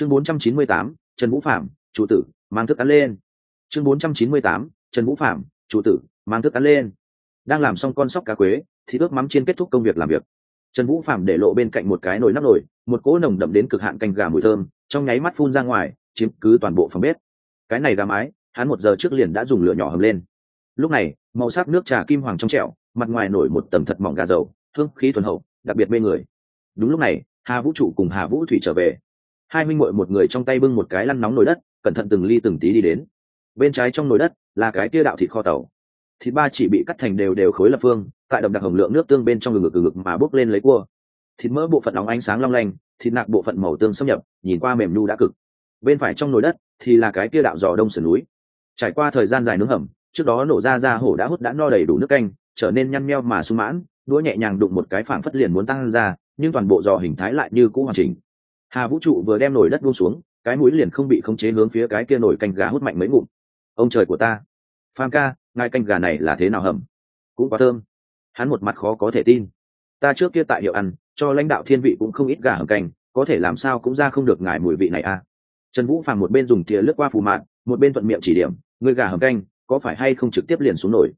chương 498, trần vũ phạm chủ tử mang thức ăn lên. Chương 498, trần vũ phạm chủ tử mang thức ăn lên. Đang làm xong con sóc cá quế thì ước mắm chiên kết thúc công việc làm việc. Trần vũ phạm để lộ bên cạnh một cái nồi nắp nồi một cỗ nồng đậm đến cực hạn canh gà mùi thơm trong nháy mắt phun ra ngoài chiếm cứ toàn bộ phòng bếp. Cái này gà mái hắn một giờ trước liền đã dùng lửa nhỏ hầm lên. Lúc này màu sắc nước trà kim hoàng trong trẹo mặt ngoài nổi một tầm thật mỏng gà dầu hương khí thuần hậu đặc biệt mê người. Đúng lúc này hà vũ trụ cùng hà vũ thủy trở về hai minh muội một người trong tay bưng một cái lăn nóng nồi đất, cẩn thận từng ly từng tí đi đến. Bên trái trong nồi đất là cái kia đạo thịt kho tàu. Thịt ba chỉ bị cắt thành đều đều khối lập phương, tại đậm đặc hồng lượng nước tương bên trong ngực ngực ngực mà bốc lên lấy cua. Thịt mỡ bộ phận óng ánh sáng long lanh, thịt nạc bộ phận màu tương xâm nhập, nhìn qua mềm nhu đã cực. Bên phải trong nồi đất thì là cái kia đạo giò đông sườn núi. Trải qua thời gian dài nướng hầm, trước đó nổ ra ra hổ đã hút đã no đầy đủ nước canh, trở nên nhăn meo mà sung mãn, đũa nhẹ nhàng đụng một cái phảng phất liền muốn tăng ra, nhưng toàn bộ giò hình thái lại như cũ hoàn chỉnh hà vũ trụ vừa đem nổi đất buông xuống, cái mũi liền không bị khống chế hướng phía cái kia nổi canh gà hút mạnh mấy ngụm. Ông trời của ta pham ca, ngài canh gà này là thế nào hầm? Cũng quá thơm. Hắn một mặt khó có thể tin. Ta trước kia tại hiệu ăn, cho lãnh đạo thiên vị cũng không ít gà hầm canh, có thể làm sao cũng ra không được ngài mùi vị này à? Trần vũ phàm một bên dùng thìa lướt qua phù mạng một bên thuận miệng chỉ điểm người gà hầm canh, có phải hay không trực tiếp liền xuống nổi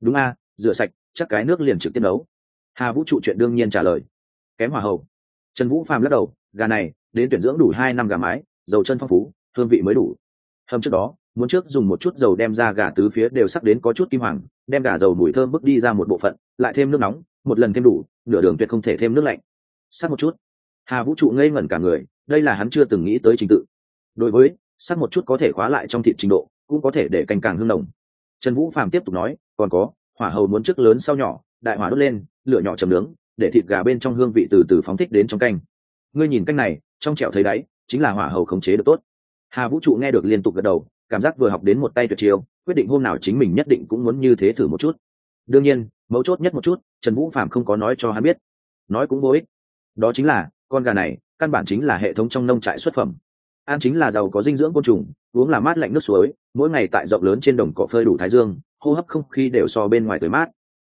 đúng a rửa sạch, chắc cái nước liền trực tiếp nấu. Hà vũ trụ chuyện đương nhiên trả lời. Kém hòa hậu. Trần vũ phàm lắc đầu, gà này đến tuyển dưỡng đủ hai năm gà mái, dầu chân phong phú, hương vị mới đủ. Hầm trước đó, muốn trước dùng một chút dầu đem ra gà tứ phía đều sắc đến có chút kim hoàng, đem gà dầu mùi thơm bước đi ra một bộ phận, lại thêm nước nóng, một lần thêm đủ, nửa đường tuyệt không thể thêm nước lạnh. Sắc một chút. Hà vũ trụ ngây ngẩn cả người, đây là hắn chưa từng nghĩ tới trình tự. Đối với, sắc một chút có thể khóa lại trong thịt trình độ, cũng có thể để canh càng hương nồng. Trần vũ phàm tiếp tục nói, còn có, hỏa hầu muốn trước lớn sau nhỏ, đại hỏa đốt lên, lửa nhỏ chầm nướng, để thịt gà bên trong hương vị từ từ phóng thích đến trong canh. Ngươi nhìn canh này trong trẹo thấy đáy, chính là hỏa hầu khống chế được tốt. Hà vũ trụ nghe được liên tục gật đầu, cảm giác vừa học đến một tay tuyệt chiêu, quyết định hôm nào chính mình nhất định cũng muốn như thế thử một chút. Đương nhiên, mấu chốt nhất một chút, trần vũ phạm không có nói cho hắn biết. Nói cũng vô ích. Đó chính là, con gà này, căn bản chính là hệ thống trong nông trại xuất phẩm. Ăn chính là giàu có dinh dưỡng côn trùng, uống là mát lạnh nước suối, mỗi ngày tại rộng lớn trên đồng cỏ phơi đủ thái dương, hô hấp không khí đều so bên ngoài tới mát.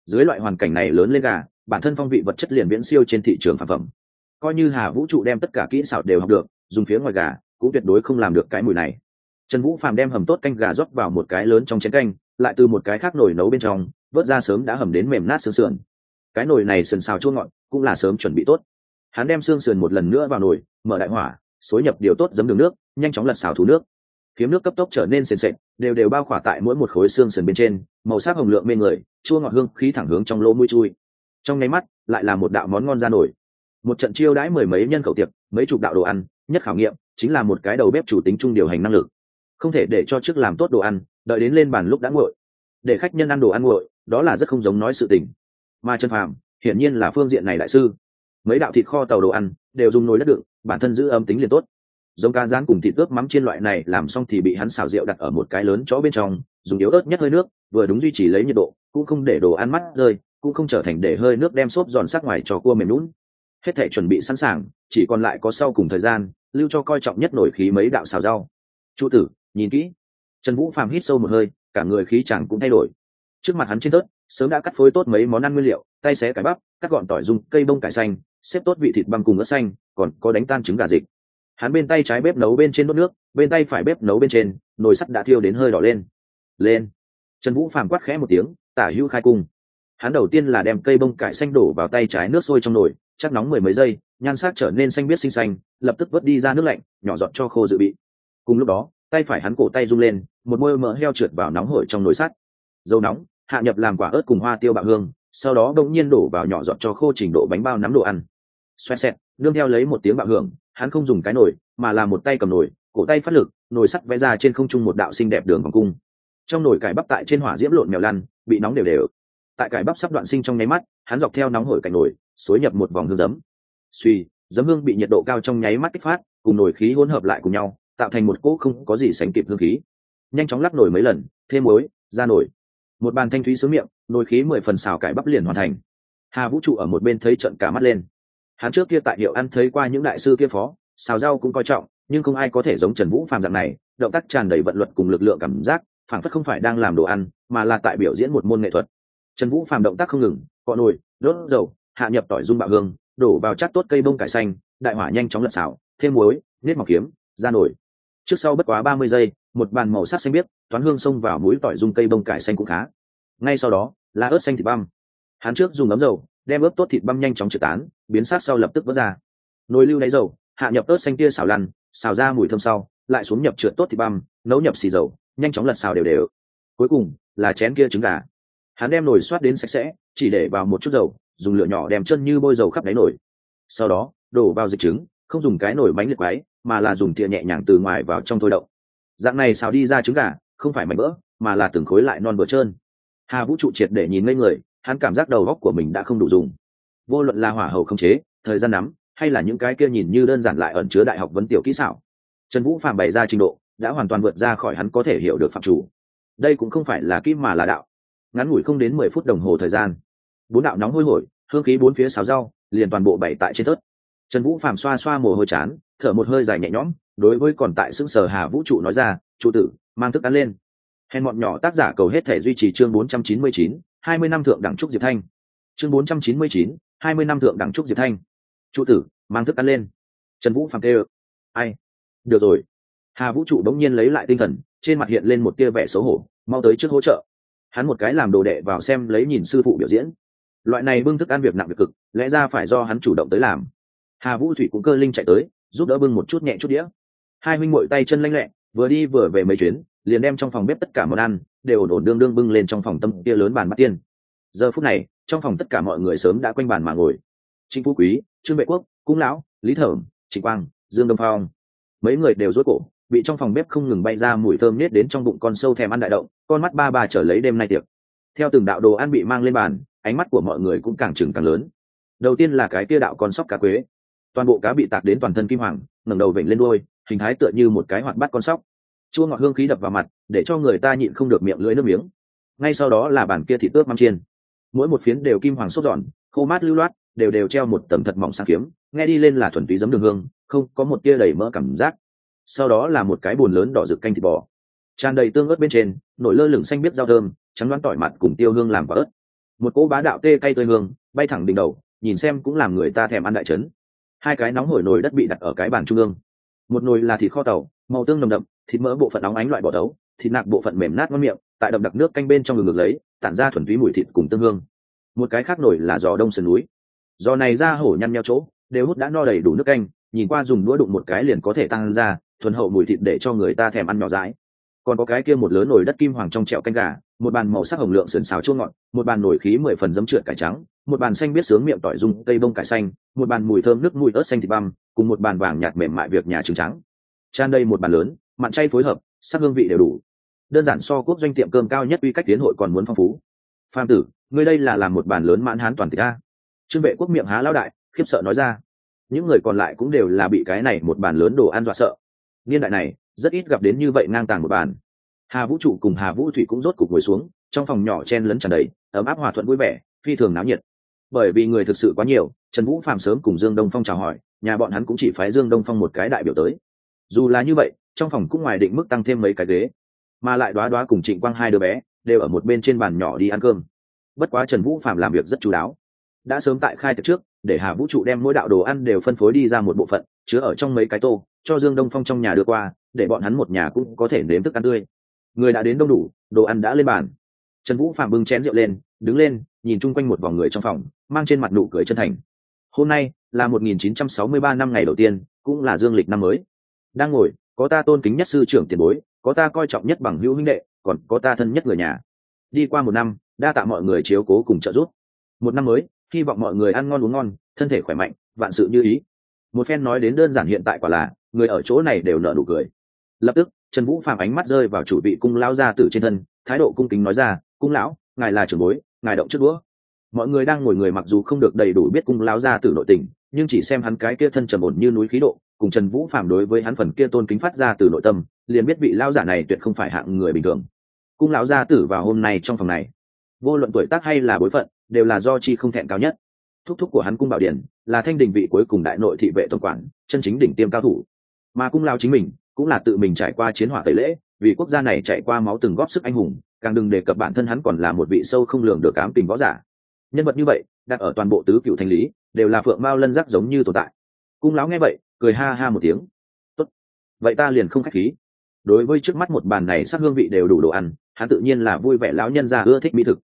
Dưới loại hoàn cảnh này lớn lên gà, bản thân phong vị vật chất liền viễn siêu trên thị trường phản phẩm coi như hà vũ trụ đem tất cả kỹ xảo đều học được, dùng phía ngoài gà, cũng tuyệt đối không làm được cái mùi này. Trần vũ phàm đem hầm tốt canh gà rót vào một cái lớn trong chén canh, lại từ một cái khác nồi nấu bên trong, vớt ra sớm đã hầm đến mềm nát xương sườn. Cái nồi này sần xào chua ngọt, cũng là sớm chuẩn bị tốt. Hắn đem xương sườn một lần nữa vào nồi, mở đại hỏa, xối nhập điều tốt giấm đường nước, nhanh chóng lật xào thú nước. Kiếm nước cấp tốc trở nên sền sệt, đều đều bao khỏa tại mỗi một khối xương sườn bên trên, màu sắc hồng lượng mê người, chua ngọt hương khí thẳng hướng trong lỗ mũi chui. Trong nháy mắt, lại là một đạo món ngon ra nổi một trận chiêu đãi mười mấy nhân khẩu tiệc, mấy chục đạo đồ ăn, nhất khảo nghiệm, chính là một cái đầu bếp chủ tính trung điều hành năng lực. Không thể để cho trước làm tốt đồ ăn, đợi đến lên bàn lúc đã nguội. Để khách nhân ăn đồ ăn nguội, đó là rất không giống nói sự tình. Mà chân phàm, hiển nhiên là phương diện này đại sư. Mấy đạo thịt kho tàu đồ ăn, đều dùng nồi đất đựng, bản thân giữ âm tính liền tốt. Giống cá rán cùng thịt ướp mắm chiên loại này làm xong thì bị hắn xào rượu đặt ở một cái lớn chỗ bên trong, dùng yếu ớt nhất hơi nước, vừa đúng duy trì lấy nhiệt độ, cũng không để đồ ăn mắt rơi, cũng không trở thành để hơi nước đem xốp giòn sắc ngoài cho cua mềm lún hết thể chuẩn bị sẵn sàng, chỉ còn lại có sau cùng thời gian, lưu cho coi trọng nhất nổi khí mấy đạo xào rau. Trụ tử, nhìn kỹ. Trần vũ phàm hít sâu một hơi, cả người khí chẳng cũng thay đổi. Trước mặt hắn trên tớt, sớm đã cắt phối tốt mấy món ăn nguyên liệu, tay xé cải bắp, cắt gọn tỏi dùng cây bông cải xanh, xếp tốt vị thịt băm cùng ớt xanh, còn có đánh tan trứng gà dịch. Hắn bên tay trái bếp nấu bên trên đốt nước, bên tay phải bếp nấu bên trên, nồi sắt đã thiêu đến hơi đỏ lên. Lên. Trần vũ phàm quát khẽ một tiếng, tả hữu khai cung. Hắn đầu tiên là đem cây bông cải xanh đổ vào tay trái nước sôi trong nồi chắc nóng mười mấy giây, nhan sắc trở nên xanh biết xinh xanh, lập tức vớt đi ra nước lạnh, nhỏ giọt cho khô dự bị. Cùng lúc đó, tay phải hắn cổ tay rung lên, một môi mỡ heo trượt vào nóng hổi trong nồi sắt. Dầu nóng, hạ nhập làm quả ớt cùng hoa tiêu bạo hương, sau đó đông nhiên đổ vào nhỏ giọt cho khô trình độ bánh bao nắm đồ ăn. Xoẹt xẹt, nương theo lấy một tiếng bạo hưởng, hắn không dùng cái nồi, mà là một tay cầm nồi, cổ tay phát lực, nồi sắt vẽ ra trên không trung một đạo xinh đẹp đường vòng cung. Trong nồi cải bắp tại trên hỏa diễm lộn mèo lăn, bị nóng đều đều tại cải bắp sắp đoạn sinh trong nháy mắt, hắn dọc theo nóng hổi cạnh nồi xối nhập một vòng hương giấm. Suy giấm hương bị nhiệt độ cao trong nháy mắt kích phát, cùng nồi khí hỗn hợp lại cùng nhau, tạo thành một cỗ không có gì sánh kịp hương khí. Nhanh chóng lắc nồi mấy lần, thêm muối, ra nồi. Một bàn thanh thúy sướng miệng, nồi khí mười phần xào cải bắp liền hoàn thành. Hà vũ trụ ở một bên thấy trận cả mắt lên. Hắn trước kia tại hiệu ăn thấy qua những đại sư kia phó, xào rau cũng coi trọng, nhưng không ai có thể giống trần vũ phàm dạng này, động tác tràn đầy vận luật cùng lực lượng cảm giác phản phất không phải đang làm đồ ăn, mà là tại biểu diễn một môn nghệ thuật trần vũ phàm động tác không ngừng, cọ nồi, đốt dầu, hạ nhập tỏi dung bạo hương, đổ vào chắt tốt cây bông cải xanh, đại hỏa nhanh chóng lật xào thêm muối nết mọc kiếm, ra nổi trước sau bất quá ba mươi giây, một bàn màu sắc xanh biếc, toán hương xông vào mũi tỏi dung cây bông cải xanh cũng khá. Ngay sau đó là ớt xanh thịt băm. Hắn trước dùng ấm dầu, đem ướp tốt thịt băm nhanh chóng trượt tán, biến sát sau lập tức vớt ra. Nồi lưu đáy dầu, hạ nhập ớt xanh tia xào lăn, xào ra mùi thơm sau, lại xuống nhập trượt tốt thịt băm, nấu nhập xì dầu, nhanh chóng lật xào đều đều. Cuối cùng, là chén kia trứng gà hắn đem nồi xoát đến sạch sẽ chỉ để vào một chút dầu dùng lửa nhỏ đem chân như bôi dầu khắp đáy nồi. Sau đó đổ vào dịch trứng không dùng cái nồi bánh liệt quáy mà là dùng thìa nhẹ nhàng từ ngoài vào trong thôi đậu dạng này xào đi ra trứng gà không phải mảnh mỡ, mà là từng khối lại non bờ trơn. Hà vũ trụ triệt để nhìn ngây người hắn cảm giác đầu góc của mình đã không đủ dùng. Vô luận là hỏa hầu không chế thời gian nắm hay là những cái kia nhìn như đơn giản lại ẩn chứa đại học vấn tiểu kỹ xảo trần vũ phạm bày ra trình độ đã hoàn toàn vượt ra khỏi hắn có thể hiểu được phạm chủ. Đây cũng không phải là kỹ mà là đạo ngắn ngủi không đến mười phút đồng hồ thời gian. Bốn đạo nóng hôi hổi, hương khí bốn phía xào rau, liền toàn bộ bày tại trên thớt. Trần vũ phạm xoa xoa mồ hôi chán, thở một hơi dài nhẹ nhõm, đối với còn tại xương sở hà vũ trụ nói ra trụ tử, mang thức ăn lên. Hèn bọn nhỏ tác giả cầu hết thể duy trì chương bốn trăm chín mươi chín, hai mươi năm thượng đẳng trúc diệp thanh. Chương bốn trăm chín mươi chín, hai mươi năm thượng đẳng trúc diệp thanh. Trụ tử, mang thức ăn lên. Trần vũ phạm kêu. Ai? Được rồi. Hà vũ trụ đống nhiên lấy lại tinh thần, trên mặt hiện lên một tia vẻ xấu hổ, mau tới trước hỗ trợ hắn một cái làm đồ đệ vào xem lấy nhìn sư phụ biểu diễn. Loại này bưng thức ăn việc nặng việc cực, lẽ ra phải do hắn chủ động tới làm. Hà vũ thủy cũng cơ linh chạy tới, giúp đỡ bưng một chút nhẹ chút đĩa. Hai huynh mội tay chân lanh lẹ, vừa đi vừa về mấy chuyến, liền đem trong phòng bếp tất cả món ăn đều ổn ổn đương đương bưng lên trong phòng tâm kia lớn bàn bắt tiên. Giờ phút này, trong phòng tất cả mọi người sớm đã quanh bàn mà ngồi. Trịnh phú quý, trương vệ quốc, cung lão, lý thởm, trịnh quang, dương đông phong. Mấy người đều rối cổ, bị trong phòng bếp không ngừng bay ra mùi thơm nết đến trong bụng con sâu thèm ăn đại động con mắt ba ba trở lấy đêm nay tiệc. Theo từng đạo đồ ăn bị mang lên bàn, ánh mắt của mọi người cũng càng trừng càng lớn. Đầu tiên là cái kia đạo con sóc cá quế. Toàn bộ cá bị tạc đến toàn thân kim hoàng, ngẩng đầu vểnh lên đôi hình thái tựa như một cái hoạt bắt con sóc. Chua ngọt hương khí đập vào mặt, để cho người ta nhịn không được miệng lưỡi nước miếng. Ngay sau đó là bàn kia thịt tước mắm chiên. Mỗi một phiến đều kim hoàng sốt giòn, khô mát lưu loát, đều đều treo một tầm thật mỏng sáng kiếm, nghe đi lên là thuần túy giấm đường hương, không có một tia đầy mỡ cảm giác. Sau đó là một cái bùn lớn đỏ rực canh thịt bò. Tràn đầy tương ớt bên trên nổi lơ lửng xanh biết rau thơm, trắng đoán tỏi mặt cùng tiêu hương làm vào ớt. Một cỗ bá đạo tê cay tươi hương, bay thẳng đỉnh đầu, nhìn xem cũng làm người ta thèm ăn đại trấn. Hai cái nóng hổi nồi đất bị đặt ở cái bàn trung ương. Một nồi là thịt kho tàu, màu tương nồng đậm, thịt mỡ bộ phận óng ánh loại bỏ đấu thịt nạc bộ phận mềm nát ngon miệng, tại đậm đặc nước canh bên trong ngừng ngực lấy, tản ra thuần túy mùi thịt cùng tương hương. Một cái khác nổi là giò đông sườn núi. Giò này ra hổ nhăn nheo chỗ, đều hút đã no đầy đủ nước canh, nhìn qua dùng đũa đụng một cái liền có thể tăng ra, thuần hậu mùi thịt để cho người ta thèm ăn nhỏ dãi còn có cái kia một lớn nồi đất kim hoàng trong chẹo canh gà, một bàn màu sắc hồng lượng sườn xào chua ngọt, một bàn nổi khí mười phần dấm trượt cải trắng, một bàn xanh biết sướng miệng tỏi dung cây bông cải xanh, một bàn mùi thơm nước mùi ớt xanh thịt băm, cùng một bàn vàng nhạt mềm mại việc nhà trứng trắng. Tràn đây một bàn lớn, mặn chay phối hợp, sắc hương vị đều đủ. Đơn giản so quốc doanh tiệm cơm cao nhất uy cách tiến hội còn muốn phong phú. Phạm tử, ngươi đây là làm một bàn lớn mãn hán toàn tịch a. Trương vệ quốc miệng há lão đại, khiếp sợ nói ra. Những người còn lại cũng đều là bị cái này một bàn lớn đồ ăn dọa sợ niên đại này, rất ít gặp đến như vậy ngang tàng một bàn. Hà vũ trụ cùng hà vũ thủy cũng rốt cục ngồi xuống, trong phòng nhỏ chen lấn tràn đầy, ấm áp hòa thuận vui vẻ, phi thường náo nhiệt. Bởi vì người thực sự quá nhiều, trần vũ phạm sớm cùng dương đông phong chào hỏi, nhà bọn hắn cũng chỉ phái dương đông phong một cái đại biểu tới. Dù là như vậy, trong phòng cũng ngoài định mức tăng thêm mấy cái ghế, mà lại đoá đoá cùng trịnh quang hai đứa bé đều ở một bên trên bàn nhỏ đi ăn cơm. Bất quá trần vũ phạm làm việc rất chú đáo. Đã sớm tại khai thực trước để hà vũ trụ đem mỗi đạo đồ ăn đều phân phối đi ra một bộ phận, chứa ở trong mấy cái tô, cho dương đông phong trong nhà đưa qua, để bọn hắn một nhà cũng có thể nếm thức ăn tươi. Người đã đến đông đủ, đồ ăn đã lên bàn. Trần vũ phạm bưng chén rượu lên, đứng lên, nhìn chung quanh một vòng người trong phòng, mang trên mặt nụ cười chân thành. Hôm nay là 1963 năm ngày đầu tiên, cũng là dương lịch năm mới. Đang ngồi, có ta tôn kính nhất sư trưởng tiền bối, có ta coi trọng nhất bằng hữu huynh đệ, còn có ta thân nhất người nhà. Đi qua một năm, đa tạ mọi người chiếu cố cùng trợ giúp. Một năm mới hy vọng mọi người ăn ngon uống ngon, thân thể khỏe mạnh, vạn sự như ý. Một phen nói đến đơn giản hiện tại quả là, người ở chỗ này đều nở nụ cười. Lập tức, trần vũ phạm ánh mắt rơi vào chủ vị cung Lão gia tử trên thân, thái độ cung kính nói ra, cung lão, ngài là trưởng bối, ngài động trước đũa. Mọi người đang ngồi người mặc dù không được đầy đủ biết cung Lão gia tử nội tình, nhưng chỉ xem hắn cái kia thân trầm ổn như núi khí độ, cùng trần vũ phạm đối với hắn phần kia tôn kính phát ra từ nội tâm, liền biết vị lao giả này tuyệt không phải hạng người bình thường. Cung lão gia tử vào hôm nay trong phòng này. Vô luận tuổi tác hay là bối phận đều là do chi không thẹn cao nhất. Thúc thúc của hắn cung bảo điển, là thanh đình vị cuối cùng đại nội thị vệ tổng quản, chân chính đỉnh tiêm cao thủ. Mà cung lao chính mình, cũng là tự mình trải qua chiến hỏa tẩy lễ, vì quốc gia này chạy qua máu từng góp sức anh hùng, càng đừng đề cập bản thân hắn còn là một vị sâu không lường được ám tình võ giả. Nhân vật như vậy, đặt ở toàn bộ tứ cựu thanh lý, đều là phượng mao lân giác giống như tồn tại. Cung lão nghe vậy, cười ha ha một tiếng. Tốt. vậy ta liền không khách khí. Đối với trước mắt một bàn này sắc hương vị đều đủ đồ ăn, hắn tự nhiên là vui vẻ lão nhân ra ưa thích mỹ thực.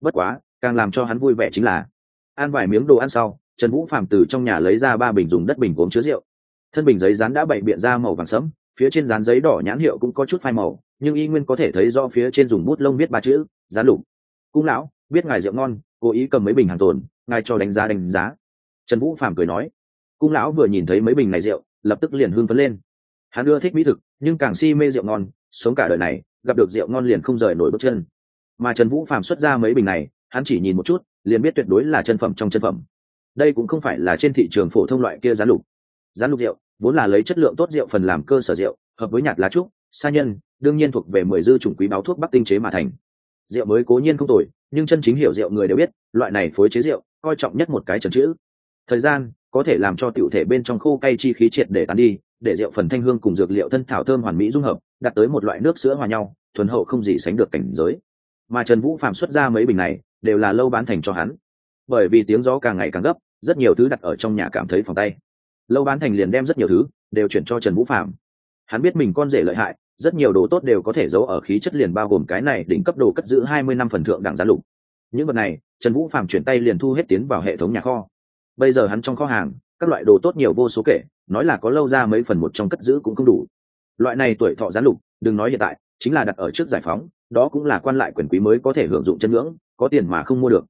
Bất quá càng làm cho hắn vui vẻ chính là, ăn vài miếng đồ ăn sau, trần vũ phạm từ trong nhà lấy ra ba bình dùng đất bình gốm chứa rượu. Thân bình giấy rán đã bậy biện ra màu vàng sẫm, phía trên dán giấy đỏ nhãn hiệu cũng có chút phai màu, nhưng y nguyên có thể thấy do phía trên dùng bút lông viết ba chữ rán lục. Cung lão, biết ngài rượu ngon, cố ý cầm mấy bình hàng tồn, ngài cho đánh giá đánh giá. Trần vũ phạm cười nói. Cung lão vừa nhìn thấy mấy bình này rượu, lập tức liền hương phấn lên. Hắn ưa thích mỹ thực, nhưng càng si mê rượu ngon, sống cả đời này, gặp được rượu ngon liền không rời nổi bước chân. Mà trần vũ phạm xuất ra mấy bình này hắn chỉ nhìn một chút, liền biết tuyệt đối là chân phẩm trong chân phẩm. Đây cũng không phải là trên thị trường phổ thông loại kia giá lục. Giá lục rượu, vốn là lấy chất lượng tốt rượu phần làm cơ sở rượu, hợp với nhạt lá trúc, sa nhân, đương nhiên thuộc về mười dư chủng quý báo thuốc bắc tinh chế mà thành. Rượu mới cố nhiên không tồi, nhưng chân chính hiểu rượu người đều biết, loại này phối chế rượu, coi trọng nhất một cái trần chữ thời gian, có thể làm cho tiểu thể bên trong khô cay chi khí triệt để tán đi, để rượu phần thanh hương cùng dược liệu thân thảo thơm hoàn mỹ dung hợp, đạt tới một loại nước sữa hòa nhau, thuần hậu không gì sánh được cảnh giới. Mà trần vũ phạm xuất ra mấy bình này đều là lâu bán thành cho hắn. Bởi vì tiếng gió càng ngày càng gấp, rất nhiều thứ đặt ở trong nhà cảm thấy phòng tay. Lâu bán thành liền đem rất nhiều thứ đều chuyển cho trần vũ phạm hắn biết mình con rể lợi hại, rất nhiều đồ tốt đều có thể giấu ở khí chất liền bao gồm cái này đỉnh cấp đồ cất giữ hai mươi năm phần thượng đẳng giá lục. Những vật này, trần vũ phạm chuyển tay liền thu hết tiến vào hệ thống nhà kho. Bây giờ hắn trong kho hàng, các loại đồ tốt nhiều vô số kể, nói là có lâu ra mấy phần một trong cất giữ cũng không đủ. Loại này tuổi thọ gián lục, đừng nói hiện tại, chính là đặt ở trước giải phóng, đó cũng là quan lại quyền quý mới có thể hưởng dụng chân ngưỡng có tiền mà không mua được.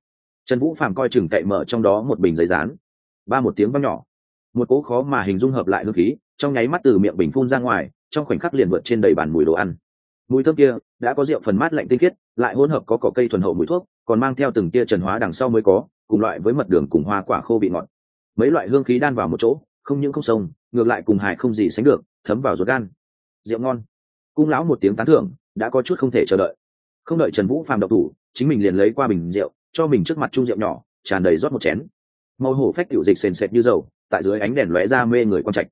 Trần vũ phàm coi chừng cậy mở trong đó một bình giấy rán ba một tiếng văng nhỏ. Một cỗ khó mà hình dung hợp lại hương khí, trong nháy mắt từ miệng bình phun ra ngoài, trong khoảnh khắc liền vượt trên đầy bàn mùi đồ ăn. Mùi thơm kia, đã có rượu phần mát lạnh tinh khiết, lại hỗn hợp có cỏ cây thuần hậu mùi thuốc, còn mang theo từng tia trần hóa đằng sau mới có, cùng loại với mật đường cùng hoa quả khô bị ngọt. Mấy loại hương khí đan vào một chỗ, không những không sông, ngược lại cùng hài không gì sánh được, thấm vào ruột gan. Rượu ngon. Cung lão một tiếng tán thưởng, đã có chút không thể chờ đợi. Không đợi trần vũ phàm độc thủ chính mình liền lấy qua bình rượu, cho mình trước mặt chung rượu nhỏ, tràn đầy rót một chén. Màu hổ phách tiểu dịch sền sệt như dầu, tại dưới ánh đèn lóe ra mê người con trạch.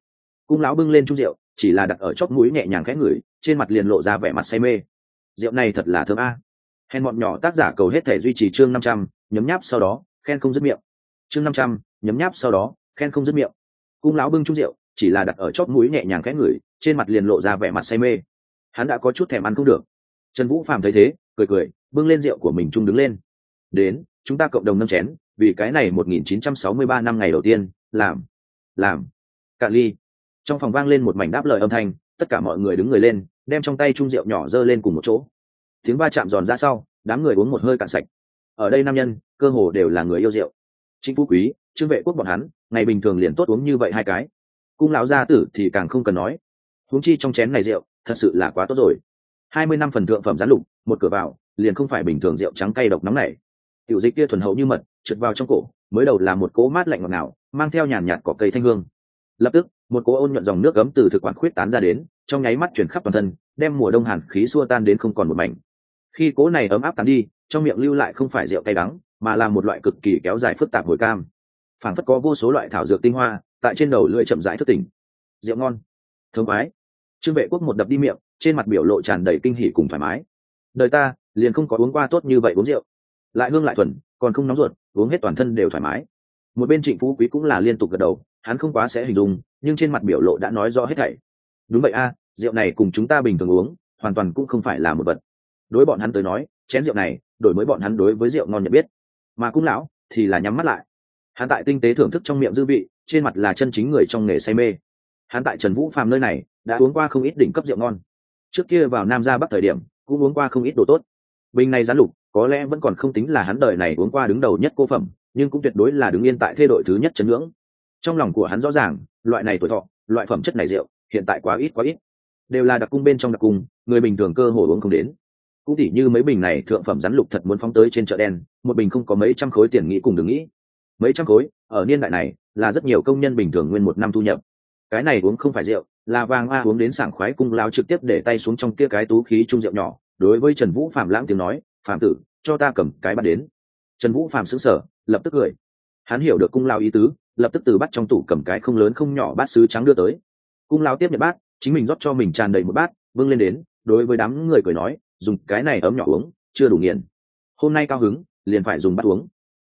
Cung lão bưng lên chung rượu, chỉ là đặt ở chóp mũi nhẹ nhàng khẽ ngửi trên mặt liền lộ ra vẻ mặt say mê. Rượu này thật là thơm a. Hèn bọn nhỏ tác giả cầu hết thể duy trì chương năm trăm, nhấm nháp sau đó, khen không dứt miệng. Chương năm trăm, nhấm nháp sau đó, khen không dứt miệng. Cung lão bưng chung rượu, chỉ là đặt ở chóp mũi nhẹ nhàng khẽ ngửi trên mặt liền lộ ra vẻ mặt say mê. Hắn đã có chút thèm ăn không được. Trần vũ phàm thấy thế, cười cười bưng lên rượu của mình chung đứng lên. Đến, chúng ta cộng đồng nâng chén, vì cái này 1963 năm ngày đầu tiên, làm làm, cạn ly. Trong phòng vang lên một mảnh đáp lời âm thanh, tất cả mọi người đứng người lên, đem trong tay chung rượu nhỏ dơ lên cùng một chỗ. Tiếng va chạm giòn ra sau, đám người uống một hơi cạn sạch. Ở đây nam nhân, cơ hồ đều là người yêu rượu. Chính phú quý, trương vệ quốc bọn hắn, ngày bình thường liền tốt uống như vậy hai cái. Cung lão gia tử thì càng không cần nói. Huống chi trong chén này rượu, thật sự là quá tốt rồi. Hai mươi năm phần thượng phẩm gián lục, một cửa vào liền không phải bình thường rượu trắng cay độc nóng này. Tiểu dịch kia thuần hậu như mật, trượt vào trong cổ, mới đầu là một cỗ mát lạnh ngọt ngào, mang theo nhàn nhạt cỏ cây thanh hương. Lập tức, một cỗ ôn nhuận dòng nước ấm từ thực quản khuyết tán ra đến, trong nháy mắt chuyển khắp toàn thân, đem mùa đông hàn khí xua tan đến không còn một mảnh. Khi cỗ này ấm áp tán đi, trong miệng lưu lại không phải rượu cay đắng, mà là một loại cực kỳ kéo dài phức tạp hồi cam. Phản phất có vô số loại thảo dược tinh hoa, tại trên đầu lưỡi chậm rãi thức tỉnh. Rượu ngon. Thơm ái trương vệ quốc một đập đi miệng, trên mặt biểu lộ tràn đầy kinh hỉ cùng thoải mái. Đời ta liền không có uống qua tốt như vậy uống rượu. Lại hương lại thuần, còn không nóng ruột, uống hết toàn thân đều thoải mái. Một bên trịnh phú quý cũng là liên tục gật đầu, hắn không quá sẽ hình dung, nhưng trên mặt biểu lộ đã nói rõ hết thảy. Đúng vậy a, rượu này cùng chúng ta bình thường uống, hoàn toàn cũng không phải là một vật. Đối bọn hắn tới nói, chén rượu này, đổi mới bọn hắn đối với rượu ngon nhận biết. Mà cung lão thì là nhắm mắt lại. Hắn tại tinh tế thưởng thức trong miệng dư vị, trên mặt là chân chính người trong nghề say mê. Hắn tại trần vũ phàm nơi này, đã uống qua không ít đỉnh cấp rượu ngon. Trước kia vào nam ra bắc thời điểm, cũng uống qua không ít đồ tốt bình này gián lục, có lẽ vẫn còn không tính là hắn đời này uống qua đứng đầu nhất cô phẩm, nhưng cũng tuyệt đối là đứng yên tại thê đội thứ nhất chấn ngưỡng. Trong lòng của hắn rõ ràng, loại này tuổi thọ, loại phẩm chất này rượu, hiện tại quá ít quá ít. Đều là đặc cung bên trong đặc cung, người bình thường cơ hồ uống không đến. Cũng tỉ như mấy bình này thượng phẩm rắn lục thật muốn phóng tới trên chợ đen, một bình không có mấy trăm khối tiền nghĩ cùng đừng nghĩ. Mấy trăm khối, ở niên đại này, là rất nhiều công nhân bình thường nguyên một năm thu nhập. Cái này uống không phải rượu, là vàng a uống đến sảng khoái cung lao trực tiếp để tay xuống trong kia cái tú khí trung rượu nhỏ đối với trần vũ phạm lãng tiếng nói phạm tử, cho ta cầm cái bắt đến. Trần vũ phạm xứng sở lập tức cười. Hắn hiểu được cung lao ý tứ, lập tức từ bắt trong tủ cầm cái không lớn không nhỏ bát sứ trắng đưa tới. Cung lao tiếp nhận bát, chính mình rót cho mình tràn đầy một bát vâng lên đến, đối với đám người cười nói, dùng cái này ấm nhỏ uống, chưa đủ nghiền. Hôm nay cao hứng, liền phải dùng bát uống.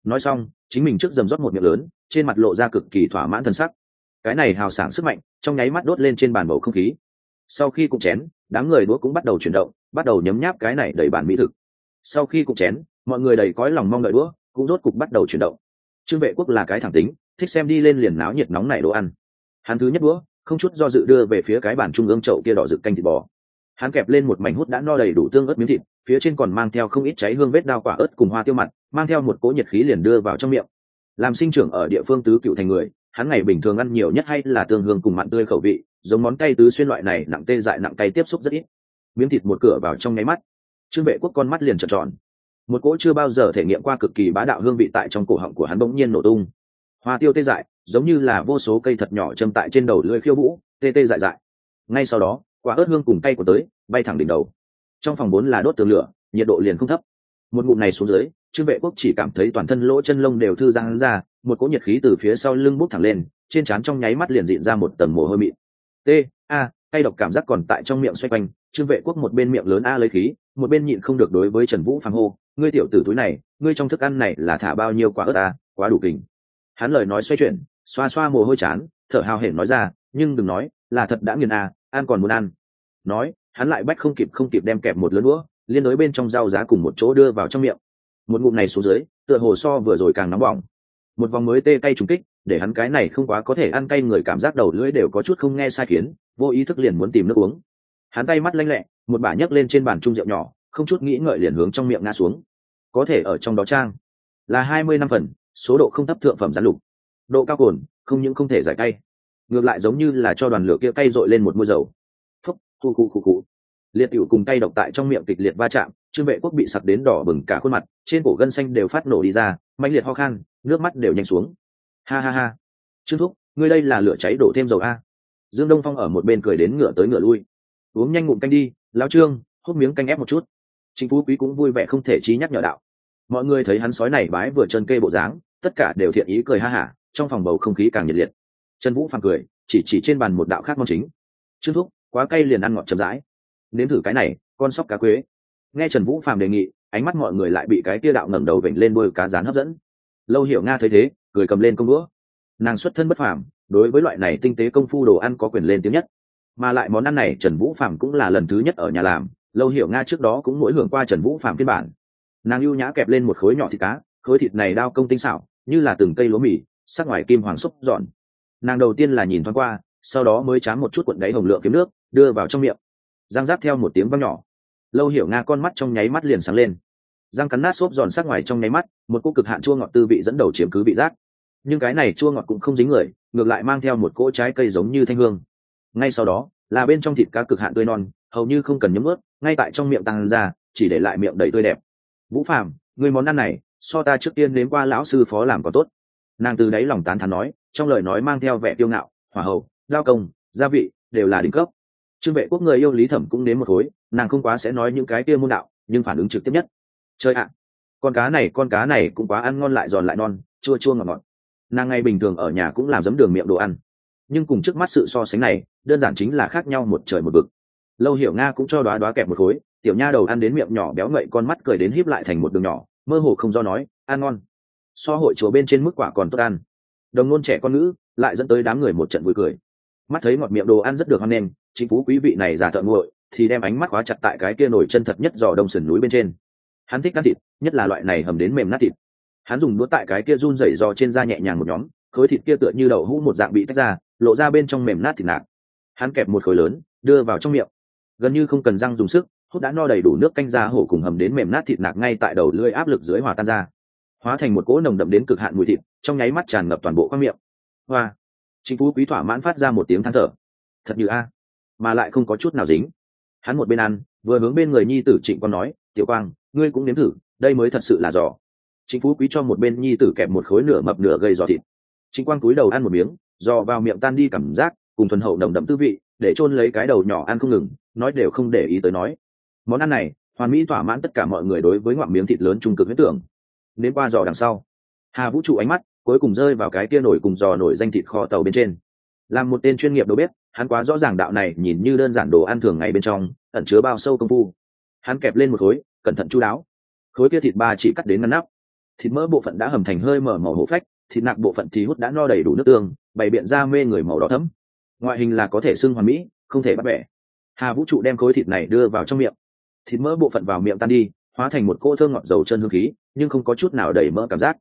Nói xong, chính mình trước dầm rót một miệng lớn, trên mặt lộ ra cực kỳ thỏa mãn thân sắc. Cái này hào sảng sức mạnh, trong nháy mắt đốt lên trên bàn bầu không khí sau khi cụm chén, đám người đũa cũng bắt đầu chuyển động, bắt đầu nhấm nháp cái này đầy bản mỹ thực. Sau khi cụm chén, mọi người đầy cõi lòng mong đợi đũa cũng rốt cục bắt đầu chuyển động. Trương vệ quốc là cái thẳng tính, thích xem đi lên liền náo nhiệt nóng này đồ ăn. Hắn thứ nhất đũa, không chút do dự đưa về phía cái bàn trung ương chậu kia đỏ rực canh thịt bò. Hắn kẹp lên một mảnh hút đã no đầy đủ tương ớt miếng thịt, phía trên còn mang theo không ít cháy hương vết đao quả ớt cùng hoa tiêu mặt, mang theo một cỗ nhiệt khí liền đưa vào trong miệng. Làm sinh trưởng ở địa phương tứ cựu thành người, hắn ngày bình thường ăn nhiều nhất hay là tương hương cùng mặn tươi khẩu vị giống món cay tứ xuyên loại này, nặng tê dại, nặng cay tiếp xúc rất ít. Miếng thịt một cửa vào trong nháy mắt, trương vệ quốc con mắt liền trợn tròn. Một cỗ chưa bao giờ thể nghiệm qua cực kỳ bá đạo hương vị tại trong cổ họng của hắn bỗng nhiên nổ tung. Hoa tiêu tê dại, giống như là vô số cây thật nhỏ châm tại trên đầu lưỡi khiêu vũ, tê tê dại dại. Ngay sau đó, quả ớt hương cùng cay của tới, bay thẳng đỉnh đầu. Trong phòng bốn là đốt tường lửa, nhiệt độ liền không thấp. Một ngụm này xuống dưới, trương vệ quốc chỉ cảm thấy toàn thân lỗ chân lông đều thư giãn ra, một cỗ nhiệt khí từ phía sau lưng bút thẳng lên, trên trán trong nháy mắt liền dịn ra một tầng mồ hôi mịn t, a cay độc cảm giác còn tại trong miệng xoay quanh. Trương vệ quốc một bên miệng lớn a lấy khí, một bên nhịn không được đối với trần vũ phàng hô, ngươi tiểu tử túi này, ngươi trong thức ăn này là thả bao nhiêu quả ớt a quá đủ kình. Hắn lời nói xoay chuyển, xoa xoa mồ hôi chán, thở hào hển nói ra, nhưng đừng nói, là thật đã nghiền a, ăn còn muốn ăn. Nói, hắn lại bách không kịp không kịp đem kẹp một lớn đũa, liên đối bên trong dao giá cùng một chỗ đưa vào trong miệng. Một ngụm này xuống dưới, tựa hồ so vừa rồi càng nóng bỏng. Một vòng mới tê cay trúng kích để hắn cái này không quá có thể ăn cay người cảm giác đầu lưỡi đều có chút không nghe sai khiến, vô ý thức liền muốn tìm nước uống. Hắn tay mắt lanh lẹ, một bả nhấc lên trên bàn trung rượu nhỏ, không chút nghĩ ngợi liền hướng trong miệng ngã xuống. Có thể ở trong đó trang. Là hai mươi năm phần, số độ không thấp thượng phẩm gián lục. Độ cao cồn không những không thể giải cay. Ngược lại giống như là cho đoàn lửa kia cay dội lên một môi dầu. Phúc, khu khu khu khu. Liệt tiểu cùng cay độc tại trong miệng kịch liệt va chạm, trương vệ quốc bị sặc đến đỏ bừng cả khuôn mặt, trên cổ gân xanh đều phát nổ đi ra mạnh liệt ho khan, nước mắt đều nhanh xuống ha ha ha. Trương thúc, ngươi đây là lửa cháy đổ thêm dầu a. Dương đông phong ở một bên cười đến ngựa tới ngựa lui. Uống nhanh ngụm canh đi lao trương, hút miếng canh ép một chút. Chính phú quý cũng vui vẻ không thể trí nhắc nhở đạo. Mọi người thấy hắn sói này bái vừa chân kê bộ dáng, tất cả đều thiện ý cười ha hả, trong phòng bầu không khí càng nhiệt liệt. Trần vũ phàng cười, chỉ chỉ trên bàn một đạo khác mong chính. Trương thúc, quá cay liền ăn ngọt chậm rãi. Nếm thử cái này, con sóc cá quế. Nghe trần vũ phàm đề nghị, ánh mắt mọi người lại bị cái tia đạo ngẩng đầu vểnh lên đôi cá rán hấp dẫn. Lâu hiểu nga thấy thế cười cầm lên công đũa. Nàng xuất thân bất phàm, đối với loại này tinh tế công phu đồ ăn có quyền lên tiếng nhất. Mà lại món ăn này trần vũ phàm cũng là lần thứ nhất ở nhà làm, lâu hiểu nga trước đó cũng mỗi hưởng qua trần vũ phàm phiên bản. Nàng ưu nhã kẹp lên một khối nhỏ thịt cá, khối thịt này đao công tinh xảo, như là từng cây lúa mì, sắc ngoài kim hoàng xúc giòn nàng đầu tiên là nhìn thoáng qua, sau đó mới chám một chút cuộn đáy hồng lượng kiếm nước, đưa vào trong miệng. Giang rác theo một tiếng văng nhỏ. Lâu hiểu nga con mắt trong nháy mắt liền sáng lên răng cắn nát xốp giòn sắc ngoài trong nháy mắt, một cô cực hạn chua ngọt tư vị dẫn đầu chiếm cứ vị giác. Nhưng cái này chua ngọt cũng không dính người, ngược lại mang theo một cỗ trái cây giống như thanh hương. Ngay sau đó, là bên trong thịt cá cực hạn tươi non, hầu như không cần nhấm ướt, ngay tại trong miệng tăng ra, chỉ để lại miệng đầy tươi đẹp. Vũ phàm, người món ăn này, so ta trước tiên đến qua lão sư phó làm có tốt. Nàng từ đáy lòng tán thán nói, trong lời nói mang theo vẻ tiêu ngạo, hỏa hậu lao công, gia vị, đều là đỉnh cấp. Trương vệ quốc người yêu lý thẩm cũng đến một khối, nàng không quá sẽ nói những cái kia môn đạo, nhưng phản ứng trực tiếp nhất chơi ạ con cá này con cá này cũng quá ăn ngon lại giòn lại non chua chua ngọt ngọt. Nàng ngay bình thường ở nhà cũng làm giấm đường miệng đồ ăn. Nhưng cùng trước mắt sự so sánh này đơn giản chính là khác nhau một trời một vực. Lâu hiểu nga cũng cho đoá đoá kẹp một khối tiểu nha đầu ăn đến miệng nhỏ béo ngậy con mắt cười đến híp lại thành một đường nhỏ mơ hồ không do nói ăn ngon. So hội chùa bên trên mức quả còn tốt ăn. Đồng nôn trẻ con nữ, lại dẫn tới đám người một trận vui cười. Mắt thấy ngọt miệng đồ ăn rất được hoan nghênh chính phú quý vị này giả thợ nguội thì đem ánh mắt khóa chặt tại cái kia nổi chân thật nhất dò đông sườn núi bên trên hắn thích ăn thịt, nhất là loại này hầm đến mềm nát thịt. Hắn dùng đũa tại cái kia run rẩy dò trên da nhẹ nhàng một nhóm, khối thịt kia tựa như đậu hũ một dạng bị tách ra, lộ ra bên trong mềm nát thịt nạc. Hắn kẹp một khối lớn, đưa vào trong miệng. Gần như không cần răng dùng sức, hút đã no đầy đủ nước canh da hổ cùng hầm đến mềm nát thịt nạc ngay tại đầu lưỡi áp lực dưới hòa tan ra. Hóa thành một cỗ nồng đậm đến cực hạn mùi thịt, trong nháy mắt tràn ngập toàn bộ khoang miệng. Hoa! Chính phú quý thỏa mãn phát ra một tiếng than thở. Thật như a, mà lại không có chút nào dính. Hắn một bên ăn, vừa hướng bên người nhi tử trịnh quang nói, tiểu quang ngươi cũng nếm thử, đây mới thật sự là giò. Chính phú quý cho một bên nhi tử kẹp một khối nửa mập nửa gây giò thịt. Chính quang cúi đầu ăn một miếng, giò vào miệng tan đi cảm giác, cùng thuần hậu nồng đậm tư vị, để chôn lấy cái đầu nhỏ ăn không ngừng, nói đều không để ý tới nói. Món ăn này, hoàn mỹ thỏa mãn tất cả mọi người đối với ngoạm miếng thịt lớn trung cực huyết tưởng. Đến qua giò đằng sau, hà vũ trụ ánh mắt cuối cùng rơi vào cái kia nổi cùng giò nổi danh thịt kho tàu bên trên. Làm một tên chuyên nghiệp đầu bếp, hắn quá rõ ràng đạo này nhìn như đơn giản đồ ăn thường ngày bên trong, ẩn chứa bao sâu công phu. Hắn kẹp lên một khối cẩn thận chú đáo. Khối kia thịt ba chỉ cắt đến ngăn nắp. Thịt mỡ bộ phận đã hầm thành hơi mở màu hổ phách, thịt nạc bộ phận thì hút đã no đầy đủ nước tương, bày biện ra mê người màu đỏ thấm ngoại hình là có thể xưng hoàn mỹ, không thể bắt bẻ. Hà vũ trụ đem khối thịt này đưa vào trong miệng. Thịt mỡ bộ phận vào miệng tan đi, hóa thành một cô thơm ngọt dầu chân hương khí, nhưng không có chút nào đẩy mỡ cảm giác.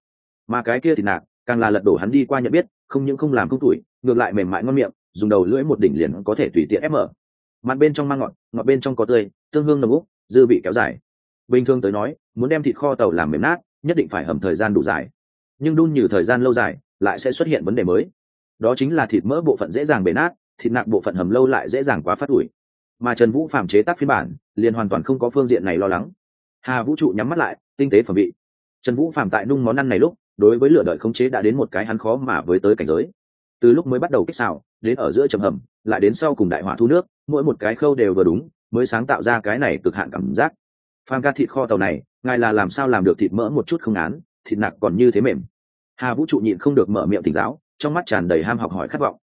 Mà cái kia thịt nạc, càng là lật đổ hắn đi qua nhận biết, không những không làm không tuổi ngược lại mềm mại ngon miệng, dùng đầu lưỡi một đỉnh liền có thể tùy tiện ép mở. Mặt bên trong mang ngọt ngọt bên trong có tươi, tương hương nồng úc dư vị kéo dài bình thường tới nói, muốn đem thịt kho tàu làm mềm nát, nhất định phải hầm thời gian đủ dài. Nhưng đun như thời gian lâu dài, lại sẽ xuất hiện vấn đề mới. Đó chính là thịt mỡ bộ phận dễ dàng bể nát, thịt nạc bộ phận hầm lâu lại dễ dàng quá phát ủi. Mà trần vũ phạm chế tác phiên bản, liền hoàn toàn không có phương diện này lo lắng. Hà vũ trụ nhắm mắt lại, tinh tế phẩm vị. Trần vũ phạm tại nung món ăn này lúc, đối với lửa đợi khống chế đã đến một cái hắn khó mà với tới cảnh giới. Từ lúc mới bắt đầu kích xào, đến ở giữa trầm hầm, lại đến sau cùng đại hỏa thu nước, mỗi một cái khâu đều vừa đúng, mới sáng tạo ra cái này cực hạn cảm giác phan ca thịt kho tàu này, ngài là làm sao làm được thịt mỡ một chút không án, thịt nặng còn như thế mềm. Hà vũ trụ nhịn không được mở miệng tỉnh giáo, trong mắt tràn đầy ham học hỏi khát vọng.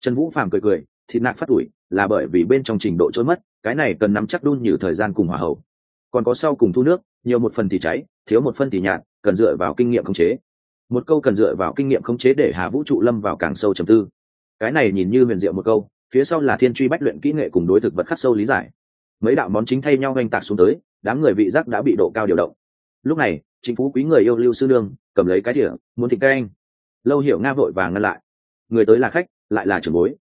Trần vũ phàm cười cười, thịt nạc phát ủi, là bởi vì bên trong trình độ trôi mất, cái này cần nắm chắc đun nhiều thời gian cùng hỏa hậu. Còn có sau cùng thu nước, nhiều một phần thì cháy, thiếu một phần thì nhạt, cần dựa vào kinh nghiệm khống chế. Một câu cần dựa vào kinh nghiệm khống chế để hà vũ trụ lâm vào càng sâu trầm tư. Cái này nhìn như huyền diệu một câu, phía sau là thiên truy bách luyện kỹ nghệ cùng đối thực vật khắc sâu lý giải mấy đạo món chính thay nhau oanh tạc xuống tới đám người vị giác đã bị độ cao điều động. Lúc này chính phú quý người yêu lưu sư nương cầm lấy cái đĩa muốn thịt canh. Lâu hiểu nga vội vàng ngăn lại. Người tới là khách lại là trưởng bối.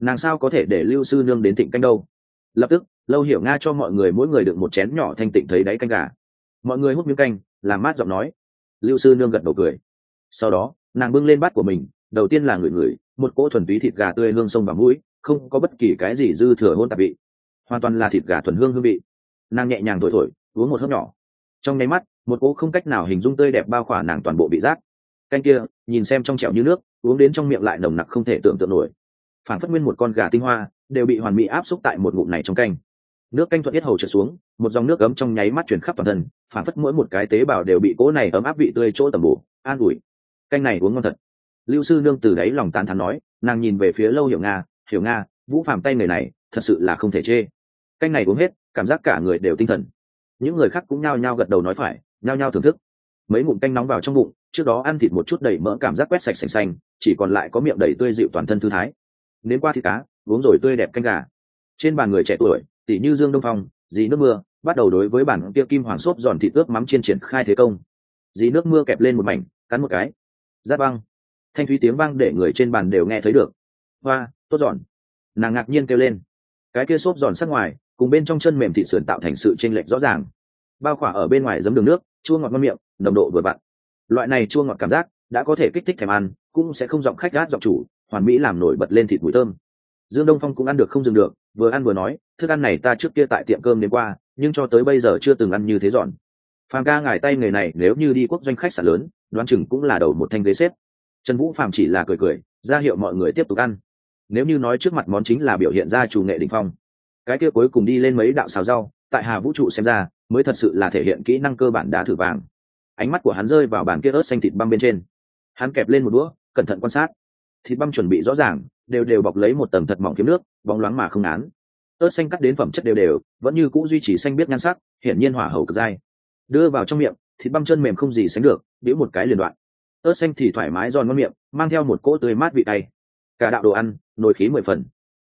Nàng sao có thể để lưu sư nương đến thịnh canh đâu? Lập tức lâu hiểu nga cho mọi người mỗi người được một chén nhỏ thanh tịnh thấy đáy canh gà. Mọi người hút miếng canh làm mát giọng nói. Lưu sư nương gật đầu cười. Sau đó nàng bưng lên bát của mình đầu tiên là người người, một cỗ thuần túy thịt gà tươi hương sông và mũi không có bất kỳ cái gì dư thừa hôn tạp vị hoàn toàn là thịt gà thuần hương hương vị. Nàng nhẹ nhàng thổi thổi, uống một hớp nhỏ. Trong nháy mắt, một cỗ không cách nào hình dung tươi đẹp bao khỏa nàng toàn bộ bị rác canh kia, nhìn xem trong trẻo như nước, uống đến trong miệng lại nồng nặc không thể tưởng tượng nổi. Phản phất nguyên một con gà tinh hoa, đều bị hoàn mỹ áp xúc tại một ngụm này trong canh. Nước canh thuận yết hầu trượt xuống, một dòng nước ấm trong nháy mắt chuyển khắp toàn thân phản phất mỗi một cái tế bào đều bị cỗ này ấm áp vị tươi chỗ tầm bổ, an ủi. Canh này uống ngon thật. Lưu sư nương từ đáy lòng tán thán nói, nàng nhìn về phía lâu hiểu nga hiểu nga, vũ phạm tay người này thật sự là không thể chê canh này uống hết, cảm giác cả người đều tinh thần. Những người khác cũng nhao nhao gật đầu nói phải, nhao nhao thưởng thức. Mấy ngụm canh nóng vào trong bụng, trước đó ăn thịt một chút đầy mỡ cảm giác quét sạch sành xanh, chỉ còn lại có miệng đầy tươi dịu toàn thân thư thái. Nếm qua thịt cá, uống rồi tươi đẹp canh gà. Trên bàn người trẻ tuổi tỷ như dương đông phong, dì nước mưa, bắt đầu đối với bản kia kim hoàng xốp giòn thịt ướp mắm chiên triển khai thế công. Dì nước mưa kẹp lên một mảnh, cắn một cái. Giáp băng. Thanh thúy tiếng vang để người trên bàn đều nghe thấy được. Hoa, tốt giòn. Nàng ngạc nhiên kêu lên. Cái kia xốp giòn sắc ngoài cùng bên trong chân mềm thịt sườn tạo thành sự chênh lệch rõ ràng. Bao khỏa ở bên ngoài giấm đường nước, chua ngọt ngon miệng, nồng độ vừa vặn. Loại này chua ngọt cảm giác đã có thể kích thích thèm ăn, cũng sẽ không giọng khách gát giọng chủ, hoàn mỹ làm nổi bật lên thịt mùi thơm. Dương đông phong cũng ăn được không dừng được, vừa ăn vừa nói, thức ăn này ta trước kia tại tiệm cơm đến qua, nhưng cho tới bây giờ chưa từng ăn như thế giòn phàm ca ngài tay người này nếu như đi quốc doanh khách sạn lớn, đoán chừng cũng là đầu một thanh ghế xếp. Trần vũ phàm chỉ là cười cười, ra hiệu mọi người tiếp tục ăn. Nếu như nói trước mặt món chính là biểu hiện ra chủ nghệ đình phong cái kia cuối cùng đi lên mấy đạo xào rau, tại hà vũ trụ xem ra, mới thật sự là thể hiện kỹ năng cơ bản đá thử vàng. Ánh mắt của hắn rơi vào bàn kia ớt xanh thịt băm bên trên. Hắn kẹp lên một đũa, cẩn thận quan sát. Thịt băm chuẩn bị rõ ràng, đều đều bọc lấy một tầng thật mỏng kiếm nước, bóng loáng mà không án ớt xanh cắt đến phẩm chất đều đều, vẫn như cũ duy trì xanh biết nhan sắc, hiển nhiên hỏa hầu cực dai. Đưa vào trong miệng, thịt băm chân mềm không gì sánh được đĩu một cái liền đoạn. Ớt xanh thì thoải mái giòn ngon miệng, mang theo một cỗ tươi mát vị tay cả đạo đồ ăn, nồi khí mười phần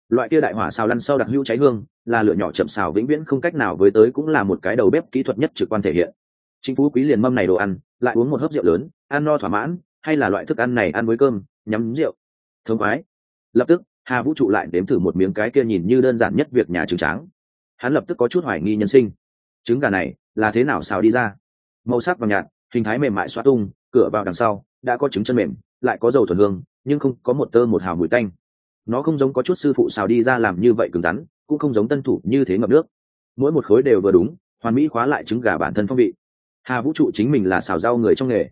loại kia đại hỏa xào lăn sau đặc hữu cháy hương, là lửa nhỏ chậm xào vĩnh viễn không cách nào với tới cũng là một cái đầu bếp kỹ thuật nhất trực quan thể hiện. Chính phú quý liền mâm này đồ ăn, lại uống một hớp rượu lớn, ăn no thỏa mãn, hay là loại thức ăn này ăn với cơm, nhắm rượu. Thương khoái. Lập tức, hà vũ trụ lại đếm thử một miếng cái kia nhìn như đơn giản nhất việc nhà trứng tráng. Hắn lập tức có chút hoài nghi nhân sinh. Trứng gà này, là thế nào xào đi ra? Màu sắc vàng nhạt, hình thái mềm mại xoa tung, cửa vào đằng sau, đã có trứng chân mềm, lại có dầu thuần hương, nhưng không có một tơ một hào mùi tanh nó không giống có chút sư phụ xào đi ra làm như vậy cứng rắn, cũng không giống tân thủ như thế ngập nước. Mỗi một khối đều vừa đúng, hoàn mỹ khóa lại trứng gà bản thân phong vị. Hà vũ trụ chính mình là xào rau người trong nghề.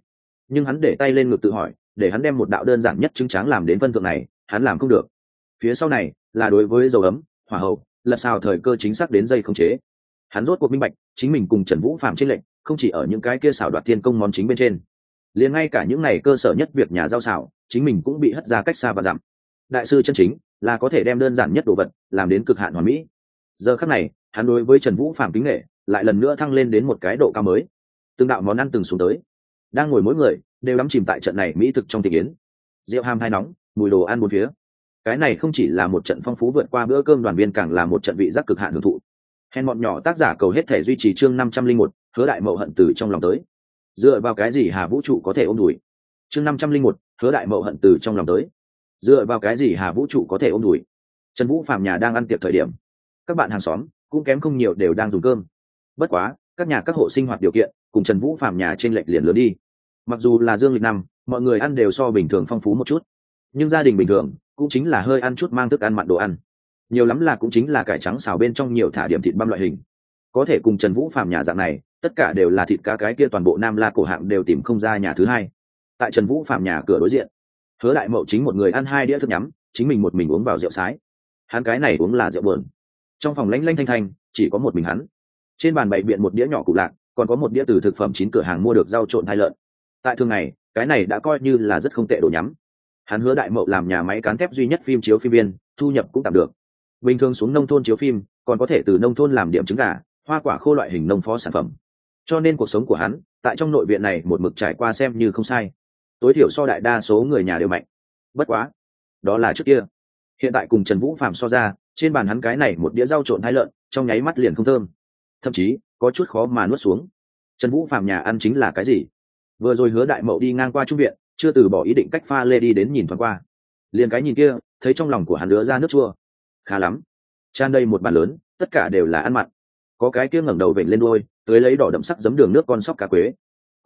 Nhưng hắn để tay lên ngực tự hỏi, để hắn đem một đạo đơn giản nhất trứng tráng làm đến phân thượng này, hắn làm không được. Phía sau này, là đối với dầu ấm, hỏa hậu, lật xào thời cơ chính xác đến dây không chế. Hắn rốt cuộc minh bạch, chính mình cùng trần vũ phạm trên lệnh, không chỉ ở những cái kia xảo đoạt thiên công món chính bên trên, liền ngay cả những này cơ sở nhất việc nhà giao xảo chính mình cũng bị hất ra cách xa và giảm đại sư chân chính, là có thể đem đơn giản nhất đồ vật làm đến cực hạn hoàn mỹ. Giờ khắc này, hắn đối với trần vũ phạm kính nghệ lại lần nữa thăng lên đến một cái độ cao mới. Từng đạo món ăn từng xuống tới. Đang ngồi mỗi người đều đắm chìm tại trận này mỹ thực trong tình yến rượu ham hai nóng, mùi đồ ăn bốn phía. Cái này không chỉ là một trận phong phú vượt qua bữa cơm đoàn viên càng là một trận vị giác cực hạn hưởng thụ. Hèn bọn nhỏ tác giả cầu hết thể duy trì chương năm trăm linh một, hứa đại mậu hận từ trong lòng tới. Dựa vào cái gì hà vũ trụ có thể ôm đùi? Chương năm trăm linh một, hứa đại mậu hận từ trong lòng tới dựa vào cái gì hà vũ trụ có thể ôm đùi? Trần vũ phạm nhà đang ăn tiệc thời điểm, các bạn hàng xóm cũng kém không nhiều đều đang dùng cơm. Bất quá, các nhà các hộ sinh hoạt điều kiện cùng trần vũ phạm nhà trên lệch liền lớn đi. Mặc dù là dương lịch năm, mọi người ăn đều so bình thường phong phú một chút, nhưng gia đình bình thường cũng chính là hơi ăn chút mang thức ăn mặn đồ ăn. Nhiều lắm là cũng chính là cải trắng xào bên trong nhiều thả điểm thịt băm loại hình. Có thể cùng trần vũ phạm nhà dạng này, tất cả đều là thịt cá cái kia toàn bộ nam la cổ hạng đều tìm không ra nhà thứ hai. Tại trần vũ phạm nhà cửa đối diện hứa đại mậu chính một người ăn hai đĩa thức nhắm, chính mình một mình uống vào rượu sái. Hắn cái này uống là rượu bờn trong phòng lanh lanh thanh thanh, chỉ có một mình hắn. Trên bàn bày biện một đĩa nhỏ cụ lạc, còn có một đĩa từ thực phẩm chín cửa hàng mua được rau trộn hai lợn. Tại thường ngày, cái này đã coi như là rất không tệ đồ nhắm. Hắn hứa đại mậu làm nhà máy cán thép duy nhất phim chiếu phim viên, thu nhập cũng tạm được. Bình thường xuống nông thôn chiếu phim, còn có thể từ nông thôn làm điểm trứng gà, hoa quả khô loại hình nông phó sản phẩm. Cho nên cuộc sống của hắn, tại trong nội viện này một mực trải qua xem như không sai tối thiểu so đại đa số người nhà đều mạnh. Bất quá, đó là trước kia. Hiện tại cùng trần vũ phạm so ra, trên bàn hắn cái này một đĩa rau trộn hai lợn, trong nháy mắt liền không thơm. Thậm chí, có chút khó mà nuốt xuống. Trần vũ phạm nhà ăn chính là cái gì? Vừa rồi hứa đại mậu đi ngang qua trung viện, chưa từ bỏ ý định cách pha lê đi đến nhìn thoáng qua. Liền cái nhìn kia, thấy trong lòng của hắn lứa ra nước chua. Khá lắm. Tràn đây một bàn lớn, tất cả đều là ăn mặn. Có cái kia ngẩng đầu vểnh lên đôi tới lấy đỏ đậm sắc giấm đường nước con sóc cá quế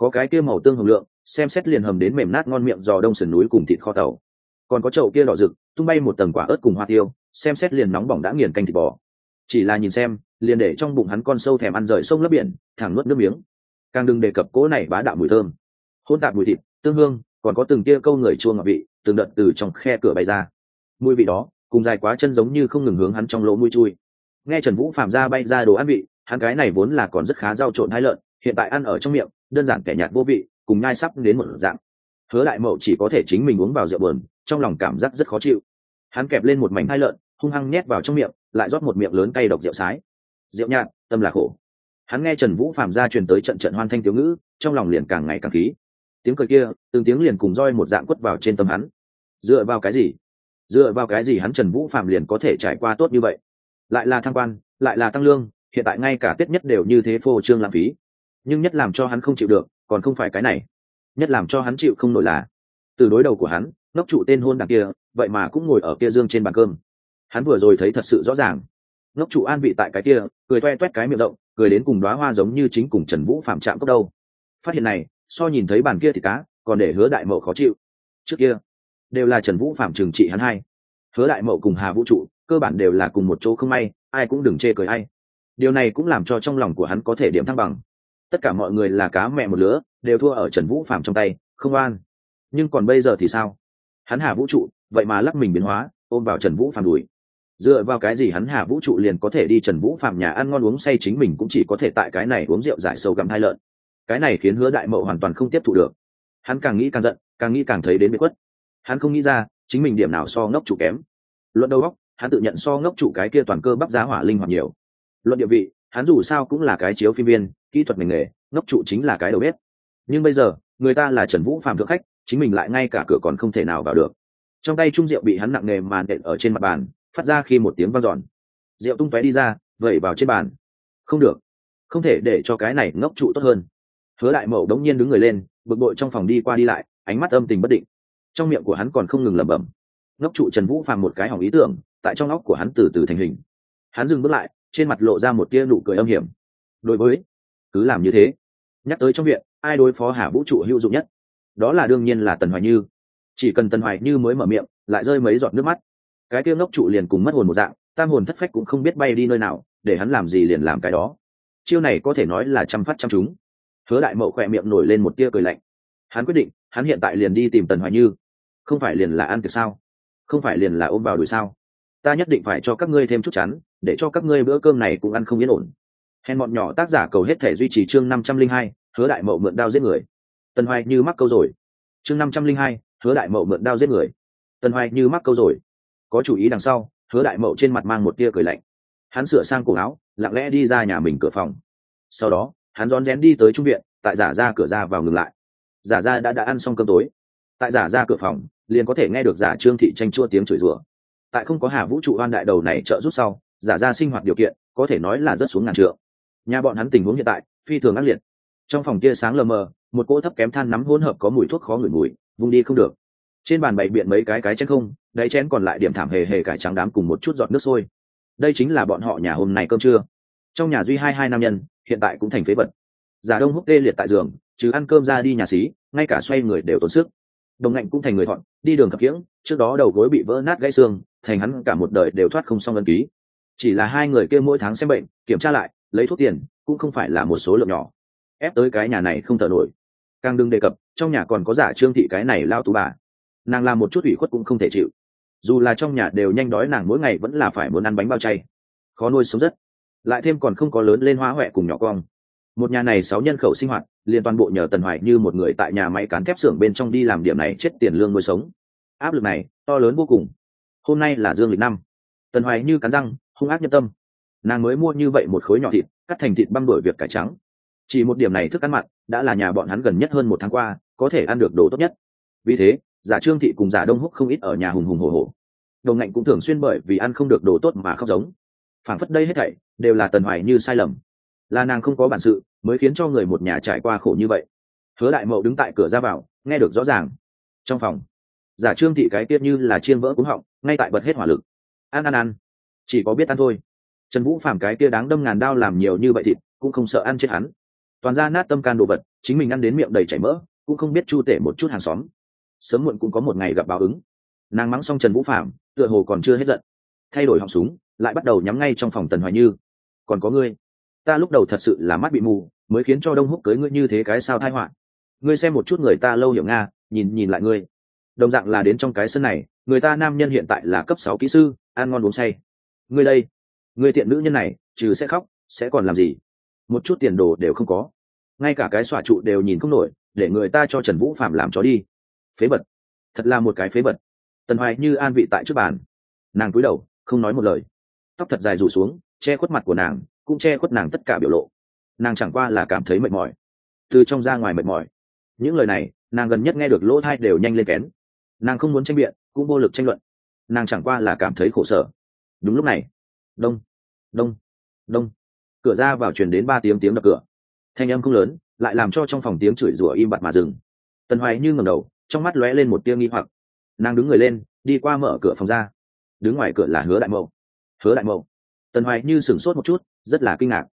có cái kia màu tương hồng lượng, xem xét liền hầm đến mềm nát ngon miệng giò đông sườn núi cùng thịt kho tàu. Còn có chậu kia đỏ rực, tung bay một tầng quả ớt cùng hoa tiêu, xem xét liền nóng bỏng đã nghiền canh thịt bò. Chỉ là nhìn xem, liền để trong bụng hắn con sâu thèm ăn rời sông lấp biển, thẳng nuốt nước miếng. Càng đừng đề cập cỗ này bá đạo mùi thơm. Hôn tạp mùi thịt, tương hương, còn có từng tia câu người chua ngọt vị, từng đợt từ trong khe cửa bay ra. Mùi vị đó, cùng dài quá chân giống như không ngừng hướng hắn trong lỗ mũi chui. Nghe trần vũ phạm ra bay ra đồ ăn vị, hắn cái này vốn là còn rất khá rau trộn hai lợn hiện tại ăn ở trong miệng, đơn giản kẻ nhạt vô vị, cùng nhai sắp đến một dạng. Hứa đại mậu chỉ có thể chính mình uống vào rượu bờn trong lòng cảm giác rất khó chịu. Hắn kẹp lên một mảnh hai lợn, hung hăng nhét vào trong miệng, lại rót một miệng lớn cay độc rượu sái. Rượu nhạt, tâm là khổ. Hắn nghe trần vũ phạm ra truyền tới trận trận hoan thanh thiếu ngữ, trong lòng liền càng ngày càng khí. Tiếng cười kia, từng tiếng liền cùng roi một dạng quất vào trên tâm hắn. Dựa vào cái gì? Dựa vào cái gì hắn trần vũ phạm liền có thể trải qua tốt như vậy? Lại là thăng quan, lại là tăng lương, hiện tại ngay cả tết nhất đều như thế phô trương lãng phí nhưng nhất làm cho hắn không chịu được, còn không phải cái này. Nhất làm cho hắn chịu không nổi là, từ đối đầu của hắn, ngốc trụ tên hôn đằng kia, vậy mà cũng ngồi ở kia dương trên bàn cơm. Hắn vừa rồi thấy thật sự rõ ràng. Ngốc trụ an vị tại cái kia, cười toe toét cái miệng rộng, cười đến cùng đoá hoa giống như chính cùng trần vũ phạm chạm cốc đâu. Phát hiện này, so nhìn thấy bàn kia thì cá, còn để hứa đại mậu khó chịu. Trước kia, đều là trần vũ phạm trừng trị hắn hai. Hứa đại mậu cùng hà vũ trụ, cơ bản đều là cùng một chỗ không may, ai cũng đừng chê cười ai. Điều này cũng làm cho trong lòng của hắn có thể điểm thăng bằng tất cả mọi người là cá mẹ một lứa, đều thua ở trần vũ phạm trong tay, không an nhưng còn bây giờ thì sao? Hắn hà vũ trụ, vậy mà lắc mình biến hóa, ôm vào trần vũ phạm đùi. Dựa vào cái gì hắn hà vũ trụ liền có thể đi trần vũ phạm nhà ăn ngon uống say chính mình cũng chỉ có thể tại cái này uống rượu giải sâu gặm hai lợn. Cái này khiến hứa đại mậu hoàn toàn không tiếp thụ được. Hắn càng nghĩ càng giận, càng nghĩ càng thấy đến bị quất hắn không nghĩ ra, chính mình điểm nào so ngốc chủ kém. Luận đầu góc hắn tự nhận so ngốc chủ cái kia toàn cơ bắp giá hỏa linh hoạt nhiều. Luận địa vị, hắn dù sao cũng là cái chiếu phim viên kỹ thuật ngành nghề, ngốc trụ chính là cái đầu bếp. Nhưng bây giờ, người ta là trần vũ phạm thượng khách, chính mình lại ngay cả cửa còn không thể nào vào được. Trong tay trung rượu bị hắn nặng nề màn đệm ở trên mặt bàn, phát ra khi một tiếng vang giòn rượu tung tóe đi ra, vẩy vào trên bàn. Không được. Không thể để cho cái này ngốc trụ tốt hơn. Hứa đại mậu đống nhiên đứng người lên, bực bội trong phòng đi qua đi lại, ánh mắt âm tình bất định. Trong miệng của hắn còn không ngừng lẩm bẩm. Ngốc trụ trần vũ phàm một cái hỏng ý tưởng, tại trong óc của hắn từ từ thành hình. Hắn dừng bước lại, trên mặt lộ ra một tia nụ cười âm hiểm. Đối với cứ làm như thế. Nhắc tới trong viện, ai đối phó hà vũ trụ hữu dụng nhất? Đó là đương nhiên là tần hoài như. Chỉ cần tần hoài như mới mở miệng, lại rơi mấy giọt nước mắt. Cái kia ngốc trụ liền cùng mất hồn một dạng, tam hồn thất phách cũng không biết bay đi nơi nào, để hắn làm gì liền làm cái đó. Chiêu này có thể nói là chăm phát chăm chúng hứa đại mậu khỏe miệng nổi lên một tia cười lạnh. Hắn quyết định, hắn hiện tại liền đi tìm tần hoài như. Không phải liền là ăn tiệc sao? Không phải liền là ôm vào đuổi sao? Ta nhất định phải cho các ngươi thêm chút chắn để cho các ngươi bữa cơm này cũng ăn không yên ổn hèn bọn nhỏ tác giả cầu hết thể duy trì chương năm trăm linh hai, hứa đại mậu mượn đao giết người. Tần hoài như mắc câu rồi. Chương năm trăm linh hai, hứa đại mậu mượn đao giết người. Tần hoài như mắc câu rồi. Có chủ ý đằng sau, hứa đại mậu trên mặt mang một tia cười lạnh. Hắn sửa sang cổ áo, lặng lẽ đi ra nhà mình cửa phòng. Sau đó, hắn rón rén đi tới trung viện, tại giả ra cửa ra vào ngừng lại. Giả ra đã đã ăn xong cơm tối. Tại giả ra cửa phòng, liền có thể nghe được giả trương thị tranh chua tiếng chửi rủa. Tại không có hà vũ trụ oan đại đầu này trợ giúp sau, giả ra sinh hoạt điều kiện, có thể nói là rất xuống ngàn trượng nhà bọn hắn tình huống hiện tại, phi thường ác liệt. Trong phòng kia sáng lờ mờ, một cỗ thấp kém than nắm hỗn hợp có mùi thuốc khó ngửi mùi vùng đi không được. Trên bàn bày biện mấy cái cái chén không, đáy chén còn lại điểm thảm hề hề cải trắng đám cùng một chút giọt nước sôi. Đây chính là bọn họ nhà hôm nay cơm trưa. Trong nhà duy hai hai nam nhân, hiện tại cũng thành phế vật. Giả đông húc tê liệt tại giường chứ ăn cơm ra đi nhà xí, ngay cả xoay người đều tốn sức. Đồng ngạnh cũng thành người thọn, đi đường khập khiễng, trước đó đầu gối bị vỡ nát gãy xương, thành hắn cả một đời đều thoát không xong ân ký. Chỉ là hai người kia mỗi tháng xem bệnh, kiểm tra lại lấy thuốc tiền, cũng không phải là một số lượng nhỏ. Ép tới cái nhà này không thở nổi. Càng đừng đề cập, trong nhà còn có giả trương thị cái này lao tú bà. Nàng làm một chút ủy khuất cũng không thể chịu. Dù là trong nhà đều nhanh đói, nàng mỗi ngày vẫn là phải muốn ăn bánh bao chay. Khó nuôi sống rất. Lại thêm còn không có lớn lên hoa huệ cùng nhỏ con. một nhà này sáu nhân khẩu sinh hoạt, liền toàn bộ nhờ tần hoài như một người tại nhà máy cán thép xưởng bên trong đi làm điểm này chết tiền lương nuôi sống. Áp lực này, to lớn vô cùng. Hôm nay là dương lịch năm. Tần hoài như cắn răng, hung ác nhân tâm nàng mới mua như vậy một khối nhỏ thịt, cắt thành thịt băm đổi việc cải trắng. Chỉ một điểm này thức ăn mặn đã là nhà bọn hắn gần nhất hơn một tháng qua, có thể ăn được đồ tốt nhất. Vì thế, giả trương thị cùng giả đông húc không ít ở nhà hùng hùng hồ hồ đồng ngạnh cũng thường xuyên bởi vì ăn không được đồ tốt mà khóc giống. Phản phất đây hết thảy đều là tần hoài như sai lầm. Là nàng không có bản sự mới khiến cho người một nhà trải qua khổ như vậy. Hứa đại mậu đứng tại cửa ra vào, nghe được rõ ràng. Trong phòng, giả trương thị cái tiết như là chiên vỡ cúng họng, ngay tại bật hết hỏa lực. Ăn ăn ăn chỉ có biết ăn thôi trần vũ phàm cái kia đáng đâm ngàn đao làm nhiều như vậy thịt, cũng không sợ ăn chết hắn. Toàn ra nát tâm can đồ vật, chính mình ăn đến miệng đầy chảy mỡ, cũng không biết chu tể một chút hàng xóm. Sớm muộn cũng có một ngày gặp báo ứng. Nàng mắng xong trần vũ phạm tựa hồ còn chưa hết giận. Thay đổi họng súng, lại bắt đầu nhắm ngay trong phòng tần hoài như. Còn có ngươi, ta lúc đầu thật sự là mắt bị mù, mới khiến cho đông húc cưới ngươi như thế cái sao thai họa. Ngươi xem một chút người ta lâu hiểu nga, nhìn nhìn lại ngươi. Đồng dạng là đến trong cái sân này, người ta nam nhân hiện tại là cấp sáu kỹ sư, ăn ngon uống say. Ngươi đây người tiện nữ nhân này, trừ sẽ khóc, sẽ còn làm gì? Một chút tiền đồ đều không có. Ngay cả cái xòa trụ đều nhìn không nổi, để người ta cho trần vũ phạm làm chó đi. Phế bật thật là một cái phế bật tần hoài như an vị tại trước bàn. Nàng cúi đầu, không nói một lời. Tóc thật dài rủ xuống, che khuất mặt của nàng, cũng che khuất nàng tất cả biểu lộ. Nàng chẳng qua là cảm thấy mệt mỏi. Từ trong ra ngoài mệt mỏi. Những lời này, nàng gần nhất nghe được lỗ thai đều nhanh lên kén. Nàng không muốn tranh biện, cũng vô lực tranh luận. Nàng chẳng qua là cảm thấy khổ sở. Đúng lúc này đông. Đông. Đông. Cửa ra vào truyền đến ba tiếng tiếng đập cửa. Thanh âm không lớn, lại làm cho trong phòng tiếng chửi rủa im bặt mà dừng. Tần hoài như ngầm đầu, trong mắt lóe lên một tia nghi hoặc. Nàng đứng người lên, đi qua mở cửa phòng ra. Đứng ngoài cửa là hứa đại mậu. Hứa đại mậu. Tần hoài như sửng sốt một chút, rất là kinh ngạc.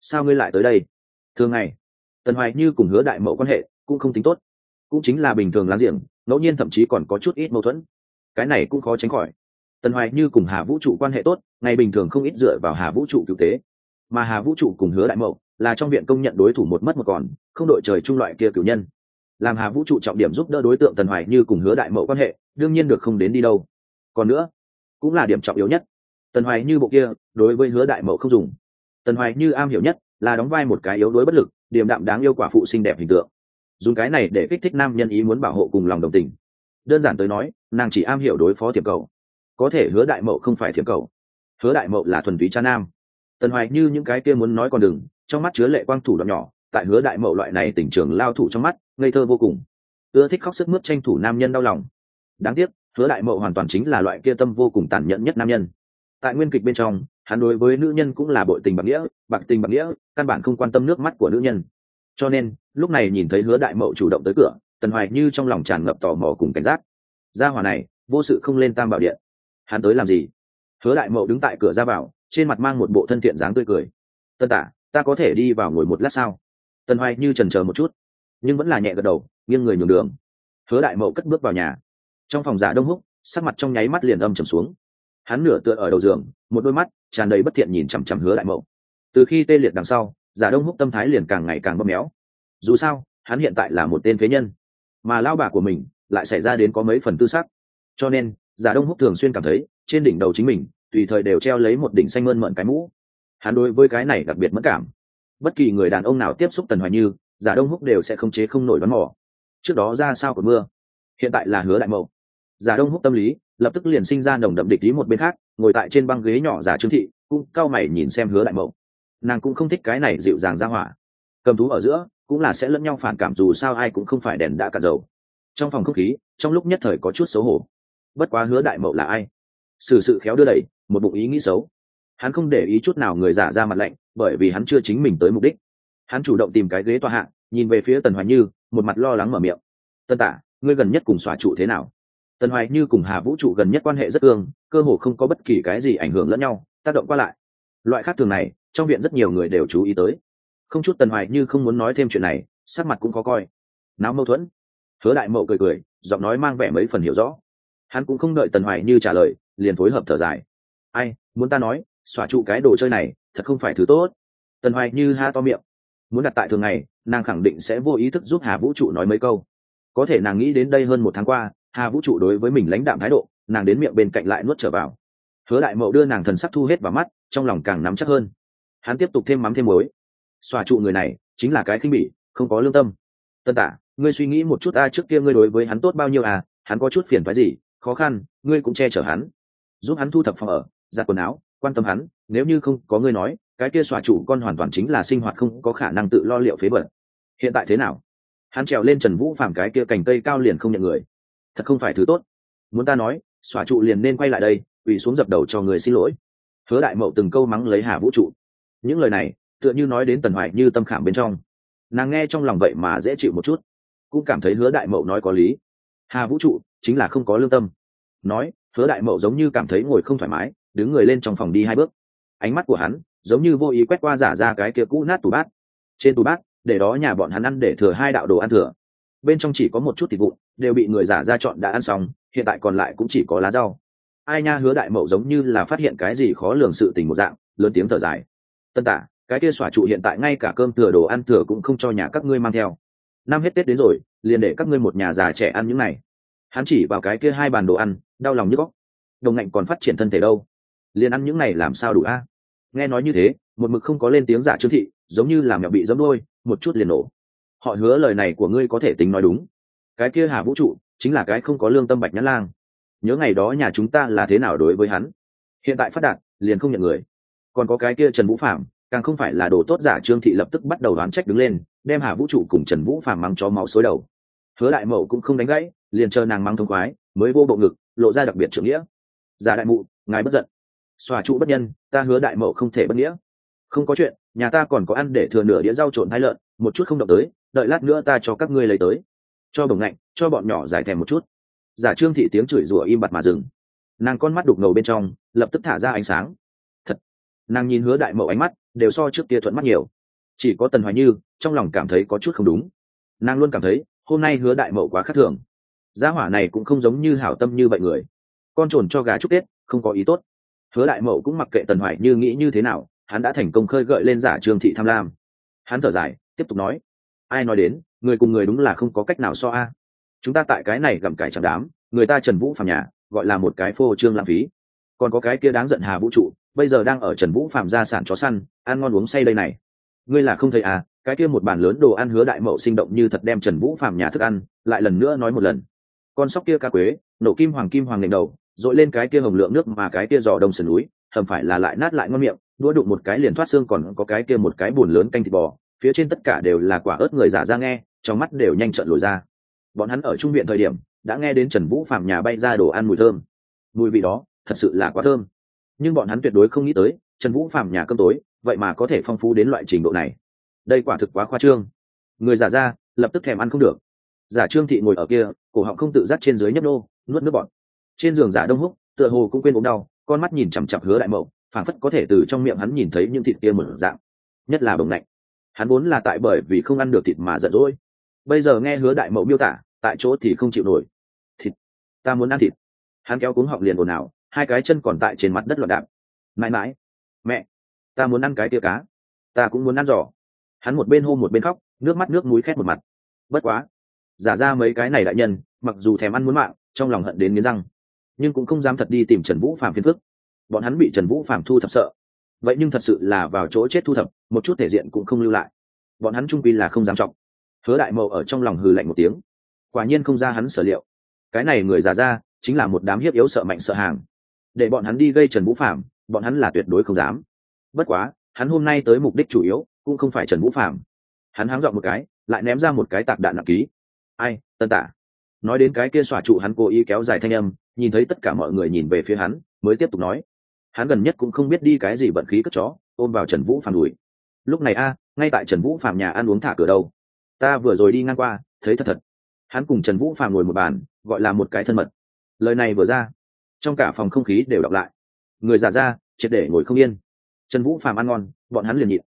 Sao ngươi lại tới đây? Thường ngày, tần hoài như cùng hứa đại mậu quan hệ cũng không tính tốt. Cũng chính là bình thường láng giềng, ngẫu nhiên thậm chí còn có chút ít mâu thuẫn. Cái này cũng khó tránh khỏi tần hoài như cùng hà vũ trụ quan hệ tốt, ngày bình thường không ít dựa vào hà vũ trụ cứu tế. Mà hà vũ trụ cùng hứa đại mậu là trong viện công nhận đối thủ một mất một còn, không đội trời trung loại kia cử nhân. Làm hà vũ trụ trọng điểm giúp đỡ đối tượng tần hoài như cùng hứa đại mậu quan hệ, đương nhiên được không đến đi đâu. Còn nữa, cũng là điểm trọng yếu nhất, tần hoài như bộ kia, đối với hứa đại mậu không dùng. Tần hoài như am hiểu nhất là đóng vai một cái yếu đuối bất lực, điềm đạm đáng yêu quả phụ xinh đẹp hình tượng. Dùng cái này để kích thích nam nhân ý muốn bảo hộ cùng lòng đồng tình. Đơn giản tới nói, nàng chỉ am hiểu đối phó tiệp cầu có thể hứa đại mậu không phải thiểm cầu. Hứa đại mậu là thuần túy cha nam. Tần hoài như những cái kia muốn nói còn đừng, trong mắt chứa lệ quang thủ đoạn nhỏ, tại hứa đại mậu loại này tình trường lao thủ trong mắt, ngây thơ vô cùng. Ưa thích khóc sức mướt tranh thủ nam nhân đau lòng. Đáng tiếc, hứa đại mậu hoàn toàn chính là loại kia tâm vô cùng tàn nhẫn nhất nam nhân. Tại nguyên kịch bên trong, hắn đối với nữ nhân cũng là bội tình bạc nghĩa, bạc tình bạc nghĩa, căn bản không quan tâm nước mắt của nữ nhân. Cho nên, lúc này nhìn thấy hứa đại mậu chủ động tới cửa, tần hoài như trong lòng tràn ngập tò mò cùng cảnh giác. Gia hòa này, vô sự không lên tam bảo điện hắn tới làm gì? Hứa đại mậu đứng tại cửa ra vào, trên mặt mang một bộ thân thiện dáng tươi cười. Tân tả, ta có thể đi vào ngồi một lát sao? Tần hoài như trần chờ một chút, nhưng vẫn là nhẹ gật đầu, nghiêng người nhường đường. Hứa đại mậu cất bước vào nhà. Trong phòng giả đông húc, sắc mặt trong nháy mắt liền âm trầm xuống. Hắn nửa tựa ở đầu giường, một đôi mắt tràn đầy bất thiện nhìn chằm chằm hứa đại mậu. Từ khi tê liệt đằng sau, giả đông húc tâm thái liền càng ngày càng bóp méo. Dù sao, hắn hiện tại là một tên phế nhân, mà lao bà của mình lại xảy ra đến có mấy phần tư sắc. Cho nên giả đông húc thường xuyên cảm thấy, trên đỉnh đầu chính mình, tùy thời đều treo lấy một đỉnh xanh mơn mận cái mũ. Hắn đối với cái này đặc biệt mất cảm. Bất kỳ người đàn ông nào tiếp xúc tần hoài như, giả đông húc đều sẽ không chế không nổi đoán mò. Trước đó ra sao của mưa? Hiện tại là hứa đại mậu. Giả đông húc tâm lý, lập tức liền sinh ra nồng đậm địch ý một bên khác, ngồi tại trên băng ghế nhỏ giả trương thị, cũng cao mày nhìn xem hứa đại mậu. Nàng cũng không thích cái này dịu dàng ra hỏa. Cầm thú ở giữa, cũng là sẽ lẫn nhau phản cảm dù sao ai cũng không phải đèn đã cả dầu. Trong phòng không khí, trong lúc nhất thời có chút xấu hổ bất quá hứa đại mậu là ai? Sự sự khéo đưa đẩy, một bụng ý nghĩ xấu. Hắn không để ý chút nào người giả ra mặt lạnh, bởi vì hắn chưa chính mình tới mục đích. Hắn chủ động tìm cái ghế tòa hạng nhìn về phía tần hoài như, một mặt lo lắng mở miệng. Tân tả ngươi gần nhất cùng xòa trụ thế nào? Tần hoài như cùng hà vũ trụ gần nhất quan hệ rất ương cơ hồ không có bất kỳ cái gì ảnh hưởng lẫn nhau, tác động qua lại. Loại khác thường này, trong viện rất nhiều người đều chú ý tới. Không chút tần hoài như không muốn nói thêm chuyện này, sắc mặt cũng khó coi. Náo mâu thuẫn. Hứa đại mậu cười cười, giọng nói mang vẻ mấy phần hiểu rõ hắn cũng không đợi tần hoài như trả lời, liền phối hợp thở dài. Ai, muốn ta nói xóa trụ cái đồ chơi này, thật không phải thứ tốt. Tần hoài như ha to miệng. Muốn đặt tại thường ngày, nàng khẳng định sẽ vô ý thức giúp hà vũ trụ nói mấy câu. Có thể nàng nghĩ đến đây hơn một tháng qua, hà vũ trụ đối với mình lãnh đạm thái độ, nàng đến miệng bên cạnh lại nuốt trở vào. Hứa đại mậu đưa nàng thần sắc thu hết vào mắt, trong lòng càng nắm chắc hơn. Hắn tiếp tục thêm mắm thêm mối xòa trụ người này, chính là cái khinh bỉ, không có lương tâm. Tân tả, ngươi suy nghĩ một chút a trước kia ngươi đối với hắn tốt bao nhiêu à? Hắn có chút phiền phái gì? Khó khăn, ngươi cũng che chở hắn. Giúp hắn thu thập phòng ở, giặt quần áo, quan tâm hắn, nếu như không có ngươi nói, cái kia xòa chủ con hoàn toàn chính là sinh hoạt không có khả năng tự lo liệu phế vật. Hiện tại thế nào? Hắn trèo lên trần vũ phàm cái kia cành cây cao liền không nhận người. Thật không phải thứ tốt. Muốn ta nói, xòa trụ liền nên quay lại đây ủy xuống dập đầu cho người xin lỗi. Hứa đại mậu từng câu mắng lấy hà vũ trụ. Những lời này, tựa như nói đến tần hoài như tâm khảm bên trong. Nàng nghe trong lòng vậy mà dễ chịu một chút. Cũng cảm thấy hứa đại mậu nói có lý. Hà vũ trụ chính là không có lương tâm. Nói, hứa đại mậu giống như cảm thấy ngồi không thoải mái, đứng người lên trong phòng đi hai bước. Ánh mắt của hắn giống như vô ý quét qua giả ra cái kia cũ nát tủ bát. Trên tủ bát, để đó nhà bọn hắn ăn để thừa hai đạo đồ ăn thừa. Bên trong chỉ có một chút thịt vụn, đều bị người giả ra chọn đã ăn xong, hiện tại còn lại cũng chỉ có lá rau. Ai nha, hứa đại mậu giống như là phát hiện cái gì khó lường sự tình một dạng, lớn tiếng thở dài. Tân tả, cái kia xỏa trụ hiện tại ngay cả cơm thừa đồ ăn thừa cũng không cho nhà các ngươi mang theo. Năm hết tết đến rồi, liền để các ngươi một nhà già trẻ ăn những này hắn chỉ vào cái kia hai bàn đồ ăn, đau lòng như góc đồng ngạnh còn phát triển thân thể đâu? Liền ăn những này làm sao đủ a? Nghe nói như thế, một mực không có lên tiếng giả trương thị, giống như là mẹo bị dấm đôi một chút liền nổ. Họ hứa lời này của ngươi có thể tính nói đúng. Cái kia hà vũ trụ, chính là cái không có lương tâm bạch nhãn lang. Nhớ ngày đó nhà chúng ta là thế nào đối với hắn? Hiện tại phát đạt, liền không nhận người. Còn có cái kia trần vũ phạm càng không phải là đồ tốt giả trương thị lập tức bắt đầu đoán trách đứng lên, đem hà vũ trụ cùng trần vũ phạm mắng chó máu xối đầu. Hứa đại mậu cũng không đánh gãy liền chờ nàng mang thông khoái, mới vô bộ ngực, lộ ra đặc biệt trưởng nghĩa. Giả đại mụ, ngài bất giận. Xòa trụ bất nhân, ta hứa đại mậu không thể bất nghĩa. Không có chuyện, nhà ta còn có ăn để thừa nửa đĩa rau trộn hai lợn, một chút không động tới, đợi lát nữa ta cho các ngươi lấy tới. Cho bồng ngạnh, cho bọn nhỏ giải thèm một chút. Giả trương thị tiếng chửi rủa im bặt mà dừng. Nàng con mắt đục ngầu bên trong, lập tức thả ra ánh sáng. Thật. Nàng nhìn hứa đại mậu ánh mắt, đều so trước kia thuận mắt nhiều. Chỉ có tần hoài như, trong lòng cảm thấy có chút không đúng. Nàng luôn cảm thấy, hôm nay hứa đại mậu quá khắc thường gia hỏa này cũng không giống như hảo tâm như vậy người. Con trồn cho gà chúc tết, không có ý tốt. Hứa đại mậu cũng mặc kệ tần hoài như nghĩ như thế nào, hắn đã thành công khơi gợi lên giả trương thị tham lam. Hắn thở dài, tiếp tục nói, ai nói đến, người cùng người đúng là không có cách nào so a. Chúng ta tại cái này gặm cải chẳng đám, người ta trần vũ phàm nhà, gọi là một cái phô trương lãng phí. Còn có cái kia đáng giận hà vũ trụ, bây giờ đang ở trần vũ phàm gia sản chó săn, ăn ngon uống say đây này. Ngươi là không thấy à cái kia một bàn lớn đồ ăn hứa đại mậu sinh động như thật đem trần vũ phàm nhà thức ăn, lại lần nữa nói một lần con sóc kia ca quế, nổ kim hoàng kim hoàng nền đầu, dội lên cái kia hồng lượng nước mà cái kia giò đông sườn núi hầm phải là lại nát lại ngon miệng, đũa đụng một cái liền thoát xương còn có cái kia một cái bùn lớn canh thịt bò, phía trên tất cả đều là quả ớt người giả ra nghe, trong mắt đều nhanh trận lồi ra. Bọn hắn ở trung viện thời điểm, đã nghe đến trần vũ phạm nhà bay ra đồ ăn mùi thơm. Mùi vị đó, thật sự là quá thơm. Nhưng bọn hắn tuyệt đối không nghĩ tới, trần vũ phạm nhà cơm tối, vậy mà có thể phong phú đến loại trình độ này. Đây quả thực quá khoa trương. Người giả ra, lập tức thèm ăn không được giả trương thị ngồi ở kia, cổ họng không tự dắt trên dưới nhấp nô, nuốt nước bọt. Trên giường giả đông húc, tựa hồ cũng quên ốm đau, con mắt nhìn chằm chặp hứa đại mậu, phảng phất có thể từ trong miệng hắn nhìn thấy những thịt kia mở dạng. Nhất là bồng lạnh. Hắn vốn là tại bởi vì không ăn được thịt mà giận dỗi. Bây giờ nghe hứa đại mậu miêu tả, tại chỗ thì không chịu nổi. Thịt, ta muốn ăn thịt. Hắn kéo cuống họng liền ồn ào, hai cái chân còn tại trên mặt đất loạn đạp. Mãi mãi, mẹ, ta muốn ăn cái tia cá. Ta cũng muốn ăn giò. Hắn một bên hô một bên khóc, nước mắt nước mũi khét một mặt. Bất quá giả ra mấy cái này đại nhân, mặc dù thèm ăn muốn mạng, trong lòng hận đến nghiến răng, nhưng cũng không dám thật đi tìm trần vũ phạm phiền phức. Bọn hắn bị trần vũ phạm thu thập sợ. Vậy nhưng thật sự là vào chỗ chết thu thập, một chút thể diện cũng không lưu lại. Bọn hắn trung pi là không dám trọng. Hứa đại mậu ở trong lòng hừ lạnh một tiếng. Quả nhiên không ra hắn sở liệu. Cái này người già ra, chính là một đám hiếp yếu sợ mạnh sợ hàng. Để bọn hắn đi gây trần vũ phạm bọn hắn là tuyệt đối không dám. Bất quá, hắn hôm nay tới mục đích chủ yếu, cũng không phải trần vũ phạm hắn háng dọn một cái, lại ném ra một cái tạc đạn nặng ký ai tân tả. Nói đến cái kia xòa trụ hắn cố ý kéo dài thanh âm, nhìn thấy tất cả mọi người nhìn về phía hắn, mới tiếp tục nói. Hắn gần nhất cũng không biết đi cái gì bận khí cất chó, ôm vào trần vũ phàm đùi. Lúc này a, ngay tại trần vũ phàm nhà ăn uống thả cửa đâu ta vừa rồi đi ngang qua, thấy thật thật. Hắn cùng trần vũ phàm ngồi một bàn, gọi là một cái thân mật. Lời này vừa ra, trong cả phòng không khí đều đọc lại. Người già ra, triệt để ngồi không yên. Trần vũ phàm ăn ngon, bọn hắn liền nhịn.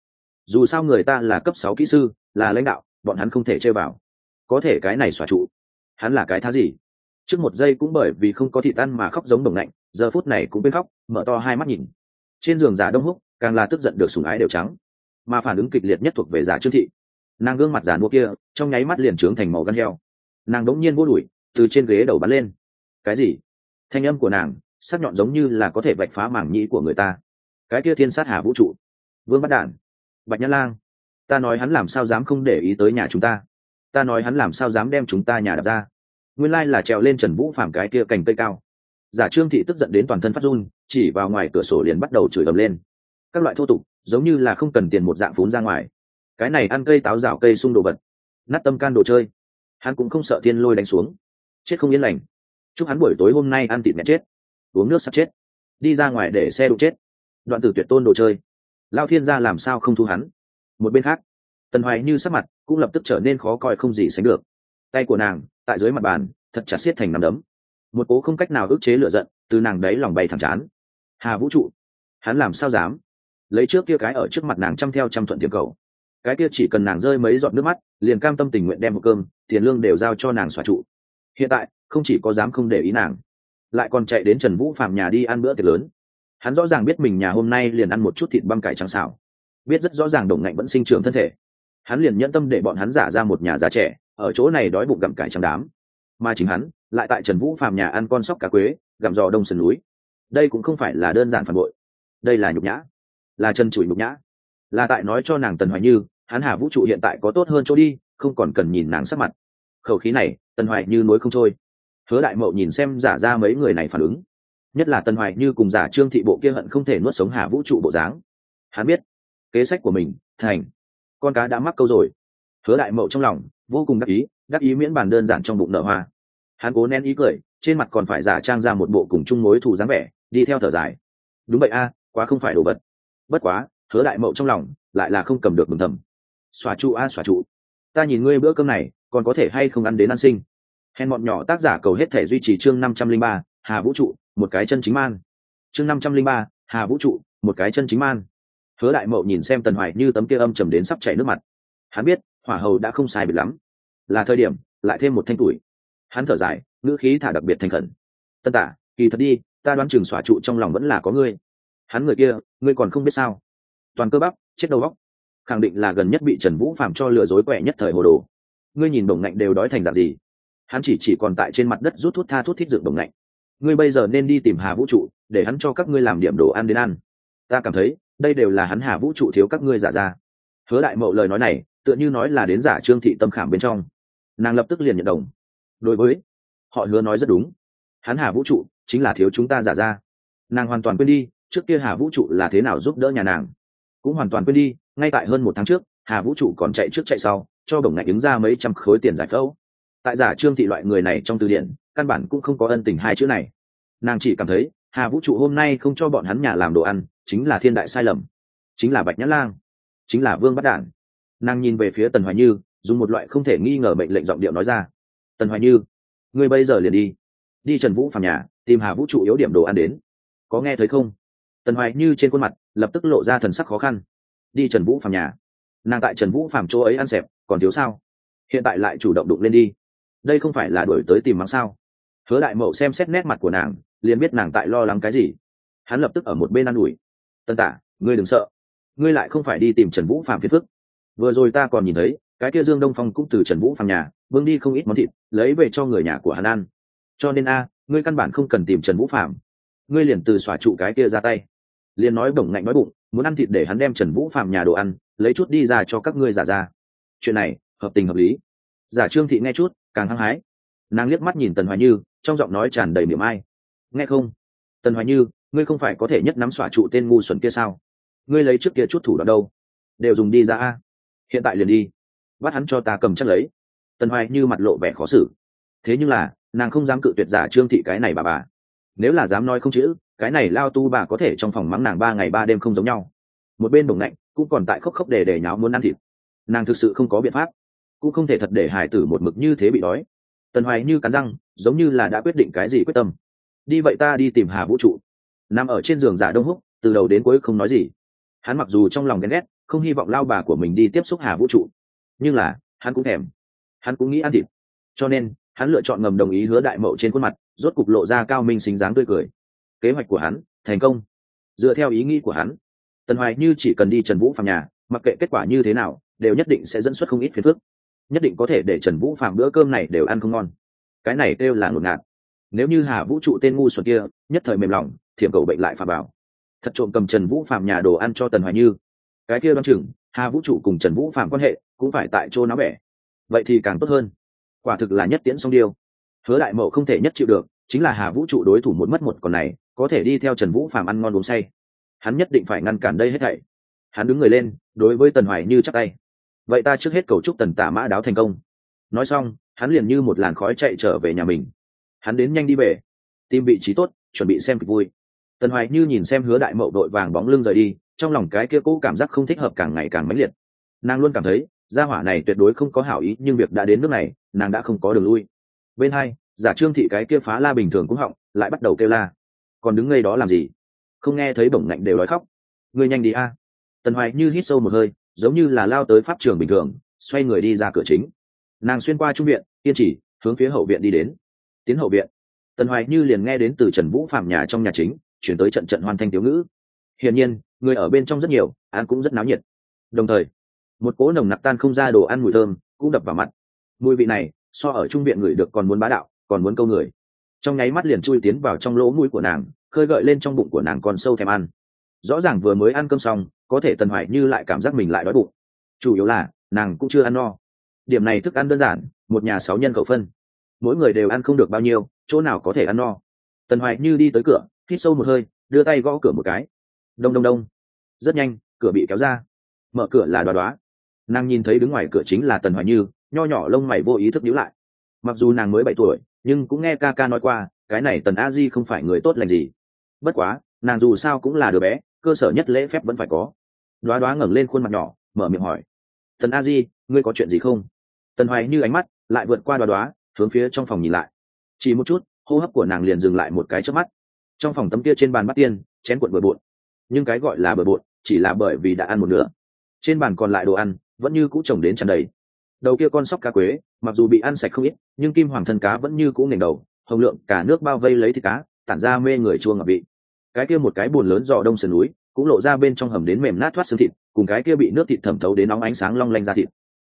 Dù sao người ta là cấp sáu kỹ sư, là lãnh đạo, bọn hắn không thể chơi vào có thể cái này xóa trụ. Hắn là cái thá gì? Trước một giây cũng bởi vì không có thịt ăn mà khóc giống đồng lạnh, giờ phút này cũng bên khóc, mở to hai mắt nhìn. Trên giường giả đông húc, càng là tức giận được sùng ái đều trắng. Mà phản ứng kịch liệt nhất thuộc về giả trương thị. Nàng gương mặt giả mua kia, trong nháy mắt liền trướng thành màu gan heo. Nàng đống nhiên vô đuổi, từ trên ghế đầu bắn lên. Cái gì? Thanh âm của nàng, sắc nhọn giống như là có thể vạch phá mảng nhĩ của người ta. Cái kia thiên sát hà vũ trụ. Vương bắt đản. Bạch nhã lang. Ta nói hắn làm sao dám không để ý tới nhà chúng ta? Ta nói hắn làm sao dám đem chúng ta nhà đạp ra. Nguyên lai là trèo lên trần vũ phạm cái kia cành cây cao. Giả trương thị tức giận đến toàn thân phát run, chỉ vào ngoài cửa sổ liền bắt đầu chửi ầm lên. Các loại thô tục, giống như là không cần tiền một dạng phún ra ngoài. Cái này ăn cây táo rào cây sung đồ vật. Nát tâm can đồ chơi. Hắn cũng không sợ thiên lôi đánh xuống. Chết không yên lành. Chúc hắn buổi tối hôm nay ăn thịt mẹ chết. Uống nước sắp chết. Đi ra ngoài để xe đụng chết. Đoạn tử tuyệt tôn đồ chơi. Lao thiên gia làm sao không thu hắn? Một bên khác tần hoài như sắc mặt cũng lập tức trở nên khó coi không gì sánh được. Tay của nàng tại dưới mặt bàn thật chặt xiết thành nắm đấm. Một cố không cách nào ức chế lựa giận từ nàng đấy lòng bay thẳng chán. Hà vũ trụ, hắn làm sao dám? Lấy trước kia cái ở trước mặt nàng chăm theo chăm thuận tiệm cầu. Cái kia chỉ cần nàng rơi mấy giọt nước mắt, liền cam tâm tình nguyện đem một cơm, tiền lương đều giao cho nàng xóa trụ. Hiện tại, không chỉ có dám không để ý nàng, lại còn chạy đến trần vũ phạm nhà đi ăn bữa tiệc lớn. Hắn rõ ràng biết mình nhà hôm nay liền ăn một chút thịt băm cải trắng xào. Biết rất rõ ràng đồng ngạnh vẫn sinh trưởng thân thể hắn liền nhẫn tâm để bọn hắn giả ra một nhà già trẻ, ở chỗ này đói bụng gặm cải trắng đám. Mà chính hắn, lại tại trần vũ phàm nhà ăn con sóc cá quế, gặm giò đông sườn núi. Đây cũng không phải là đơn giản phản bội. Đây là nhục nhã. Là chân chùi nhục nhã. Là tại nói cho nàng tần hoài như, hắn hà vũ trụ hiện tại có tốt hơn chỗ đi, không còn cần nhìn nàng sắc mặt. Khẩu khí này, tần hoài như nối không trôi. Hứa đại mậu nhìn xem giả ra mấy người này phản ứng. Nhất là tần hoài như cùng giả trương thị bộ kia hận không thể nuốt sống hà vũ trụ bộ dáng. Hắn biết, kế sách của mình thành con cá đã mắc câu rồi. Hứa đại mậu trong lòng, vô cùng đắc ý đắc ý miễn bàn đơn giản trong bụng nở hoa. Hắn cố nén ý cười, trên mặt còn phải giả trang ra một bộ cùng chung mối thù dáng vẻ, đi theo thở dài. Đúng vậy a, quá không phải đồ vật. Bất quá, hứa đại mậu trong lòng lại là không cầm được mừng thầm. Xòa trụ a, xòa trụ. Ta nhìn ngươi bữa cơm này, còn có thể hay không ăn đến ăn sinh? Hèn bọn nhỏ tác giả cầu hết thể duy trì chương năm trăm linh ba, hà vũ trụ, một cái chân chính man. Chương năm trăm linh ba, hà vũ trụ, một cái chân chính man hứa đại mậu nhìn xem tần hoài như tấm kia âm trầm đến sắp chảy nước mặt. Hắn biết, hỏa hầu đã không sai biệt lắm. Là thời điểm, lại thêm một thanh tuổi. Hắn thở dài, ngữ khí thả đặc biệt thành khẩn. Tân tả, kỳ thật đi, ta đoán chừng xỏa trụ trong lòng vẫn là có ngươi. Hắn người kia, ngươi còn không biết sao? Toàn cơ bắp, chết đầu bóc khẳng định là gần nhất bị trần vũ phạm cho lừa dối quẹ nhất thời hồ đồ. Ngươi nhìn đồng ngạnh đều đói thành dạng gì? Hắn chỉ chỉ còn tại trên mặt đất rút thuốc tha thuốc thiết dựng đồng ngạnh. Ngươi bây giờ nên đi tìm hà vũ trụ, để hắn cho các ngươi làm điểm đồ ăn đến ăn. Ta cảm thấy đây đều là hắn hà vũ trụ thiếu các ngươi giả ra. Hứa đại mậu lời nói này, tựa như nói là đến giả trương thị tâm khảm bên trong. Nàng lập tức liền nhận đồng. Đối với, họ hứa nói rất đúng. Hắn hà vũ trụ, chính là thiếu chúng ta giả ra. Nàng hoàn toàn quên đi, trước kia hà vũ trụ là thế nào giúp đỡ nhà nàng. Cũng hoàn toàn quên đi, ngay tại hơn một tháng trước, hà vũ trụ còn chạy trước chạy sau, cho bổng ngạch ứng ra mấy trăm khối tiền giải phẫu. Tại giả trương thị loại người này trong từ điển, căn bản cũng không có ân tình hai chữ này. Nàng chỉ cảm thấy, hà vũ trụ hôm nay không cho bọn hắn nhà làm đồ ăn chính là thiên đại sai lầm, chính là bạch nhã lang, chính là vương bắt đản. Nàng nhìn về phía tần hoài như, dùng một loại không thể nghi ngờ mệnh lệnh giọng điệu nói ra, tần hoài như, ngươi bây giờ liền đi đi trần vũ phàm nhà, tìm hà vũ trụ yếu điểm đồ ăn đến. Có nghe thấy không? Tần hoài như trên khuôn mặt lập tức lộ ra thần sắc khó khăn. Đi trần vũ phàm nhà? Nàng tại trần vũ phàm chỗ ấy ăn xẹp, còn thiếu sao? Hiện tại lại chủ động đụng lên đi. Đây không phải là đổi tới tìm mắng sao? Hứa đại mậu xem xét nét mặt của nàng, liền biết nàng tại lo lắng cái gì. Hắn lập tức ở một bên ă n ủi tân tả, ngươi đừng sợ. Ngươi lại không phải đi tìm trần vũ phạm phiền phức. Vừa rồi ta còn nhìn thấy, cái kia dương đông phong cũng từ trần vũ phạm nhà vương đi không ít món thịt, lấy về cho người nhà của hắn ăn. Cho nên a, ngươi căn bản không cần tìm trần vũ phạm ngươi liền từ xòa trụ cái kia ra tay. Liền nói bổng ngạnh nói bụng, muốn ăn thịt để hắn đem trần vũ phạm nhà đồ ăn, lấy chút đi ra cho các ngươi giả ra. Chuyện này, hợp tình hợp lý. Giả trương thị nghe chút, càng hăng hái. Nàng liếc mắt nhìn tần hoài như, trong giọng nói tràn đầy miệng ai. Nghe không? Tần hoài như ngươi không phải có thể nhất nắm xỏa trụ tên ngu xuẩn kia sao? Ngươi lấy trước kia chút thủ đoạn đâu? Đều dùng đi ra a. Hiện tại liền đi. Bắt hắn cho ta cầm chắc lấy. Tần hoài như mặt lộ vẻ khó xử. Thế nhưng là, nàng không dám cự tuyệt giả trương thị cái này bà bà. Nếu là dám nói không chữ, cái này lao tu bà có thể trong phòng mắng nàng ba ngày ba đêm không giống nhau. Một bên đồng lạnh cũng còn tại khóc khóc để để nháo muốn ăn thịt. Nàng thực sự không có biện pháp. Cũng không thể thật để hải tử một mực như thế bị đói. Tần hoài như cắn răng, giống như là đã quyết định cái gì quyết tâm. Đi vậy ta đi tìm hà vũ trụ nằm ở trên giường giả đông húc, từ đầu đến cuối không nói gì. Hắn mặc dù trong lòng ghen ghét, không hy vọng lao bà của mình đi tiếp xúc hà vũ trụ. Nhưng là, hắn cũng thèm. Hắn cũng nghĩ ăn thịt. Cho nên, hắn lựa chọn ngầm đồng ý hứa đại mậu trên khuôn mặt, rốt cục lộ ra cao minh xính dáng tươi cười. Kế hoạch của hắn, thành công. Dựa theo ý nghĩ của hắn, tần hoài như chỉ cần đi trần vũ phạm nhà, mặc kệ kết quả như thế nào, đều nhất định sẽ dẫn xuất không ít phiền phức. Nhất định có thể để trần vũ phạm bữa cơm này đều ăn không ngon. Cái này kêu là ngột ngạt nếu như hà vũ trụ tên ngu xuẩn kia, nhất thời mềm lòng, thiểm cầu bệnh lại phà bảo. Thật trộm cầm trần vũ phạm nhà đồ ăn cho tần hoài như. Cái kia đoan chừng, hà vũ trụ cùng trần vũ phạm quan hệ cũng phải tại chỗ náo bẻ. Vậy thì càng tốt hơn. Quả thực là nhất tiễn song điêu. Hứa đại mậu không thể nhất chịu được, chính là hà vũ trụ đối thủ một mất một còn này, có thể đi theo trần vũ phạm ăn ngon uống say. Hắn nhất định phải ngăn cản đây hết thảy. Hắn đứng người lên, đối với tần hoài như chắc tay. Vậy ta trước hết cầu chúc tần tả mã đáo thành công. Nói xong, hắn liền như một làn khói chạy trở về nhà mình hắn đến nhanh đi về. Tìm vị trí tốt, chuẩn bị xem kịch vui. Tần hoài như nhìn xem hứa đại mậu đội vàng bóng lưng rời đi, trong lòng cái kia cũ cảm giác không thích hợp càng ngày càng mãnh liệt. Nàng luôn cảm thấy, gia hỏa này tuyệt đối không có hảo ý, nhưng việc đã đến nước này, nàng đã không có đường lui. Bên hai, giả trương thị cái kia phá la bình thường cũng họng, lại bắt đầu kêu la. Còn đứng ngay đó làm gì? Không nghe thấy bổng ngạnh đều nói khóc. Ngươi nhanh đi a. Tần hoài như hít sâu một hơi, giống như là lao tới pháp trường bình thường, xoay người đi ra cửa chính. Nàng xuyên qua trung viện, kiên trì, hướng phía hậu viện đi đến tiến hậu viện. Tần hoài như liền nghe đến từ trần vũ phạm nhà trong nhà chính, chuyển tới trận trận hoàn thanh thiếu ngữ. Hiển nhiên, người ở bên trong rất nhiều, ăn cũng rất náo nhiệt. Đồng thời, một cỗ nồng nặc tan không ra đồ ăn mùi thơm cũng đập vào mặt. Mùi vị này, so ở trung viện người được còn muốn bá đạo, còn muốn câu người. Trong nháy mắt liền chui tiến vào trong lỗ mũi của nàng, khơi gợi lên trong bụng của nàng còn sâu thèm ăn. Rõ ràng vừa mới ăn cơm xong, có thể tần hoài như lại cảm giác mình lại đói bụng. Chủ yếu là, nàng cũng chưa ăn no. Điểm này thức ăn đơn giản, một nhà sáu nhân khẩu phân mỗi người đều ăn không được bao nhiêu, chỗ nào có thể ăn no. Tần hoài như đi tới cửa, hít sâu một hơi, đưa tay gõ cửa một cái. Đông đông đông. Rất nhanh, cửa bị kéo ra. Mở cửa là đoá đoá. Nàng nhìn thấy đứng ngoài cửa chính là tần hoài như, nho nhỏ lông mày vô ý thức nhíu lại. Mặc dù nàng mới bảy tuổi, nhưng cũng nghe ca ca nói qua, cái này tần a di không phải người tốt lành gì. Bất quá, nàng dù sao cũng là đứa bé, cơ sở nhất lễ phép vẫn phải có. Đoá đoá ngẩng lên khuôn mặt nhỏ, mở miệng hỏi. Tần a di, ngươi có chuyện gì không? Tần hoài như ánh mắt lại vượt qua đoá đoá hướng phía trong phòng nhìn lại. Chỉ một chút, hô hấp của nàng liền dừng lại một cái trước mắt. Trong phòng tấm kia trên bàn bắt tiên, chén cuộn bừa bộn. Nhưng cái gọi là bừa bộn, chỉ là bởi vì đã ăn một nửa. Trên bàn còn lại đồ ăn, vẫn như cũ trồng đến tràn đầy. Đầu kia con sóc cá quế, mặc dù bị ăn sạch không ít, nhưng kim hoàng thân cá vẫn như cũ nền đầu, hồng lượng, cả nước bao vây lấy thịt cá, tản ra mê người chua ngập vị. Cái kia một cái bùn lớn dò đông sườn núi, cũng lộ ra bên trong hầm đến mềm nát thoát xương thịt, cùng cái kia bị nước thịt thẩm thấu đến nóng ánh sáng long lanh ra thịt.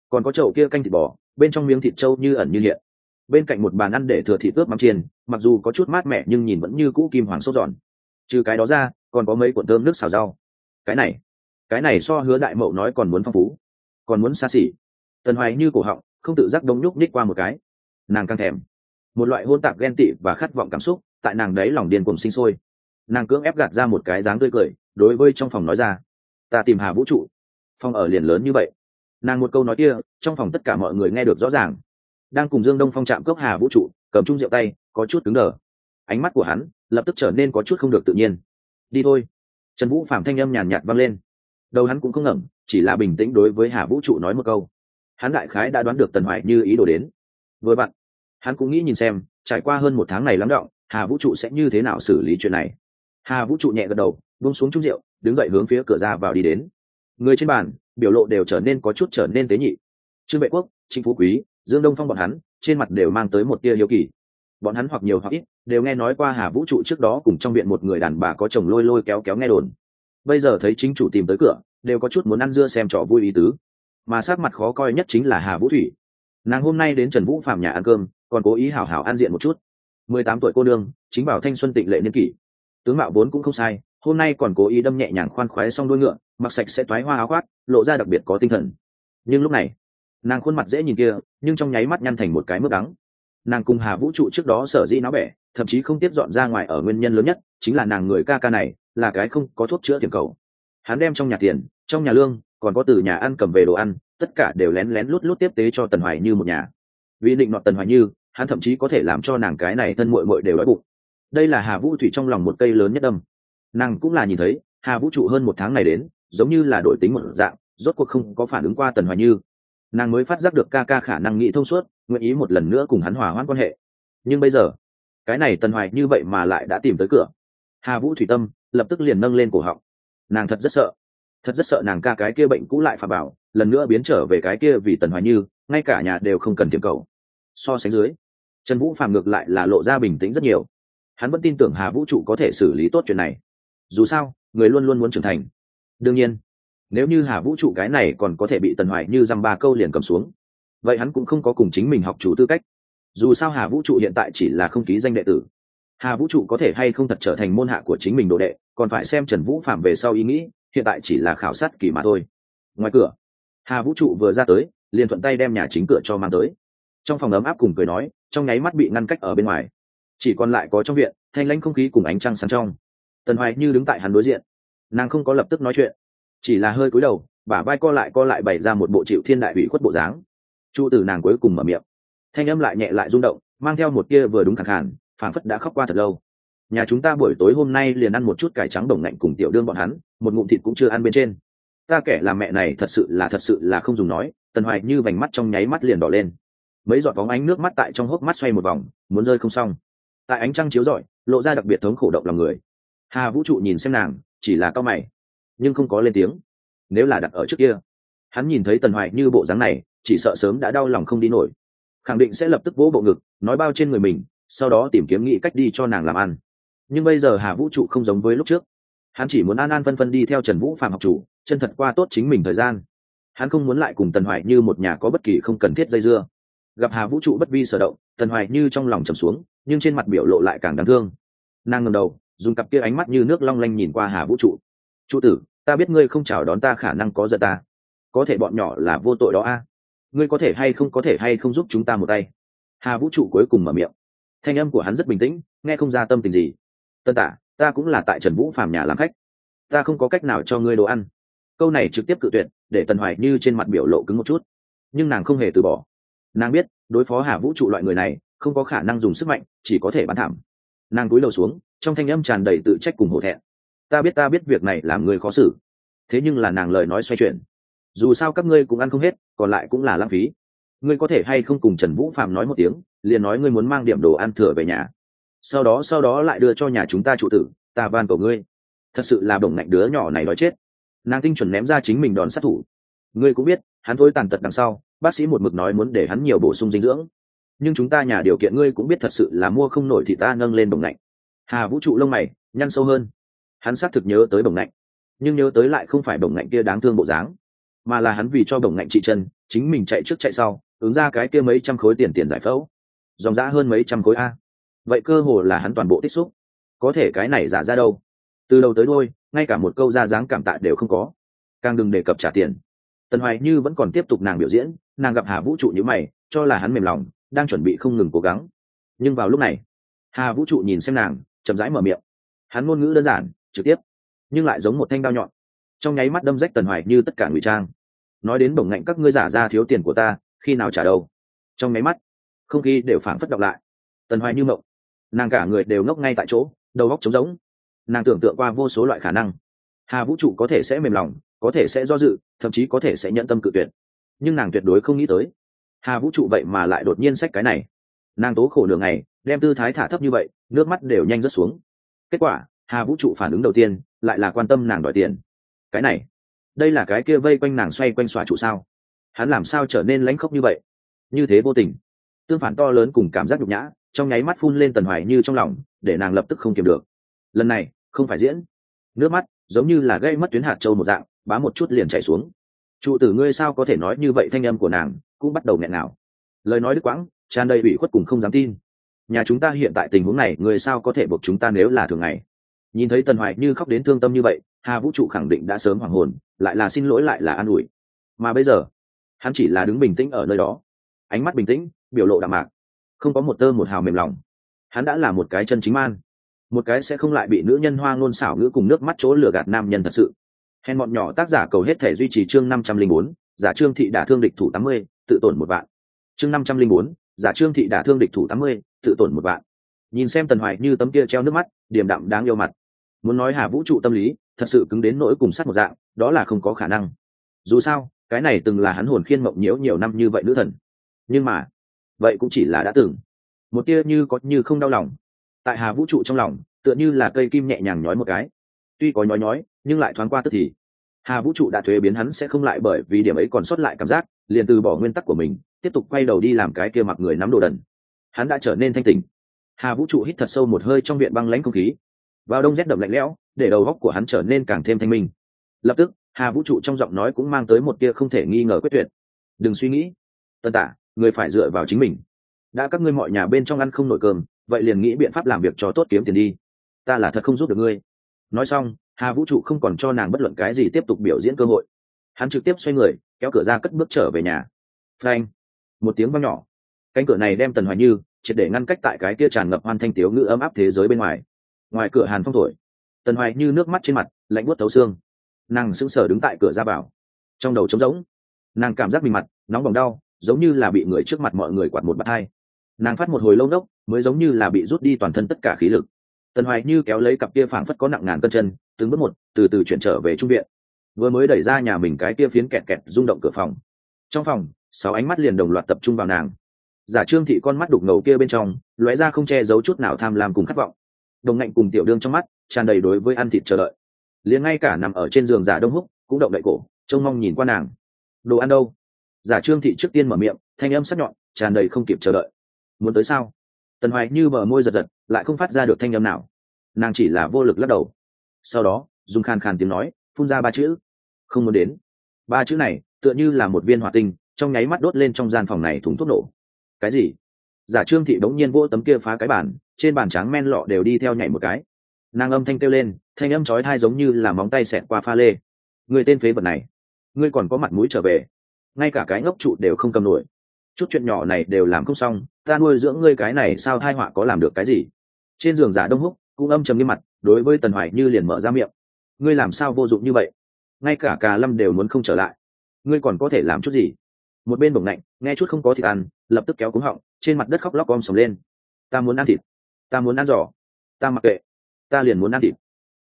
Còn có chậu kia canh thịt bò, bên trong miếng thịt trâu như ẩn như hiện bên cạnh một bàn ăn để thừa thịt ướp mắm chiên, mặc dù có chút mát mẻ nhưng nhìn vẫn như cũ kim hoàng sốt giòn. Trừ cái đó ra, còn có mấy cuộn thơm nước xào rau. Cái này cái này so hứa đại mậu nói còn muốn phong phú, còn muốn xa xỉ. Tần hoài như cổ họng, không tự giác đông nhúc nhích qua một cái. Nàng căng thèm. Một loại hôn tạp ghen tị và khát vọng cảm xúc tại nàng đấy lòng điên cùng sinh sôi. Nàng cưỡng ép gạt ra một cái dáng tươi cười, đối với trong phòng nói ra, ta tìm hà vũ trụ. Phòng ở liền lớn như vậy. Nàng một câu nói kia, trong phòng tất cả mọi người nghe được rõ ràng đang cùng dương đông phong chạm cốc hà vũ trụ, cầm chung rượu tay, có chút cứng đờ. Ánh mắt của hắn lập tức trở nên có chút không được tự nhiên. Đi thôi. Trần vũ phạm thanh âm nhàn nhạt vang lên. Đầu hắn cũng không ngẩng, chỉ là bình tĩnh đối với hà vũ trụ nói một câu. Hắn đại khái đã đoán được tần hoài như ý đồ đến. Với bạn hắn cũng nghĩ nhìn xem, trải qua hơn một tháng này lắng động, hà vũ trụ sẽ như thế nào xử lý chuyện này. Hà vũ trụ nhẹ gật đầu, buông xuống chung rượu, đứng dậy hướng phía cửa ra vào đi đến. Người trên bàn, biểu lộ đều trở nên có chút trở nên tế nhị. Trương vệ quốc, chính phú quý dương đông phong bọn hắn, trên mặt đều mang tới một tia hiếu kỳ. Bọn hắn hoặc nhiều hoặc ít, đều nghe nói qua hà vũ trụ trước đó cùng trong viện một người đàn bà có chồng lôi lôi kéo kéo nghe đồn. Bây giờ thấy chính chủ tìm tới cửa, đều có chút muốn ăn dưa xem trò vui ý tứ. Mà sát mặt khó coi nhất chính là hà vũ thủy. Nàng hôm nay đến trần vũ phạm nhà ăn cơm, còn cố ý hảo hảo ăn diện một chút. Mười tám tuổi cô nương, chính bảo thanh xuân tịnh lệ niên kỷ. Tướng mạo vốn cũng không sai, hôm nay còn cố ý đâm nhẹ nhàng khoan khoái xong đuôi ngựa, mặc sạch sẽ toái hoa áo khoác, lộ ra đặc biệt có tinh thần. Nhưng lúc này nàng khuôn mặt dễ nhìn kia, nhưng trong nháy mắt nhăn thành một cái mức đắng. Nàng cùng hà vũ trụ trước đó sở dĩ nó bẻ, thậm chí không tiếp dọn ra ngoài ở nguyên nhân lớn nhất, chính là nàng người ca ca này, là cái không có thuốc chữa tiền cầu. Hắn đem trong nhà tiền, trong nhà lương, còn có từ nhà ăn cầm về đồ ăn, tất cả đều lén lén lút lút tiếp tế cho tần hoài như một nhà. Vì định nọ tần hoài như, hắn thậm chí có thể làm cho nàng cái này thân muội muội đều đói bụng. Đây là hà vũ thủy trong lòng một cây lớn nhất đâm nàng cũng là nhìn thấy, hà vũ trụ hơn một tháng này đến, giống như là đổi tính một dạng, rốt cuộc không có phản ứng qua tần hoài như nàng mới phát giác được ca ca khả năng nghĩ thông suốt, nguyện ý một lần nữa cùng hắn hòa hoãn quan hệ. Nhưng bây giờ, cái này tần hoài như vậy mà lại đã tìm tới cửa. Hà vũ thủy tâm lập tức liền nâng lên cổ họng. Nàng thật rất sợ. Thật rất sợ nàng ca cái kia bệnh cũ lại phà bảo, lần nữa biến trở về cái kia vì tần hoài như, ngay cả nhà đều không cần tiêm cầu. So sánh dưới, trần vũ phàm ngược lại là lộ ra bình tĩnh rất nhiều. Hắn vẫn tin tưởng hà vũ trụ có thể xử lý tốt chuyện này. Dù sao, người luôn luôn muốn trưởng thành. Đương nhiên nếu như hà vũ trụ cái này còn có thể bị tần hoài như dăm ba câu liền cầm xuống, vậy hắn cũng không có cùng chính mình học chủ tư cách. Dù sao hà vũ trụ hiện tại chỉ là không ký danh đệ tử. Hà vũ trụ có thể hay không thật trở thành môn hạ của chính mình đồ đệ, còn phải xem trần vũ phạm về sau ý nghĩ, hiện tại chỉ là khảo sát kỳ mà thôi. Ngoài cửa, hà vũ trụ vừa ra tới, liền thuận tay đem nhà chính cửa cho mang tới. Trong phòng ấm áp cùng cười nói, trong nháy mắt bị ngăn cách ở bên ngoài. Chỉ còn lại có trong viện, thanh lãnh không khí cùng ánh trăng sáng trong. Tần hoài như đứng tại hắn đối diện. Nàng không có lập tức nói chuyện chỉ là hơi cúi đầu, bả vai co lại co lại bày ra một bộ chịu thiên đại ủy khuất bộ dáng. Chu từ nàng cuối cùng mở miệng. Thanh âm lại nhẹ lại rung động, mang theo một kia vừa đúng khẳng khàn, phảng phất đã khóc qua thật lâu. Nhà chúng ta buổi tối hôm nay liền ăn một chút cải trắng đồng lạnh cùng tiểu đương bọn hắn, một ngụm thịt cũng chưa ăn bên trên. Ta kể là mẹ này thật sự là thật sự là không dùng nói, tần hoài như vành mắt trong nháy mắt liền đỏ lên. Mấy giọt bóng ánh nước mắt tại trong hốc mắt xoay một vòng, muốn rơi không xong. Tại ánh trăng chiếu rọi, lộ ra đặc biệt thống khổ động lòng người. Hà vũ trụ nhìn xem nàng, chỉ là cao mày nhưng không có lên tiếng. Nếu là đặt ở trước kia, hắn nhìn thấy tần hoài như bộ dáng này, chỉ sợ sớm đã đau lòng không đi nổi. Khẳng định sẽ lập tức vỗ bộ ngực, nói bao trên người mình, sau đó tìm kiếm nghĩ cách đi cho nàng làm ăn. Nhưng bây giờ hà vũ trụ không giống với lúc trước. Hắn chỉ muốn an an phân phân đi theo trần vũ phạm học chủ, chân thật qua tốt chính mình thời gian. Hắn không muốn lại cùng tần hoài như một nhà có bất kỳ không cần thiết dây dưa. Gặp hà vũ trụ bất vi sở động, tần hoài như trong lòng trầm xuống, nhưng trên mặt biểu lộ lại càng đáng thương. Nàng ngầm đầu, dùng cặp kia ánh mắt như nước long lanh nhìn qua hà vũ trụ trụ tử, ta biết ngươi không chào đón ta khả năng có giận ta. Có thể bọn nhỏ là vô tội đó a. Ngươi có thể hay không có thể hay không giúp chúng ta một tay? Hà vũ trụ cuối cùng mở miệng. Thanh âm của hắn rất bình tĩnh, nghe không ra tâm tình gì. Tân tả, ta cũng là tại trần vũ phàm nhà làm khách. Ta không có cách nào cho ngươi đồ ăn. Câu này trực tiếp cự tuyệt, để tần hoài như trên mặt biểu lộ cứng một chút. Nhưng nàng không hề từ bỏ. Nàng biết, đối phó hà vũ trụ loại người này, không có khả năng dùng sức mạnh, chỉ có thể bán thảm. Nàng cúi đầu xuống, trong thanh âm tràn đầy tự trách cùng hổ thẹn ta biết ta biết việc này làm người khó xử. Thế nhưng là nàng lời nói xoay chuyển. Dù sao các ngươi cũng ăn không hết, còn lại cũng là lãng phí. Ngươi có thể hay không cùng trần vũ phạm nói một tiếng, liền nói ngươi muốn mang điểm đồ ăn thừa về nhà. Sau đó sau đó lại đưa cho nhà chúng ta trụ tử, ta van cầu ngươi. Thật sự là bổng ngạnh đứa nhỏ này nói chết. Nàng tinh chuẩn ném ra chính mình đòn sát thủ. Ngươi cũng biết, hắn thôi tàn tật đằng sau, bác sĩ một mực nói muốn để hắn nhiều bổ sung dinh dưỡng. Nhưng chúng ta nhà điều kiện ngươi cũng biết thật sự là mua không nổi thì ta nâng lên bổng ngạnh hà vũ trụ lông mày, nhăn sâu hơn hắn xác thực nhớ tới bồng ngạnh, nhưng nhớ tới lại không phải bồng ngạnh kia đáng thương bộ dáng, mà là hắn vì cho bồng ngạnh trị chân, chính mình chạy trước chạy sau, ứng ra cái kia mấy trăm khối tiền tiền giải phẫu, dòng ra hơn mấy trăm khối a. Vậy cơ hồ là hắn toàn bộ tích xúc. Có thể cái này giả ra đâu? Từ đầu tới đôi ngay cả một câu ra dáng cảm tạ đều không có. Càng đừng đề cập trả tiền. Tần hoài như vẫn còn tiếp tục nàng biểu diễn, nàng gặp hà vũ trụ như mày, cho là hắn mềm lòng, đang chuẩn bị không ngừng cố gắng. Nhưng vào lúc này, hà vũ trụ nhìn xem nàng, chậm rãi mở miệng. Hắn ngôn ngữ đơn giản trực tiếp, nhưng lại giống một thanh đao nhọn. Trong nháy mắt đâm rách tần hoài như tất cả ngụy trang. Nói đến bổng ngạnh các ngươi giả ra thiếu tiền của ta, khi nào trả đâu? Trong nháy mắt, không khí đều phảng phất đọc lại. Tần hoài như mộng. Nàng cả người đều ngốc ngay tại chỗ, đầu góc trống rỗng. Nàng tưởng tượng qua vô số loại khả năng. Hà vũ trụ có thể sẽ mềm lòng, có thể sẽ do dự, thậm chí có thể sẽ nhận tâm cự tuyệt. Nhưng nàng tuyệt đối không nghĩ tới, hà vũ trụ vậy mà lại đột nhiên sách cái này. Nàng tố khổ nửa ngày, đem tư thái thả thấp như vậy, nước mắt đều nhanh rớt xuống. Kết quả hà vũ trụ phản ứng đầu tiên, lại là quan tâm nàng đòi tiền. Cái này, đây là cái kia vây quanh nàng xoay quanh xòa trụ sao? Hắn làm sao trở nên lãnh khốc như vậy? Như thế vô tình. Tương phản to lớn cùng cảm giác nhục nhã, trong nháy mắt phun lên tần hoài như trong lòng, để nàng lập tức không kiềm được. Lần này, không phải diễn. Nước mắt, giống như là gây mất tuyến hạt châu một dạng, bá một chút liền chảy xuống. Trụ tử ngươi sao có thể nói như vậy thanh âm của nàng, cũng bắt đầu nghẹn nào lời nói đứt quãng, tràn đầy ủy khuất cùng không dám tin. Nhà chúng ta hiện tại tình huống này người sao có thể buộc chúng ta nếu là thường ngày? Nhìn thấy tần hoài như khóc đến thương tâm như vậy, hà vũ trụ khẳng định đã sớm hoàng hồn, lại là xin lỗi lại là an ủi. Mà bây giờ, hắn chỉ là đứng bình tĩnh ở nơi đó. Ánh mắt bình tĩnh, biểu lộ đạm mạc. Không có một tơ một hào mềm lòng. Hắn đã là một cái chân chính man. Một cái sẽ không lại bị nữ nhân hoa ngôn xảo ngữ cùng nước mắt chỗ lừa gạt nam nhân thật sự. Hèn bọn nhỏ tác giả cầu hết thể duy trì chương năm trăm linh bốn, giả trương thị đả thương địch thủ tám mươi, tự tổn một vạn. Chương năm trăm linh bốn, giả trương thị đả thương địch thủ tám mươi, tự tổn một vạn. Nhìn xem tần hoài như tấm kia treo nước mắt, điềm đạm đáng yêu mặt muốn nói hà vũ trụ tâm lý, thật sự cứng đến nỗi cùng sát một dạng, đó là không có khả năng. Dù sao, cái này từng là hắn hồn khiên mộng nhiễu nhiều năm như vậy nữ thần. Nhưng mà, vậy cũng chỉ là đã từng. Một tia như có như không đau lòng. Tại hà vũ trụ trong lòng, tựa như là cây kim nhẹ nhàng nhói một cái. Tuy có nhói nhói, nhưng lại thoáng qua tức thì. Hà vũ trụ đã thuế biến hắn sẽ không lại bởi vì điểm ấy còn sót lại cảm giác, liền từ bỏ nguyên tắc của mình, tiếp tục quay đầu đi làm cái kia mặc người nắm đồ đần. Hắn đã trở nên thanh tình hà vũ trụ hít thật sâu một hơi trong viện băng lãnh không khí vào đông rét đậm lạnh lẽo, để đầu góc của hắn trở nên càng thêm thanh minh. Lập tức, hà vũ trụ trong giọng nói cũng mang tới một tia không thể nghi ngờ quyết tuyệt. Đừng suy nghĩ tân tả, người phải dựa vào chính mình. Đã các ngươi mọi nhà bên trong ăn không nổi cơm, vậy liền nghĩ biện pháp làm việc cho tốt kiếm tiền đi. Ta là thật không giúp được ngươi. Nói xong, hà vũ trụ không còn cho nàng bất luận cái gì tiếp tục biểu diễn cơ hội. Hắn trực tiếp xoay người, kéo cửa ra cất bước trở về nhà. Frank một tiếng văng nhỏ. Cánh cửa này đem tần hoài như triệt để ngăn cách tại cái kia tràn ngập hoan thanh tiếu ngữ ấm áp thế giới bên ngoài ngoài cửa hàn phong thổi. Tần hoài như nước mắt trên mặt, lạnh buốt thấu xương. Nàng sững sờ đứng tại cửa ra vào. Trong đầu trống rỗng, nàng cảm giác mình mặt nóng bỏng đau, giống như là bị người trước mặt mọi người quạt một bát hai nàng phát một hồi lâu nốc mới giống như là bị rút đi toàn thân tất cả khí lực. Tần hoài như kéo lấy cặp kia phảng phất có nặng ngàn cân chân, từng bước một, từ từ chuyển trở về trung viện. Vừa mới đẩy ra nhà mình cái kia phiến kẹt kẹt rung động cửa phòng. Trong phòng, sáu ánh mắt liền đồng loạt tập trung vào nàng. Giả trương thị con mắt đục ngầu kia bên trong, lóe ra không che giấu chút nào tham lam cùng khát vọng đồng ngạnh cùng tiểu đương trong mắt, tràn đầy đối với ăn thịt chờ đợi. Liền ngay cả nằm ở trên giường giả đông húc, cũng động đậy cổ, trông mong nhìn qua nàng. Đồ ăn đâu? Giả trương thị trước tiên mở miệng, thanh âm sắc nhọn, tràn đầy không kịp chờ đợi. Muốn tới sao? Tần hoài như bờ môi giật giật, lại không phát ra được thanh âm nào. Nàng chỉ là vô lực lắc đầu. Sau đó, dùng khàn khàn tiếng nói, phun ra ba chữ. Không muốn đến. Ba chữ này, tựa như là một viên hỏa tinh, trong nháy mắt đốt lên trong gian phòng này thùng thuốc nổ. Cái gì? Giả trương thị đống nhiên vỗ tấm kia phá cái bàn trên bàn tráng men lọ đều đi theo nhảy một cái. Nàng âm thanh kêu lên, thanh âm chói thai giống như là móng tay xẹt qua pha lê. Người tên phế vật này, ngươi còn có mặt mũi trở về. Ngay cả cái ngốc trụ đều không cầm nổi. Chút chuyện nhỏ này đều làm không xong, ta nuôi dưỡng ngươi cái này sao thai họa có làm được cái gì? Trên giường giả đông húc, cũng âm trầm nghiêm mặt, đối với tần hoài như liền mở ra miệng. Ngươi làm sao vô dụng như vậy? Ngay cả cà lâm đều muốn không trở lại. Ngươi còn có thể làm chút gì? Một bên bổng lạnh, nghe chút không có thịt ăn, lập tức kéo cúng họng, trên mặt đất khóc lóc om sầm lên. Ta muốn ăn thịt ta muốn ăn giỏ ta mặc kệ, ta liền muốn ăn thịt.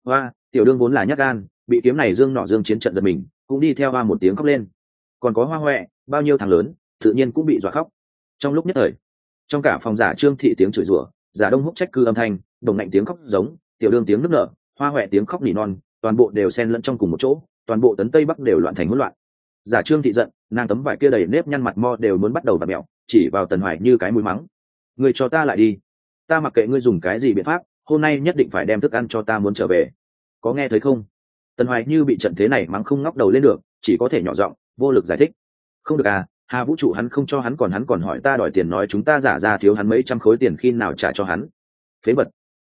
Hoa, tiểu đương vốn là nhát gan, bị kiếm này dương nọ dương chiến trận giật mình, cũng đi theo hoa một tiếng khóc lên. Còn có hoa huệ bao nhiêu thằng lớn, tự nhiên cũng bị dọa khóc. Trong lúc nhất thời, trong cả phòng giả trương thị tiếng chửi rủa, giả đông húc trách cư âm thanh, đồng ngạnh tiếng khóc giống, tiểu đương tiếng nức nở, hoa huệ tiếng khóc nỉ non, toàn bộ đều xen lẫn trong cùng một chỗ, toàn bộ tấn tây bắc đều loạn thành hỗn loạn. Giả trương thị giận, nàng tấm vải kia đầy nếp nhăn mặt mo đều muốn bắt đầu và mẹo chỉ vào tần hoài như cái mũi mắng. Người cho ta lại đi ta mặc kệ ngươi dùng cái gì biện pháp, hôm nay nhất định phải đem thức ăn cho ta muốn trở về. Có nghe thấy không? Tần hoài như bị trận thế này mắng không ngóc đầu lên được, chỉ có thể nhỏ giọng, vô lực giải thích. Không được à hà vũ trụ hắn không cho hắn còn hắn còn hỏi ta đòi tiền nói chúng ta giả ra thiếu hắn mấy trăm khối tiền khi nào trả cho hắn. Phế vật.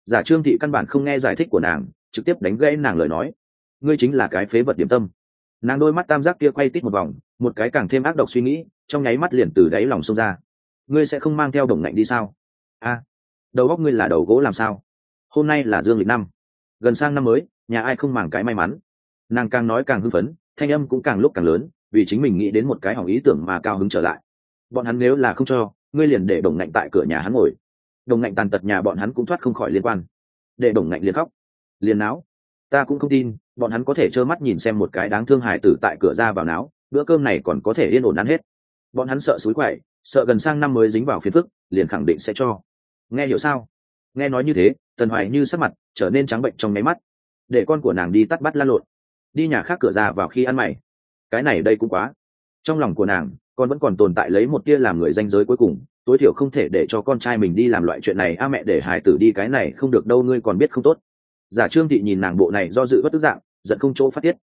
Giả trương thị căn bản không nghe giải thích của nàng, trực tiếp đánh gãy nàng lời nói. Ngươi chính là cái phế vật điểm tâm. Nàng đôi mắt tam giác kia quay tít một vòng, một cái càng thêm ác độc suy nghĩ, trong nháy mắt liền từ đáy lòng xông ra. Ngươi sẽ không mang theo đồng ngạnh đi sao? A đầu góc ngươi là đầu gỗ làm sao? Hôm nay là dương lịch năm. Gần sang năm mới, nhà ai không màng cái may mắn? Nàng càng nói càng hưng phấn, thanh âm cũng càng lúc càng lớn, vì chính mình nghĩ đến một cái hỏng ý tưởng mà cao hứng trở lại. Bọn hắn nếu là không cho, ngươi liền để đồng ngạnh tại cửa nhà hắn ngồi. Đồng ngạnh tàn tật nhà bọn hắn cũng thoát không khỏi liên quan. Để đồng ngạnh liền khóc. Liền não ta cũng không tin, bọn hắn có thể trơ mắt nhìn xem một cái đáng thương hài tử tại cửa ra vào não bữa cơm này còn có thể yên ổn ăn hết. Bọn hắn sợ suối quậy, sợ gần sang năm mới dính vào phiền phức, liền khẳng định sẽ cho nghe hiểu sao? Nghe nói như thế, tần hoài như sắc mặt trở nên trắng bệnh trong nháy mắt. Để con của nàng đi tắt bắt la lộn. Đi nhà khác cửa ra vào khi ăn mày. Cái này đây cũng quá. Trong lòng của nàng, con vẫn còn tồn tại lấy một tia làm người danh giới cuối cùng. Tối thiểu không thể để cho con trai mình đi làm loại chuyện này. A mẹ để hải tử đi, cái này không được đâu, ngươi còn biết không tốt. Giả trương thị nhìn nàng bộ này do dự bất tức dạng, giận không chỗ phát tiết.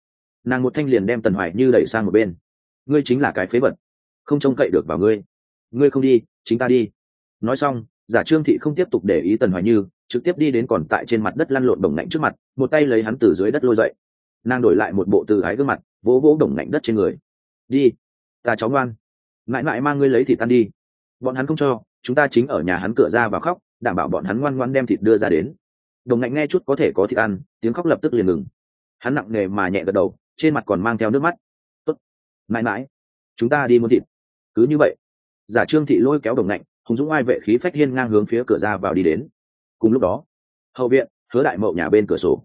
Nàng một thanh liền đem tần hoài như đẩy sang một bên. Ngươi chính là cái phế vật. Không trông cậy được vào ngươi. Ngươi không đi, chính ta đi. Nói xong giả trương thị không tiếp tục để ý tần hoài như, trực tiếp đi đến còn tại trên mặt đất lăn lộn đồng ngạnh trước mặt, một tay lấy hắn từ dưới đất lôi dậy. Nàng đổi lại một bộ từ ái gương mặt, vỗ vỗ đồng ngạnh đất trên người. Đi, ta cháu ngoan. Mãi mãi mang ngươi lấy thịt ăn đi. Bọn hắn không cho, chúng ta chính ở nhà hắn cửa ra và khóc, đảm bảo bọn hắn ngoan ngoan đem thịt đưa ra đến. Đồng ngạnh nghe chút có thể có thịt ăn, tiếng khóc lập tức liền ngừng. Hắn nặng nề mà nhẹ gật đầu, trên mặt còn mang theo nước mắt. Tốt, mãi mãi, chúng ta đi muốn thịt. Cứ như vậy. Giả trương thị lôi kéo đồng ngạnh hùng dũng ai vệ khí phách hiên ngang hướng phía cửa ra vào đi đến. Cùng lúc đó, hậu viện, hứa đại mậu nhà bên cửa sổ.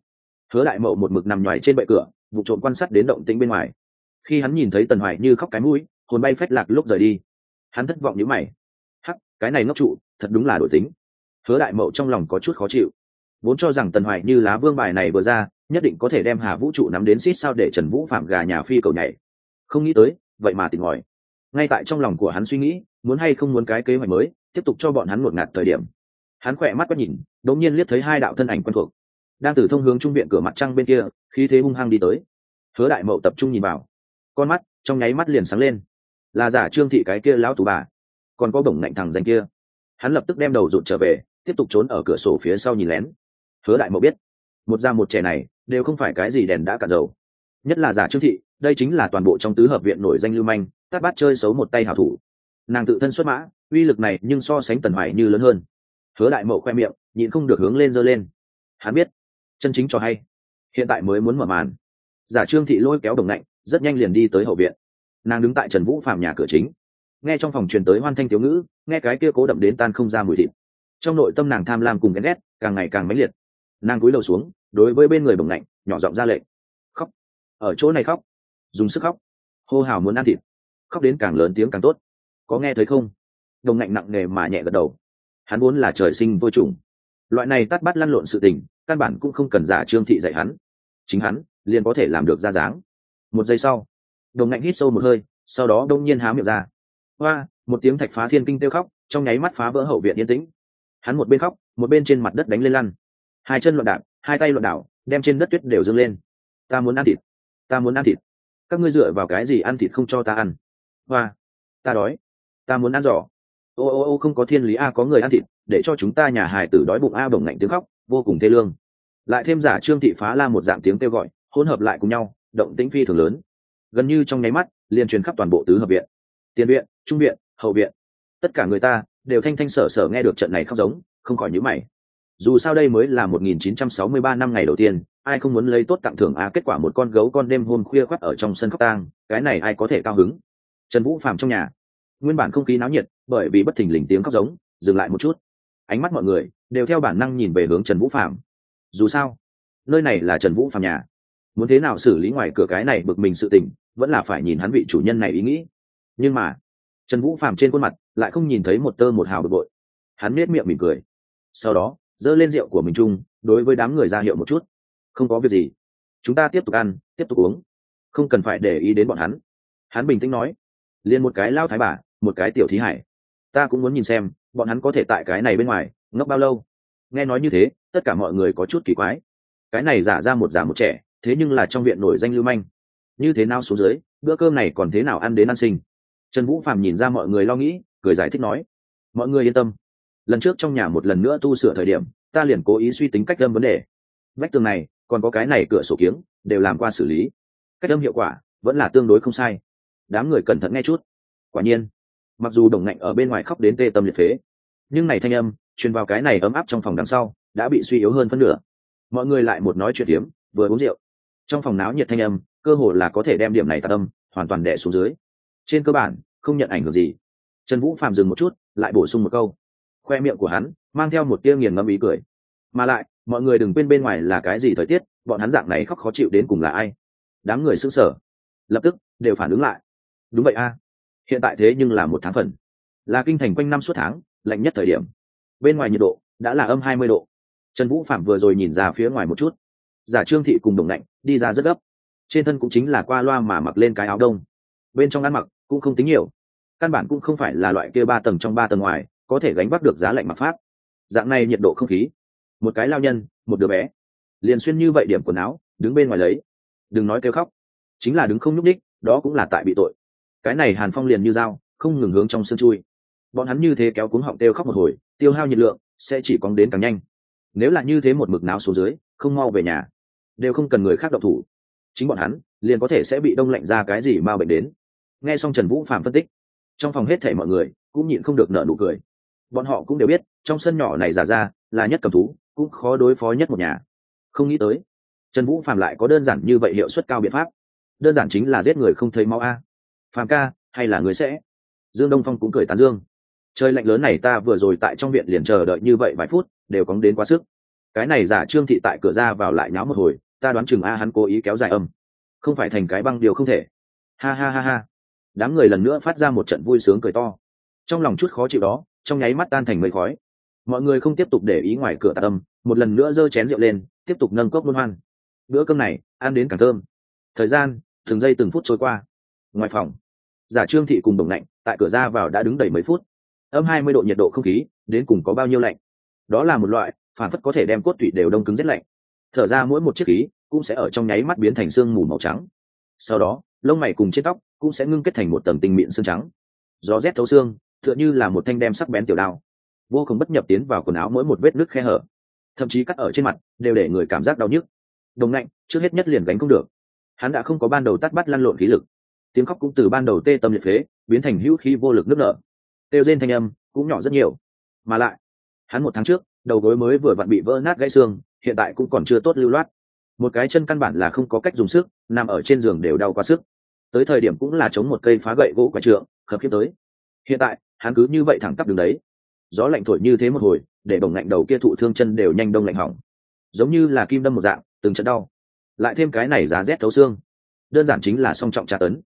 Hứa đại mậu một mực nằm nhoài trên bệ cửa, vụ trộm quan sát đến động tĩnh bên ngoài. Khi hắn nhìn thấy tần hoài như khóc cái mũi, hồn bay phách lạc lúc rời đi. Hắn thất vọng như mày. Hắc, cái này ngốc trụ, thật đúng là đổi tính. Hứa đại mậu trong lòng có chút khó chịu. Vốn cho rằng tần hoài như lá vương bài này vừa ra, nhất định có thể đem hà vũ trụ nắm đến xít sao để trần vũ phạm gà nhà phi cầu nhảy. Không nghĩ tới, vậy mà tỉnh ngòi ngay tại trong lòng của hắn suy nghĩ muốn hay không muốn cái kế hoạch mới, tiếp tục cho bọn hắn ngột ngạt thời điểm. Hắn khỏe mắt quét nhìn, đột nhiên liếc thấy hai đạo thân ảnh quen thuộc. Đang từ thông hướng trung viện cửa mặt trăng bên kia khi thế hung hăng đi tới. Hứa đại mậu tập trung nhìn vào. Con mắt, trong nháy mắt liền sáng lên. Là giả trương thị cái kia lão tù bà. Còn có bổng ngạnh thằng danh kia. Hắn lập tức đem đầu rụt trở về, tiếp tục trốn ở cửa sổ phía sau nhìn lén. Hứa đại mậu biết, một da một trẻ này, đều không phải cái gì đèn đã cạn dầu. Nhất là giả trương thị, đây chính là toàn bộ trong tứ hợp viện nổi danh lưu manh, tát bát chơi xấu một tay hảo thủ nàng tự thân xuất mã, uy lực này nhưng so sánh tần hoài như lớn hơn. Hứa đại mậu khoe miệng, nhịn không được hướng lên dơ lên. Hắn biết, chân chính cho hay. Hiện tại mới muốn mở màn. Giả trương thị lôi kéo đồng lạnh rất nhanh liền đi tới hậu viện. Nàng đứng tại trần vũ phàm nhà cửa chính. Nghe trong phòng truyền tới hoan thanh thiếu ngữ, nghe cái kia cố đậm đến tan không ra mùi thịt. Trong nội tâm nàng tham lam cùng ghen ghét, càng ngày càng mãnh liệt. Nàng cúi đầu xuống, đối với bên người bồng lạnh nhỏ giọng ra lệnh. Khóc. Ở chỗ này khóc. Dùng sức khóc. Hô hào muốn ăn thịt. Khóc đến càng lớn tiếng càng tốt có nghe thấy không? Đồng ngạnh nặng nề mà nhẹ gật đầu. Hắn vốn là trời sinh vô trùng loại này tắt bắt lăn lộn sự tình, căn bản cũng không cần giả trương thị dạy hắn. Chính hắn, liền có thể làm được ra dáng. Một giây sau, đồng ngạnh hít sâu một hơi, sau đó đông nhiên há miệng ra. Hoa, một tiếng thạch phá thiên kinh tiêu khóc, trong nháy mắt phá vỡ hậu viện yên tĩnh. Hắn một bên khóc, một bên trên mặt đất đánh lên lăn. Hai chân loạn đạp, hai tay loạn đảo, đem trên đất tuyết đều dâng lên. Ta muốn ăn thịt. Ta muốn ăn thịt. Các ngươi dựa vào cái gì ăn thịt không cho ta ăn? Hoa, ta đói ta muốn ăn giỏ ô ô ô, không có thiên lý a, có người ăn thịt, để cho chúng ta nhà hài tử đói bụng a bồng ngạnh tiếng khóc, vô cùng thê lương. Lại thêm giả trương thị phá la một dạng tiếng kêu gọi, hỗn hợp lại cùng nhau, động tĩnh phi thường lớn. Gần như trong nháy mắt, liền truyền khắp toàn bộ tứ hợp viện. Tiền viện, trung viện, hậu viện. Tất cả người ta, đều thanh thanh sở sở nghe được trận này khóc giống, không khỏi nhữ mày. Dù sao đây mới là 1963 năm ngày đầu tiên, ai không muốn lấy tốt tặng thưởng a, kết quả một con gấu con đêm hôm khuya khoắt ở trong sân khóc tang, cái này ai có thể cao hứng? Trần vũ phàm trong nhà nguyên bản không khí náo nhiệt, bởi vì bất thình lình tiếng khóc giống, dừng lại một chút. Ánh mắt mọi người đều theo bản năng nhìn về hướng trần vũ phạm dù sao, nơi này là trần vũ phạm nhà. Muốn thế nào xử lý ngoài cửa cái này bực mình sự tình, vẫn là phải nhìn hắn vị chủ nhân này ý nghĩ. Nhưng mà, trần vũ phạm trên khuôn mặt lại không nhìn thấy một tơ một hào bực bội. Hắn nết miệng mỉm cười. Sau đó, giơ lên rượu của mình chung, đối với đám người ra hiệu một chút. Không có việc gì. Chúng ta tiếp tục ăn, tiếp tục uống. Không cần phải để ý đến bọn hắn. Hắn bình tĩnh nói. Liền một cái lao thái bà một cái tiểu thí hải. Ta cũng muốn nhìn xem, bọn hắn có thể tại cái này bên ngoài, ngốc bao lâu? Nghe nói như thế, tất cả mọi người có chút kỳ quái. Cái này giả ra một giả một trẻ, thế nhưng là trong viện nổi danh lưu manh. Như thế nào xuống dưới, bữa cơm này còn thế nào ăn đến ăn sinh? Trần vũ phạm nhìn ra mọi người lo nghĩ, cười giải thích nói, mọi người yên tâm. Lần trước trong nhà một lần nữa tu sửa thời điểm, ta liền cố ý suy tính cách đâm vấn đề. Vách tường này, còn có cái này cửa sổ kiếng, đều làm qua xử lý. Cách đâm hiệu quả, vẫn là tương đối không sai. Đám người cẩn thận nghe chút. Quả nhiên mặc dù đồng ngạnh ở bên ngoài khóc đến tê tâm liệt phế, nhưng này thanh âm truyền vào cái này ấm áp trong phòng đằng sau đã bị suy yếu hơn phân nửa. Mọi người lại một nói chuyện tiếm vừa uống rượu. Trong phòng náo nhiệt thanh âm, cơ hồ là có thể đem điểm này tạ tâm hoàn toàn đẻ xuống dưới. Trên cơ bản, không nhận ảnh hưởng gì. Trần vũ phàm dừng một chút, lại bổ sung một câu. Khoe miệng của hắn mang theo một tia nghiền ngẫm ý cười. Mà lại, mọi người đừng quên bên ngoài là cái gì thời tiết, bọn hắn dạng này khóc khó chịu đến cùng là ai? Đám người sững sờ, lập tức đều phản ứng lại. Đúng vậy a hiện tại thế nhưng là một tháng phần. Là kinh thành quanh năm suốt tháng, lạnh nhất thời điểm. Bên ngoài nhiệt độ đã là âm hai mươi độ. Trần vũ phạm vừa rồi nhìn ra phía ngoài một chút. Giả trương thị cùng đồng lạnh đi ra rất gấp. Trên thân cũng chính là qua loa mà mặc lên cái áo đông. Bên trong ăn mặc cũng không tính nhiều. Căn bản cũng không phải là loại kia ba tầng trong ba tầng ngoài, có thể gánh bắt được giá lạnh mặc phát. dạng này nhiệt độ không khí. Một cái lao nhân, một đứa bé. Liền xuyên như vậy điểm quần áo, đứng bên ngoài lấy. Đừng nói kêu khóc. Chính là đứng không nhúc ních đó cũng là tại bị tội cái này hàn phong liền như dao, không ngừng hướng trong sân chui. Bọn hắn như thế kéo cuống họng têu khóc một hồi, tiêu hao nhiệt lượng, sẽ chỉ cóng đến càng nhanh. Nếu là như thế một mực náo xuống dưới, không mau về nhà, đều không cần người khác độc thủ. Chính bọn hắn, liền có thể sẽ bị đông lạnh ra cái gì ma bệnh đến. Nghe xong trần vũ phạm phân tích, trong phòng hết thể mọi người cũng nhịn không được nợ nụ cười. Bọn họ cũng đều biết, trong sân nhỏ này giả ra là nhất cầm thú, cũng khó đối phó nhất một nhà. Không nghĩ tới, trần vũ phạm lại có đơn giản như vậy hiệu suất cao biện pháp. Đơn giản chính là giết người không thấy máu a phàm ca, hay là người sẽ? Dương đông phong cũng cười tán dương. Trời lạnh lớn này ta vừa rồi tại trong viện liền chờ đợi như vậy vài phút, đều cóng đến quá sức. Cái này giả trương thị tại cửa ra vào lại nháo một hồi, ta đoán chừng a hắn cố ý kéo dài âm. Không phải thành cái băng điều không thể. Ha ha ha ha. Đám người lần nữa phát ra một trận vui sướng cười to. Trong lòng chút khó chịu đó, trong nháy mắt tan thành mây khói. Mọi người không tiếp tục để ý ngoài cửa tạc âm, một lần nữa giơ chén rượu lên, tiếp tục nâng cốc luôn hoan. Bữa cơm này, ăn đến càng thơm. Thời gian, từng giây từng phút trôi qua. Ngoài phòng giả trương thị cùng đồng lạnh tại cửa ra vào đã đứng đầy mấy phút. Âm hai mươi độ nhiệt độ không khí, đến cùng có bao nhiêu lạnh? Đó là một loại, phản phất có thể đem cốt tủy đều đông cứng rất lạnh. Thở ra mỗi một chiếc khí, cũng sẽ ở trong nháy mắt biến thành sương mù màu trắng. Sau đó, lông mày cùng trên tóc cũng sẽ ngưng kết thành một tầng tinh mịn xương trắng. Gió rét thấu xương, tựa như là một thanh đem sắc bén tiểu đao. Vô cùng bất nhập tiến vào quần áo mỗi một vết nước khe hở. Thậm chí cắt ở trên mặt, đều để người cảm giác đau nhức. Đồng lạnh trước hết nhất liền gánh không được. Hắn đã không có ban đầu tắt bắt lăn lộn khí lực tiếng khóc cũng từ ban đầu tê tâm liệt phế, biến thành hữu khí vô lực nước nở. Têu rên thanh âm cũng nhỏ rất nhiều. Mà lại, hắn một tháng trước, đầu gối mới vừa vặn bị vỡ nát gãy xương, hiện tại cũng còn chưa tốt lưu loát. Một cái chân căn bản là không có cách dùng sức, nằm ở trên giường đều đau quá sức. Tới thời điểm cũng là chống một cây phá gậy gỗ quái trượng, khập khiếp tới. Hiện tại, hắn cứ như vậy thẳng tắp đường đấy. Gió lạnh thổi như thế một hồi, để bồng lạnh đầu kia thụ thương chân đều nhanh đông lạnh hỏng. Giống như là kim đâm một dạng, từng trận đau. Lại thêm cái này giá rét thấu xương. Đơn giản chính là song trọng tra tấn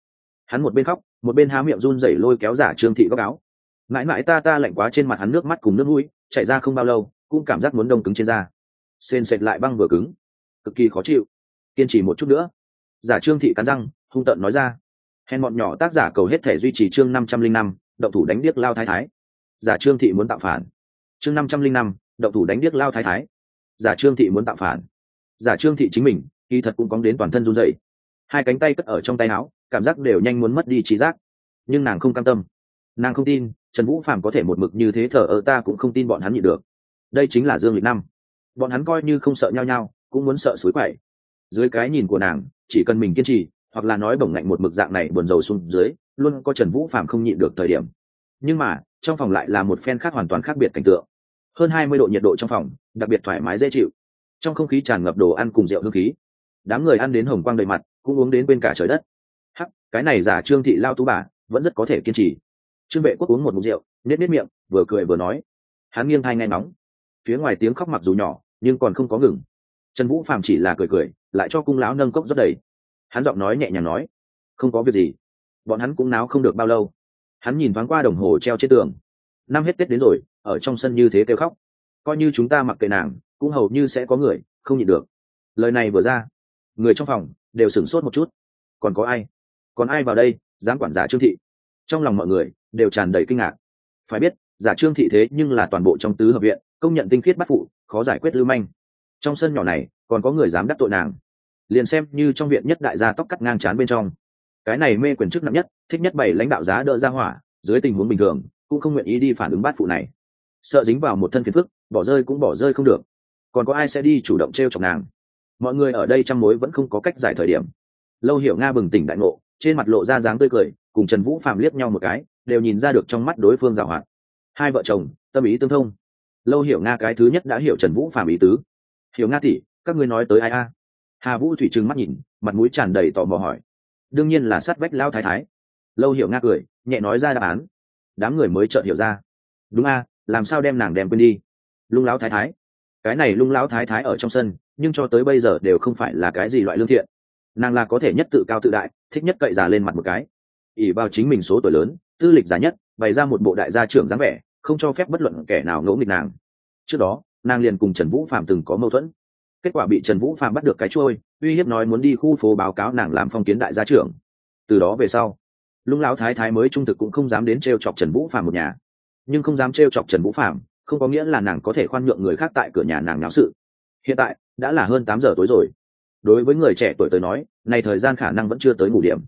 hắn một bên khóc, một bên há miệng run rẩy lôi kéo giả trương thị góc áo. Mãi mãi ta ta lạnh quá trên mặt hắn nước mắt cùng nước mũi, chạy ra không bao lâu, cũng cảm giác muốn đông cứng trên da. Sền sệt lại băng vừa cứng. Cực kỳ khó chịu. Kiên trì một chút nữa. Giả trương thị cắn răng, hung tợn nói ra. Hèn bọn nhỏ tác giả cầu hết thể duy trì chương năm trăm linh năm, động thủ đánh điếc lao thái thái. Giả trương thị muốn tạo phản. Chương năm trăm linh năm, động thủ đánh điếc lao thái thái. Giả trương thị muốn tạo phản. Giả trương thị chính mình, kỳ thật cũng cóng đến toàn thân run dậy hai cánh tay cất ở trong tay áo cảm giác đều nhanh muốn mất đi trí giác. Nhưng nàng không cam tâm. Nàng không tin, trần vũ phạm có thể một mực như thế thờ ơ, ta cũng không tin bọn hắn nhịn được. Đây chính là dương lịch năm. Bọn hắn coi như không sợ nhau nhau cũng muốn sợ suối quậy. Dưới cái nhìn của nàng, chỉ cần mình kiên trì, hoặc là nói bổng ngạnh một mực dạng này buồn rầu xuống dưới, luôn có trần vũ phạm không nhịn được thời điểm. Nhưng mà, trong phòng lại là một phen khác hoàn toàn khác biệt cảnh tượng. Hơn hai mươi độ nhiệt độ trong phòng, đặc biệt thoải mái dễ chịu. Trong không khí tràn ngập đồ ăn cùng rượu hương khí. Đám người ăn đến hồng quang đầy mặt, cũng uống đến bên cả trời đất cái này giả trương thị lao tú bà, vẫn rất có thể kiên trì. Trương vệ quốc uống một mục rượu, nết nết miệng, vừa cười vừa nói. Hắn nghiêng thai ngay nóng phía ngoài tiếng khóc mặc dù nhỏ, nhưng còn không có ngừng. Trần vũ phạm chỉ là cười cười, lại cho cung lão nâng cốc rất đầy. Hắn giọng nói nhẹ nhàng nói, không có việc gì. Bọn hắn cũng náo không được bao lâu. Hắn nhìn thoáng qua đồng hồ treo trên tường. Năm hết tết đến rồi, ở trong sân như thế kêu khóc. Coi như chúng ta mặc kệ nàng, cũng hầu như sẽ có người không nhịn được. Lời này vừa ra, người trong phòng đều sửng sốt một chút. Còn có ai? Còn ai vào đây, dám quản giả trương thị? Trong lòng mọi người đều tràn đầy kinh ngạc. Phải biết, giả trương thị thế nhưng là toàn bộ trong tứ hợp viện, công nhận tinh khiết bắt phụ, khó giải quyết lưu manh. Trong sân nhỏ này, còn có người dám đắc tội nàng. Liền xem như trong viện nhất đại gia tóc cắt ngang chán bên trong. Cái này mê quyền chức nặng nhất, thích nhất bảy lãnh đạo giá đỡ ra hỏa, dưới tình huống bình thường, cũng không nguyện ý đi phản ứng bát phụ này. Sợ dính vào một thân phiền phức, bỏ rơi cũng bỏ rơi không được. Còn có ai sẽ đi chủ động t r e o chọc nàng? Mọi người ở đây trong mối vẫn không có cách giải thời điểm. Lâu hiểu nga bừng tỉnh đại ngộ trên mặt lộ ra dáng tươi cười, cùng trần vũ phạm liếc nhau một cái, đều nhìn ra được trong mắt đối phương giảo hoạt. Hai vợ chồng, tâm ý tương thông. Lâu hiểu nga cái thứ nhất đã hiểu trần vũ phạm ý tứ. Hiểu nga tỷ, các ngươi nói tới ai a? Hà vũ thủy trừng mắt nhìn, mặt mũi tràn đầy tò mò hỏi. Đương nhiên là sát vách lao thái thái. Lâu hiểu nga cười, nhẹ nói ra đáp án. Đám người mới chợt hiểu ra. Đúng a, làm sao đem nàng đem quên đi? Lung lão thái thái. Cái này lung lão thái thái ở trong sân, nhưng cho tới bây giờ đều không phải là cái gì loại lương thiện nàng là có thể nhất tự cao tự đại, thích nhất cậy già lên mặt một cái. ỉ vào chính mình số tuổi lớn, tư lịch giá nhất, bày ra một bộ đại gia trưởng dáng vẻ, không cho phép bất luận kẻ nào ngỗ nghịch nàng. Trước đó, nàng liền cùng trần vũ phạm từng có mâu thuẫn. Kết quả bị trần vũ phạm bắt được cái trôi, uy hiếp nói muốn đi khu phố báo cáo nàng làm phong kiến đại gia trưởng. Từ đó về sau lũng lão thái thái mới trung thực cũng không dám đến t r e o chọc trần vũ phạm một nhà. Nhưng không dám t r e o chọc trần vũ phạm không có nghĩa là nàng có thể khoan nhượng người khác tại cửa nhà nàng náo sự. Hiện tại, đã là hơn tám giờ tối rồi đối với người trẻ tuổi tới nói, này thời gian khả năng vẫn chưa tới ngủ điểm.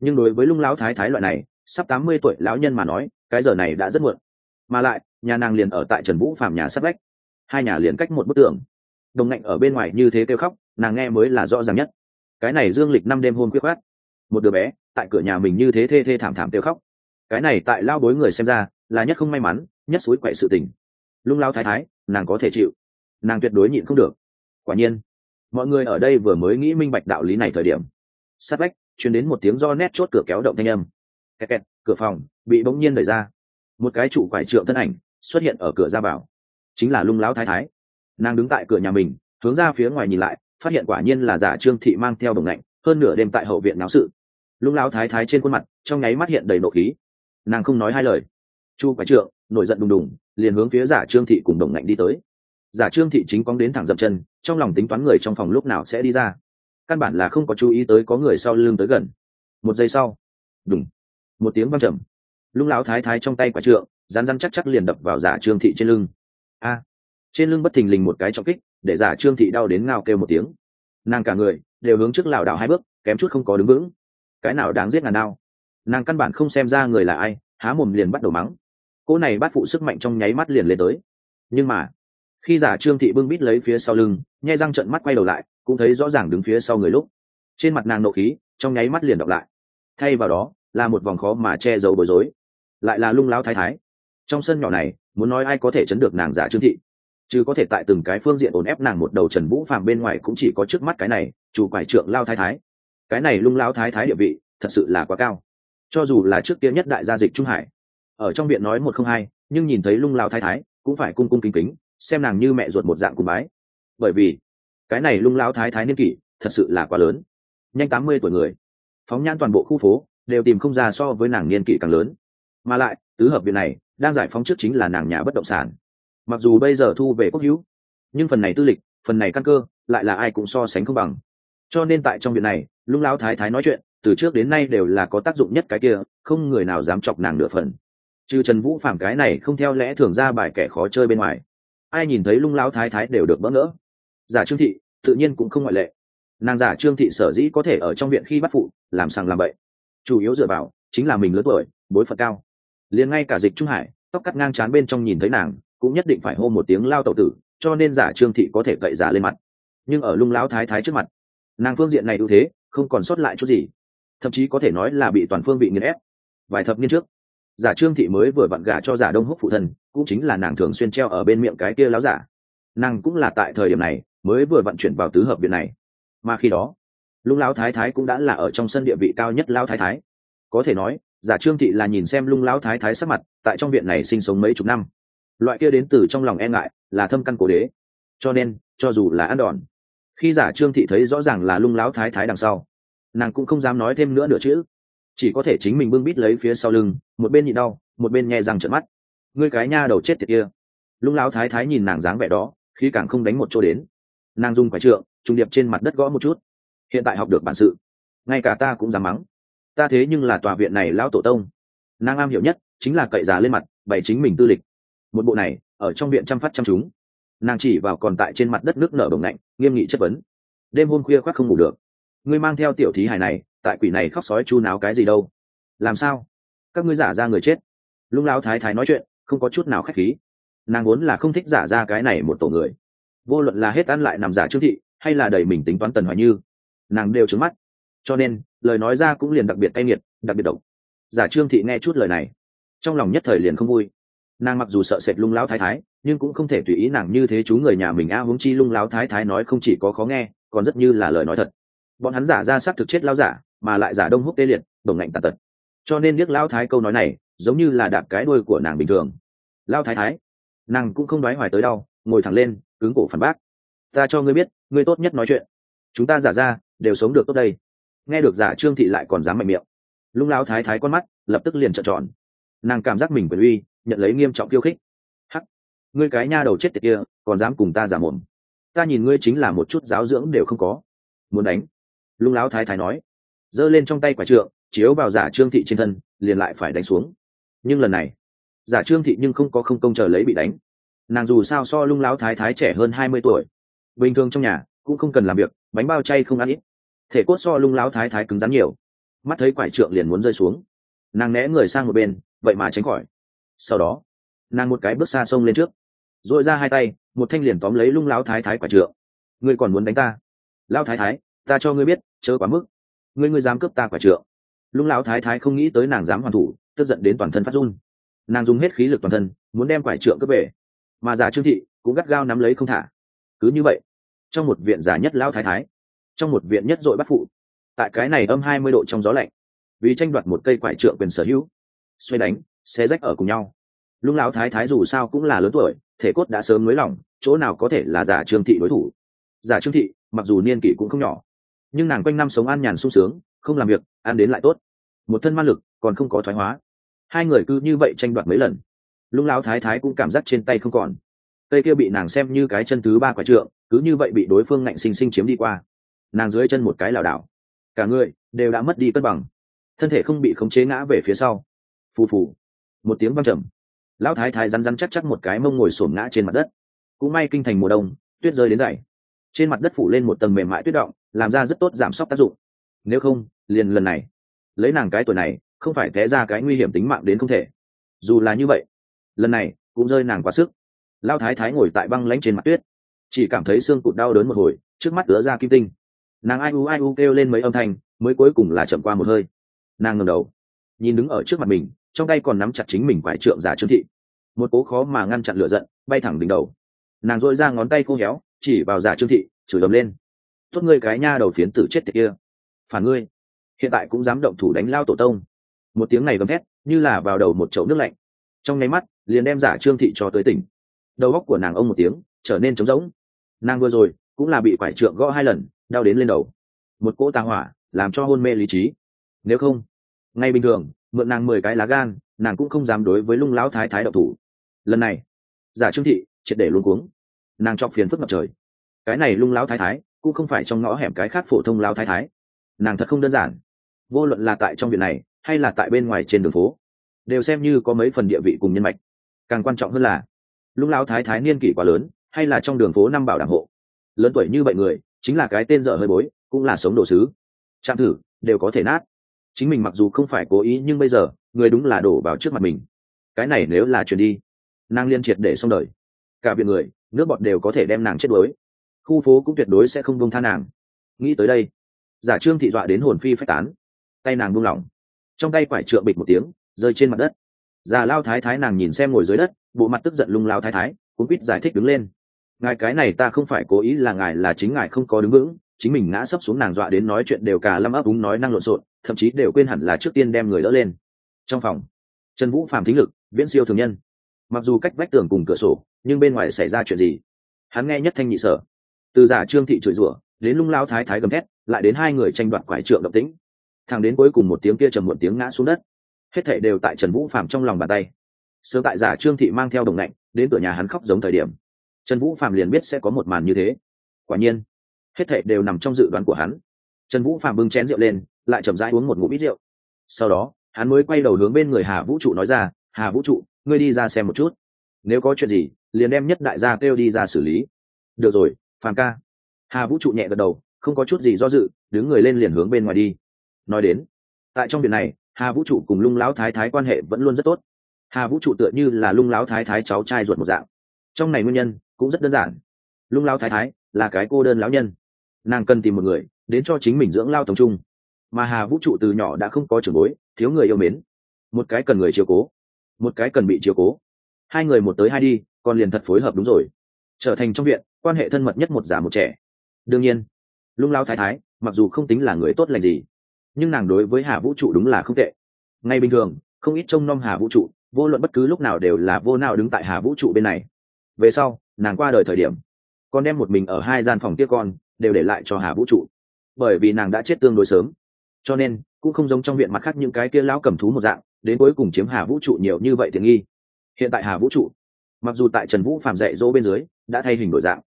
Nhưng đối với lung lão thái thái loại này, sắp tám mươi tuổi lão nhân mà nói, cái giờ này đã rất muộn. Mà lại, nhà nàng liền ở tại trần vũ phạm nhà sắt vách. Hai nhà liền cách một bức tường. Đồng ngạnh ở bên ngoài như thế kêu khóc, nàng nghe mới là rõ ràng nhất. Cái này dương lịch năm đêm hôn quyết khát một đứa bé, tại cửa nhà mình như thế thê thê thảm thảm kêu khóc. Cái này tại lao bối người xem ra, là nhất không may mắn, nhất suối quậy sự tình. Lung lao thái thái, nàng có thể chịu. Nàng tuyệt đối nhịn không được. Quả nhiên mọi người ở đây vừa mới nghĩ minh bạch đạo lý này thời điểm. Sát vách chuyển đến một tiếng do nét chốt cửa kéo động thanh âm. Kẹt kẹt, cửa phòng bị bỗng nhiên đẩy ra. Một cái trụ quải trượng thân ảnh xuất hiện ở cửa ra vào. Chính là lung lão thái thái. Nàng đứng tại cửa nhà mình, hướng ra phía ngoài nhìn lại, phát hiện quả nhiên là giả trương thị mang theo đồng lạnh, hơn nửa đêm tại hậu viện náo sự. Lung lão thái thái trên khuôn mặt, trong nháy mắt hiện đầy nộ khí. Nàng không nói hai lời. Chu quái trượng, nổi giận đùng đùng, liền hướng phía giả trương thị cùng đồng ngạnh đi tới giả trương thị chính cóng đến thẳng dậm chân, trong lòng tính toán người trong phòng lúc nào sẽ đi ra. Căn bản là không có chú ý tới có người sau lưng tới gần. Một giây sau, đùng, một tiếng văng trầm. Lung lão thái thái trong tay quả trượng rán rán chắc chắc liền đập vào giả trương thị trên lưng. A, trên lưng bất thình lình một cái trọng kích, để giả trương thị đau đến ngao kêu một tiếng. Nàng cả người đều hướng trước lảo đảo hai bước, kém chút không có đứng vững. Cái nào đáng giết ngàn đau. Nàng căn bản không xem ra người là ai, há mồm liền bắt đầu mắng. Cô này bắt phụ sức mạnh trong nháy mắt liền lên tới. Nhưng mà khi giả trương thị bưng bít lấy phía sau lưng nhai răng trận mắt quay đầu lại, cũng thấy rõ ràng đứng phía sau người lúc. Trên mặt nàng nộ khí, trong nháy mắt liền đọc lại. Thay vào đó, là một vòng khó mà che giấu bối rối. Lại là lung láo thái thái. Trong sân nhỏ này, muốn nói ai có thể chấn được nàng giả trương thị? Chứ có thể tại từng cái phương diện ổn ép nàng một đầu trần vũ phàm bên ngoài cũng chỉ có trước mắt cái này, chủ quải trượng lao thái thái. Cái này lung lao thái thái địa vị, thật sự là quá cao. Cho dù là trước kia nhất đại gia dịch trung hải, ở trong viện nói một không hai, nhưng nhìn thấy lung lao thái thái, cũng phải cung cung kính kính xem nàng như mẹ ruột một dạng cùng bái. Bởi vì, cái này lung lao thái thái niên kỷ, thật sự là quá lớn. Nhanh tám mươi tuổi người, phóng nhãn toàn bộ khu phố, đều tìm không ra so với nàng niên kỷ càng lớn. Mà lại, tứ hợp viện này, đang giải phóng trước chính là nàng nhà bất động sản. Mặc dù bây giờ thu về quốc hữu, nhưng phần này tư lịch, phần này căn cơ, lại là ai cũng so sánh không bằng. Cho nên tại trong viện này, lung lao thái thái nói chuyện, từ trước đến nay đều là có tác dụng nhất cái kia, không người nào dám chọc nàng nửa phần. Trừ trần vũ phạm cái này không theo lẽ thường ra bài kẻ khó chơi bên ngoài ai nhìn thấy lung lao thái thái đều được bỡ ngỡ. Giả trương thị, tự nhiên cũng không ngoại lệ. Nàng giả trương thị sở dĩ có thể ở trong viện khi bắt phụ, làm sàng làm bậy. Chủ yếu dựa vào, chính là mình lớn tuổi, bối phận cao. Liền ngay cả dịch trung hải, tóc cắt ngang chán bên trong nhìn thấy nàng, cũng nhất định phải hô một tiếng lao tẩu tử, cho nên giả trương thị có thể cậy giả lên mặt. Nhưng ở lung lão thái thái trước mặt, nàng phương diện này ưu thế, không còn sót lại chút gì. Thậm chí có thể nói là bị toàn phương bị nghiền ép. Vài thập niên trước giả trương thị mới vừa vặn gả cho giả đông húc phụ thân, cũng chính là nàng thường xuyên treo ở bên miệng cái kia láo giả. Nàng cũng là tại thời điểm này mới vừa vận chuyển vào tứ hợp viện này. Mà khi đó lung lão thái thái cũng đã là ở trong sân địa vị cao nhất lão thái thái. Có thể nói giả trương thị là nhìn xem lung lão thái thái sắc mặt tại trong viện này sinh sống mấy chục năm. Loại kia đến từ trong lòng e ngại là thâm căn cổ đế. Cho nên cho dù là ăn đòn khi giả trương thị thấy rõ ràng là lung lão thái thái đằng sau nàng cũng không dám nói thêm nữa nữa chữ chỉ có thể chính mình bưng bít lấy phía sau lưng, một bên nhịn đau, một bên nghe rằng trợn mắt. Ngươi cái nha đầu chết tiệt kia. Lung lão thái thái nhìn nàng dáng vẻ đó, khi càng không đánh một chỗ đến. Nàng dùng quái trượng, trùng điệp trên mặt đất gõ một chút. Hiện tại học được bản sự. Ngay cả ta cũng dám mắng. Ta thế nhưng là tòa viện này lão tổ tông. Nàng am hiểu nhất chính là cậy giá lên mặt, bày chính mình tư lịch. Một bộ này, ở trong viện chăm phát chăm chúng. Nàng chỉ vào còn tại trên mặt đất nước nở bồng lạnh, nghiêm nghị chất vấn. Đêm hôm khuya khoác không ngủ được. Ngươi mang theo tiểu thí hài này tại quỷ này khóc sói chu náo cái gì đâu? Làm sao? Các ngươi giả ra người chết. Lung lao thái thái nói chuyện không có chút nào khách khí. Nàng vốn là không thích giả ra cái này một tổ người. Vô luận là hết ăn lại nằm giả trương thị hay là đẩy mình tính toán tần hoài như nàng đều trứng mắt. Cho nên lời nói ra cũng liền đặc biệt cay nghiệt đặc biệt độc. Giả trương thị nghe chút lời này trong lòng nhất thời liền không vui. Nàng mặc dù sợ sệt lung lão thái thái nhưng cũng không thể tùy ý nàng như thế chú người nhà mình a à, huống chi lung lão thái thái nói không chỉ có khó nghe còn rất như là lời nói thật. Bọn hắn giả ra xác thực chết lao giả mà lại giả đông húc tê liệt, đồng ngạnh tàn tật. Cho nên biết lão thái câu nói này giống như là đạp cái đuôi của nàng bình thường. Lao thái thái, nàng cũng không nói hoài tới đau, ngồi thẳng lên, cứng cổ phản bác. Ta cho ngươi biết, ngươi tốt nhất nói chuyện. Chúng ta giả ra, đều sống được tốt đây. Nghe được giả trương thị lại còn dám mạnh miệng. Lung lão thái thái con mắt lập tức liền trợn tròn. Nàng cảm giác mình quyền uy, nhận lấy nghiêm trọng khiêu khích. Hắc, ngươi cái nha đầu chết tiệt kia, còn dám cùng ta giả mồm. Ta nhìn ngươi chính là một chút giáo dưỡng đều không có. Muốn đánh. Lung lão thái thái nói giơ lên trong tay quả trượng, chiếu vào giả trương thị trên thân, liền lại phải đánh xuống. Nhưng lần này, giả trương thị nhưng không có không công chờ lấy bị đánh. Nàng dù sao so lung lão thái thái trẻ hơn hai mươi tuổi. Bình thường trong nhà, cũng không cần làm việc, bánh bao chay không ăn ít. Thể cốt so lung lão thái thái cứng rắn nhiều. Mắt thấy quải trượng liền muốn rơi xuống. Nàng né người sang một bên, vậy mà tránh khỏi. Sau đó, nàng một cái bước xa sông lên trước. Rồi ra hai tay, một thanh liền tóm lấy lung lão thái thái quả trượng. Ngươi còn muốn đánh ta? Lão thái thái, ta cho ngươi biết, chớ quá mức ngươi ngươi dám cướp ta quả trượng. Lung lão thái thái không nghĩ tới nàng dám hoàn thủ, tức giận đến toàn thân phát run. Nàng dùng hết khí lực toàn thân, muốn đem quả trượng cướp về. Mà giả trương thị cũng gắt gao nắm lấy không thả. Cứ như vậy, trong một viện giả nhất lão thái thái, trong một viện nhất dội bắt phụ, tại cái này âm hai mươi độ trong gió lạnh, vì tranh đoạt một cây quải trượng quyền sở hữu, xoay đánh, xé rách ở cùng nhau. Lúc lão thái thái dù sao cũng là lớn tuổi, thể cốt đã sớm nới lỏng, chỗ nào có thể là giả trương thị đối thủ. Giả trương thị, mặc dù niên kỷ cũng không nhỏ nhưng nàng quanh năm sống an nhàn sung sướng, không làm việc, ăn đến lại tốt. Một thân ma lực, còn không có thoái hóa. Hai người cứ như vậy tranh đoạt mấy lần. Lúc lão thái thái cũng cảm giác trên tay không còn. Cây kia bị nàng xem như cái chân thứ ba quả trượng, cứ như vậy bị đối phương ngạnh sinh sinh chiếm đi qua. Nàng dưới chân một cái lảo đảo. Cả người đều đã mất đi cân bằng. Thân thể không bị khống chế ngã về phía sau. Phù phù. Một tiếng văng trầm. Lão thái thái rắn rắn chắc chắc một cái mông ngồi sổm ngã trên mặt đất. Cũng may kinh thành mùa đông, tuyết rơi đến dày. Trên mặt đất phủ lên một tầng mềm mại tuyết động làm ra rất tốt giảm sốc tác dụng. Nếu không, liền lần này. Lấy nàng cái tuổi này, không phải té ra cái nguy hiểm tính mạng đến không thể. Dù là như vậy, lần này cũng rơi nàng quá sức. Lao thái thái ngồi tại băng lánh trên mặt tuyết, chỉ cảm thấy xương cụt đau đớn một hồi, trước mắt ứa ra kim tinh. Nàng ai u ai u kêu lên mấy âm thanh, mới cuối cùng là chậm qua một hơi. Nàng ngầm đầu, nhìn đứng ở trước mặt mình, trong tay còn nắm chặt chính mình quải trượng giả trương thị. Một cố khó mà ngăn chặn lửa giận, bay thẳng đỉnh đầu. Nàng dội ra ngón tay khô héo, chỉ vào giả trương thị, chửi đầm lên tốt ngươi cái nha đầu phiến tử chết tiệt kia. Phản ngươi. Hiện tại cũng dám động thủ đánh lao tổ tông. Một tiếng này gầm thét, như là vào đầu một chậu nước lạnh. Trong nháy mắt, liền đem giả trương thị cho tới tỉnh. Đầu góc của nàng ông một tiếng, trở nên trống rỗng. Nàng vừa rồi, cũng là bị quải trượng gõ hai lần, đau đến lên đầu. Một cỗ tà hỏa, làm cho hôn mê lý trí. Nếu không, ngay bình thường, mượn nàng mười cái lá gan, nàng cũng không dám đối với lung lão thái thái đậu thủ. Lần này, giả trương thị triệt để luôn cuống. Nàng chọc phiền phức ngập trời. Cái này lung lão thái thái cũng không phải trong ngõ hẻm cái khác phổ thông lao thái thái. Nàng thật không đơn giản. Vô luận là tại trong viện này, hay là tại bên ngoài trên đường phố, đều xem như có mấy phần địa vị cùng nhân mạch. Càng quan trọng hơn là, lúc lao thái thái niên kỷ quá lớn, hay là trong đường phố năm bảo đảm hộ, lớn tuổi như vậy người, chính là cái tên dở hơi bối, cũng là sống đồ sứ. Chạm thử, đều có thể nát. Chính mình mặc dù không phải cố ý nhưng bây giờ, người đúng là đổ vào trước mặt mình. Cái này nếu là chuyển đi, nàng liên triệt để xong đời. Cả viện người, nước bọt đều có thể đem nàng chết đuối khu phố cũng tuyệt đối sẽ không buông tha nàng. Nghĩ tới đây, giả trương thị dọa đến hồn phi phách tán, tay nàng buông lỏng, trong tay quải trượng bịch một tiếng, rơi trên mặt đất. Già lao thái thái nàng nhìn xem ngồi dưới đất, bộ mặt tức giận lung lao thái thái cũng biết giải thích đứng lên. Ngài cái này ta không phải cố ý là ngài là chính ngài không có đứng vững, chính mình ngã sấp xuống nàng dọa đến nói chuyện đều cả lâm ấp úng nói năng lộn xộn, thậm chí đều quên hẳn là trước tiên đem người đỡ lên. Trong phòng, trần vũ phàm thính lực, viễn siêu thường nhân. Mặc dù cách vách tường cùng cửa sổ, nhưng bên ngoài xảy ra chuyện gì? Hắn nghe nhất thanh nhị sở từ giả trương thị chửi rủa, đến lung lao thái thái gầm thét, lại đến hai người tranh đoạt quải trượng động tĩnh. Thằng đến cuối cùng một tiếng kia trầm một tiếng ngã xuống đất. Hết thể đều tại trần vũ phạm trong lòng bàn tay. Sớm tại giả trương thị mang theo đồng lạnh, đến cửa nhà hắn khóc giống thời điểm. Trần vũ phạm liền biết sẽ có một màn như thế. Quả nhiên, hết thể đều nằm trong dự đoán của hắn. Trần vũ phạm bưng chén rượu lên, lại chậm rãi uống một ngụm ít rượu. Sau đó, hắn mới quay đầu hướng bên người hà vũ trụ nói ra, hà vũ trụ, ngươi đi ra xem một chút. Nếu có chuyện gì, liền đem nhất đại gia kêu đi ra xử lý. Được rồi phàm ca. Hà vũ trụ nhẹ gật đầu, không có chút gì do dự, đứng người lên liền hướng bên ngoài đi. Nói đến, tại trong việc này, hà vũ trụ cùng lung lão thái thái quan hệ vẫn luôn rất tốt. Hà vũ trụ tựa như là lung lão thái thái cháu trai ruột một dạng. Trong này nguyên nhân cũng rất đơn giản. Lung lão thái thái là cái cô đơn lão nhân. Nàng cần tìm một người đến cho chính mình dưỡng lao tổng trung. Mà hà vũ trụ từ nhỏ đã không có trường bối, thiếu người yêu mến. Một cái cần người chiều cố, một cái cần bị chiều cố. Hai người một tới hai đi, còn liền thật phối hợp đúng rồi trở thành trong viện, quan hệ thân mật nhất một già một trẻ. Đương nhiên, lung lao thái thái, mặc dù không tính là người tốt lành gì, nhưng nàng đối với hà vũ trụ đúng là không tệ. Ngay bình thường, không ít trông nom hà vũ trụ, vô luận bất cứ lúc nào đều là vô nào đứng tại hà vũ trụ bên này. Về sau, nàng qua đời thời điểm, con đem một mình ở hai gian phòng kia con, đều để lại cho hà vũ trụ. Bởi vì nàng đã chết tương đối sớm, cho nên cũng không giống trong viện mặt khác những cái kia lão cầm thú một dạng, đến cuối cùng chiếm hà vũ trụ nhiều như vậy tiện nghi. Hiện tại hà vũ trụ, mặc dù tại trần vũ phạm dạy dỗ bên dưới đã thay hình đổi dạng.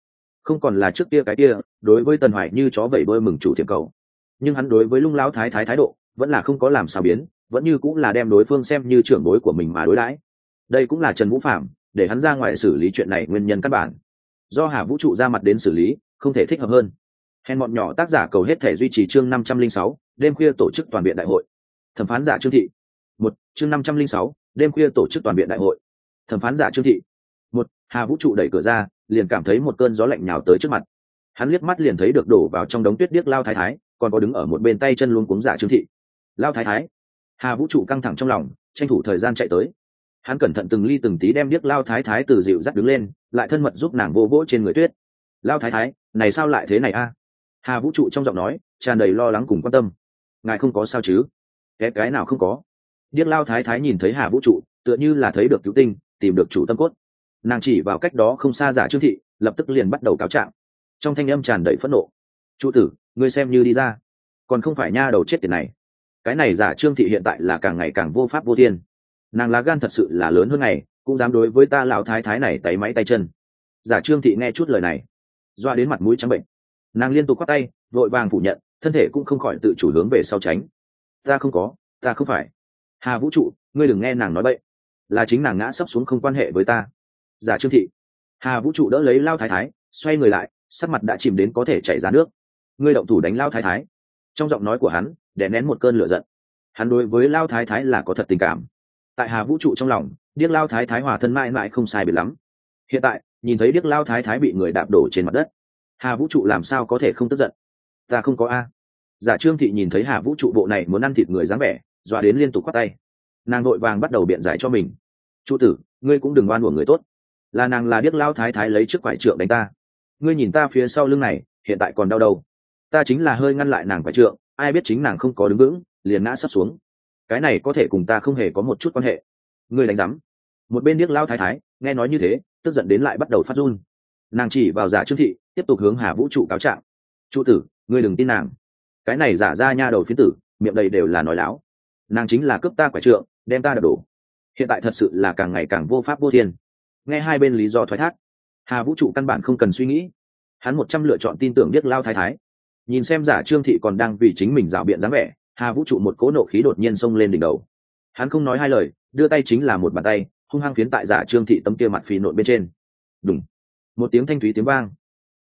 Không còn là trước kia cái kia, đối với tần hoài như chó vẩy bơi mừng chủ thiệp cầu. Nhưng hắn đối với lung lão thái thái thái độ, vẫn là không có làm sao biến, vẫn như cũng là đem đối phương xem như trưởng bối của mình mà đối đãi. Đây cũng là trần vũ phạm, để hắn ra ngoài xử lý chuyện này nguyên nhân căn bản. Do hà vũ trụ ra mặt đến xử lý, không thể thích hợp hơn. Hèn bọn nhỏ tác giả cầu hết thể duy trì chương năm trăm linh sáu, đêm khuya tổ chức toàn biện đại hội. Thẩm phán giả trương thị. Một, chương năm trăm linh sáu, đêm khuya tổ chức toàn biện đại hội. Thẩm phán giả trương thị. Một, hà vũ trụ đẩy cửa ra liền cảm thấy một cơn gió lạnh nhào tới trước mặt. Hắn liếc mắt liền thấy được đổ vào trong đống tuyết điếc lao thái thái, còn có đứng ở một bên tay chân luôn cuống giả trương thị. Lao thái thái, hà vũ trụ căng thẳng trong lòng, tranh thủ thời gian chạy tới. Hắn cẩn thận từng ly từng tí đem điếc lao thái thái từ dịu dắt đứng lên, lại thân mật giúp nàng vô vỗ trên người tuyết. Lao thái thái, này sao lại thế này a? Hà vũ trụ trong giọng nói tràn đầy lo lắng cùng quan tâm. Ngài không có sao chứ? Cái cái nào không có? Điếc lao thái thái nhìn thấy hà vũ trụ, tựa như là thấy được cứu tinh, tìm được chủ tâm cốt nàng chỉ vào cách đó không xa giả trương thị, lập tức liền bắt đầu cáo trạng. Trong thanh âm tràn đầy phẫn nộ. Trụ tử, ngươi xem như đi ra. Còn không phải nha đầu chết tiền này. Cái này giả trương thị hiện tại là càng ngày càng vô pháp vô thiên. Nàng lá gan thật sự là lớn hơn ngày, cũng dám đối với ta lão thái thái này tay máy tay chân. Giả trương thị nghe chút lời này, doa đến mặt mũi trắng bệnh. Nàng liên tục quát tay, vội vàng phủ nhận, thân thể cũng không khỏi tự chủ hướng về sau tránh. Ta không có, ta không phải. Hà vũ trụ, ngươi đừng nghe nàng nói vậy là chính nàng ngã sấp xuống không quan hệ với ta giả trương thị. Hà vũ trụ đỡ lấy lao thái thái, xoay người lại, sắc mặt đã chìm đến có thể chảy ra nước. Ngươi động thủ đánh lao thái thái. Trong giọng nói của hắn để nén một cơn lửa giận. Hắn đối với lao thái thái là có thật tình cảm. Tại hà vũ trụ trong lòng, điếc lao thái thái hòa thân mãi mãi không sai biệt lắm. Hiện tại, nhìn thấy điếc lao thái thái bị người đạp đổ trên mặt đất, hà vũ trụ làm sao có thể không tức giận? Ta không có a. Giả trương thị nhìn thấy hà vũ trụ bộ này muốn ăn thịt người dáng vẻ, dọa đến liên tục khoác tay. Nàng vội vàng bắt đầu biện giải cho mình. Trụ tử, ngươi cũng đừng oan uổng người tốt là nàng là điếc lao thái thái lấy trước quải trượng đánh ta. Ngươi nhìn ta phía sau lưng này, hiện tại còn đau đầu ta chính là hơi ngăn lại nàng quải trượng, ai biết chính nàng không có đứng vững, liền ngã sắp xuống. Cái này có thể cùng ta không hề có một chút quan hệ. Ngươi đánh rắm một bên điếc lao thái thái, nghe nói như thế, tức giận đến lại bắt đầu phát run. Nàng chỉ vào giả trương thị, tiếp tục hướng hà vũ trụ cáo trạng. Trụ tử, ngươi đừng tin nàng. Cái này giả ra nha đầu phiến tử, miệng đầy đều là nói láo. Nàng chính là cướp ta quải trượng, đem ta đập đổ. Hiện tại thật sự là càng ngày càng vô pháp vô thiên nghe hai bên lý do thoái thác, hà vũ trụ căn bản không cần suy nghĩ. Hắn một trăm lựa chọn tin tưởng biết lao thái thái. Nhìn xem giả trương thị còn đang vì chính mình rào biện dáng vẻ, hà vũ trụ một cố nộ khí đột nhiên xông lên đỉnh đầu. Hắn không nói hai lời, đưa tay chính là một bàn tay, hung hăng phiến tại giả trương thị tấm kia mặt phì nội bên trên. Đúng một tiếng thanh thúy tiếng vang.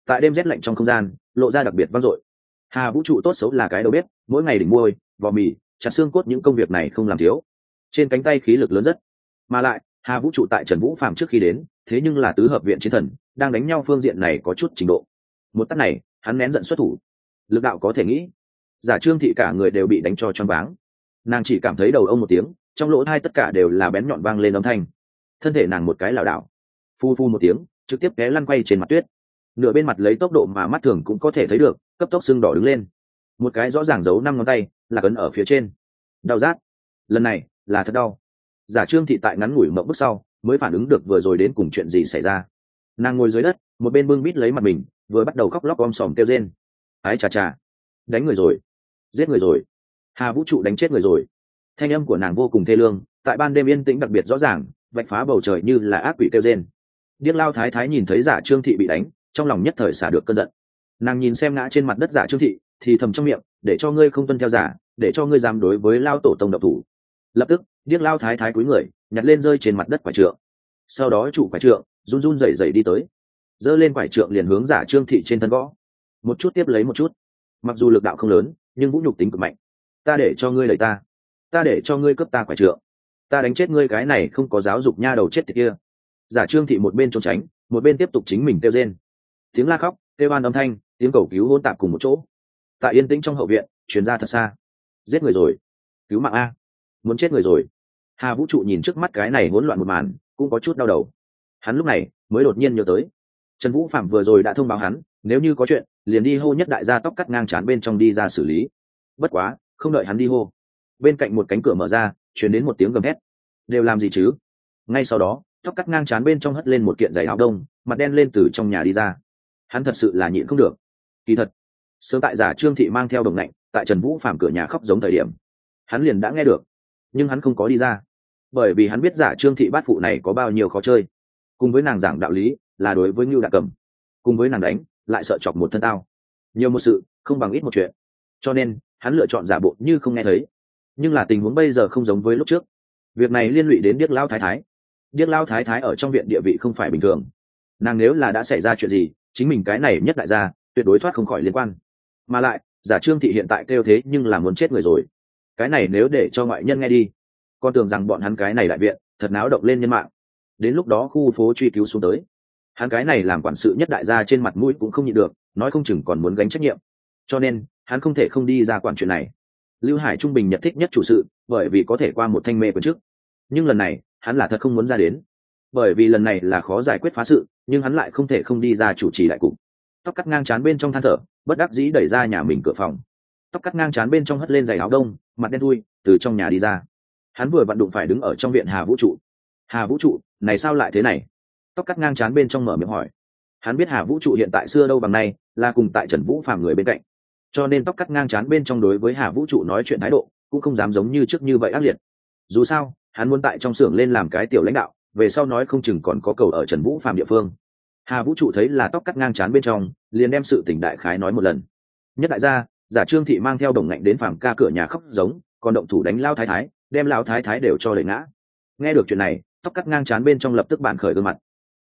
Tại đêm rét lạnh trong không gian, lộ ra đặc biệt vang dội. Hà vũ trụ tốt xấu là cái đầu bếp, mỗi ngày đỉnh môi, vò mì, chặt xương cốt những công việc này không làm thiếu. Trên cánh tay khí lực lớn rất, mà lại hà vũ trụ tại trần vũ phàm trước khi đến, thế nhưng là tứ hợp viện chiến thần, đang đánh nhau phương diện này có chút trình độ. Một tắt này, hắn nén giận xuất thủ. Lực đạo có thể nghĩ, giả trương thị cả người đều bị đánh cho choáng váng. Nàng chỉ cảm thấy đầu ông một tiếng, trong lỗ hai tất cả đều là bén nhọn vang lên âm thanh. Thân thể nàng một cái lảo đảo. Phu phu một tiếng, trực tiếp té lăn quay trên mặt tuyết. Nửa bên mặt lấy tốc độ mà mắt thường cũng có thể thấy được, cấp tốc sưng đỏ đứng lên. Một cái rõ ràng giấu năm ngón tay, là cấn ở phía trên. Đau rát. Lần này, là thật đau giả trương thị tại ngắn ngủi mộng bước sau, mới phản ứng được vừa rồi đến cùng chuyện gì xảy ra. Nàng ngồi dưới đất, một bên bưng bít lấy mặt mình, vừa bắt đầu khóc lóc om sòm kêu rên. Ái chà chà, đánh người rồi, giết người rồi, hà vũ trụ đánh chết người rồi. Thanh âm của nàng vô cùng thê lương, tại ban đêm yên tĩnh đặc biệt rõ ràng, vạch phá bầu trời như là ác quỷ kêu rên. Điếc lao thái thái nhìn thấy giả trương thị bị đánh, trong lòng nhất thời xả được cơn giận. Nàng nhìn xem ngã trên mặt đất giả trương thị, thì thầm trong miệng, để cho ngươi không tuân theo giả, để cho ngươi dám đối với lao tổ tông độc thủ lập tức, điếc lao thái thái cúi người, nhặt lên rơi trên mặt đất quả trượng. Sau đó chủ quả trượng, run run rẩy rẩy đi tới. Giơ lên quả trượng liền hướng giả trương thị trên thân gõ. Một chút tiếp lấy một chút. Mặc dù lực đạo không lớn, nhưng vũ nhục tính cực mạnh. Ta để cho ngươi lời ta. Ta để cho ngươi cướp ta quả trượng. Ta đánh chết ngươi cái này không có giáo dục nha đầu chết tiệt kia. Giả trương thị một bên trốn tránh, một bên tiếp tục chính mình kêu rên. Tiếng la khóc, kêu an âm thanh, tiếng cầu cứu hôn tạp cùng một chỗ. Tại yên tĩnh trong hậu viện chuyển ra thật xa. Giết người rồi. Cứu mạng a muốn chết người rồi. Hà vũ trụ nhìn trước mắt cái này hỗn loạn một màn, cũng có chút đau đầu. Hắn lúc này mới đột nhiên nhớ tới. Trần vũ phạm vừa rồi đã thông báo hắn, nếu như có chuyện, liền đi hô nhất đại gia tóc cắt ngang c bên trong đi ra xử lý. Bất quá, không đợi hắn đi hô, bên cạnh một cánh cửa mở ra chuyển đến một tiếng gầm hét đều làm gì chứ? Ngay sau đó, tóc cắt ngang c bên trong hất lên một kiện giày áo đông, mặt đen lên từ trong nhà đi ra. Hắn thật sự là nhịn không được. Kỳ thật, sớm tại giả trương thị mang theo đồng lạnh, tại trần vũ phạm cửa nhà khóc giống thời điểm, hắn liền đã nghe được nhưng hắn không có đi ra. Bởi vì hắn biết giả trương thị bát phụ này có bao nhiêu khó chơi. Cùng với nàng giảng đạo lý, là đối với ngưu đạc cầm. Cùng với nàng đánh, lại sợ chọc một thân tao. Nhiều một sự, không bằng ít một chuyện. Cho nên, hắn lựa chọn giả bộ như không nghe thấy. Nhưng là tình huống bây giờ không giống với lúc trước. Việc này liên lụy đến điếc lao thái thái. Điếc lao thái thái ở trong viện địa vị không phải bình thường. Nàng nếu là đã xảy ra chuyện gì, chính mình cái này nhất đại gia, tuyệt đối thoát không khỏi liên quan. Mà lại, giả trương thị hiện tại kêu thế nhưng là muốn chết người rồi cái này nếu để cho ngoại nhân nghe đi, con tưởng rằng bọn hắn cái này đại viện, thật náo động lên nhân mạng. Đến lúc đó khu phố truy cứu xuống tới. Hắn cái này làm quản sự nhất đại gia trên mặt mũi cũng không nhịn được, nói không chừng còn muốn gánh trách nhiệm. Cho nên, hắn không thể không đi ra quản chuyện này. Lưu hải trung bình nhật thích nhất chủ sự, bởi vì có thể qua một thanh mê quần trước. Nhưng lần này, hắn là thật không muốn ra đến. Bởi vì lần này là khó giải quyết phá sự, nhưng hắn lại không thể không đi ra chủ trì đại cục. Tóc cắt ngang chán bên trong than thở, bất đắc dĩ đẩy ra nhà mình cửa phòng. Tóc cắt ngang chán bên trong hất lên giày áo đông mặt đen thui, từ trong nhà đi ra. Hắn vừa vặn đụng phải đứng ở trong viện hà vũ trụ. Hà vũ trụ, này sao lại thế này? Tóc cắt ngang chán bên trong mở miệng hỏi. Hắn biết hà vũ trụ hiện tại xưa đâu bằng nay, là cùng tại trần vũ phàm người bên cạnh. Cho nên tóc cắt ngang chán bên trong đối với hà vũ trụ nói chuyện thái độ, cũng không dám giống như trước như vậy ác liệt. Dù sao, hắn muốn tại trong xưởng lên làm cái tiểu lãnh đạo, về sau nói không chừng còn có cầu ở trần vũ phàm địa phương. Hà vũ trụ thấy là tóc cắt ngang chán bên trong, liền đem sự tỉnh đại khái nói một lần. Nhất đại gia giả trương thị mang theo đồng ngạnh đến phàm ca cửa nhà khóc giống, còn động thủ đánh lao thái thái, đem lao thái thái đều cho lệ ngã. Nghe được chuyện này, tóc cắt ngang chán bên trong lập tức bạn khởi gương mặt.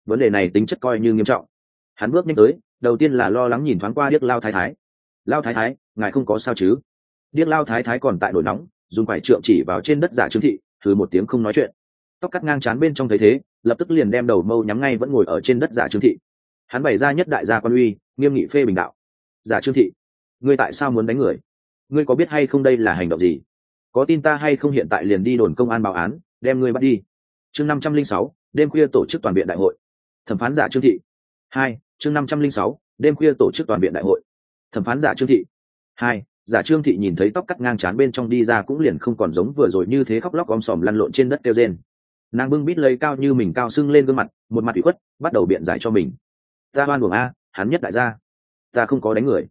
Vấn đề này tính chất coi như nghiêm trọng. Hắn bước nhanh tới, đầu tiên là lo lắng nhìn thoáng qua điếc lao thái thái. Lao thái thái, ngài không có sao chứ? Điếc lao thái thái còn tại nổi nóng, dùng phải trượng chỉ vào trên đất giả trương thị, thử một tiếng không nói chuyện. Tóc cắt ngang chán bên trong thấy thế, lập tức liền đem đầu mâu nhắm ngay vẫn ngồi ở trên đất giả trương thị. Hắn bày ra nhất đại gia quan uy, nghiêm nghị phê bình đạo. Giả trương thị ngươi tại sao muốn đánh người? Ngươi có biết hay không đây là hành động gì? Có tin ta hay không hiện tại liền đi đồn công an báo án, đem ngươi bắt đi? Chương năm trăm linh sáu, đêm khuya tổ chức toàn viện đại hội. Thẩm phán giả trương thị. Hai, chương năm trăm linh sáu, đêm khuya tổ chức toàn viện đại hội. Thẩm phán giả trương thị. Hai, giả trương thị nhìn thấy tóc cắt ngang c bên trong đi ra cũng liền không còn giống vừa rồi như thế khóc lóc om sòm lăn lộn trên đất kêu rên. Nàng bưng bít lấy cao như mình cao sưng lên gương mặt, một mặt ủy khuất, bắt đầu biện giải cho mình. Ta oan buồng a, hắn nhất đại gia. Ta không có đánh người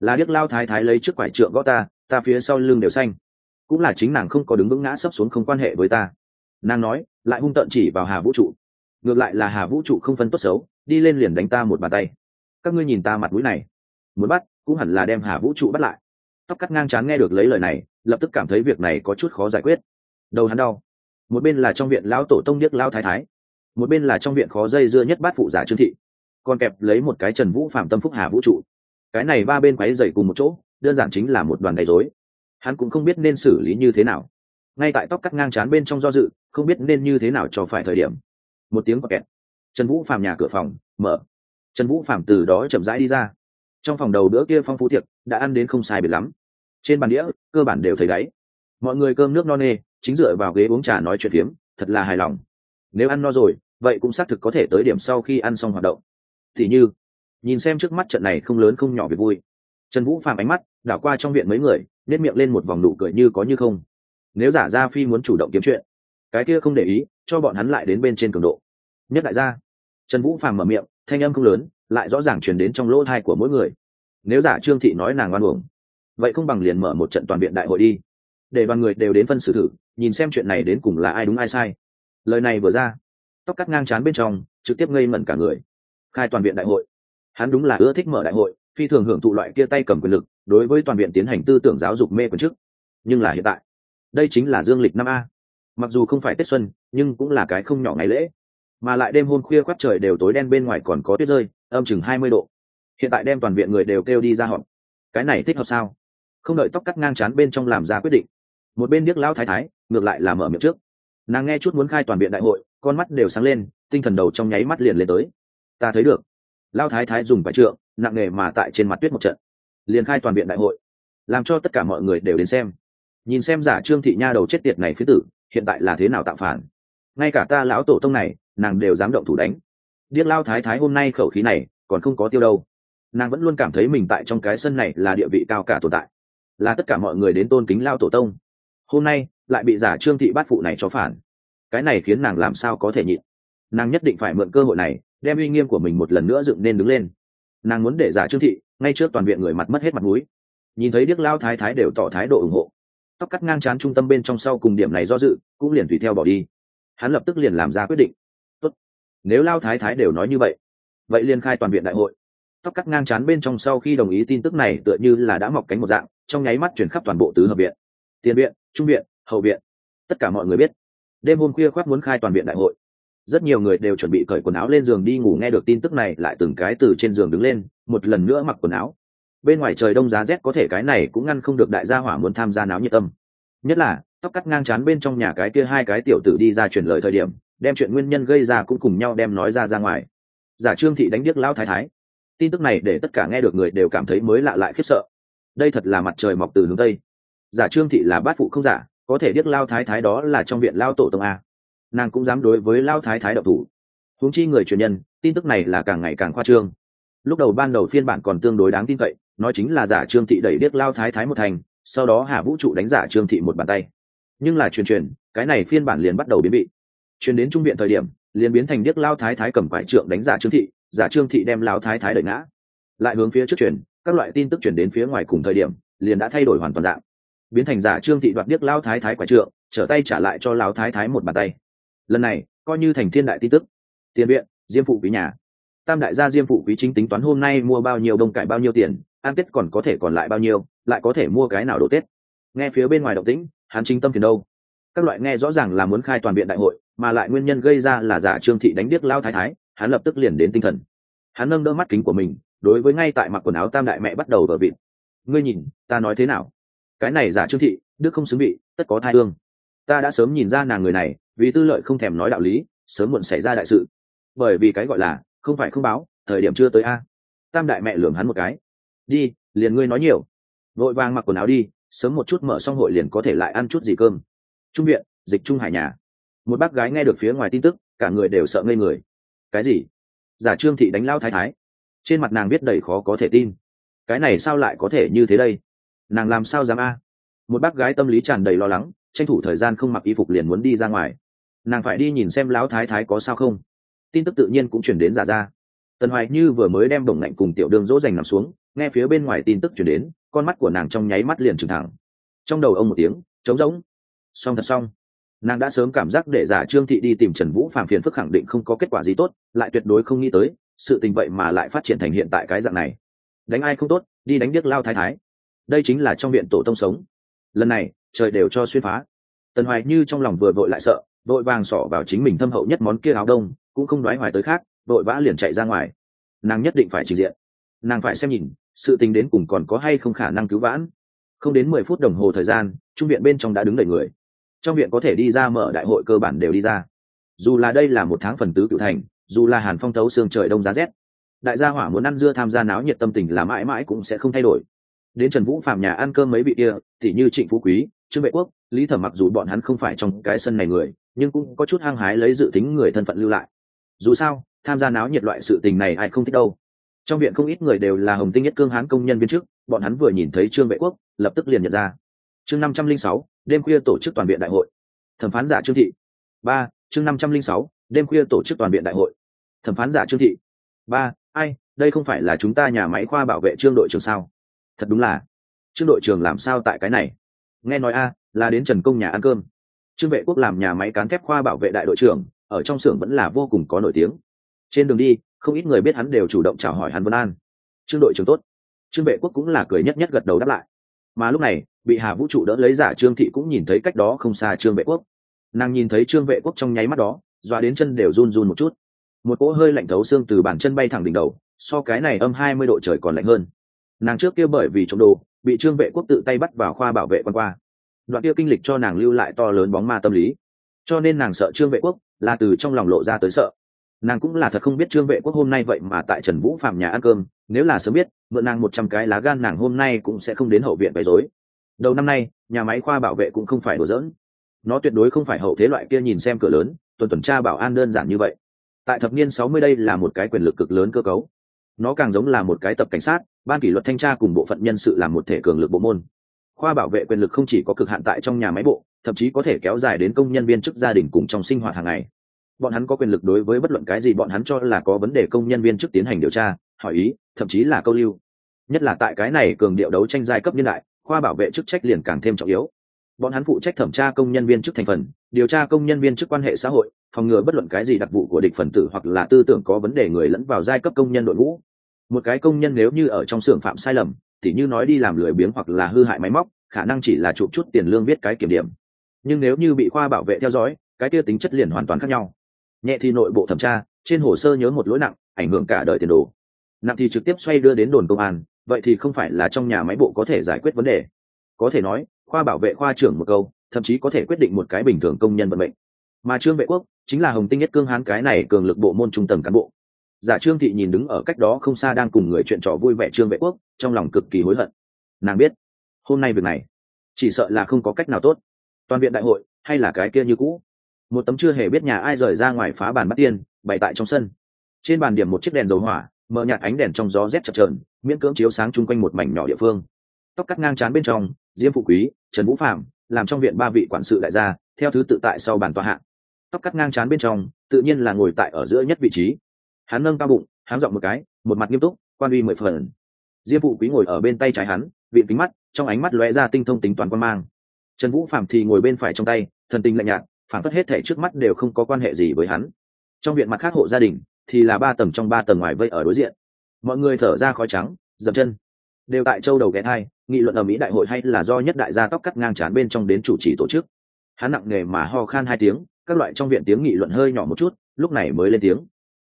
là điếc lao thái thái lấy trước quải trượng gõ ta ta phía sau lưng đều xanh. Cũng là chính nàng không có đứng vững ngã sấp xuống không quan hệ với ta. Nàng nói, lại hung tợn chỉ vào hà vũ trụ. Ngược lại là hà vũ trụ không phân tốt xấu, đi lên liền đánh ta một bàn tay. Các ngươi nhìn ta mặt mũi này. Muốn bắt, cũng hẳn là đem hà vũ trụ bắt lại. Tóc cắt ngang chán nghe được lấy lời này, lập tức cảm thấy việc này có chút khó giải quyết. Đầu hắn đau. Một bên là trong viện lão tổ tông điếc lao thái thái. Một bên là trong viện khó dây dưa nhất bát phụ giả trương thị. Còn kẹp lấy một cái trần vũ phạm tâm phúc hà vũ trụ cái này ba bên quáy dày cùng một chỗ, đơn giản chính là một đoàn gây dối hắn cũng không biết nên xử lý như thế nào. Ngay tại tóc cắt ngang chán bên trong do dự, không biết nên như thế nào cho phải thời điểm. Một tiếng bọc kẹt. Trần vũ phạm nhà cửa phòng, mở. Trần vũ phạm từ đó chậm rãi đi ra. Trong phòng đầu bữa kia phong phú tiệc, đã ăn đến không sai biệt lắm. Trên bàn đĩa, cơ bản đều thấy đáy. Mọi người cơm nước no nê, chính dựa vào ghế uống trà nói chuyện phiếm, thật là hài lòng. Nếu ăn no rồi, vậy cũng xác thực có thể tới điểm sau khi ăn xong hoạt động. Thì như nhìn xem trước mắt trận này không lớn không nhỏ việc vui. Trần vũ phạm ánh mắt đảo qua trong viện mấy người nếp miệng lên một vòng nụ cười như có như không. Nếu giả ra phi muốn chủ động kiếm chuyện, cái kia không để ý, cho bọn hắn lại đến bên trên cường độ. Nhất đại gia, trần vũ phàm mở miệng, thanh âm không lớn, lại rõ ràng chuyển đến trong lỗ thai của mỗi người. Nếu giả trương thị nói nàng oan uổng, vậy không bằng liền mở một trận toàn viện đại hội đi. Để đoàn người đều đến phân xử thử, nhìn xem chuyện này đến cùng là ai đúng ai sai. Lời này vừa ra, tóc cắt ngang chán bên trong, trực tiếp ngây mẩn cả người. Khai toàn viện đại hội hắn đúng là ưa thích mở đại hội, phi thường hưởng thụ loại kia tay cầm quyền lực, đối với toàn viện tiến hành tư tưởng giáo dục mê quần chức nhưng là hiện tại, đây chính là dương lịch năm a. Mặc dù không phải tết xuân, nhưng cũng là cái không nhỏ ngày lễ. Mà lại đêm hôm khuya khoác trời đều tối đen bên ngoài còn có tuyết rơi, âm chừng hai mươi độ. Hiện tại đem toàn viện người đều kêu đi ra họp. Cái này thích hợp sao? Không đợi tóc cắt ngang chán bên trong làm ra quyết định, một bên điếc lão thái thái, ngược lại là mở miệng trước. Nàng nghe chút muốn khai toàn viện đại hội, con mắt đều sáng lên, tinh thần đầu trong nháy mắt liền lên tới. Ta thấy được lao thái thái dùng vải trượng, nặng nề mà tại trên mặt tuyết một trận. Liền khai toàn viện đại hội, làm cho tất cả mọi người đều đến xem. Nhìn xem giả trương thị nha đầu chết tiệt này phía tử, hiện tại là thế nào tạo phản? Ngay cả ta lão tổ tông này, nàng đều dám động thủ đánh. Điếc lao thái thái hôm nay khẩu khí này, còn không có tiêu đâu. Nàng vẫn luôn cảm thấy mình tại trong cái sân này là địa vị cao cả tồn tại. Là tất cả mọi người đến tôn kính lao tổ tông. Hôm nay, lại bị giả trương thị bát phụ này cho phản. Cái này khiến nàng làm sao có thể nhịn? Nàng nhất định phải mượn cơ hội này đem uy nghiêm của mình một lần nữa dựng nên đứng lên. Nàng muốn để giả trương thị ngay trước toàn viện người mặt mất hết mặt mũi. Nhìn thấy điếc lao thái thái đều tỏ thái độ ủng hộ. Tóc cắt ngang chán trung tâm bên trong sau cùng điểm này do dự, cũng liền tùy theo bỏ đi. Hắn lập tức liền làm ra quyết định. Tốt. nếu lao thái thái đều nói như vậy vậy liền khai toàn viện đại hội. Tóc cắt ngang chán bên trong sau khi đồng ý tin tức này tựa như là đã mọc cánh một dạng, trong nháy mắt chuyển khắp toàn bộ tứ hợp viện. Tiền viện, trung viện, hậu viện. Tất cả mọi người biết, đêm hôm khuya khoác muốn khai toàn viện đại hội rất nhiều người đều chuẩn bị cởi quần áo lên giường đi ngủ nghe được tin tức này, lại từng cái từ trên giường đứng lên, một lần nữa mặc quần áo. Bên ngoài trời đông giá rét, có thể cái này cũng ngăn không được đại gia hỏa muốn tham gia náo nhiệt tâm. Nhất là, tóc cắt ngang chán bên trong nhà cái kia hai cái tiểu tử đi ra truyền lời thời điểm, đem chuyện nguyên nhân gây ra cũng cùng nhau đem nói ra ra ngoài. Giả trương thị đánh điếc lão thái thái. Tin tức này để tất cả nghe được người đều cảm thấy mới lạ lại khiếp sợ. Đây thật là mặt trời mọc từ hướng tây. Giả trương thị là bát phụ không giả, có thể điếc lao thái thái đó là trong viện lao tổ tông a nàng cũng dám đối với lao thái thái độc thủ. Huống chi người truyền nhân tin tức này là càng ngày càng khoa trương. Lúc đầu ban đầu phiên bản còn tương đối đáng tin cậy nói chính là giả trương thị đẩy điếc lao thái thái một thành sau đó hà vũ trụ đánh giả trương thị một bàn tay. Nhưng là truyền truyền cái này phiên bản liền bắt đầu biến bị Truyền đến trung viện thời điểm liền biến thành điếc lao thái thái cầm quải trượng đánh giả trương thị giả trương thị đem lao thái thái đợi ngã. Lại hướng phía trước truyền, các loại tin tức chuyển đến phía ngoài cùng thời điểm liền đã thay đổi hoàn toàn dạng. Biến thành giả trương thị đoạt điếc lao thái thái quải trượng trở tay trả lại cho lao thái thái một bàn tay lần này coi như thành thiên đại tin tức. Tiền viện, diêm phụ quý nhà. Tam đại gia diêm phụ quý chính tính toán hôm nay mua bao nhiêu đông cải bao nhiêu tiền, ăn tết còn có thể còn lại bao nhiêu, lại có thể mua cái nào đồ tết. Nghe phía bên ngoài động tĩnh, hắn chính tâm phiền đâu. Các loại nghe rõ ràng là muốn khai toàn viện đại hội, mà lại nguyên nhân gây ra là giả trương thị đánh điếc lao thái thái, hắn lập tức liền đến tinh thần. Hắn nâng đỡ mắt kính của mình, đối với ngay tại mặc quần áo tam đại mẹ bắt đầu vợ vịt. Ngươi nhìn, ta nói thế nào? Cái này giả trương thị, đức không xứng bị, tất có thai ương ta đã sớm nhìn ra nàng người này vì tư lợi không thèm nói đạo lý, sớm muộn xảy ra đại sự. Bởi vì cái gọi là, không phải không báo, thời điểm chưa tới a. Tam đại mẹ lường hắn một cái. Đi, liền ngươi nói nhiều. Vội vàng mặc quần áo đi, sớm một chút mở xong hội liền có thể lại ăn chút gì cơm. Trung viện, dịch trung hải nhà. Một bác gái nghe được phía ngoài tin tức, cả người đều sợ ngây người. Cái gì? Giả trương thị đánh lao thái thái. Trên mặt nàng biết đầy khó có thể tin. Cái này sao lại có thể như thế đây? Nàng làm sao dám a? Một bác gái tâm lý tràn đầy lo lắng, tranh thủ thời gian không mặc y phục liền muốn đi ra ngoài nàng phải đi nhìn xem lão thái thái có sao không. Tin tức tự nhiên cũng chuyển đến giả ra. Tần hoài như vừa mới đem đồng ngạnh cùng tiểu đường dỗ dành nằm xuống, nghe phía bên ngoài tin tức chuyển đến, con mắt của nàng trong nháy mắt liền trừng thẳng. Trong đầu ông một tiếng, trống rỗng. Xong thật xong. Nàng đã sớm cảm giác để giả trương thị đi tìm trần vũ phạm phiền phức khẳng định không có kết quả gì tốt, lại tuyệt đối không nghĩ tới, sự tình vậy mà lại phát triển thành hiện tại cái dạng này. Đánh ai không tốt, đi đánh điếc lao thái thái. Đây chính là trong viện tổ tông sống. Lần này, trời đều cho xuyên phá. Tần hoài như trong lòng vừa vội lại sợ vội vàng xỏ vào chính mình thâm hậu nhất món kia áo đông, cũng không đoái hoài tới khác vội vã liền chạy ra ngoài. Nàng nhất định phải trình diện. Nàng phải xem nhìn, sự tình đến cùng còn có hay không khả năng cứu vãn. Không đến mười phút đồng hồ thời gian, trung viện bên trong đã đứng đầy người. Trong viện có thể đi ra mở đại hội cơ bản đều đi ra. Dù là đây là một tháng phần tứ cựu thành, dù là hàn phong thấu xương trời đông giá rét, đại gia hỏa muốn ăn dưa tham gia náo nhiệt tâm tình là mãi mãi cũng sẽ không thay đổi đến trần vũ phạm nhà ăn cơm mấy vị kia thì như trịnh phú quý, trương vệ quốc, lý thẩm mặc dù bọn hắn không phải trong cái sân này người, nhưng cũng có chút hăng hái lấy dự tính người thân phận lưu lại. Dù sao, tham gia náo nhiệt loại sự tình này ai không thích đâu. Trong viện không ít người đều là hồng tinh nhất cương hán công nhân viên chức, bọn hắn vừa nhìn thấy trương vệ quốc, lập tức liền nhận ra. Chương năm trăm linh sáu, đêm khuya tổ chức toàn viện đại hội. Thẩm phán giả trương thị. Ba, chương năm trăm linh sáu, đêm khuya tổ chức toàn viện đại hội. Thẩm phán giả trương thị. Ba, ai, đây không phải là chúng ta nhà máy khoa bảo vệ trương đội trưởng sao? Thật đúng là. Trương đội trưởng làm sao tại cái này? Nghe nói a, là đến trần công nhà ăn cơm. Trương vệ quốc làm nhà máy cán thép khoa bảo vệ đại đội trưởng, ở trong xưởng vẫn là vô cùng có nổi tiếng. Trên đường đi, không ít người biết hắn đều chủ động chào hỏi hắn vân an. Trương đội trưởng tốt. Trương vệ quốc cũng là cười nhất nhất gật đầu đáp lại. Mà lúc này, bị hà vũ trụ đỡ lấy giả trương thị cũng nhìn thấy cách đó không xa trương vệ quốc. Nàng nhìn thấy trương vệ quốc trong nháy mắt đó, dọa đến chân đều run run một chút. Một cỗ hơi lạnh thấu xương từ bàn chân bay thẳng đỉnh đầu, so cái này âm hai mươi độ trời còn lạnh hơn nàng trước kia bởi vì trộm đồ, bị trương vệ quốc tự tay bắt vào khoa bảo vệ quan qua. Đoạn kia kinh lịch cho nàng lưu lại to lớn bóng ma tâm lý. Cho nên nàng sợ trương vệ quốc là từ trong lòng lộ ra tới sợ. Nàng cũng là thật không biết trương vệ quốc hôm nay vậy mà tại trần vũ phạm nhà ăn cơm, nếu là sớm biết, mượn nàng một trăm cái lá gan nàng hôm nay cũng sẽ không đến hậu viện bày dối đầu năm nay, nhà máy khoa bảo vệ cũng không phải đổ dỡn nó tuyệt đối không phải hậu thế loại kia nhìn xem cửa lớn, tuần tuần tra bảo an đơn giản như vậy. Tại thập niên sáu mươi đây là một cái quyền lực cực lớn cơ cấu nó càng giống là một cái tập cảnh sát, ban kỷ luật thanh tra cùng bộ phận nhân sự làm một thể cường lực bộ môn. Khoa bảo vệ quyền lực không chỉ có cực hạn tại trong nhà máy bộ, thậm chí có thể kéo dài đến công nhân viên chức gia đình cùng trong sinh hoạt hàng ngày. Bọn hắn có quyền lực đối với bất luận cái gì bọn hắn cho là có vấn đề công nhân viên chức tiến hành điều tra, hỏi ý, thậm chí là câu lưu. Nhất là tại cái này cường điệu đấu tranh giai cấp niên đại, khoa bảo vệ chức trách liền càng thêm trọng yếu. Bọn hắn phụ trách thẩm tra công nhân viên chức thành phần, điều tra công nhân viên chức quan hệ xã hội, phòng ngừa bất luận cái gì đặc vụ của địch phần tử hoặc là tư tưởng có vấn đề người lẫn vào giai cấp công nhân đội ngũ một cái công nhân nếu như ở trong xưởng phạm sai lầm thì như nói đi làm lười biếng hoặc là hư hại máy móc, khả năng chỉ là chụp chút tiền lương viết cái kiểm điểm. Nhưng nếu như bị khoa bảo vệ theo dõi, cái kia tính chất liền hoàn toàn khác nhau. Nhẹ thì nội bộ thẩm tra, trên hồ sơ nhớ một lỗi nặng, ảnh hưởng cả đời tiền đồ. Nặng thì trực tiếp xoay đưa đến đồn công an, vậy thì không phải là trong nhà máy bộ có thể giải quyết vấn đề. Có thể nói, khoa bảo vệ khoa trưởng một câu, thậm chí có thể quyết định một cái bình thường công nhân vận mệnh. Mà trương vệ quốc chính là hồng tinh nhất cương hán cái này cường lực bộ môn trung tầng cán bộ giả trương thị nhìn đứng ở cách đó không xa đang cùng người chuyện trò vui vẻ trương vệ quốc, trong lòng cực kỳ hối hận. Nàng biết, hôm nay việc này, chỉ sợ là không có cách nào tốt. Toàn viện đại hội, hay là cái kia như cũ? Một tấm chưa hề biết nhà ai rời ra ngoài phá bàn bắt tiên, bày tại trong sân. Trên bàn điểm một chiếc đèn dầu hỏa, mở nhạt ánh đèn trong gió rét chập trờn miễn cưỡng chiếu sáng chung quanh một mảnh nhỏ địa phương. Tóc cắt ngang trán bên trong, diêm phụ quý, trần vũ phạm làm trong viện ba vị quản sự đại gia, theo thứ tự tại sau bàn tòa hạng tóc cắt ngang chán bên trong, tự nhiên là ngồi tại ở giữa nhất vị trí hắn nâng cao bụng hắn giọng một cái, một mặt nghiêm túc, quan uy mười phần. Diêm phụ quý ngồi ở bên tay trái hắn vịn kính mắt, trong ánh mắt lóe ra tinh thông tính toán quan mang. Trần vũ phạm thì ngồi bên phải trong tay, thần tình lạnh nhạt phản phất hết thể trước mắt đều không có quan hệ gì với hắn. Trong viện mặt khác hộ gia đình, thì là ba tầng trong ba tầng ngoài vây ở đối diện. Mọi người thở ra khói trắng dập chân. Đều tại châu đầu ghé hai nghị luận ở mỹ đại hội hay là do nhất đại gia tóc cắt ngang trán bên trong đến chủ trì tổ chức. Hắn nặng nề mà ho khan hai tiếng, các loại trong viện tiếng nghị luận hơi nhỏ một chút, lúc này mới lên tiếng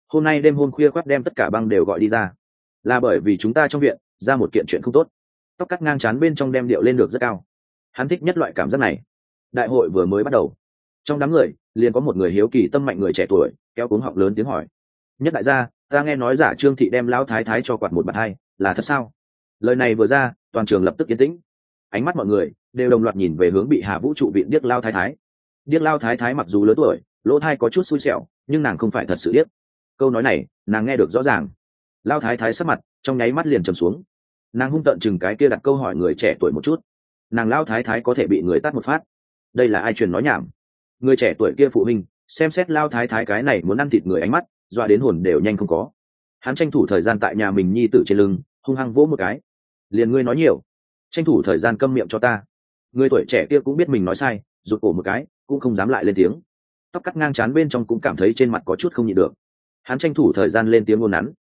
hôm nay đêm hôm khuya khoác đem tất cả băng đều gọi đi ra. Là bởi vì chúng ta trong viện, ra một kiện chuyện không tốt. Tóc cắt ngang chán bên trong đem điệu lên được rất cao. Hắn thích nhất loại cảm giác này. Đại hội vừa mới bắt đầu. Trong đám người, liền có một người hiếu kỳ tâm mạnh người trẻ tuổi, kéo cuống họng lớn tiếng hỏi. Nhất đại gia, ta nghe nói giả trương thị đem lão thái thái cho quạt một bàn hai, là thật sao? Lời này vừa ra, toàn trường lập tức yên tĩnh. Ánh mắt mọi người đều đồng loạt nhìn về hướng bị hà vũ trụ viện điếc lao thái thái. Điếc lao thái thái mặc dù lớn tuổi, lỗ thai có chút xui xẻo, nhưng nàng không phải thật sự điếc câu nói này, nàng nghe được rõ ràng. Lao thái thái sắp mặt, trong nháy mắt liền trầm xuống. Nàng hung tợn chừng cái kia đặt câu hỏi người trẻ tuổi một chút. Nàng lao thái thái có thể bị người tắt một phát. Đây là ai truyền nói nhảm? Người trẻ tuổi kia phụ huynh, xem xét lao thái thái cái này muốn ăn thịt người ánh mắt, dọa đến hồn đều nhanh không có. Hắn tranh thủ thời gian tại nhà mình nhi tử trên lưng, hung hăng vỗ một cái. Liền ngươi nói nhiều. Tranh thủ thời gian câm miệng cho ta. Người tuổi trẻ kia cũng biết mình nói sai, rụt cổ một cái, cũng không dám lại lên tiếng. Tóc cắt ngang chán bên trong cũng cảm thấy trên mặt có chút không nhịn được hắn tranh thủ thời gian lên tiếng ngôn nắn.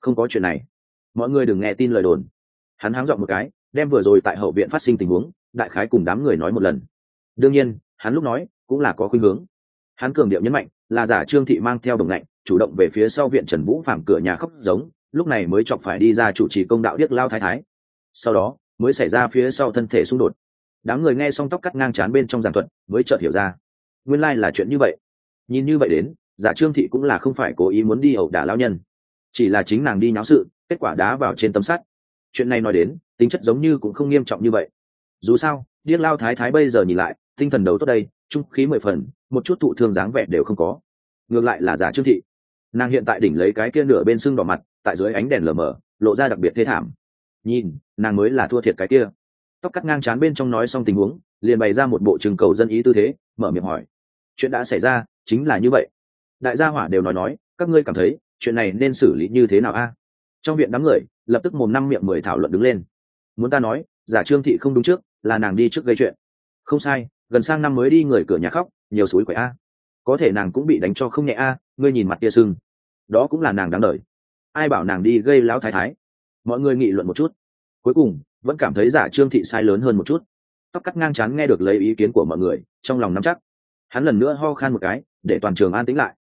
Không có chuyện này. Mọi người đừng nghe tin lời đồn. Hắn háng dọn một cái, đem vừa rồi tại hậu viện phát sinh tình huống, đại khái cùng đám người nói một lần. Đương nhiên, hắn lúc nói, cũng là có khuynh hướng. Hắn cường điệu nhấn mạnh, là giả trương thị mang theo đồng lạnh chủ động về phía sau viện trần vũ phạm cửa nhà khóc giống, lúc này mới chọc phải đi ra chủ trì công đạo điếc lao thái thái. Sau đó, mới xảy ra phía sau thân thể xung đột. Đám người nghe xong tóc cắt ngang chán bên trong giàn thuật, mới chợt hiểu ra. Nguyên lai、like、là chuyện như vậy. Nhìn như vậy đến giả trương thị cũng là không phải cố ý muốn đi ẩu đả lao nhân, chỉ là chính nàng đi nháo sự, kết quả đá vào trên tấm sắt. Chuyện này nói đến, tính chất giống như cũng không nghiêm trọng như vậy. Dù sao, điếc lao thái thái bây giờ nhìn lại, tinh thần đầu tốt đây, trung khí mười phần, một chút thụ thương dáng vẻ đều không có. Ngược lại là giả trương thị. Nàng hiện tại đỉnh lấy cái kia nửa bên xương đỏ mặt, tại dưới ánh đèn lờ mờ, lộ ra đặc biệt thế thảm. Nhìn, nàng mới là thua thiệt cái kia. Tóc cắt ngang chán bên trong nói xong tình huống, liền bày ra một bộ trừng cầu dân ý tư thế, mở miệng hỏi. Chuyện đã xảy ra, chính là như vậy đại gia hỏa đều nói nói, các ngươi cảm thấy, chuyện này nên xử lý như thế nào a? Trong viện đám người, lập tức mồm năm miệng mười thảo luận đứng lên. Muốn ta nói, giả trương thị không đúng trước, là nàng đi trước gây chuyện. Không sai, gần sang năm mới đi người cửa nhà khóc, nhiều suối quậy a. Có thể nàng cũng bị đánh cho không nhẹ a, ngươi nhìn mặt tia sưng. Đó cũng là nàng đáng đời. Ai bảo nàng đi gây lão thái thái? Mọi người nghị luận một chút. Cuối cùng, vẫn cảm thấy giả trương thị sai lớn hơn một chút. Tóc cắt ngang chán nghe được lấy ý kiến của mọi người, trong lòng nắm chắc. Hắn lần nữa ho khan một cái, để toàn trường an tĩnh lại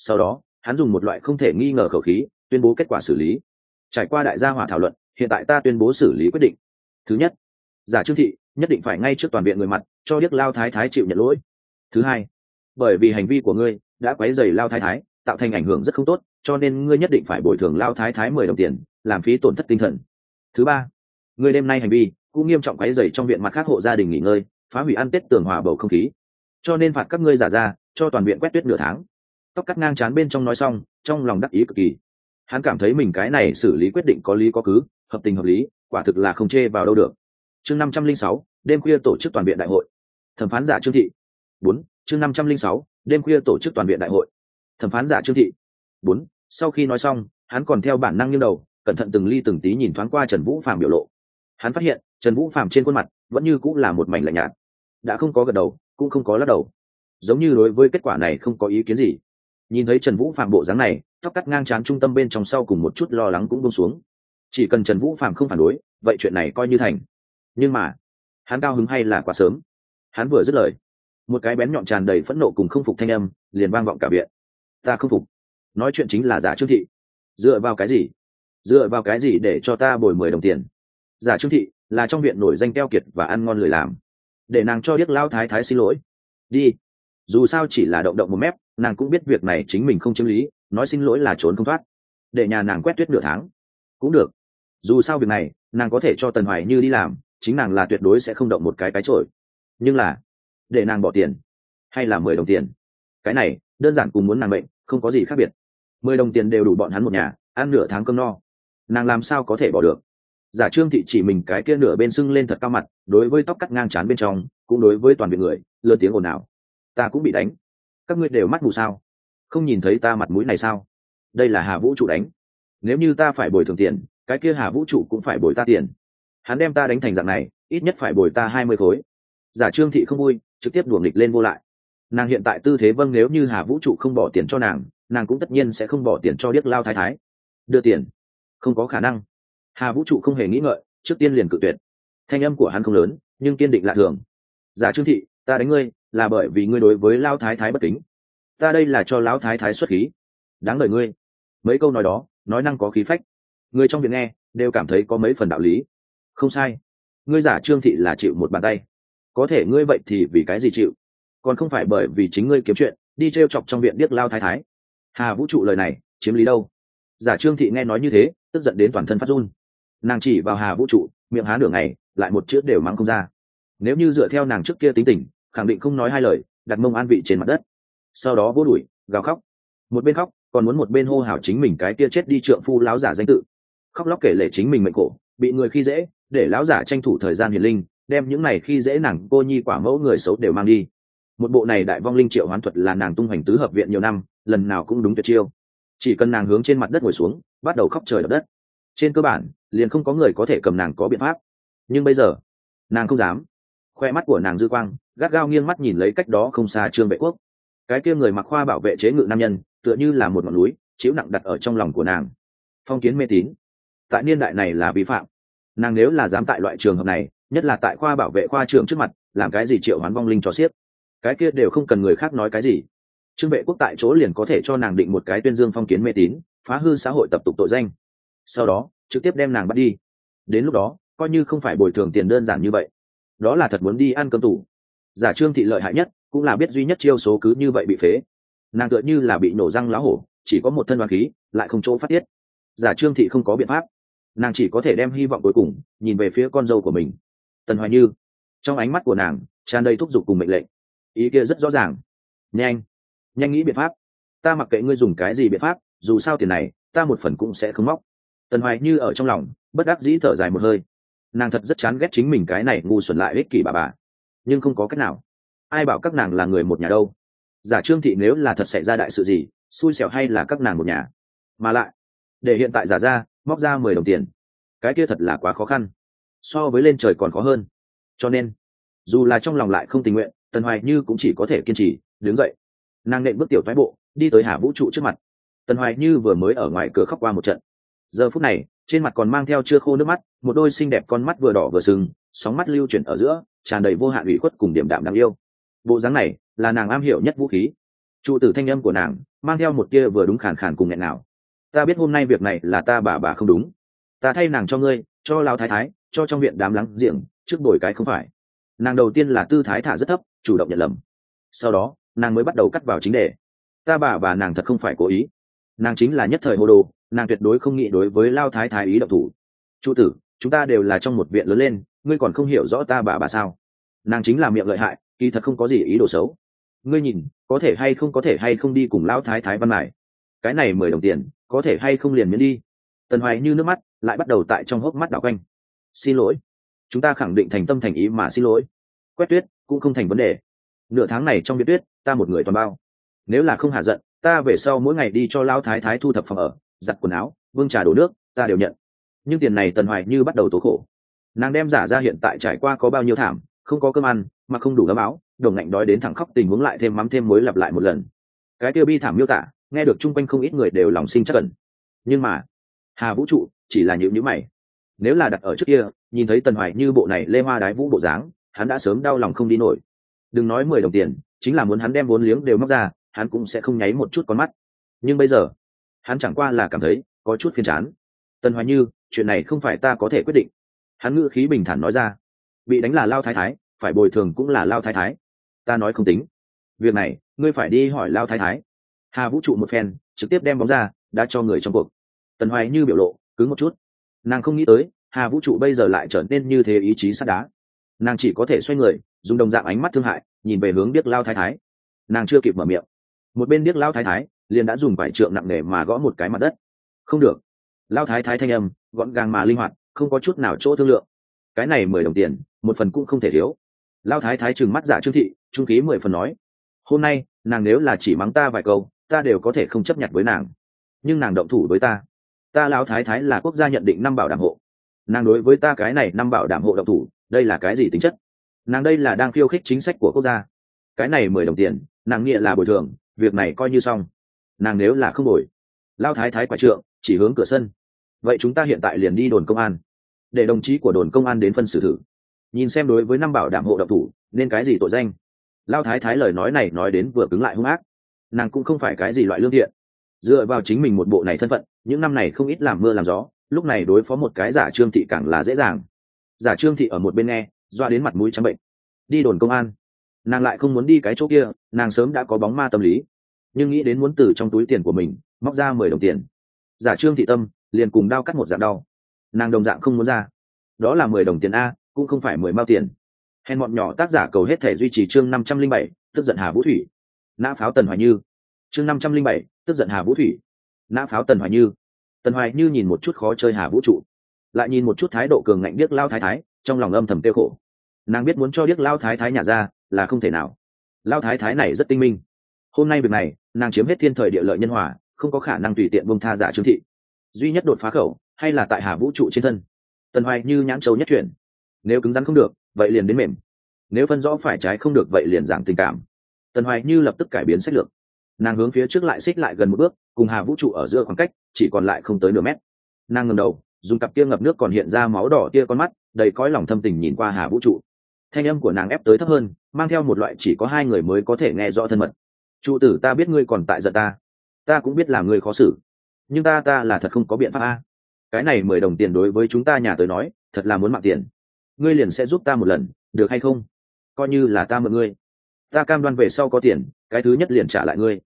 sau đó, hắn dùng một loại không thể nghi ngờ khẩu khí, tuyên bố kết quả xử lý. Trải qua đại gia hỏa thảo luận, hiện tại ta tuyên bố xử lý quyết định. Thứ nhất, giả trương thị, nhất định phải ngay trước toàn viện người mặt, cho điếc lao thái thái chịu nhận lỗi. Thứ hai, bởi vì hành vi của ngươi đã quấy dày lao thái thái, tạo thành ảnh hưởng rất không tốt, cho nên ngươi nhất định phải bồi thường lao thái thái mười đồng tiền, làm phí tổn thất tinh thần. Thứ ba, ngươi đêm nay hành vi cũng nghiêm trọng quấy dày trong viện mặt khác hộ gia đình nghỉ ngơi, phá hủy ăn tết tường hòa bầu không khí. Cho nên phạt các ngươi giả ra, cho toàn viện quét tuyết nửa tháng tóc cắt ngang chán bên trong nói xong, trong lòng đắc ý cực kỳ. Hắn cảm thấy mình cái này xử lý quyết định có lý có cứ, hợp tình hợp lý, quả thực là không chê vào đâu được. Chương năm trăm linh sáu, đêm khuya tổ chức toàn viện đại hội. Thẩm phán giả trương thị. Bốn, chương năm trăm linh sáu, đêm khuya tổ chức toàn viện đại hội. Thẩm phán giả trương thị. Bốn, sau khi nói xong, hắn còn theo bản năng như đầu, cẩn thận từng ly từng tí nhìn thoáng qua trần vũ phạm biểu lộ. Hắn phát hiện, trần vũ phạm trên khuôn mặt vẫn như cũng là một mảnh lạnh nhạt. Đã không có gật đầu, cũng không có lắc đầu. Giống như đối với kết quả này không có ý kiến gì nhìn thấy trần vũ phạm bộ dáng này, tóc cắt ngang trán trung tâm bên trong sau cùng một chút lo lắng cũng bông xuống. Chỉ cần trần vũ phạm không phản đối, vậy chuyện này coi như thành. Nhưng mà, hắn cao hứng hay là quá sớm? Hắn vừa dứt lời, một cái bén nhọn tràn đầy phẫn nộ cùng không phục thanh âm liền vang vọng cả viện. Ta không phục. Nói chuyện chính là giả trương thị. Dựa vào cái gì? Dựa vào cái gì để cho ta bồi mười đồng tiền? Giả trương thị là trong viện nổi danh keo kiệt và ăn ngon lười làm. Để nàng cho biết lao thái thái xin lỗi. Đi dù sao chỉ là động động một mép, nàng cũng biết việc này chính mình không chiếm lý, nói xin lỗi là trốn không thoát. Để nhà nàng quét tuyết nửa tháng. Cũng được. Dù sao việc này, nàng có thể cho tần hoài như đi làm, chính nàng là tuyệt đối sẽ không động một cái cái trội nhưng là, để nàng bỏ tiền, hay là mười đồng tiền? Cái này, đơn giản cùng muốn nàng bệnh không có gì khác biệt. Mười đồng tiền đều đủ bọn hắn một nhà, ăn nửa tháng cơm no. Nàng làm sao có thể bỏ được? Giả trương thị chỉ mình cái kia nửa bên sưng lên thật cao mặt, đối với tóc cắt ngang c bên trong, cũng đối với toàn viện người lơ tiếng ồn ào ta cũng bị đánh. Các ngươi đều mắt mù sao? Không nhìn thấy ta mặt mũi này sao? Đây là hà vũ trụ đánh. Nếu như ta phải bồi thường tiền, cái kia hà vũ trụ cũng phải bồi ta tiền. Hắn đem ta đánh thành dạng này, ít nhất phải bồi ta hai mươi khối. Giả trương thị không vui, trực tiếp đuồng địch lên vô lại. Nàng hiện tại tư thế vâng nếu như hà vũ trụ không bỏ tiền cho nàng nàng cũng tất nhiên sẽ không bỏ tiền cho điếc lao thái thái. Đưa tiền. Không có khả năng. Hà vũ trụ không hề nghĩ ngợi, trước tiên liền cự tuyệt. Thanh âm của hắn không lớn, nhưng kiên định lạ thường. Giả trương thị, ta đánh ngươi là bởi vì ngươi đối với lao thái thái bất kính. Ta đây là cho lão thái thái xuất khí. Đáng đời ngươi. Mấy câu nói đó, nói năng có khí phách. Người trong việc nghe, đều cảm thấy có mấy phần đạo lý. Không sai. Ngươi giả trương thị là chịu một bàn tay. Có thể ngươi vậy thì vì cái gì chịu? Còn không phải bởi vì chính ngươi kiếm chuyện, đi t r e o chọc trong viện điếc lao thái thái. Hà vũ trụ lời này, chiếm lý đâu? Giả trương thị nghe nói như thế, tức giận đến toàn thân phát run. Nàng chỉ vào hà vũ trụ, miệng há nửa ngày, lại một chữ đều mắng không ra. Nếu như dựa theo nàng trước kia tính tình khẳng định không nói hai lời, đặt mông an vị trên mặt đất. Sau đó vô đuổi, gào khóc. Một bên khóc, còn muốn một bên hô hào chính mình cái kia chết đi trượng phu láo giả danh tự. Khóc lóc kể lể chính mình mệnh khổ, bị người khi dễ, để láo giả tranh thủ thời gian hiền linh, đem những này khi dễ nàng cô nhi quả mẫu người xấu đều mang đi. Một bộ này đại vong linh triệu hoán thuật là nàng tung hoành tứ hợp viện nhiều năm, lần nào cũng đúng tuyệt chiêu. Chỉ cần nàng hướng trên mặt đất ngồi xuống, bắt đầu khóc trời đập đất. Trên cơ bản, liền không có người có thể cầm nàng có biện pháp. Nhưng bây giờ, nàng không dám. Khoe mắt của nàng dư quang gắt gao nghiêng mắt nhìn lấy cách đó không xa trương vệ quốc. Cái kia người mặc khoa bảo vệ chế ngự nam nhân, tựa như là một ngọn núi, chịu nặng đặt ở trong lòng của nàng. Phong kiến mê tín. Tại niên đại này là vi phạm. Nàng nếu là dám tại loại trường hợp này, nhất là tại khoa bảo vệ khoa trường trước mặt, làm cái gì triệu hoán vong linh cho xiếc? Cái kia đều không cần người khác nói cái gì. Trương vệ quốc tại chỗ liền có thể cho nàng định một cái tuyên dương phong kiến mê tín, phá hư xã hội tập tục tội danh. Sau đó, trực tiếp đem nàng bắt đi. Đến lúc đó, coi như không phải bồi thường tiền đơn giản như vậy. Đó là thật muốn đi ăn cơm tủ giả trương thị lợi hại nhất, cũng là biết duy nhất chiêu số cứ như vậy bị phế. Nàng tựa như là bị nổ răng lá hổ, chỉ có một thân đoàn khí, lại không chỗ phát tiết. Giả trương thị không có biện pháp. Nàng chỉ có thể đem hy vọng cuối cùng, nhìn về phía con dâu của mình. Tần hoài như. Trong ánh mắt của nàng, tràn đầy thúc giục cùng mệnh lệnh. Ý kia rất rõ ràng. Nhanh. Nhanh nghĩ biện pháp. Ta mặc kệ ngươi dùng cái gì biện pháp, dù sao tiền này, ta một phần cũng sẽ không móc. Tần hoài như ở trong lòng, bất đắc dĩ thở dài một hơi. Nàng thật rất chán ghét chính mình cái này ngu xuẩn lại ích kỷ bà bà nhưng không có cách nào. Ai bảo các nàng là người một nhà đâu? Giả trương thị nếu là thật xảy ra đại sự gì, xui xẻo hay là các nàng một nhà? Mà lại, để hiện tại giả ra, móc ra mười đồng tiền. Cái kia thật là quá khó khăn. So với lên trời còn khó hơn. Cho nên, dù là trong lòng lại không tình nguyện, tần hoài như cũng chỉ có thể kiên trì, đứng dậy. Nàng nện bước tiểu thoái bộ, đi tới hà vũ trụ trước mặt. Tần hoài như vừa mới ở ngoài cửa khóc qua một trận. Giờ phút này, trên mặt còn mang theo chưa khô nước mắt, một đôi xinh đẹp con mắt vừa đỏ vừa sừng, sóng mắt lưu chuyển ở giữa tràn đầy vô hạn ủy khuất cùng điểm đạm đáng yêu. Bộ dáng này là nàng am hiểu nhất vũ khí. Trụ tử thanh âm của nàng mang theo một kia vừa đúng khàn khàn cùng nghẹn nào ta biết hôm nay việc này là ta bà bà không đúng. Ta thay nàng cho ngươi, cho lao thái thái, cho trong viện đám lắng diện trước bồi cái không phải. Nàng đầu tiên là tư thái thả rất thấp, chủ động nhận lầm. Sau đó, nàng mới bắt đầu cắt vào chính đề. Ta bà bà nàng thật không phải cố ý. Nàng chính là nhất thời hô đồ, nàng tuyệt đối không nghĩ đối với lao thái thái ý độc thủ. Trụ tử, chúng ta đều là trong một viện lớn lên, ngươi còn không hiểu rõ ta bà bà sao? Nàng chính là miệng lợi hại, kỳ thật không có gì ý đồ xấu. Ngươi nhìn, có thể hay không có thể hay không đi cùng lão thái thái văn mải cái này mười đồng tiền, có thể hay không liền miễn đi? Tần hoài như nước mắt, lại bắt đầu tại trong hốc mắt đảo quanh. Xin lỗi. Chúng ta khẳng định thành tâm thành ý mà xin lỗi. Quét tuyết, cũng không thành vấn đề. Nửa tháng này trong biệt tuyết, ta một người toàn bao. Nếu là không hạ giận, ta về sau mỗi ngày đi cho lão thái thái thu thập phòng ở, giặt quần áo, vương trà đổ nước, ta đều nhận. Nhưng tiền này tần hoài như bắt đầu tố khổ. Nàng đem giả ra hiện tại trải qua có bao nhiêu thảm không có cơm ăn, mà không đủ ấm áo, đồng ngạnh đói đến thẳng khóc, tình huống lại thêm mắm thêm muối lặp lại một lần. Cái tiêu bi thảm miêu tả, nghe được chung quanh không ít người đều lòng sinh chắc cẩn nhưng mà, hà vũ trụ chỉ là những nhữ mày. Nếu là đặt ở trước kia, nhìn thấy tần hoài như bộ này lê hoa đái vũ bộ dáng, hắn đã sớm đau lòng không đi nổi. Đừng nói mười đồng tiền, chính là muốn hắn đem vốn liếng đều móc ra, hắn cũng sẽ không nháy một chút con mắt. Nhưng bây giờ, hắn chẳng qua là cảm thấy có chút phiền chán. Tần hoài như, chuyện này không phải ta có thể quyết định. Hắn ngữ khí bình thản nói ra bị đánh là lao thái thái, phải bồi thường cũng là lao thái thái. Ta nói không tính. Việc này, ngươi phải đi hỏi lao thái thái. Hà vũ trụ một phen, trực tiếp đem bóng ra, đã cho người trong cuộc. Tần hoài như biểu lộ, cứ một chút. Nàng không nghĩ tới, hà vũ trụ bây giờ lại trở nên như thế ý chí sắt đá. Nàng chỉ có thể xoay người, dùng đồng dạng ánh mắt thương hại, nhìn về hướng điếc lao thái thái. Nàng chưa kịp mở miệng. Một bên điếc lao thái thái, liền đã dùng vải trượng nặng nề mà gõ một cái mặt đất. Không được. Lao thái thái thanh âm, gọn gàng mà linh hoạt, không có chút nào chỗ thương lượng. Cái này mười đồng tiền một phần cũng không thể thiếu. Lao thái thái trừng mắt giả trương thị, trung khí mười phần nói, hôm nay, nàng nếu là chỉ mắng ta vài câu, ta đều có thể không chấp nhận với nàng. Nhưng nàng động thủ với ta. Ta lão thái thái là quốc gia nhận định năm bảo đảm hộ. Nàng đối với ta cái này năm bảo đảm hộ động thủ, đây là cái gì tính chất? Nàng đây là đang khiêu khích chính sách của quốc gia. Cái này mười đồng tiền, nàng nghĩa là bồi thường, việc này coi như xong. Nàng nếu là không bồi, lao thái thái quả trượng, chỉ hướng cửa sân. Vậy chúng ta hiện tại liền đi đồn công an. Để đồng chí của đồn công an đến phân xử thử nhìn xem đối với năm bảo đảm hộ độc thủ, nên cái gì tội danh? Lao thái thái lời nói này nói đến vừa cứng lại hung ác. Nàng cũng không phải cái gì loại lương thiện. Dựa vào chính mình một bộ này thân phận, những năm này không ít làm mưa làm gió, lúc này đối phó một cái giả trương thị càng là dễ dàng. Giả trương thị ở một bên nghe, doa đến mặt mũi trắng bệnh. Đi đồn công an. Nàng lại không muốn đi cái chỗ kia, nàng sớm đã có bóng ma tâm lý. Nhưng nghĩ đến muốn từ trong túi tiền của mình, móc ra mười đồng tiền. Giả trương thị tâm, liền cùng đao cắt một dạng đau. Nàng đồng dạng không muốn ra. Đó là mười đồng tiền a cũng không phải mười mao tiền. Hèn bọn nhỏ tác giả cầu hết thể duy trì chương năm trăm linh bảy, tức giận hà vũ thủy. Nã pháo tần hoài như. Chương năm trăm linh bảy, tức giận hà vũ thủy. Nã pháo tần hoài như. Tần hoài như nhìn một chút khó chơi hà vũ trụ, lại nhìn một chút thái độ cường ngạnh biết lao thái thái, trong lòng âm thầm tiêu khổ. Nàng biết muốn cho biết lao thái thái nhà ra là không thể nào. Lao thái thái này rất tinh minh. Hôm nay việc này, nàng chiếm hết thiên thời địa lợi nhân hòa, không có khả năng tùy tiện bông tha giả trương thị. Duy nhất đột phá khẩu, hay là tại hà vũ trụ trên thân. Tần hoài như nhãn châu nhất chuyển nếu cứng rắn không được, vậy liền đến mềm. Nếu phân rõ phải trái không được, vậy liền giảm tình cảm. Tần hoài như lập tức cải biến sách lược. Nàng hướng phía trước lại xích lại gần một bước, cùng hà vũ trụ ở giữa khoảng cách, chỉ còn lại không tới nửa mét. Nàng ngầm đầu, dùng cặp kia ngập nước còn hiện ra máu đỏ tia con mắt, đầy cõi lòng thâm tình nhìn qua hà vũ trụ. Thanh âm của nàng ép tới thấp hơn, mang theo một loại chỉ có hai người mới có thể nghe rõ thân mật. Trụ tử, ta biết ngươi còn tại giận ta. Ta cũng biết là ngươi khó xử. Nhưng ta ta là thật không có biện pháp a. Cái này mười đồng tiền đối với chúng ta nhà tới nói, thật là muốn mạng tiền ngươi liền sẽ giúp ta một lần, được hay không? Coi như là ta mượn ngươi. Ta cam đoan về sau có tiền, cái thứ nhất liền trả lại ngươi.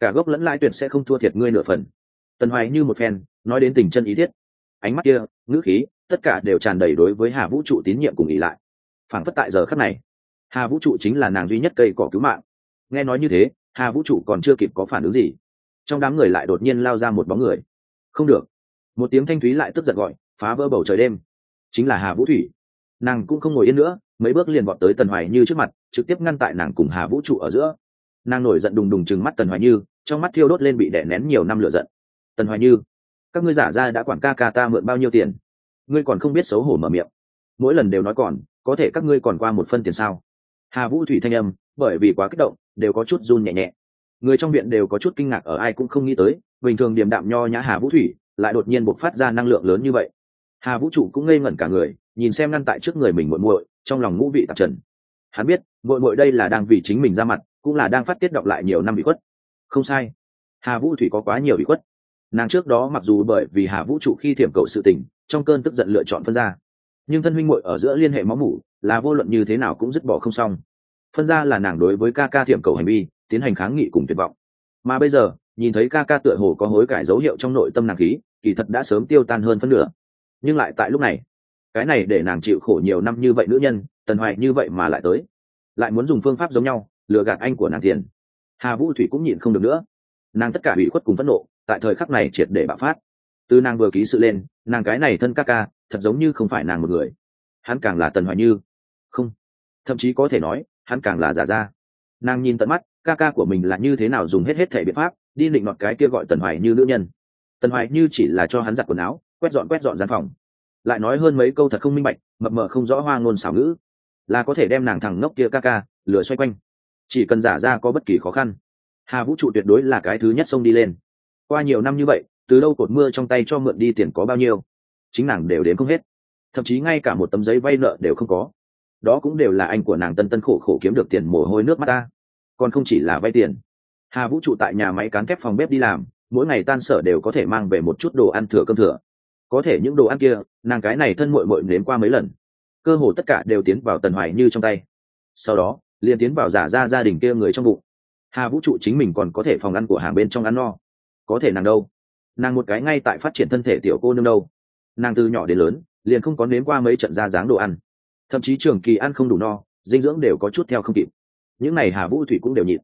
Cả gốc lẫn lãi tuyệt sẽ không thua thiệt ngươi nửa phần. Tần hoài như một phen, nói đến tình chân ý thiết. Ánh mắt kia, ngữ khí, tất cả đều tràn đầy đối với hà vũ trụ tín nhiệm cùng ý lại. Phảng phất tại giờ khắc này, hà vũ trụ chính là nàng duy nhất cây cỏ cứu mạng. Nghe nói như thế, hà vũ trụ còn chưa kịp có phản ứng gì. Trong đám người lại đột nhiên lao ra một bóng người. Không được. Một tiếng thanh thúy lại tức giận gọi, phá vỡ bầu trời đêm. Chính là hà vũ thủy nàng cũng không ngồi yên nữa, mấy bước liền vọt tới tần hoài như trước mặt, trực tiếp ngăn tại nàng cùng hà vũ trụ ở giữa. Nàng nổi giận đùng đùng chừng mắt tần hoài như, trong mắt thiêu đốt lên bị đẻ nén nhiều năm lửa giận. Tần hoài như, các ngươi giả ra đã quản ca ca ta mượn bao nhiêu tiền? Ngươi còn không biết xấu hổ mở miệng. Mỗi lần đều nói còn, có thể các ngươi còn qua một phân tiền sao? Hà vũ thủy thanh âm, bởi vì quá kích động, đều có chút run nhẹ nhẹ. Người trong viện đều có chút kinh ngạc ở ai cũng không nghĩ tới, bình thường điềm đạm nho nhã hà vũ thủy, lại đột nhiên bộc phát ra năng lượng lớn như vậy hà vũ trụ cũng ngây ngẩn cả người, nhìn xem ngăn tại trước người mình muội muội, trong lòng ngũ vị tạp trần. Hắn biết, muội muội đây là đang vì chính mình ra mặt, cũng là đang phát tiết đọc lại nhiều năm bị khuất. Không sai. Hà vũ thủy có quá nhiều bị khuất. Nàng trước đó mặc dù bởi vì hà vũ trụ khi thiểm cầu sự tình, trong cơn tức giận lựa chọn phân ra. Nhưng thân huynh muội ở giữa liên hệ máu mủ, là vô luận như thế nào cũng dứt bỏ không xong. Phân ra là nàng đối với ca ca thiểm cầu hành vi, tiến hành kháng nghị cùng tuyệt vọng. Mà bây giờ, nhìn thấy ca ca tựa hồ có hối cải dấu hiệu trong nội tâm nàng khí, kỳ thật đã sớm tiêu tan hơn phân nửa nhưng lại tại lúc này, cái này để nàng chịu khổ nhiều năm như vậy nữ nhân, tần hoài như vậy mà lại tới, lại muốn dùng phương pháp giống nhau, lừa gạt anh của nàng tiền. Hà vũ thủy cũng nhịn không được nữa. Nàng tất cả bị khuất cùng phẫn nộ, tại thời khắc này triệt để bạo phát. Từ nàng vừa ký sự lên, nàng cái này thân ca ca, thật giống như không phải nàng một người. Hắn càng là tần hoài như. Không. Thậm chí có thể nói, hắn càng là giả ra. Nàng nhìn tận mắt, ca ca của mình là như thế nào dùng hết hết thể biện pháp, đi định đoạt cái kia gọi tần hoài như nữ nhân. Tần hoài như chỉ là cho hắn giặt quần áo quét dọn quét dọn gian phòng. Lại nói hơn mấy câu thật không minh bạch, mập mờ không rõ hoa ngôn xảo ngữ. Là có thể đem nàng thằng ngốc kia ca ca lửa xoay quanh. Chỉ cần giả ra có bất kỳ khó khăn. Hà vũ trụ tuyệt đối là cái thứ nhất xông đi lên. Qua nhiều năm như vậy, từ đâu cột mưa trong tay cho mượn đi tiền có bao nhiêu? Chính nàng đều đến không hết. Thậm chí ngay cả một tấm giấy vay nợ đều không có. Đó cũng đều là anh của nàng tân tân khổ khổ kiếm được tiền mồ hôi nước mắt ta. Còn không chỉ là vay tiền. Hà vũ trụ tại nhà máy cán thép phòng bếp đi làm, mỗi ngày tan sở đều có thể mang về một chút đồ ăn thừa cơm thừa có thể những đồ ăn kia, nàng cái này thân mội mội nếm qua mấy lần. Cơ hồ tất cả đều tiến vào tần hoài như trong tay. Sau đó, liền tiến vào giả ra gia đình kia người trong bụng. Hà vũ trụ chính mình còn có thể phòng ăn của hàng bên trong ăn no. Có thể nàng đâu? Nàng một cái ngay tại phát triển thân thể tiểu cô nương đâu. Nàng từ nhỏ đến lớn, liền không có nếm qua mấy trận ra dáng đồ ăn. Thậm chí trường kỳ ăn không đủ no, dinh dưỡng đều có chút theo không kịp. Những n à y hà vũ thủy cũng đều nhịn.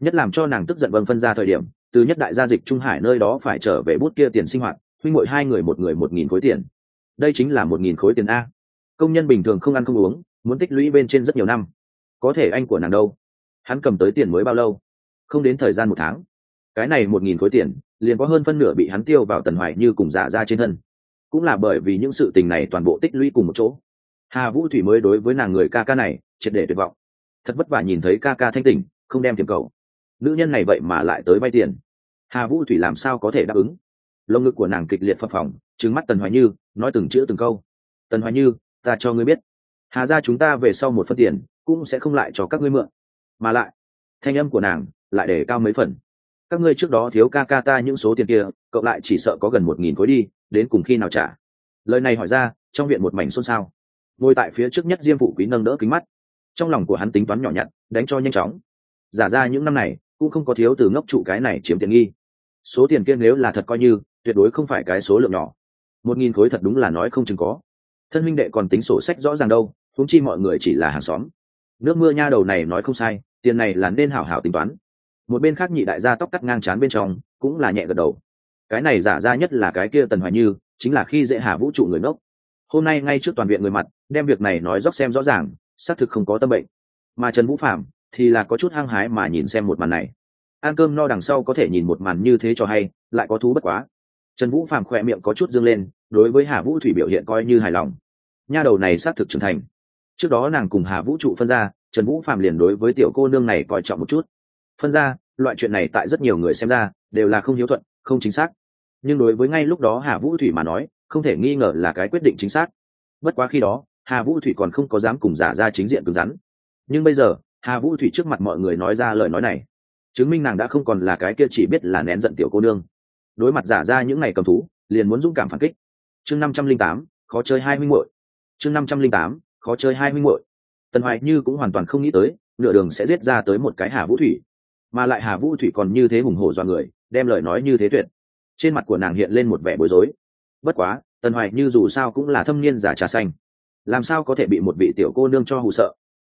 Nhất làm cho nàng tức giận vân phân ra thời điểm, từ nhất đại gia dịch trung hải nơi đó phải trở về bút kia tiền sinh hoạt huynh ngội hai người một người một nghìn khối tiền. Đây chính là một nghìn khối tiền a. Công nhân bình thường không ăn không uống, muốn tích lũy bên trên rất nhiều năm. Có thể anh của nàng đâu? Hắn cầm tới tiền mới bao lâu? Không đến thời gian một tháng. Cái này một nghìn khối tiền, liền có hơn phân nửa bị hắn tiêu vào tần hoài như cùng giả ra trên thân. Cũng là bởi vì những sự tình này toàn bộ tích lũy cùng một chỗ. Hà vũ thủy mới đối với nàng người ca ca này, triệt để tuyệt vọng. Thật vất vả nhìn thấy ca ca thanh tình không đem tiền cầu. Nữ nhân này vậy mà lại tới vay tiền. Hà vũ thủy làm sao có thể đáp ứng? Lồng ngực của nàng kịch liệt phập phồng trứng mắt tần hoài như, nói từng chữ từng câu. Tần hoài như, ta cho ngươi biết, hà ra chúng ta về sau một phân tiền cũng sẽ không lại cho các ngươi mượn. Mà lại, thanh âm của nàng lại để cao mấy phần. Các ngươi trước đó thiếu ca ca ta những số tiền kia, cậu lại chỉ sợ có gần một nghìn khối đi, đến cùng khi nào trả? Lời này hỏi ra, trong viện một mảnh xôn xao. Ngồi tại phía trước nhất diêm phụ quý nâng đỡ kính mắt. Trong lòng của hắn tính toán nhỏ nhặt, đánh cho nhanh chóng. Giả ra những năm này, cũng không có thiếu từ ngốc trụ cái này chiếm tiện nghi. Số tiền kia nếu là thật coi như tuyệt đối không phải cái số lượng nhỏ. Một nghìn khối thật đúng là nói không chừng có. Thân minh đệ còn tính sổ sách rõ ràng đâu thúng chi mọi người chỉ là hàng xóm. Nước mưa nha đầu này nói không sai, tiền này là nên hảo hảo tính toán. Một bên khác nhị đại gia tóc cắt ngang c h á n bên trong, cũng là nhẹ gật đầu. Cái này giả ra nhất là cái kia tần hoài như, chính là khi dễ hà vũ trụ người ngốc. Hôm nay ngay trước toàn viện người mặt, đem việc này nói róc xem rõ ràng, xác thực không có tâm bệnh. Mà trần vũ phạm thì là có chút hăng hái mà nhìn xem một màn này. Ăn cơm no đằng sau có thể nhìn một màn như thế cho hay, lại có thú bất quá trần vũ phạm khỏe miệng có chút dương lên, đối với hà vũ thủy biểu hiện coi như hài lòng. Nha đầu này xác thực trưởng thành. Trước đó nàng cùng hà vũ trụ phân ra, trần vũ phạm liền đối với tiểu cô nương này coi trọng một chút. Phân ra, loại chuyện này tại rất nhiều người xem ra đều là không hiếu thuận, không chính xác. Nhưng đối với ngay lúc đó hà vũ thủy mà nói, không thể nghi ngờ là cái quyết định chính xác. Bất quá khi đó, hà vũ thủy còn không có dám cùng giả ra chính diện cứng rắn. Nhưng bây giờ, hà vũ thủy trước mặt mọi người nói ra lời nói này, chứng minh nàng đã không còn là cái kia chỉ biết là nén giận tiểu cô nương đối mặt giả ra những ngày cầm thú, liền muốn dũng cảm phản kích. Chương năm trăm linh tám, khó chơi hai mươi muội. Chương năm trăm linh tám, khó chơi hai mươi muội. Tần hoài như cũng hoàn toàn không nghĩ tới, nửa đường sẽ giết ra tới một cái hà vũ thủy. Mà lại hà vũ thủy còn như thế hùng hổ do người, đem lời nói như thế tuyệt. Trên mặt của nàng hiện lên một vẻ bối rối. Bất quá, tần hoài như dù sao cũng là thâm niên giả trà xanh. Làm sao có thể bị một vị tiểu cô nương cho hù sợ?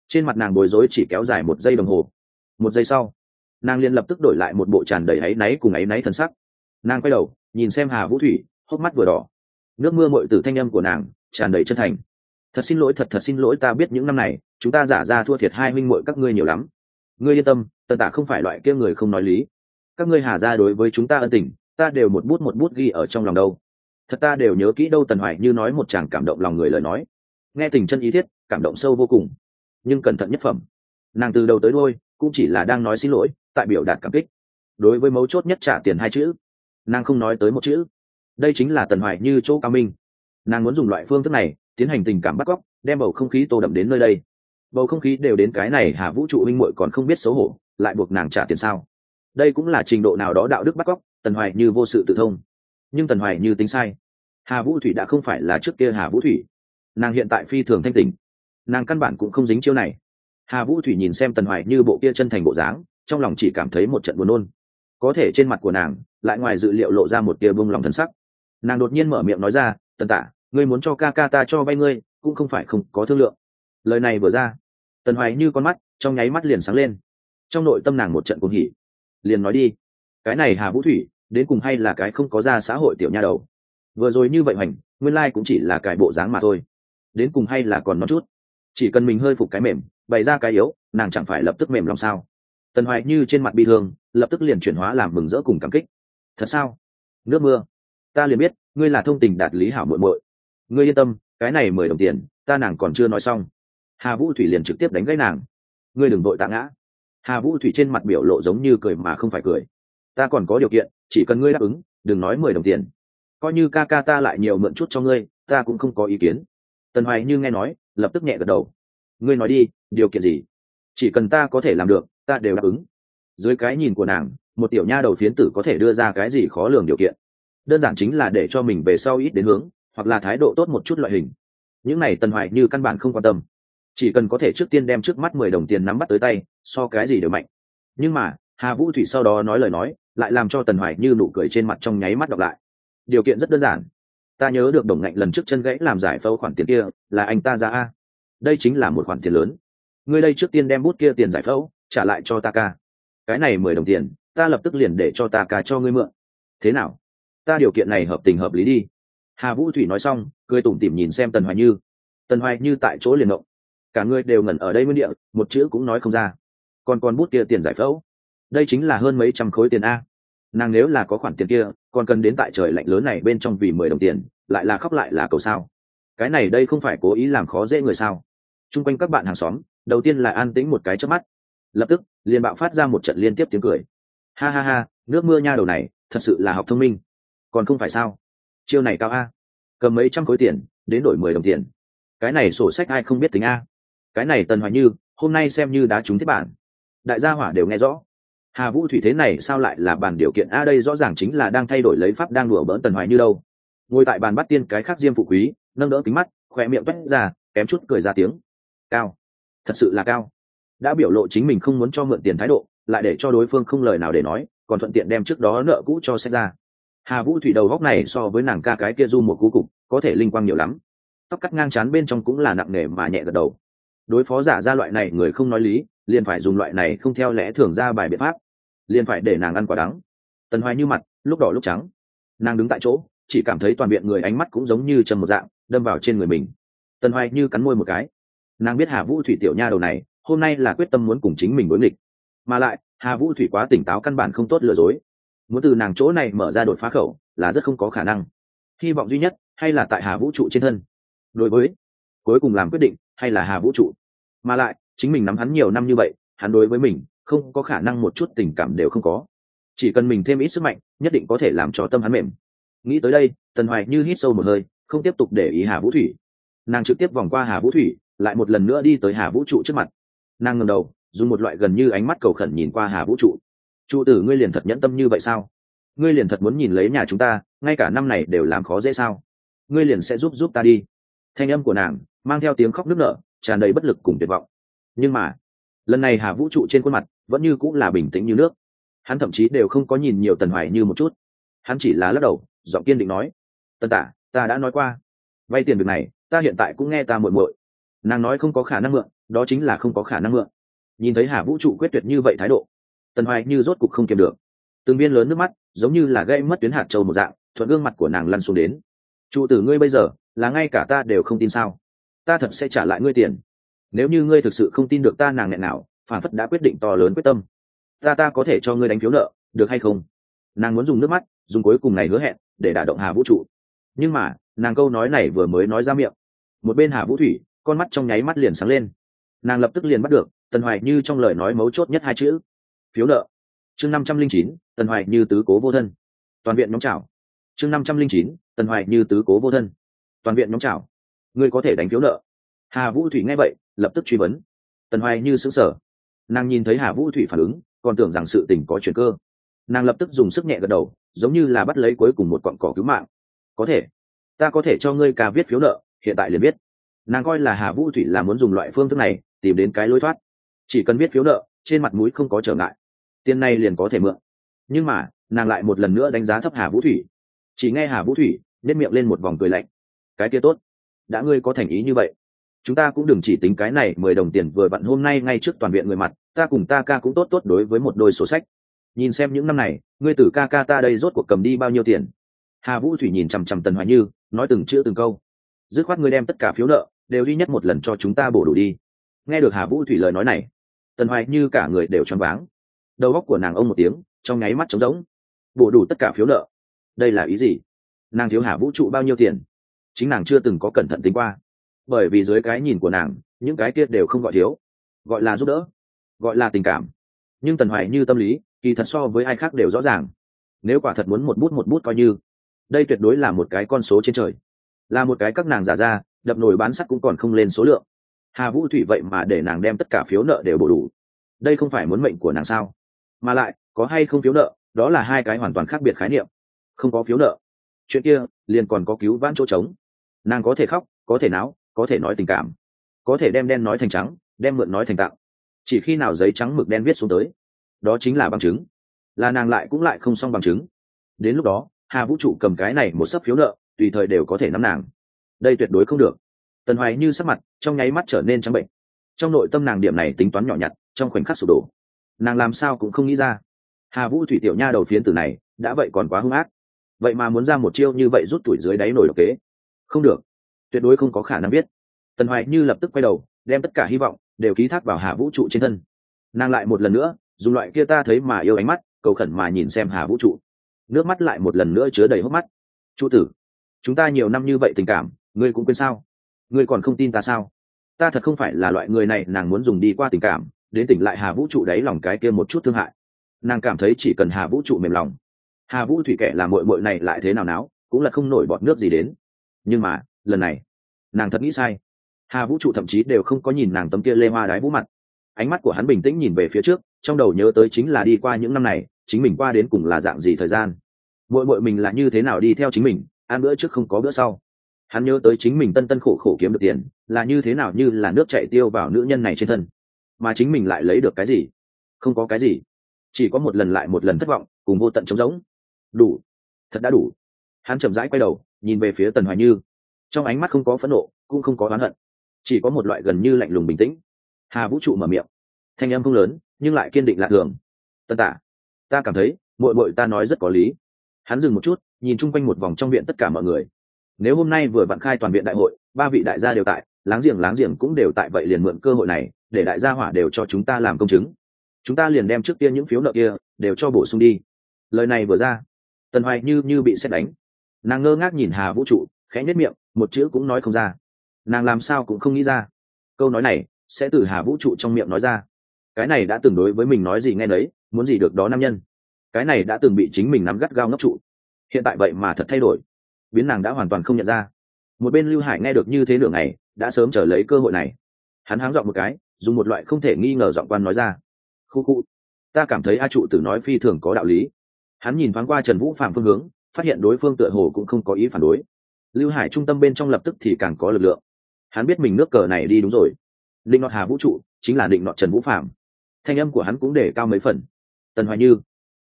Trên mặt nàng bối rối chỉ kéo dài một giây đồng hồ. Một giây sau, nàng liền lập tức đổi lại một bộ tràn đầy áy náy cùng áy náy thân sắc nàng quay đầu, nhìn xem hà vũ thủy, hốc mắt vừa đỏ. Nước mưa mội từ thanh âm của nàng tràn đầy chân thành. Thật xin lỗi, thật thật xin lỗi, ta biết những năm này, chúng ta giả ra thua thiệt hai minh mội các ngươi nhiều lắm. Ngươi yên tâm, tần tả không phải loại kia người không nói lý. Các ngươi hà ra đối với chúng ta ân tình, ta đều một bút một bút ghi ở trong lòng đâu. Thật ta đều nhớ kỹ đâu, tần hoài như nói một chàng cảm động lòng người lời nói. Nghe tình chân ý thiết, cảm động sâu vô cùng. Nhưng cẩn thận nhất phẩm, nàng từ đầu tới đôi cũng chỉ là đang nói xin lỗi, tại biểu đạt cảm kích. Đối với mấu chốt nhất trả tiền hai chữ nàng không nói tới một chữ. Đây chính là tần hoài như chỗ cao minh. Nàng muốn dùng loại phương thức này tiến hành tình cảm bắt cóc, đem bầu không khí tô đậm đến nơi đây. Bầu không khí đều đến cái này hà vũ trụ minh muội còn không biết xấu hổ, lại buộc nàng trả tiền sao? Đây cũng là trình độ nào đó đạo đức bắt cóc, tần hoài như vô sự tự thông. Nhưng tần hoài như tính sai. Hà vũ thủy đã không phải là trước kia hà vũ thủy. Nàng hiện tại phi thường thanh tình nàng căn bản cũng không dính chiêu này. Hà vũ thủy nhìn xem tần hoài như bộ kia chân thành bộ dáng, trong lòng chỉ cảm thấy một trận buồn nôn. Có thể trên mặt của nàng lại ngoài dự liệu lộ ra một tia bông lòng thân sắc. Nàng đột nhiên mở miệng nói ra, tần tạ, ngươi muốn cho ca ca ta cho vay ngươi, cũng không phải không có thương lượng. Lời này vừa ra, tần hoài như con mắt, trong nháy mắt liền sáng lên. Trong nội tâm nàng một trận cuồng hỉ. Liền nói đi, cái này hà vũ thủy, đến cùng hay là cái không có ra xã hội tiểu nha đầu? Vừa rồi như vậy hoành, nguyên lai、like、cũng chỉ là cái bộ dáng mà thôi. Đến cùng hay là còn nó chút? Chỉ cần mình hơi phục cái mềm, bày ra cái yếu, nàng chẳng phải lập tức mềm lòng sao? Tần hoài như trên mặt bi thương, lập tức liền chuyển hóa làm mừng rỡ cùng cảm kích thật sao? Nước mưa. Ta liền biết, ngươi là thông tình đạt lý hảo muội muội. Ngươi yên tâm, cái này mười đồng tiền, ta nàng còn chưa nói xong. Hà vũ thủy liền trực tiếp đánh gãy nàng. Ngươi đừng đội tạ ngã. Hà vũ thủy trên mặt biểu lộ giống như cười mà không phải cười. Ta còn có điều kiện, chỉ cần ngươi đáp ứng, đừng nói mười đồng tiền. Coi như ca ca ta lại nhiều mượn chút cho ngươi, ta cũng không có ý kiến. Tần hoài như nghe nói, lập tức nhẹ gật đầu. Ngươi nói đi, điều kiện gì? Chỉ cần ta có thể làm được, ta đều đáp ứng. Dưới cái nhìn của nàng một tiểu nha đầu phiến tử có thể đưa ra cái gì khó lường điều kiện. Đơn giản chính là để cho mình về sau ít đến hướng, hoặc là thái độ tốt một chút loại hình. Những này tần hoài như căn bản không quan tâm. Chỉ cần có thể trước tiên đem trước mắt mười đồng tiền nắm bắt tới tay, so cái gì đều mạnh. Nhưng mà, hà vũ thủy sau đó nói lời nói, lại làm cho tần hoài như nụ cười trên mặt trong nháy mắt đọc lại. Điều kiện rất đơn giản. Ta nhớ được đồng ngạnh lần trước chân gãy làm giải phẫu khoản tiền kia, là anh ta ra a. Đây chính là một khoản tiền lớn. Ngươi đây trước tiên đem bút kia tiền giải phẫu, trả lại cho ta ca. Cái này mười đồng tiền ta lập tức liền để cho ta ca cho ngươi mượn. Thế nào? Ta điều kiện này hợp tình hợp lý đi. Hà vũ thủy nói xong, cười tủm tỉm nhìn xem tần hoài như. Tần hoài như tại chỗ liền động. Cả người đều ngẩn ở đây nguyên địa, một chữ cũng nói không ra. Còn còn bút kia tiền giải phẫu. Đây chính là hơn mấy trăm khối tiền a. Nàng nếu là có khoản tiền kia, còn cần đến tại trời lạnh lớn này bên trong vì mười đồng tiền, lại là khóc lại là cầu sao? Cái này đây không phải cố ý làm khó dễ người sao? T r u n g quanh các bạn hàng xóm, đầu tiên là an tĩnh một cái trước mắt. Lập tức, liền bạo phát ra một trận liên tiếp tiếng cười ha ha ha, nước mưa nha đầu này, thật sự là học thông minh. Còn không phải sao? Chiêu này cao a. Cầm mấy trăm khối tiền, đến đổi mười đồng tiền. Cái này sổ sách ai không biết tính a. Cái này tần hoài như, hôm nay xem như đá trúng thiết bản. Đại gia hỏa đều nghe rõ. Hà vũ thủy thế này sao lại là bàn điều kiện a? Đây rõ ràng chính là đang thay đổi lấy pháp đang đùa bỡn tần hoài như đâu. Ngồi tại bàn bắt tiên cái khác diêm phụ quý, nâng đỡ kính mắt, khỏe miệng toét ra, kém chút cười ra tiếng. Cao. Thật sự là cao. Đã biểu lộ chính mình không muốn cho mượn tiền thái độ lại để cho đối phương không lời nào để nói, còn thuận tiện đem trước đó nợ cũ cho xét ra hà vũ thủy đầu góc này so với nàng ca cái kia du một cú cục, có thể linh quang nhiều lắm. Tóc cắt ngang chán bên trong cũng là nặng nề mà nhẹ gật đầu. Đối phó giả ra loại này, người không nói lý, liền phải dùng loại này không theo lẽ thường ra bài biện pháp. Liền phải để nàng ăn quả đắng. Tần hoài như mặt, lúc đỏ lúc trắng. Nàng đứng tại chỗ, chỉ cảm thấy toàn viện người ánh mắt cũng giống như trầm một dạng, đâm vào trên người mình. Tần hoài như cắn môi một cái. Nàng biết hà vũ thủy tiểu nha đầu này, hôm nay là quyết tâm muốn cùng chính mình đối nghịch mà lại, hà vũ thủy quá tỉnh táo căn bản không tốt lừa dối. Muốn từ nàng chỗ này mở ra đột phá khẩu, là rất không có khả năng. Hy vọng duy nhất, hay là tại hà vũ trụ trên thân. Đối với, cuối cùng làm quyết định, hay là hà vũ trụ. Mà lại, chính mình nắm hắn nhiều năm như vậy, hắn đối với mình, không có khả năng một chút tình cảm đều không có. Chỉ cần mình thêm ít sức mạnh, nhất định có thể làm cho tâm hắn mềm. Nghĩ tới đây, tần hoài như hít sâu một hơi, không tiếp tục để ý hà vũ thủy. Nàng trực tiếp vòng qua hà vũ thủy, lại một lần nữa đi tới hà vũ trụ trước mặt. Nàng ngầm đầu dùng một loại gần như ánh mắt cầu khẩn nhìn qua hà vũ trụ. Trụ tử, ngươi liền thật nhẫn tâm như vậy sao? Ngươi liền thật muốn nhìn lấy nhà chúng ta, ngay cả năm này đều làm khó dễ sao? Ngươi liền sẽ giúp giúp ta đi. Thanh âm của nàng mang theo tiếng khóc nức nở, tràn đầy bất lực cùng tuyệt vọng. Nhưng mà, lần này hà vũ trụ trên khuôn mặt vẫn như cũng là bình tĩnh như nước. Hắn thậm chí đều không có nhìn nhiều tần hoài như một chút. Hắn chỉ là lắc đầu, giọng kiên định nói, tần tả, ta đã nói qua. Vay tiền việc này, ta hiện tại cũng nghe ta muội muội. Nàng nói không có khả năng mượn, đó chính là không có khả năng mượn nhìn thấy hà vũ trụ quyết tuyệt như vậy thái độ, tần hoài như rốt cục không kiềm được. Từng viên lớn nước mắt, giống như là gây mất tuyến hạt châu một dạng, thuận gương mặt của nàng lăn xuống đến. Trụ tử ngươi bây giờ, là ngay cả ta đều không tin sao? Ta thật sẽ trả lại ngươi tiền. Nếu như ngươi thực sự không tin được ta nàng nghẹn nào, phản phất đã quyết định to lớn quyết tâm. Ta ta có thể cho ngươi đánh phiếu nợ, được hay không? Nàng muốn dùng nước mắt, dùng cuối cùng này hứa hẹn, để đả động hà vũ trụ. Nhưng mà, nàng câu nói này vừa mới nói ra miệng. Một bên hà vũ thủy, con mắt trong nháy mắt liền sáng lên. Nàng lập tức liền bắt được tần hoài như trong lời nói mấu chốt nhất hai chữ. Phiếu nợ. Chương năm trăm linh chín, tần hoài như tứ cố vô thân. Toàn viện nhóm chào chương năm trăm linh chín, tần hoài như tứ cố vô thân. Toàn viện nhóm chào ngươi có thể đánh phiếu nợ. Hà vũ thủy nghe vậy, lập tức truy vấn. Tần hoài như xứng sở nàng nhìn thấy hà vũ thủy phản ứng, còn tưởng rằng sự tình có chuyện cơ. Nàng lập tức dùng sức nhẹ gật đầu, giống như là bắt lấy cuối cùng một cọn cỏ cứu mạng. Có thể. Ta có thể cho ngươi ca viết phiếu nợ, hiện tại liền biết. Nàng coi là hà vũ thủy là muốn dùng loại phương thức này, tìm đến cái lối thoát chỉ cần viết phiếu nợ, trên mặt mũi không có trở ngại. Tiền này liền có thể mượn. Nhưng mà, nàng lại một lần nữa đánh giá thấp hà vũ thủy. Chỉ nghe hà vũ thủy nhét miệng lên một vòng cười lạnh. Cái kia tốt. Đã ngươi có thành ý như vậy, chúng ta cũng đừng chỉ tính cái này mười đồng tiền vừa vặn hôm nay ngay trước toàn viện người mặt, ta cùng ta ca cũng tốt tốt đối với một đôi sổ sách. Nhìn xem những năm này, ngươi tử ca ca ta đây rốt cuộc cầm đi bao nhiêu tiền? Hà vũ thủy nhìn chằm chằm tần hoài như, nói từng chữ từng câu. Dứt khoát ngươi đem tất cả phiếu nợ đều duy nhất một lần cho chúng ta bổ đủ đi. Nghe được hà vũ thủy lời nói này tần hoài như cả người đều choáng váng. Đầu góc của nàng ông một tiếng, trong nháy mắt trống rỗng. Bổ đủ tất cả phiếu nợ. Đây là ý gì? Nàng thiếu hà vũ trụ bao nhiêu tiền? Chính nàng chưa từng có cẩn thận tính qua. Bởi vì dưới cái nhìn của nàng, những cái kia đều không gọi thiếu. Gọi là giúp đỡ. Gọi là tình cảm. Nhưng tần hoài như tâm lý, kỳ thật so với ai khác đều rõ ràng. Nếu quả thật muốn một bút một bút coi như, đây tuyệt đối là một cái con số trên trời. Là một cái các nàng giả ra, đập nổi bán sắt cũng còn không lên số lượng hà vũ thủy vậy mà để nàng đem tất cả phiếu nợ đều bổ đủ. Đây không phải muốn mệnh của nàng sao? Mà lại, có hay không phiếu nợ, đó là hai cái hoàn toàn khác biệt khái niệm. Không có phiếu nợ. Chuyện kia, liền còn có cứu vãn chỗ trống. Nàng có thể khóc, có thể náo, có thể nói tình cảm. Có thể đem đen nói thành trắng, đem mượn nói thành tạo chỉ khi nào giấy trắng mực đen viết xuống tới, đó chính là bằng chứng. Là nàng lại cũng lại không xong bằng chứng. Đến lúc đó, hà vũ trụ cầm cái này một sấp phiếu nợ, tùy thời đều có thể nắm nàng. Đây tuyệt đối không được tần hoài như sắc mặt, trong nháy mắt trở nên trắng bệnh. Trong nội tâm nàng điểm này tính toán nhỏ nhặt, trong khoảnh khắc sụp đổ. Nàng làm sao cũng không nghĩ ra. Hà vũ thủy tiểu nha đầu phiến tử này, đã vậy còn quá hung ác. Vậy mà muốn ra một chiêu như vậy rút tuổi dưới đáy nổi độc kế. Không được. Tuyệt đối không có khả năng biết. Tần hoài như lập tức quay đầu, đem tất cả hy vọng đều ký thác vào hà vũ trụ trên thân. Nàng lại một lần nữa, dùng loại kia ta thấy mà yêu ánh mắt, cầu khẩn mà nhìn xem hà vũ trụ. Nước mắt lại một lần nữa chứa đầy hốc mắt. Trụ tử, chúng ta nhiều năm như vậy tình cảm, ngươi cũng quên sao? Ngươi còn không tin ta sao? Ta thật không phải là loại người này, nàng muốn dùng đi qua tình cảm, đến tỉnh lại hà vũ trụ đáy lòng cái kia một chút thương hại. Nàng cảm thấy chỉ cần hà vũ trụ mềm lòng, hà vũ thủy kệ là mội mội này lại thế nào náo, cũng là không nổi bọt nước gì đến. Nhưng mà, lần này, nàng thật nghĩ sai. Hà vũ trụ thậm chí đều không có nhìn nàng tấm kia lê hoa đái vũ mặt. Ánh mắt của hắn bình tĩnh nhìn về phía trước, trong đầu nhớ tới chính là đi qua những năm này, chính mình qua đến cùng là dạng gì thời gian. Mội mội mình là như thế nào đi theo chính mình, ăn bữa trước không có bữa sau hắn nhớ tới chính mình tân tân khổ khổ kiếm được tiền, là như thế nào như là nước chạy tiêu vào nữ nhân này trên thân. Mà chính mình lại lấy được cái gì? Không có cái gì. Chỉ có một lần lại một lần thất vọng, cùng vô tận trống rỗng. Đủ. Thật đã đủ. Hắn chậm rãi quay đầu, nhìn về phía tần hoài như. Trong ánh mắt không có phẫn nộ, cũng không có oán hận. Chỉ có một loại gần như lạnh lùng bình tĩnh. Hà vũ trụ mở miệng. Thanh em không lớn, nhưng lại kiên định lạ thường. Tân tả ta cảm thấy mội mội ta nói rất có lý. Hắn dừng một chút, nhìn chung quanh một vòng trong viện tất cả mọi người nếu hôm nay vừa vặn khai toàn viện đại hội, ba vị đại gia đều tại, láng giềng láng giềng cũng đều tại vậy liền mượn cơ hội này, để đại gia hỏa đều cho chúng ta làm công chứng. Chúng ta liền đem trước tiên những phiếu nợ kia, đều cho bổ sung đi. Lời này vừa ra, tần hoài như như bị xét đánh. Nàng ngơ ngác nhìn hà vũ trụ, khẽ nhất miệng, một chữ cũng nói không ra. Nàng làm sao cũng không nghĩ ra. Câu nói này sẽ từ hà vũ trụ trong miệng nói ra. Cái này đã từng đối với mình nói gì nghe nấy, muốn gì được đó nam nhân. Cái này đã từng bị chính mình nắm gắt gao ngốc trụ. Hiện tại vậy mà thật thay đổi biến nàng đã hoàn toàn không nhận ra. Một bên lưu hải nghe được như thế nửa ngày, đã sớm trở lấy cơ hội này. Hắn háng dọn một cái, dùng một loại không thể nghi ngờ giọng quan nói ra. Khu khu, ta cảm thấy a trụ tử nói phi thường có đạo lý. Hắn nhìn thoáng qua trần vũ phạm phương hướng, phát hiện đối phương tựa hồ cũng không có ý phản đối. Lưu hải trung tâm bên trong lập tức thì càng có lực lượng. Hắn biết mình nước cờ này đi đúng rồi. Định nọt hà vũ trụ, chính là định nọt trần vũ phạm thanh âm của hắn cũng để cao mấy phần. Tần hoài như,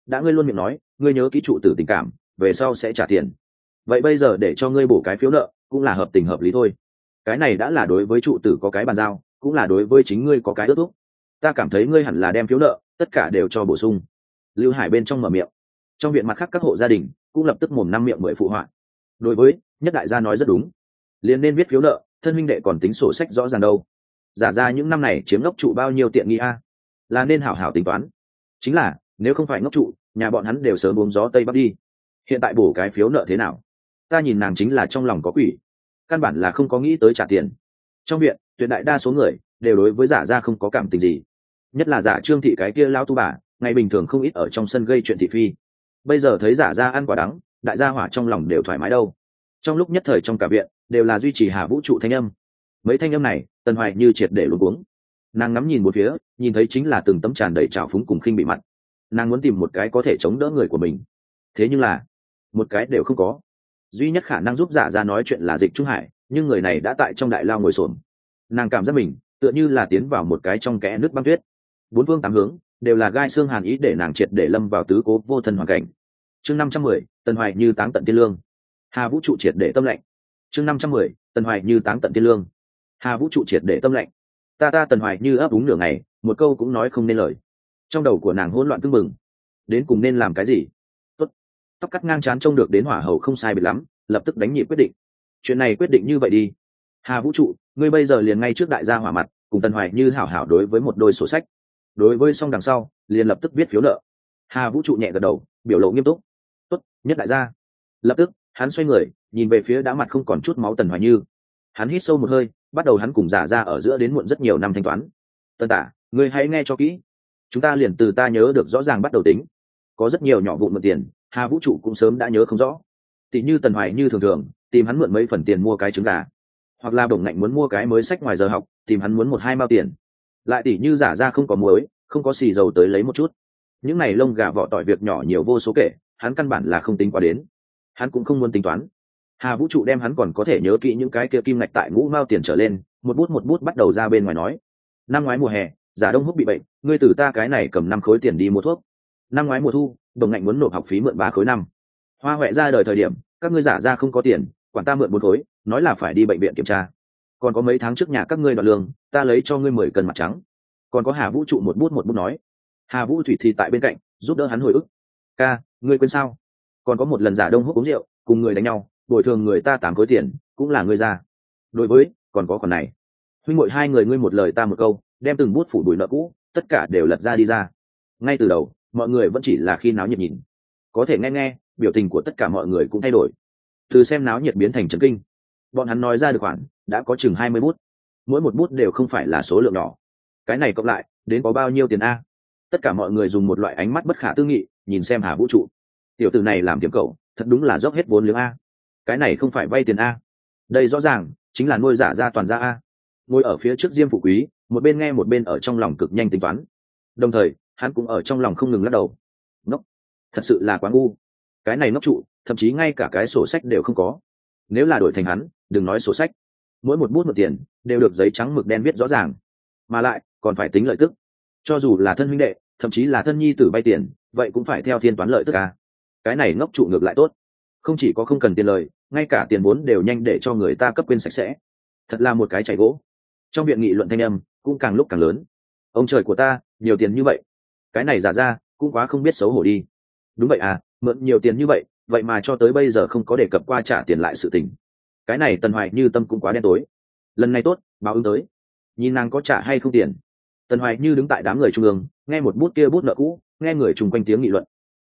đã ngươi luôn miệng nói, ngươi nhớ ký trụ tử tình cảm, về sau sẽ trả tiền vậy bây giờ để cho ngươi bổ cái phiếu nợ, cũng là hợp tình hợp lý thôi. Cái này đã là đối với trụ tử có cái bàn giao, cũng là đối với chính ngươi có cái ước thúc. Ta cảm thấy ngươi hẳn là đem phiếu nợ, tất cả đều cho bổ sung. Lưu hải bên trong mở miệng. Trong viện mặt khác các hộ gia đình cũng lập tức mồm năm miệng mười phụ họa. Đối với, nhất đại gia nói rất đúng. Liền nên viết phiếu nợ, thân minh đệ còn tính sổ sách rõ ràng đâu. Giả ra những năm này chiếm ngốc trụ bao nhiêu tiện nghi a? Là nên hảo hảo tính toán. Chính là, nếu không phải ngốc trụ, nhà bọn hắn đều sớm uống gió tây bắc đi. Hiện tại bổ cái phiếu nợ thế nào? Ta nhìn nàng chính là trong lòng có quỷ. Căn bản là không có nghĩ tới trả tiền. Trong viện, tuyệt đại đa số người đều đối với giả ra không có cảm tình gì. Nhất là giả trương thị cái kia lao tu bà, ngày bình thường không ít ở trong sân gây chuyện thị phi. Bây giờ thấy giả ra ăn quả đắng, đại gia hỏa trong lòng đều thoải mái đâu. Trong lúc nhất thời trong cả viện, đều là duy trì hà vũ trụ thanh âm. Mấy thanh âm này, tần hoài như triệt để luôn cuống. Nàng ngắm nhìn một phía, nhìn thấy chính là từng tấm tràn đầy trào phúng cùng khinh bị mặt. Nàng muốn tìm một cái có thể chống đỡ người của mình. Thế nhưng là, một cái đều không có duy nhất khả năng giúp giả ra nói chuyện là dịch trung hải, nhưng người này đã tại trong đại lao ngồi xổm. Nàng cảm giác mình, tựa như là tiến vào một cái trong kẽ nước băng tuyết. Bốn phương tám hướng, đều là gai xương hàn ý để nàng triệt để lâm vào tứ cố vô thân hoàn cảnh. Chương năm trăm mười, tần hoài như táng tận tiên lương. Hà vũ trụ triệt để tâm lệnh. Chương năm trăm mười, tần hoài như táng tận tiên lương. Hà vũ trụ triệt để tâm lệnh. Ta ta tần hoài như ấp úng nửa ngày, một câu cũng nói không nên lời. Trong đầu của nàng hỗn loạn tưng mừng đến cùng nên làm cái gì? Tóc cắt ngang chán trông được đến hỏa hầu không sai biệt lắm, lập tức đánh nhị quyết định. Chuyện này quyết định như vậy đi. Hà vũ trụ, ngươi bây giờ liền ngay trước đại gia hỏa mặt, cùng tần hoài như hảo hảo đối với một đôi sổ sách. Đối với xong đằng sau, liền lập tức viết phiếu nợ. Hà vũ trụ nhẹ gật đầu, biểu lộ nghiêm túc. Tốt, nhất đại gia. Lập tức, hắn xoay người, nhìn về phía đã mặt không còn chút máu tần hoài như. Hắn hít sâu một hơi, bắt đầu hắn cùng giả ra ở giữa đến muộn rất nhiều năm thanh toán. Tân tả, ngươi hãy nghe cho kỹ. Chúng ta liền từ ta nhớ được rõ ràng bắt đầu tính. Có rất nhiều nhỏ vụn mượn tiền hà vũ trụ cũng sớm đã nhớ không rõ. Tỷ như tần hoài như thường thường, tìm hắn mượn mấy phần tiền mua cái trứng gà. Hoặc là bổng ngạnh muốn mua cái mới sách ngoài giờ học, tìm hắn muốn một hai mao tiền. Lại tỷ như giả ra không có muối, không có xì dầu tới lấy một chút. Những này lông gà vỏ tỏi việc nhỏ nhiều vô số kể, hắn căn bản là không tính quá đến. Hắn cũng không muốn tính toán. Hà vũ trụ đem hắn còn có thể nhớ kỹ những cái kia kim ngạch tại ngũ mao tiền trở lên, một bút một bút bắt đầu ra bên ngoài nói. Năm ngoái mùa hè, giả đông húc bị bệnh, ngươi từ ta cái này cầm năm khối tiền đi mua thuốc năm ngoái mùa thu, đồng ngạnh muốn nộp học phí mượn ba khối năm. Hoa huệ ra đời thời điểm, các ngươi giả ra không có tiền, quản ta mượn bốn khối, nói là phải đi bệnh viện kiểm tra. Còn có mấy tháng trước nhà các ngươi đoạt lương, ta lấy cho ngươi mười cân mặt trắng. Còn có hà vũ trụ một bút một bút nói. Hà vũ thủy thì tại bên cạnh, giúp đỡ hắn hồi ức. Ca, ngươi quên sao? Còn có một lần giả đông hút uống rượu, cùng người đánh nhau, bồi thường người ta tám khối tiền, cũng là ngươi ra. Đối với, còn có còn này. Huynh ngội hai người ngươi một lời ta một câu, đem từng bút phủ đuổi nợ cũ, tất cả đều lật ra đi ra. Ngay từ đầu mọi người vẫn chỉ là khi náo nhiệt nhìn. Có thể nghe nghe, biểu tình của tất cả mọi người cũng thay đổi. Từ xem náo nhiệt biến thành trấn kinh, bọn hắn nói ra được khoản đã có chừng hai mươi bút. Mỗi một bút đều không phải là số lượng nhỏ. Cái này cộng lại, đến có bao nhiêu tiền a? Tất cả mọi người dùng một loại ánh mắt bất khả tư nghị, nhìn xem hà vũ trụ. Tiểu t ử này làm tiệm cậu, thật đúng là dốc hết vốn liếng a. Cái này không phải vay tiền a. Đây rõ ràng, chính là nuôi giả ra toàn ra a. Ngồi ở phía trước diêm phụ quý, một bên nghe một bên ở trong lòng cực nhanh tính toán. Đồng thời hắn cũng ở trong lòng không ngừng lắc đầu. Ngốc, thật sự là quá ngu. Cái này ngốc trụ, thậm chí ngay cả cái sổ sách đều không có. Nếu là đổi thành hắn, đừng nói sổ sách. Mỗi một bút một tiền, đều được giấy trắng mực đen viết rõ ràng. Mà lại, còn phải tính lợi tức. Cho dù là thân huynh đệ, thậm chí là thân nhi tử vay tiền, vậy cũng phải theo thiên toán lợi tức à. cái này ngốc trụ ngược lại tốt. Không chỉ có không cần tiền lời, ngay cả tiền vốn đều nhanh để cho người ta cấp quên sạch sẽ. Thật là một cái chảy gỗ. Trong viện nghị luận thanh âm cũng càng lúc càng lớn. Ông trời của ta, nhiều tiền như vậy cái này giả ra, cũng quá không biết xấu hổ đi. Đúng vậy à mượn nhiều tiền như vậy vậy mà cho tới bây giờ không có đề cập qua trả tiền lại sự tình. Cái này tần hoài như tâm cũng quá đen tối. Lần này tốt, báo ứng tới. Nhìn nàng có trả hay không tiền. Tần hoài như đứng tại đám người trung ương, nghe một bút kia bút nợ cũ, nghe người chung quanh tiếng nghị luận.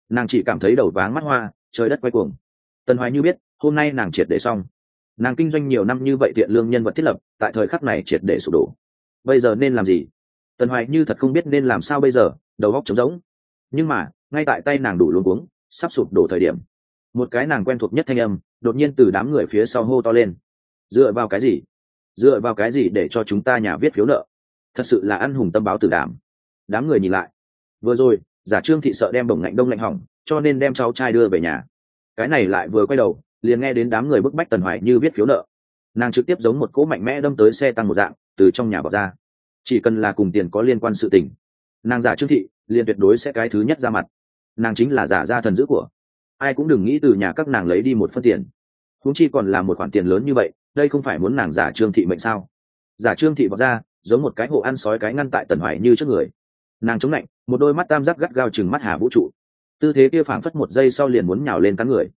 Nàng chỉ cảm thấy đầu váng mắt hoa, trời đất quay cuồng. Tần hoài như biết, hôm nay nàng triệt để xong. Nàng kinh doanh nhiều năm như vậy thiện lương nhân vật thiết lập, tại thời khắc này triệt để sụp đổ. Bây giờ nên làm gì? Tần hoài như thật không biết nên làm sao bây giờ đầu góc trống rỗng. Nhưng mà, ngay tại tay nàng đủ luôn cuống, sắp sụp đổ thời điểm, một cái nàng quen thuộc nhất thanh âm đột nhiên từ đám người phía sau hô to lên. Dựa vào cái gì? Dựa vào cái gì để cho chúng ta nhà viết phiếu nợ? Thật sự là ăn hùng tâm báo tử đảm đám người nhìn lại. Vừa rồi, giả trương thị sợ đem bổng ngạnh đông lạnh hỏng, cho nên đem cháu trai đưa về nhà. Cái này lại vừa quay đầu, liền nghe đến đám người bức bách tần hoài như viết phiếu nợ. Nàng trực tiếp giống một cỗ mạnh mẽ đâm tới xe tăng một dạng, từ trong nhà bỏ ra. Chỉ cần là cùng tiền có liên quan sự tình nàng giả trương thị, liền tuyệt đối sẽ cái thứ nhất ra mặt. Nàng chính là giả gia thần dữ của. Ai cũng đừng nghĩ từ nhà các nàng lấy đi một phân tiền. Huống chi còn là một khoản tiền lớn như vậy, đây không phải muốn nàng giả trương thị mệnh sao? Giả trương thị vọt ra, giống một cái hộ ăn sói cái ngăn tại tần hoài như trước người. Nàng chống lạnh, một đôi mắt tam giác gắt gao chừng mắt hà vũ trụ. Tư thế kia phảng phất một giây sau liền muốn nhào lên cắn người.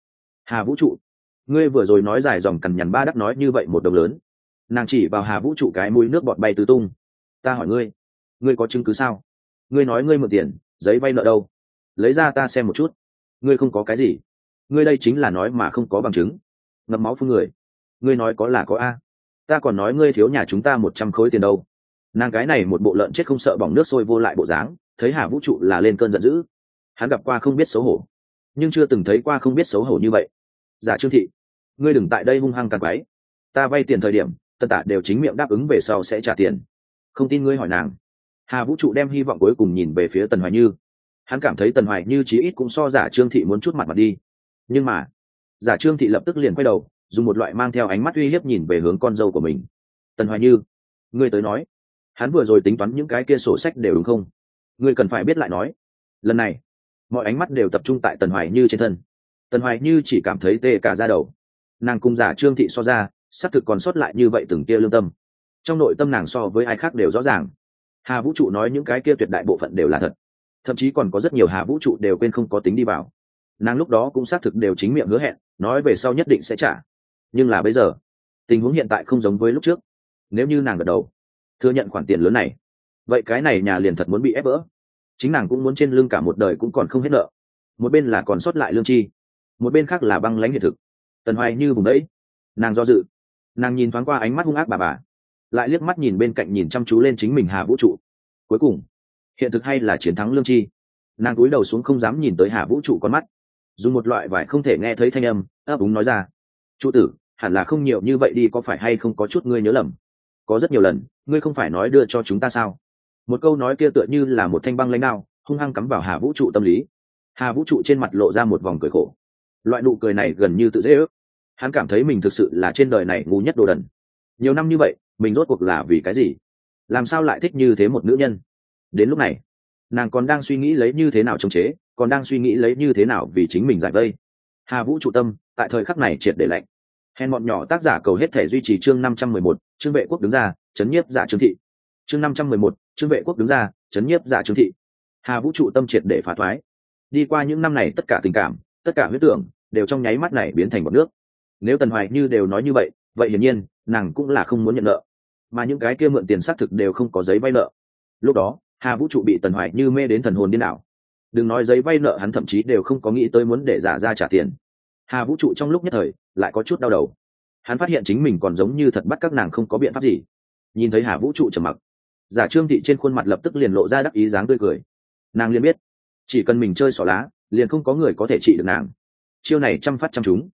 Hà vũ trụ, ngươi vừa rồi nói dài dòng cằn nhằn ba đắc nói như vậy một đồng lớn. Nàng chỉ vào hà vũ trụ cái mũi nước bọt bay tứ tung. Ta hỏi ngươi ngươi có chứng cứ sao? Ngươi nói ngươi mượn tiền, giấy vay nợ đâu? Lấy ra ta xem một chút. Ngươi không có cái gì. Ngươi đây chính là nói mà không có bằng chứng. Ngậm máu phương người. Ngươi nói có là có a. Ta còn nói ngươi thiếu nhà chúng ta một trăm khối tiền đâu. Nàng cái này một bộ lợn chết không sợ bỏng nước sôi vô lại bộ dáng, thấy hà vũ trụ là lên cơn giận dữ. Hắn gặp qua không biết xấu hổ, nhưng chưa từng thấy qua không biết xấu hổ như vậy. Giả trương thị, ngươi đừng tại đây hung hăng càng quái ta vay tiền thời điểm, tất tả đều chính miệng đáp ứng về sau sẽ trả tiền. Không tin ngươi hỏi nàng hà vũ trụ đem hy vọng cuối cùng nhìn về phía tần hoài như. Hắn cảm thấy tần hoài như chí ít cũng so giả trương thị muốn chút mặt mặt đi. Nhưng mà, giả trương thị lập tức liền quay đầu, dùng một loại mang theo ánh mắt uy hiếp nhìn về hướng con dâu của mình. Tần hoài như, ngươi tới nói. Hắn vừa rồi tính toán những cái kia sổ sách đều đúng không? Ngươi cần phải biết lại nói. Lần này, mọi ánh mắt đều tập trung tại tần hoài như trên thân. Tần hoài như chỉ cảm thấy tê cả ra đầu. Nàng cùng giả trương thị so ra, xác thực còn sót lại như vậy từng kia lương tâm. Trong nội tâm nàng so với ai khác đều rõ ràng hà vũ trụ nói những cái kia tuyệt đại bộ phận đều là thật. Thậm chí còn có rất nhiều hà vũ trụ đều quên không có tính đi vào. Nàng lúc đó cũng xác thực đều chính miệng hứa hẹn, nói về sau nhất định sẽ trả. Nhưng là bây giờ, tình huống hiện tại không giống với lúc trước. Nếu như nàng gật đầu, thừa nhận khoản tiền lớn này, vậy cái này nhà liền thật muốn bị ép vỡ. Chính nàng cũng muốn trên lưng cả một đời cũng còn không hết nợ. Một bên là còn sót lại lương chi, một bên khác là băng lãnh hiện thực. Tần hoài như vùng đấy, nàng do dự. Nàng nhìn thoáng qua ánh mắt hung ác bà bà lại liếc mắt nhìn bên cạnh nhìn chăm chú lên chính mình hà vũ trụ. Cuối cùng, hiện thực hay là chiến thắng lương chi? Nàng cúi đầu xuống không dám nhìn tới hà vũ trụ con mắt. Dùng một loại vải không thể nghe thấy thanh âm, ấp úng nói ra trụ tử, hẳn là không nhiều như vậy đi, có phải hay không có chút ngươi nhớ lầm? Có rất nhiều lần, ngươi không phải nói đưa cho chúng ta sao? Một câu nói kia tựa như là một thanh băng lãnh đạo hung hăng cắm vào hà vũ trụ tâm lý. Hà vũ trụ trên mặt lộ ra một vòng cười khổ. Loại nụ cười này gần như tự dễ ước. Hắn cảm thấy mình thực sự là trên đời này ngu nhất đồ đần. Nhiều năm như vậy mình rốt cuộc là vì cái gì? Làm sao lại thích như thế một nữ nhân? Đến lúc này, nàng còn đang suy nghĩ lấy như thế nào chống chế, còn đang suy nghĩ lấy như thế nào vì chính mình giải vây. Hà vũ trụ tâm, tại thời khắc này triệt để lạnh. Hèn bọn nhỏ tác giả cầu hết thể duy trì chương năm trăm mười một, chương vệ quốc đứng ra, chấn nhiếp giả trương thị. Chương năm trăm mười một, chương vệ quốc đứng ra, chấn nhiếp giả trương thị. Hà vũ trụ tâm triệt để phá thoái. Đi qua những năm này tất cả tình cảm, tất cả huyết tưởng, đều trong nháy mắt này biến thành một nước. Nếu tần hoài như đều nói như vậy vậy hiển nhiên nàng cũng là không muốn nhận nợ. Mà những cái kia mượn tiền xác thực đều không có giấy vay nợ. Lúc đó, hà vũ trụ bị tần hoài như mê đến thần hồn điên đảo. Đừng nói giấy vay nợ, hắn thậm chí đều không có nghĩ tới muốn để giả ra trả tiền. Hà vũ trụ trong lúc nhất thời, lại có chút đau đầu. Hắn phát hiện chính mình còn giống như thật bắt các nàng không có biện pháp gì. Nhìn thấy hà vũ trụ trầm mặc, giả trương thị trên khuôn mặt lập tức liền lộ ra đắc ý dáng tươi cười. Nàng liền biết, chỉ cần mình chơi xỏ lá, liền không có người có thể trị được nàng. Chiêu này chăm phát chăm chúng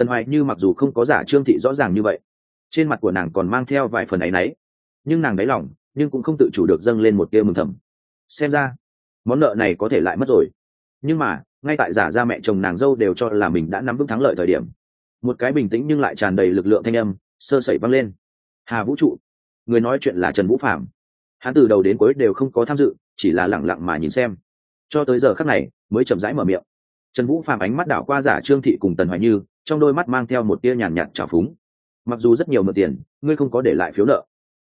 tần hoài như mặc dù không có giả trương thị rõ ràng như vậy trên mặt của nàng còn mang theo vài phần áy náy. Nhưng nàng đáy lòng, nhưng cũng không tự chủ được dâng lên một tia mừng thầm. Xem ra, món nợ này có thể lại mất rồi. Nhưng mà, ngay tại giả ra mẹ chồng nàng dâu đều cho là mình đã nắm vững thắng lợi thời điểm, một cái bình tĩnh nhưng lại tràn đầy lực lượng thanh âm, sơ sẩy văng lên. Hà vũ trụ, người nói chuyện là trần vũ phạm hắn từ đầu đến cuối đều không có tham dự, chỉ là lẳng lặng mà nhìn xem. Cho tới giờ khắc này, mới chậm rãi mở miệng. Trần vũ phạm ánh mắt đảo qua giả trương thị cùng tần hoài như, trong đôi mắt mang theo một tia nhàn nhạt trào phúng mặc dù rất nhiều mượn tiền, ngươi không có để lại phiếu nợ.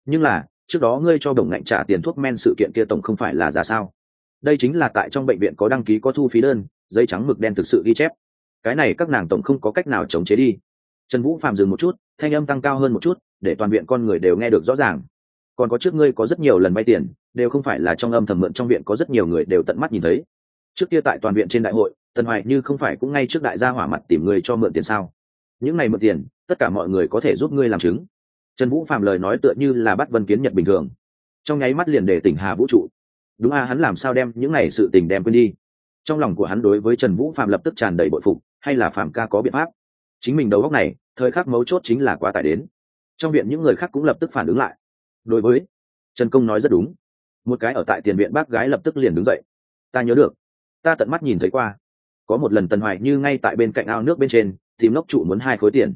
Nhưng là, trước đó ngươi cho đồng ngạnh trả tiền thuốc men sự kiện kia tổng không phải là giả sao? Đây chính là tại trong bệnh viện có đăng ký có thu phí đơn, giấy trắng mực đen thực sự ghi chép. Cái này các nàng tổng không có cách nào chống chế đi. Trần vũ phạm dừng một chút, thanh âm tăng cao hơn một chút, để toàn viện con người đều nghe được rõ ràng. Còn có trước ngươi có rất nhiều lần vay tiền, đều không phải là trong âm thầm mượn, trong viện có rất nhiều người đều tận mắt nhìn thấy. Trước kia tại toàn viện trên đại hội, tần hoài như không phải cũng ngay trước đại gia hỏa mặt tìm người cho mượn tiền sao? Những ngày mượn tiền tất cả mọi người có thể giúp ngươi làm chứng. Trần vũ phạm lời nói tựa như là bắt vân kiến nhật bình thường. Trong nháy mắt liền để tỉnh hà vũ trụ. Đúng a, hắn làm sao đem những ngày sự tình đem quên đi? Trong lòng của hắn đối với trần vũ phạm lập tức tràn đầy bội phục, hay là phạm ca có biện pháp? Chính mình đầu góc này, thời khắc mấu chốt chính là quá tải đến. Trong viện những người khác cũng lập tức phản ứng lại. Đối với trần công nói rất đúng. Một cái ở tại tiền viện bác gái lập tức liền đứng dậy. Ta nhớ được. Ta tận mắt nhìn thấy qua. Có một lần tần hoài như ngay tại bên cạnh ao nước bên trên, tìm lốc trụ muốn hai khối tiền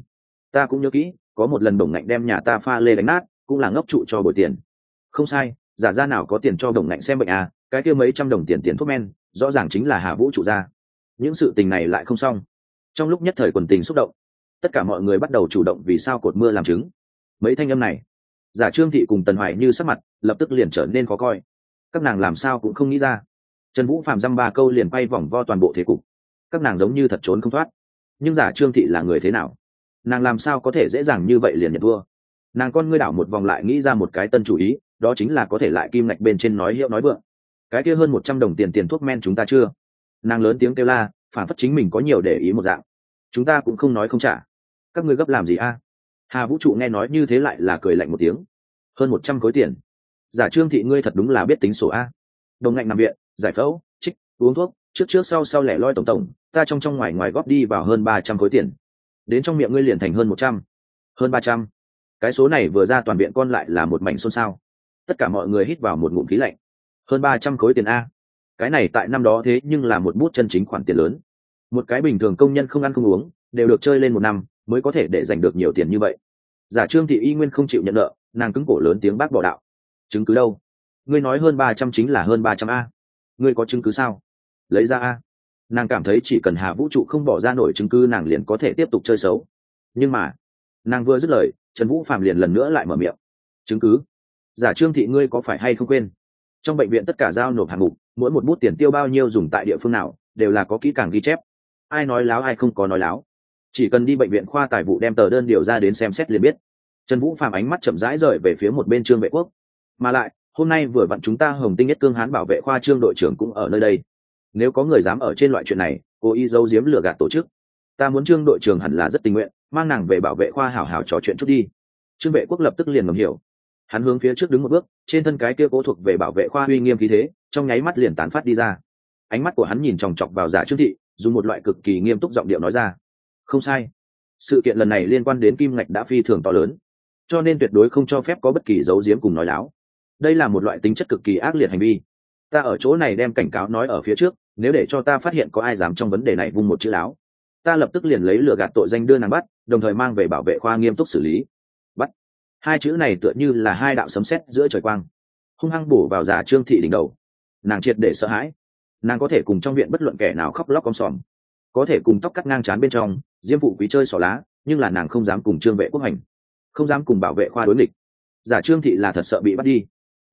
ta cũng nhớ kỹ, có một lần đồng ngạnh đem nhà ta pha lê đánh nát, cũng là ngốc trụ cho bồi tiền. Không sai, giả ra nào có tiền cho đồng ngạnh xem bệnh à cái kia mấy trăm đồng tiền tiền thuốc men, rõ ràng chính là hà vũ trụ ra. Những sự tình này lại không xong. Trong lúc nhất thời quần tình xúc động, tất cả mọi người bắt đầu chủ động vì sao cột mưa làm chứng. Mấy thanh âm này, giả trương thị cùng tần hoài như sắc mặt lập tức liền trở nên khó coi. Các nàng làm sao cũng không nghĩ ra. Trần vũ phạm dăm ba câu liền bay vòng vo toàn bộ thế cục. Các nàng giống như thật trốn không thoát. Nhưng giả trương thị là người thế nào? Nàng làm sao có thể dễ dàng như vậy liền nhận thua? Nàng con ngươi đảo một vòng lại nghĩ ra một cái tân chủ ý, đó chính là có thể lại kim ngạch bên trên nói hiệu nói vượng. Cái kia hơn một trăm đồng tiền tiền thuốc men chúng ta chưa? Nàng lớn tiếng kêu la, phản phất chính mình có nhiều để ý một dạng. Chúng ta cũng không nói không trả. Các ngươi gấp làm gì a? Hà vũ trụ nghe nói như thế lại là cười lạnh một tiếng. Hơn một trăm khối tiền. Giả trương thị ngươi thật đúng là biết tính sổ a. Đồng ngạnh nằm viện, giải phẫu, trích, uống thuốc, trước trước sau sau lẻ loi tổng tổng, ta trong trong ngoài ngoài góp đi vào hơn ba trăm khối tiền đến trong miệng ngươi liền thành hơn một trăm, hơn ba trăm. Cái số này vừa ra toàn viện con lại là một mảnh xôn xao. Tất cả mọi người hít vào một ngụm khí lạnh. Hơn ba trăm khối tiền a. Cái này tại năm đó thế nhưng là một bút chân chính khoản tiền lớn. Một cái bình thường công nhân không ăn không uống, đều được chơi lên một năm, mới có thể để giành được nhiều tiền như vậy. Giả trương thị y nguyên không chịu nhận nợ, nàng cứng cổ lớn tiếng bác bỏ đạo. Chứng cứ đâu? Ngươi nói hơn ba trăm chính là hơn ba trăm a. Ngươi có chứng cứ sao? Lấy ra a nàng cảm thấy chỉ cần hà vũ trụ không bỏ ra nổi chứng cứ nàng liền có thể tiếp tục chơi xấu. Nhưng mà, nàng vừa dứt lời, trần vũ phạm liền lần nữa lại mở miệng. Chứng cứ? Giả trương thị ngươi có phải hay không quên? Trong bệnh viện tất cả giao nộp hạng mục, mỗi một bút tiền tiêu bao nhiêu dùng tại địa phương nào, đều là có kỹ càng ghi chép. Ai nói láo, ai không có nói láo. Chỉ cần đi bệnh viện khoa tài vụ đem tờ đơn điều ra đến xem xét liền biết. Trần vũ phạm ánh mắt chậm rãi rời về phía một bên trương vệ quốc. Mà lại, hôm nay vừa vặn chúng ta hồng tinh nhất cương hán bảo vệ khoa trương đội trưởng cũng ở nơi đây nếu có người dám ở trên loại chuyện này cố ý giấu giếm lừa gạt tổ chức. Ta muốn trương đội trưởng hẳn là rất tình nguyện, mang nàng về bảo vệ khoa hảo hảo trò chuyện chút đi. Trương vệ quốc lập tức liền ngầm hiểu. Hắn hướng phía trước đứng một bước, trên thân cái kia cố thuộc về bảo vệ khoa uy nghiêm khí thế, trong nháy mắt liền tán phát đi ra. Ánh mắt của hắn nhìn chòng chọc vào giả trương thị, dùng một loại cực kỳ nghiêm túc giọng điệu nói ra. Không sai. Sự kiện lần này liên quan đến kim ngạch đã phi thường to lớn, cho nên tuyệt đối không cho phép có bất kỳ dấu diếm cùng nói láo. Đây là một loại tính chất cực kỳ ác liệt hành vi. Ta ở chỗ này đem cảnh cáo nói ở phía trước nếu để cho ta phát hiện có ai dám trong vấn đề này vung một chữ láo, ta lập tức liền lấy lừa gạt tội danh đưa nàng bắt, đồng thời mang về bảo vệ khoa nghiêm túc xử lý. Bắt. Hai chữ này tựa như là hai đạo sấm sét giữa trời quang, hung hăng bổ vào giả trương thị đỉnh đầu. Nàng triệt để sợ hãi. Nàng có thể cùng trong viện bất luận kẻ nào khóc lóc con sòm, có thể cùng tóc cắt ngang trán bên trong, diêm phụ quý chơi xỏ lá, nhưng là nàng không dám cùng trương vệ quốc hành, không dám cùng bảo vệ khoa đối nghịch. Giả trương thị là thật sợ bị bắt đi,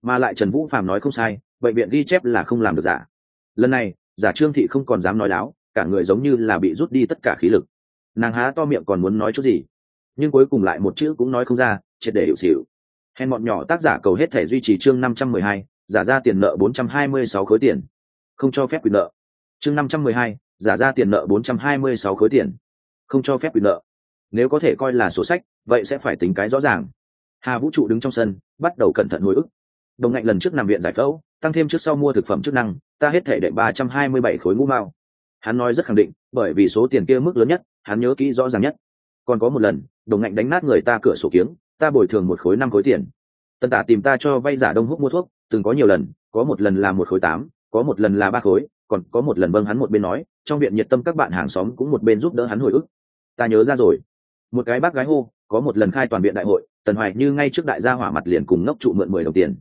mà lại trần vũ phàm nói không sai, bệnh viện ghi chép là không làm được giả. Lần này giả trương thị không còn dám nói láo, cả người giống như là bị rút đi tất cả khí lực. Nàng há to miệng còn muốn nói chút gì. Nhưng cuối cùng lại một chữ cũng nói không ra, triệt để hiệu xịu hèn bọn nhỏ tác giả cầu hết thể duy trì chương năm trăm mười hai, giả ra tiền nợ bốn trăm hai mươi sáu khối tiền. Không cho phép quyền nợ. Chương năm trăm mười hai, giả ra tiền nợ bốn trăm hai mươi sáu khối tiền. Không cho phép quyền nợ. Nếu có thể coi là sổ sách, vậy sẽ phải tính cái rõ ràng. Hà vũ trụ đứng trong sân, bắt đầu cẩn thận hồi ức. Đồng ngạnh lần trước nằm viện giải phẫu, tăng thêm trước sau mua thực phẩm chức năng ta hết thể đệ ba trăm hai mươi bảy khối ngũ mao. Hắn nói rất khẳng định, bởi vì số tiền kia mức lớn nhất, hắn nhớ kỹ rõ ràng nhất. Còn có một lần, đồng ngạnh đánh nát người ta cửa sổ kiếng, ta bồi thường một khối năm khối tiền. Tân tả tìm ta cho vay giả đông húc mua thuốc, từng có nhiều lần, có một lần là một khối tám, có một lần là ba khối, còn có một lần vâng hắn một bên nói, trong viện nhiệt tâm các bạn hàng xóm cũng một bên giúp đỡ hắn hồi ức. Ta nhớ ra rồi. Một cái bác gái hô, có một lần khai toàn viện đại hội, tần hoài như ngay trước đại gia hỏa mặt liền cùng ngốc trụ mượn mười đồng tiền.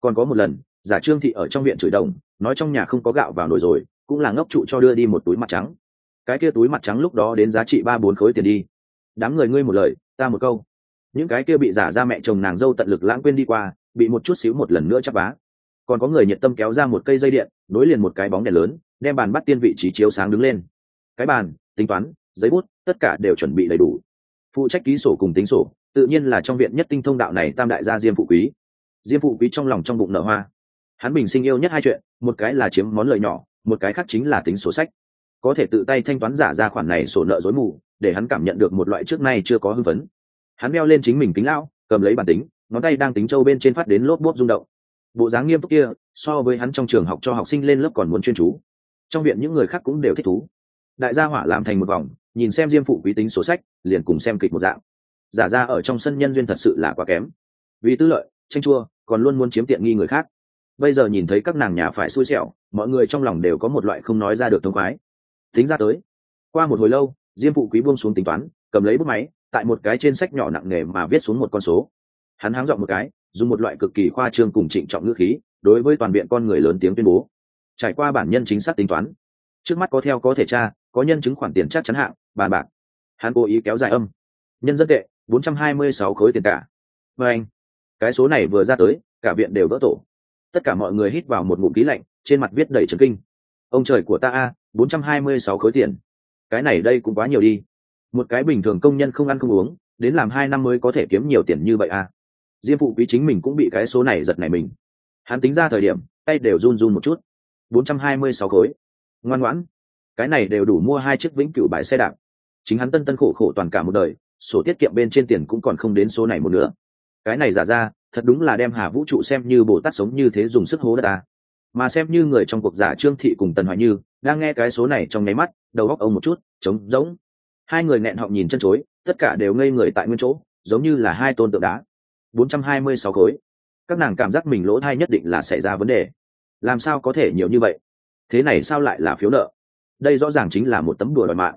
Còn có một lần, giả trương thị ở trong viện chửi đồng nói trong nhà không có gạo vào nồi rồi, cũng là ngốc trụ cho đưa đi một túi mặt trắng. Cái kia túi mặt trắng lúc đó đến giá trị ba bốn khối tiền đi. Đám người ngươi một lời, ta một câu. Những cái kia bị giả ra mẹ chồng nàng dâu tận lực lãng quên đi qua, bị một chút xíu một lần nữa chắp vá. Còn có người nhiệt tâm kéo ra một cây dây điện, nối liền một cái bóng đèn lớn, đem bàn bắt tiên vị trí chiếu sáng đứng lên. Cái bàn, tính toán, giấy bút, tất cả đều chuẩn bị đầy đủ. Phụ trách ký sổ cùng tính sổ, tự nhiên là trong viện nhất tinh thông đạo này tam đại gia diêm phụ quý. Diêm phụ quý trong lòng trong bụng nở hoa hắn bình sinh yêu nhất hai chuyện, một cái là chiếm món lợi nhỏ, một cái khác chính là tính sổ sách. Có thể tự tay thanh toán giả ra khoản này sổ nợ dối mù, để hắn cảm nhận được một loại trước nay chưa có hưng phấn. Hắn đeo lên chính mình kính lão, cầm lấy bản tính, ngón tay đang tính trâu bên trên phát đến lốp bốp rung động. Bộ dáng nghiêm túc kia, so với hắn trong trường học cho học sinh lên lớp còn muốn chuyên chú. Trong viện những người khác cũng đều thích thú. Đại gia hỏa làm thành một vòng, nhìn xem diêm phụ quý tính sổ sách, liền cùng xem kịch một dạng. Giả ra ở trong sân nhân duyên thật sự là quá kém. Vì tư lợi, tranh chua, còn luôn muốn chiếm tiện nghi người khác bây giờ nhìn thấy các nàng nhà phải xui xẻo, mọi người trong lòng đều có một loại không nói ra được thông khoái. Tính ra tới, qua một hồi lâu, diêm phụ quý buông xuống tính toán, cầm lấy bút máy, tại một cái trên sách nhỏ nặng nề mà viết xuống một con số. Hắn háng dọn một cái, dùng một loại cực kỳ khoa trương cùng trịnh trọng ngữ khí, đối với toàn viện con người lớn tiếng tuyên bố. Trải qua bản nhân chính xác tính toán, trước mắt có theo có thể tra, có nhân chứng khoản tiền chắc chắn hạng, bàn bạc. Hắn cố ý kéo dài âm. Nhân dân tệ, bốn trăm hai mươi sáu khối tiền cả và anh, cái số này vừa ra tới, cả viện đều vỡ tổ tất cả mọi người hít vào một ngụm khí lạnh, trên mặt viết đầy trấn kinh. Ông trời của ta a, bốn trăm hai mươi sáu khối tiền. Cái này đây cũng quá nhiều đi. Một cái bình thường công nhân không ăn không uống, đến làm hai năm mới có thể kiếm nhiều tiền như vậy a. Diêm phụ quý chính mình cũng bị cái số này giật này mình. Hắn tính ra thời điểm, tay đều run run một chút. Bốn trăm hai mươi sáu khối. Ngoan ngoãn. Cái này đều đủ mua hai chiếc vĩnh cửu bãi xe đạp. Chính hắn tân tân khổ khổ toàn cả một đời, sổ tiết kiệm bên trên tiền cũng còn không đến số này một nữa cái này giả ra thật đúng là đem hà vũ trụ xem như bồ tát sống như thế dùng sức hố đất ta mà xem như người trong cuộc giả trương thị cùng tần hoài như, đang nghe cái số này trong nháy mắt, đầu góc ông một chút, trống rỗng. Hai người nghẹn họng nhìn chân chối, tất cả đều ngây người tại nguyên chỗ, giống như là hai tôn tượng đá. Bốn trăm hai mươi sáu khối. Các nàng cảm giác mình lỗ thai nhất định là xảy ra vấn đề. Làm sao có thể nhiều như vậy? Thế này sao lại là phiếu nợ? Đây rõ ràng chính là một tấm đùa đòi mạng.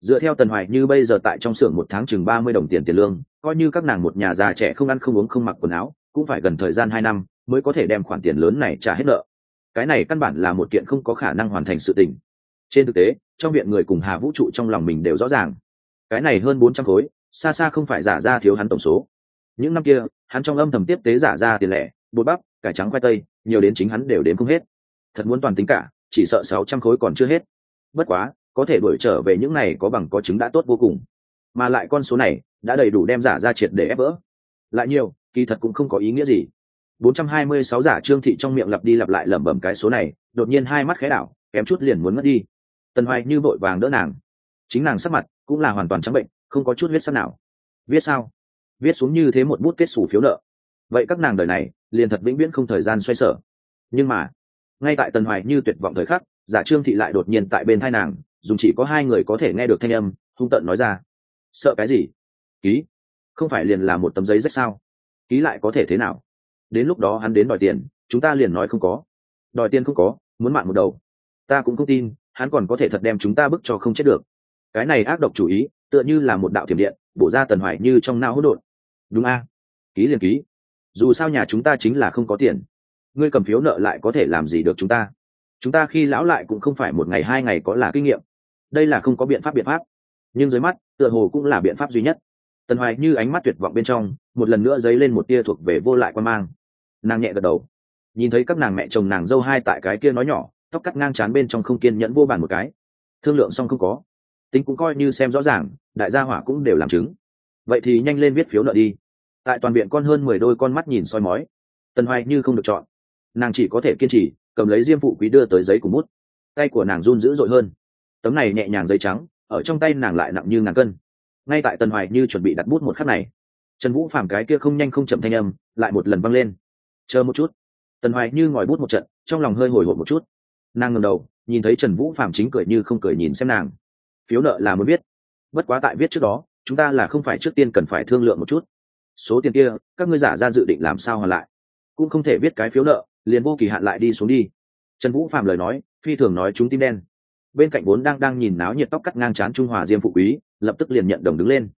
Dựa theo tần hoài như bây giờ tại trong xưởng một tháng chừng ba mươi đồng tiền tiền lương coi như các nàng một nhà già trẻ không ăn không uống không mặc quần áo, cũng phải gần thời gian hai năm mới có thể đem khoản tiền lớn này trả hết nợ. Cái này căn bản là một kiện không có khả năng hoàn thành sự tình. Trên thực tế, trong viện người cùng hà vũ trụ trong lòng mình đều rõ ràng. Cái này hơn bốn trăm khối, xa xa không phải giả ra thiếu hắn tổng số. Những năm kia, hắn trong âm thầm tiếp tế giả ra tiền lẻ, bột bắp, cải trắng khoai tây, nhiều đến chính hắn đều đến không hết. Thật muốn toàn tính cả, chỉ sợ sáu trăm khối còn chưa hết. Bất quá, có thể đuổi trở về những này có bằng có chứng đã tốt vô cùng. Mà lại con số này đã đầy đủ đem giả ra triệt để ép vỡ. Lại nhiều, kỳ thật cũng không có ý nghĩa gì. 426 giả trương thị trong miệng lặp đi lặp lại lẩm bẩm cái số này, đột nhiên hai mắt khẽ đảo, kém chút liền muốn ngất đi. Tần hoài như vội vàng đỡ nàng. Chính nàng sắc mặt cũng là hoàn toàn trắng bệnh, không có chút huyết sắc nào. Viết sao? Viết xuống như thế một bút kết xù phiếu nợ. Vậy các nàng đời này, liền thật vĩnh viễn không thời gian xoay sở. Nhưng mà, ngay tại tần hoài như tuyệt vọng thời khắc, giả trương thị lại đột nhiên tại bên thai nàng, dùng chỉ có hai người có thể nghe được thanh âm, hung tận nói ra. Sợ cái gì? Ký. Không phải liền là một tấm giấy rách sao? Ký lại có thể thế nào? Đến lúc đó hắn đến đòi tiền, chúng ta liền nói không có. Đòi tiền không có, muốn mạng một đầu. Ta cũng không tin, hắn còn có thể thật đem chúng ta bức cho không chết được. Cái này ác độc chủ ý, tựa như là một đạo thiểm điện, bổ ra tần hoài như trong não hỗn độn. Đúng a? Ký liền ký. Dù sao nhà chúng ta chính là không có tiền. Ngươi cầm phiếu nợ lại có thể làm gì được chúng ta? Chúng ta khi lão lại cũng không phải một ngày hai ngày có là kinh nghiệm. Đây là không có biện pháp biện pháp. Nhưng dưới mắt, tựa hồ cũng là biện pháp duy nhất tần hoài như ánh mắt tuyệt vọng bên trong, một lần nữa dấy lên một tia thuộc về vô lại quan mang. Nàng nhẹ gật đầu. Nhìn thấy các nàng mẹ chồng nàng dâu hai tại cái kia nói nhỏ, tóc cắt ngang c bên trong không kiên nhẫn vô bàn một cái. Thương lượng xong không có. Tính cũng coi như xem rõ ràng, đại gia hỏa cũng đều làm chứng. Vậy thì nhanh lên viết phiếu nợ đi. Tại toàn viện con hơn mười đôi con mắt nhìn soi mói. Tần hoài như không được chọn. Nàng chỉ có thể kiên trì, cầm lấy diêm phụ quý đưa tới giấy cùng bút. Tay của nàng run dữ dội hơn. Tấm này nhẹ nhàng giấy trắng, ở trong tay nàng lại nặng như ngàn cân ngay tại tần hoài như chuẩn bị đặt bút một khắc này, trần vũ phàm cái kia không nhanh không chậm thanh âm lại một lần văng lên. Chờ một chút. Tần hoài như ngòi bút một trận, trong lòng hơi hồi hộp một chút. Nàng ngầm đầu, nhìn thấy trần vũ phàm chính cười như không cười nhìn xem nàng. Phiếu nợ là muốn viết. Bất quá tại viết trước đó, chúng ta là không phải trước tiên cần phải thương lượng một chút. Số tiền kia, các ngươi giả ra dự định làm sao hoàn lại. Cũng không thể viết cái phiếu nợ, liền vô kỳ hạn lại đi xuống đi. Trần vũ phạm lời nói, phi thường nói chúng tim đen. Bên cạnh vốn đang đang nhìn náo nhiệt tóc cắt ngang c h á n trung hòa diêm phụ quý lập tức liền nhận đồng đứng lên.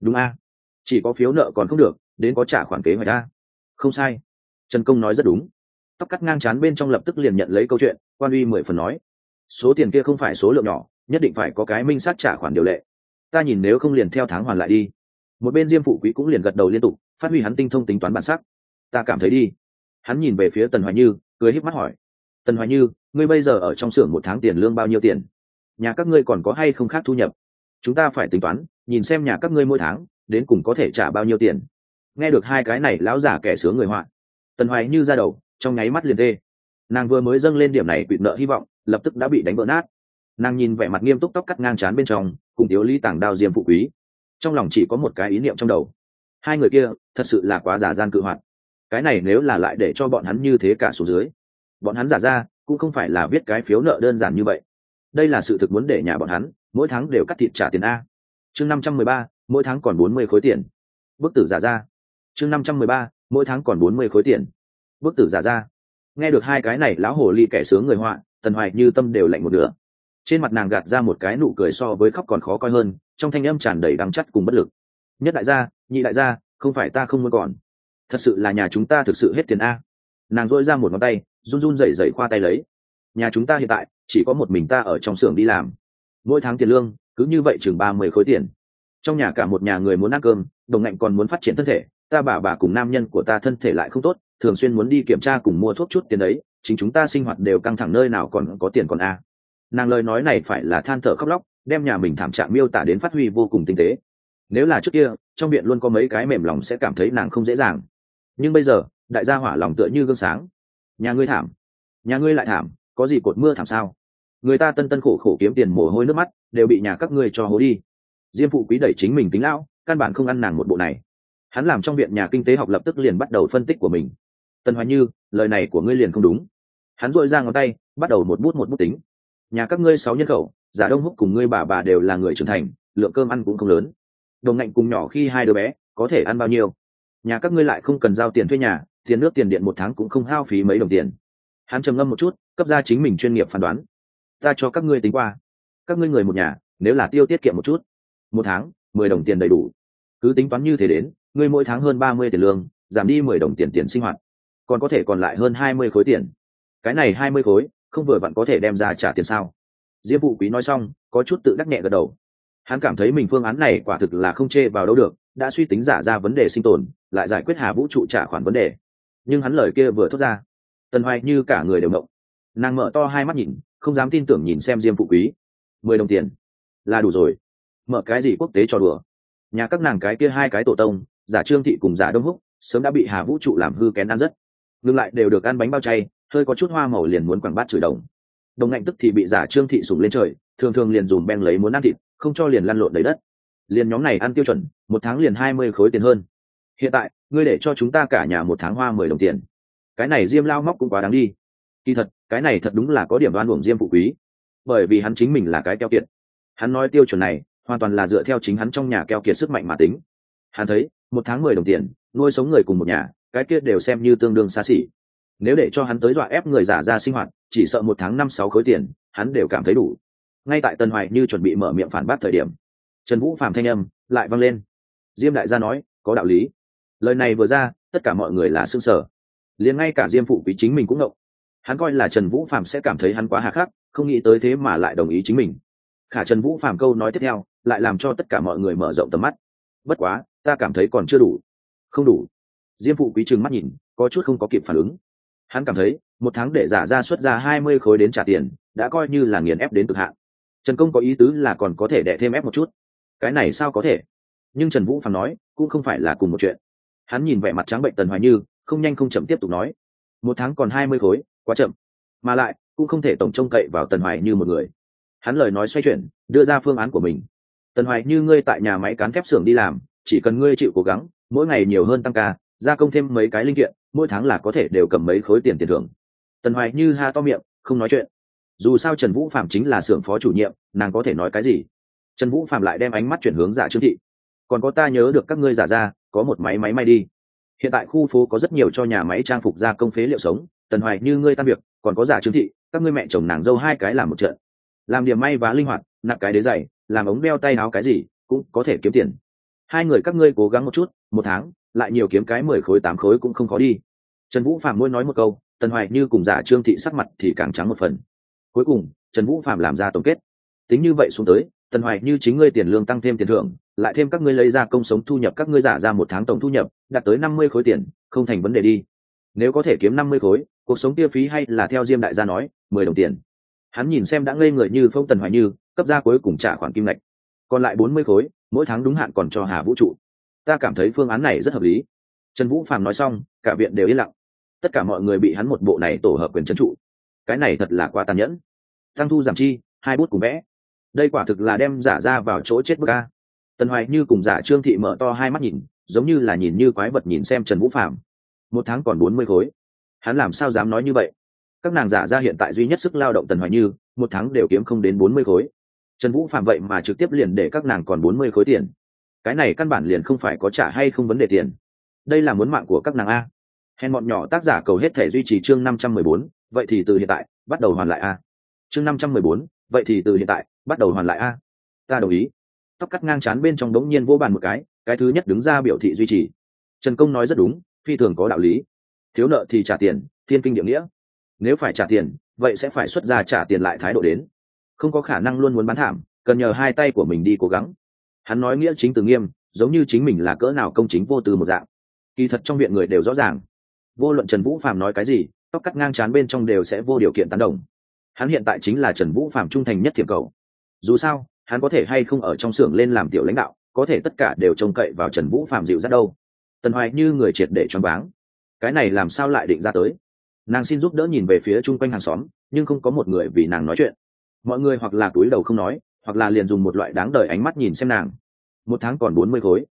Đúng a? Chỉ có phiếu nợ còn không được, đến có trả khoản kế hoạch a? Không sai. Trần công nói rất đúng. Tóc cắt ngang chán bên trong lập tức liền nhận lấy câu chuyện, quan uy mười phần nói. Số tiền kia không phải số lượng nhỏ, nhất định phải có cái minh sát trả khoản điều lệ. Ta nhìn nếu không liền theo tháng hoàn lại đi. Một bên diêm phụ quý cũng liền gật đầu liên tục, phát huy hắn tinh thông tính toán bản sắc. Ta cảm thấy đi. Hắn nhìn về phía tần hoài như, cười híp mắt hỏi. Tần hoài như, ngươi bây giờ ở trong xưởng một tháng tiền lương bao nhiêu tiền? Nhà các ngươi còn có hay không khác thu nhập? Chúng ta phải tính toán, nhìn xem nhà các ngươi mỗi tháng, đến cùng có thể trả bao nhiêu tiền. Nghe được hai cái này, lão giả kẻ sướng người họa. Tần hoài như ra đầu, trong nháy mắt liền tê. Nàng vừa mới dâng lên điểm này quỵt nợ hy vọng, lập tức đã bị đánh vỡ nát. Nàng nhìn vẻ mặt nghiêm túc tóc cắt ngang c bên trong, cùng tiếu ly tảng đao diêm phụ quý. Trong lòng chỉ có một cái ý niệm trong đầu. Hai người kia, thật sự là quá giả gian cự hoạt. Cái này nếu là lại để cho bọn hắn như thế cả số dưới, bọn hắn giả ra, cũng không phải là viết cái phiếu nợ đơn giản như vậy. Đây là sự thực muốn để nhà bọn hắn mỗi tháng đều cắt thịt trả tiền a. Chương năm trăm mười ba, mỗi tháng còn bốn mươi khối tiền. Bức tử giả ra. Chương năm trăm mười ba, mỗi tháng còn bốn mươi khối tiền. Bức tử giả ra. Nghe được hai cái này, lão hồ ly kẻ sướng người họa, tần hoài như tâm đều lạnh một nửa. Trên mặt nàng gạt ra một cái nụ cười so với khóc còn khó coi hơn, trong thanh âm tràn đầy đắng chắt cùng bất lực. Nhất đại gia, nhị đại gia, không phải ta không muốn còn. Thật sự là nhà chúng ta thực sự hết tiền a. Nàng dội ra một ngón tay, run run rẩy rẩy khoa tay lấy. Nhà chúng ta hiện tại, chỉ có một mình ta ở trong xưởng đi làm mỗi tháng tiền lương cứ như vậy chừng ba mươi khối tiền. Trong nhà cả một nhà người muốn ăn cơm, đồng ngạnh còn muốn phát triển thân thể, ta bà bà cùng nam nhân của ta thân thể lại không tốt, thường xuyên muốn đi kiểm tra cùng mua thuốc chút tiền đấy, chính chúng ta sinh hoạt đều căng thẳng nơi nào còn có tiền còn a. Nàng lời nói này phải là than thở khóc lóc, đem nhà mình thảm trạng miêu tả đến phát huy vô cùng tinh tế. Nếu là trước kia, trong viện luôn có mấy cái mềm lòng sẽ cảm thấy nàng không dễ dàng. Nhưng bây giờ, đại gia hỏa lòng tựa như gương sáng. Nhà ngươi thảm. Nhà ngươi lại thảm, có gì cột mưa thảm sao? Người ta tân tân khổ khổ kiếm tiền mồ hôi nước mắt, đều bị nhà các ngươi cho hố đi. Diêm phụ quý đẩy chính mình tính lão, căn bản không ăn nàng một bộ này. Hắn làm trong viện nhà kinh tế học lập tức liền bắt đầu phân tích của mình. Tân hoài như, lời này của ngươi liền không đúng. Hắn dội ra ngón tay, bắt đầu một bút một bút tính. Nhà các ngươi sáu nhân khẩu, giả đông húc cùng ngươi bà bà đều là người trưởng thành, lượng cơm ăn cũng không lớn. Đồng ngạnh cùng nhỏ khi hai đứa bé, có thể ăn bao nhiêu? Nhà các ngươi lại không cần giao tiền thuê nhà, tiền nước tiền điện một tháng cũng không hao phí mấy đồng tiền. Hắn trầm ngâm một chút, cấp ra chính mình chuyên nghiệp phán đoán ta cho các ngươi tính qua. Các ngươi người một nhà, nếu là tiêu tiết kiệm một chút, một tháng, mười đồng tiền đầy đủ. Cứ tính toán như thế đến, ngươi mỗi tháng hơn ba mươi tiền lương, giảm đi mười đồng tiền tiền sinh hoạt. Còn có thể còn lại hơn hai mươi khối tiền. Cái này hai mươi khối, không vừa vặn có thể đem ra trả tiền sao? Diễm vụ quý nói xong, có chút tự đắc nhẹ gật đầu. Hắn cảm thấy mình phương án này quả thực là không chê vào đâu được, đã suy tính giả ra vấn đề sinh tồn, lại giải quyết hà vũ trụ trả khoản vấn đề. Nhưng hắn lời kia vừa thốt ra, tần hoài như cả người đều động. Nàng mở to hai mắt nhìn không dám tin tưởng nhìn xem diêm phụ quý. Mười đồng tiền. Là đủ rồi. Mở cái gì quốc tế cho đùa? Nhà các nàng cái kia hai cái tổ tông, giả trương thị cùng giả đông húc, sớm đã bị hà vũ trụ làm hư kén ăn rất. Ngược lại đều được ăn bánh bao chay, hơi có chút hoa màu liền muốn quảng bát chửi đồng. Đồng ngạnh tức thì bị giả trương thị sủng lên trời, thường thường liền dùng ben lấy muốn ăn thịt, không cho liền lăn lộn đầy đất. Liền nhóm này ăn tiêu chuẩn, một tháng liền hai mươi khối tiền hơn. Hiện tại, ngươi để cho chúng ta cả nhà một tháng hoa mười đồng tiền. Cái này diêm lao móc cũng quá đáng đi kỳ thật, cái này thật đúng là có điểm đoan uổng diêm phụ quý. Bởi vì hắn chính mình là cái keo kiệt. Hắn nói tiêu chuẩn này, hoàn toàn là dựa theo chính hắn trong nhà keo kiệt sức mạnh mà tính. Hắn thấy, một tháng mười đồng tiền, nuôi sống người cùng một nhà, cái kia đều xem như tương đương xa xỉ. Nếu để cho hắn tới dọa ép người giả ra sinh hoạt, chỉ sợ một tháng năm sáu khối tiền, hắn đều cảm thấy đủ. Ngay tại tân hoài như chuẩn bị mở miệng phản bác thời điểm, trần vũ phạm thanh âm lại vang lên. Diêm đại gia nói, có đạo lý. Lời này vừa ra, tất cả mọi người là s ư ơ n g sở liền ngay cả diêm phụ quý chính mình cũng ngộng hắn coi là trần vũ phạm sẽ cảm thấy hắn quá hà khắc, không nghĩ tới thế mà lại đồng ý chính mình. Khả trần vũ phạm câu nói tiếp theo, lại làm cho tất cả mọi người mở rộng tầm mắt. Bất quá, ta cảm thấy còn chưa đủ. Không đủ. Diêm phụ quý trừng mắt nhìn, có chút không có kịp phản ứng. Hắn cảm thấy, một tháng để giả ra xuất ra hai mươi khối đến trả tiền, đã coi như là nghiền ép đến cực hạn. Trần công có ý tứ là còn có thể đẻ thêm ép một chút. Cái này sao có thể? Nhưng trần vũ phàm nói, cũng không phải là cùng một chuyện. Hắn nhìn vẻ mặt trắng bệnh tần hoài như, không nhanh không chậm tiếp tục nói. Một tháng còn hai mươi khối quá chậm. Mà lại, cũng không thể tổng trông cậy vào tần hoài như một người. Hắn lời nói xoay chuyển, đưa ra phương án của mình. Tần hoài như ngươi tại nhà máy cán thép xưởng đi làm, chỉ cần ngươi chịu cố gắng, mỗi ngày nhiều hơn tăng ca, gia công thêm mấy cái linh kiện, mỗi tháng là có thể đều cầm mấy khối tiền tiền thưởng. Tần hoài như ha to miệng, không nói chuyện. Dù sao trần vũ phạm chính là xưởng phó chủ nhiệm, nàng có thể nói cái gì? Trần vũ phạm lại đem ánh mắt chuyển hướng giả trương thị. Còn có ta nhớ được các ngươi giả ra, có một máy máy may đi. Hiện tại khu phố có rất nhiều cho nhà máy trang phục gia công phế liệu sống tần hoài như ngươi tam việc, còn có giả trương thị, các ngươi mẹ chồng nàng dâu hai cái làm một trận. Làm điểm may và linh hoạt nặng cái đế dày làm ống đeo tay áo cái gì, cũng có thể kiếm tiền. Hai người các ngươi cố gắng một chút, một tháng, lại nhiều kiếm cái mười khối tám khối cũng không khó đi. Trần vũ phạm mỗi nói một câu, tần hoài như cùng giả trương thị sắc mặt thì càng trắng một phần. Cuối cùng, trần vũ phạm làm ra tổng kết. Tính như vậy xuống tới, tần hoài như chính ngươi tiền lương tăng thêm tiền thưởng, lại thêm các ngươi lấy ra công sống thu nhập các ngươi giả ra một tháng tổng thu nhập, đạt tới năm mươi khối tiền, không thành vấn đề đi nếu có thể kiếm năm mươi khối, cuộc sống tiêu phí hay là theo diêm đại gia nói, mười đồng tiền. Hắn nhìn xem đã ngây người như phong tần hoài như, cấp ra cuối cùng trả khoản kim lệch còn lại bốn mươi khối, mỗi tháng đúng hạn còn cho hà vũ trụ. Ta cảm thấy phương án này rất hợp lý. Trần vũ phàm nói xong, cả viện đều yên lặng. Tất cả mọi người bị hắn một bộ này tổ hợp quyền trấn trụ. Cái này thật là quá tàn nhẫn. Tăng thu giảm chi, hai bút cùng vẽ. Đây quả thực là đem giả ra vào chỗ chết bức a. Tần hoài như cùng giả trương thị mở to hai mắt nhìn, giống như là nhìn như quái vật nhìn xem trần vũ phạm một tháng còn bốn mươi khối. Hắn làm sao dám nói như vậy? Các nàng giả ra hiện tại duy nhất sức lao động tần hoài như, một tháng đều kiếm không đến bốn mươi khối. Trần vũ phạm vậy mà trực tiếp liền để các nàng còn bốn mươi khối tiền. Cái này căn bản liền không phải có trả hay không vấn đề tiền. Đây là muốn mạng của các nàng a. Hèn bọn nhỏ tác giả cầu hết thể duy trì chương năm trăm mười bốn, vậy thì từ hiện tại, bắt đầu hoàn lại a. Chương năm trăm mười bốn, vậy thì từ hiện tại, bắt đầu hoàn lại a. Ta đồng ý. Tóc cắt ngang chán bên trong đống nhiên vô bàn một cái cái thứ nhất đứng ra biểu thị duy trì. Trần công nói rất đúng phi thường có đạo lý. Thiếu nợ thì trả tiền, thiên kinh địa nghĩa. Nếu phải trả tiền, vậy sẽ phải xuất ra trả tiền lại thái độ đến. Không có khả năng luôn muốn bán thảm, cần nhờ hai tay của mình đi cố gắng. Hắn nói nghĩa chính từ nghiêm, giống như chính mình là cỡ nào công chính vô tư một dạng. Kỳ thật trong viện người đều rõ ràng. Vô luận trần vũ phạm nói cái gì, tóc cắt ngang chán bên trong đều sẽ vô điều kiện tán đồng. Hắn hiện tại chính là trần vũ phạm trung thành nhất thiệp cầu. Dù sao, hắn có thể hay không ở trong xưởng lên làm tiểu lãnh đạo, có thể tất cả đều trông cậy vào trần vũ phạm dịu dắt đâu tần hoài như người triệt để choáng váng. Cái này làm sao lại định ra tới? Nàng xin giúp đỡ nhìn về phía chung quanh hàng xóm, nhưng không có một người vì nàng nói chuyện. Mọi người hoặc là túi đầu không nói, hoặc là liền dùng một loại đáng đời ánh mắt nhìn xem nàng. Một tháng còn bốn mươi khối.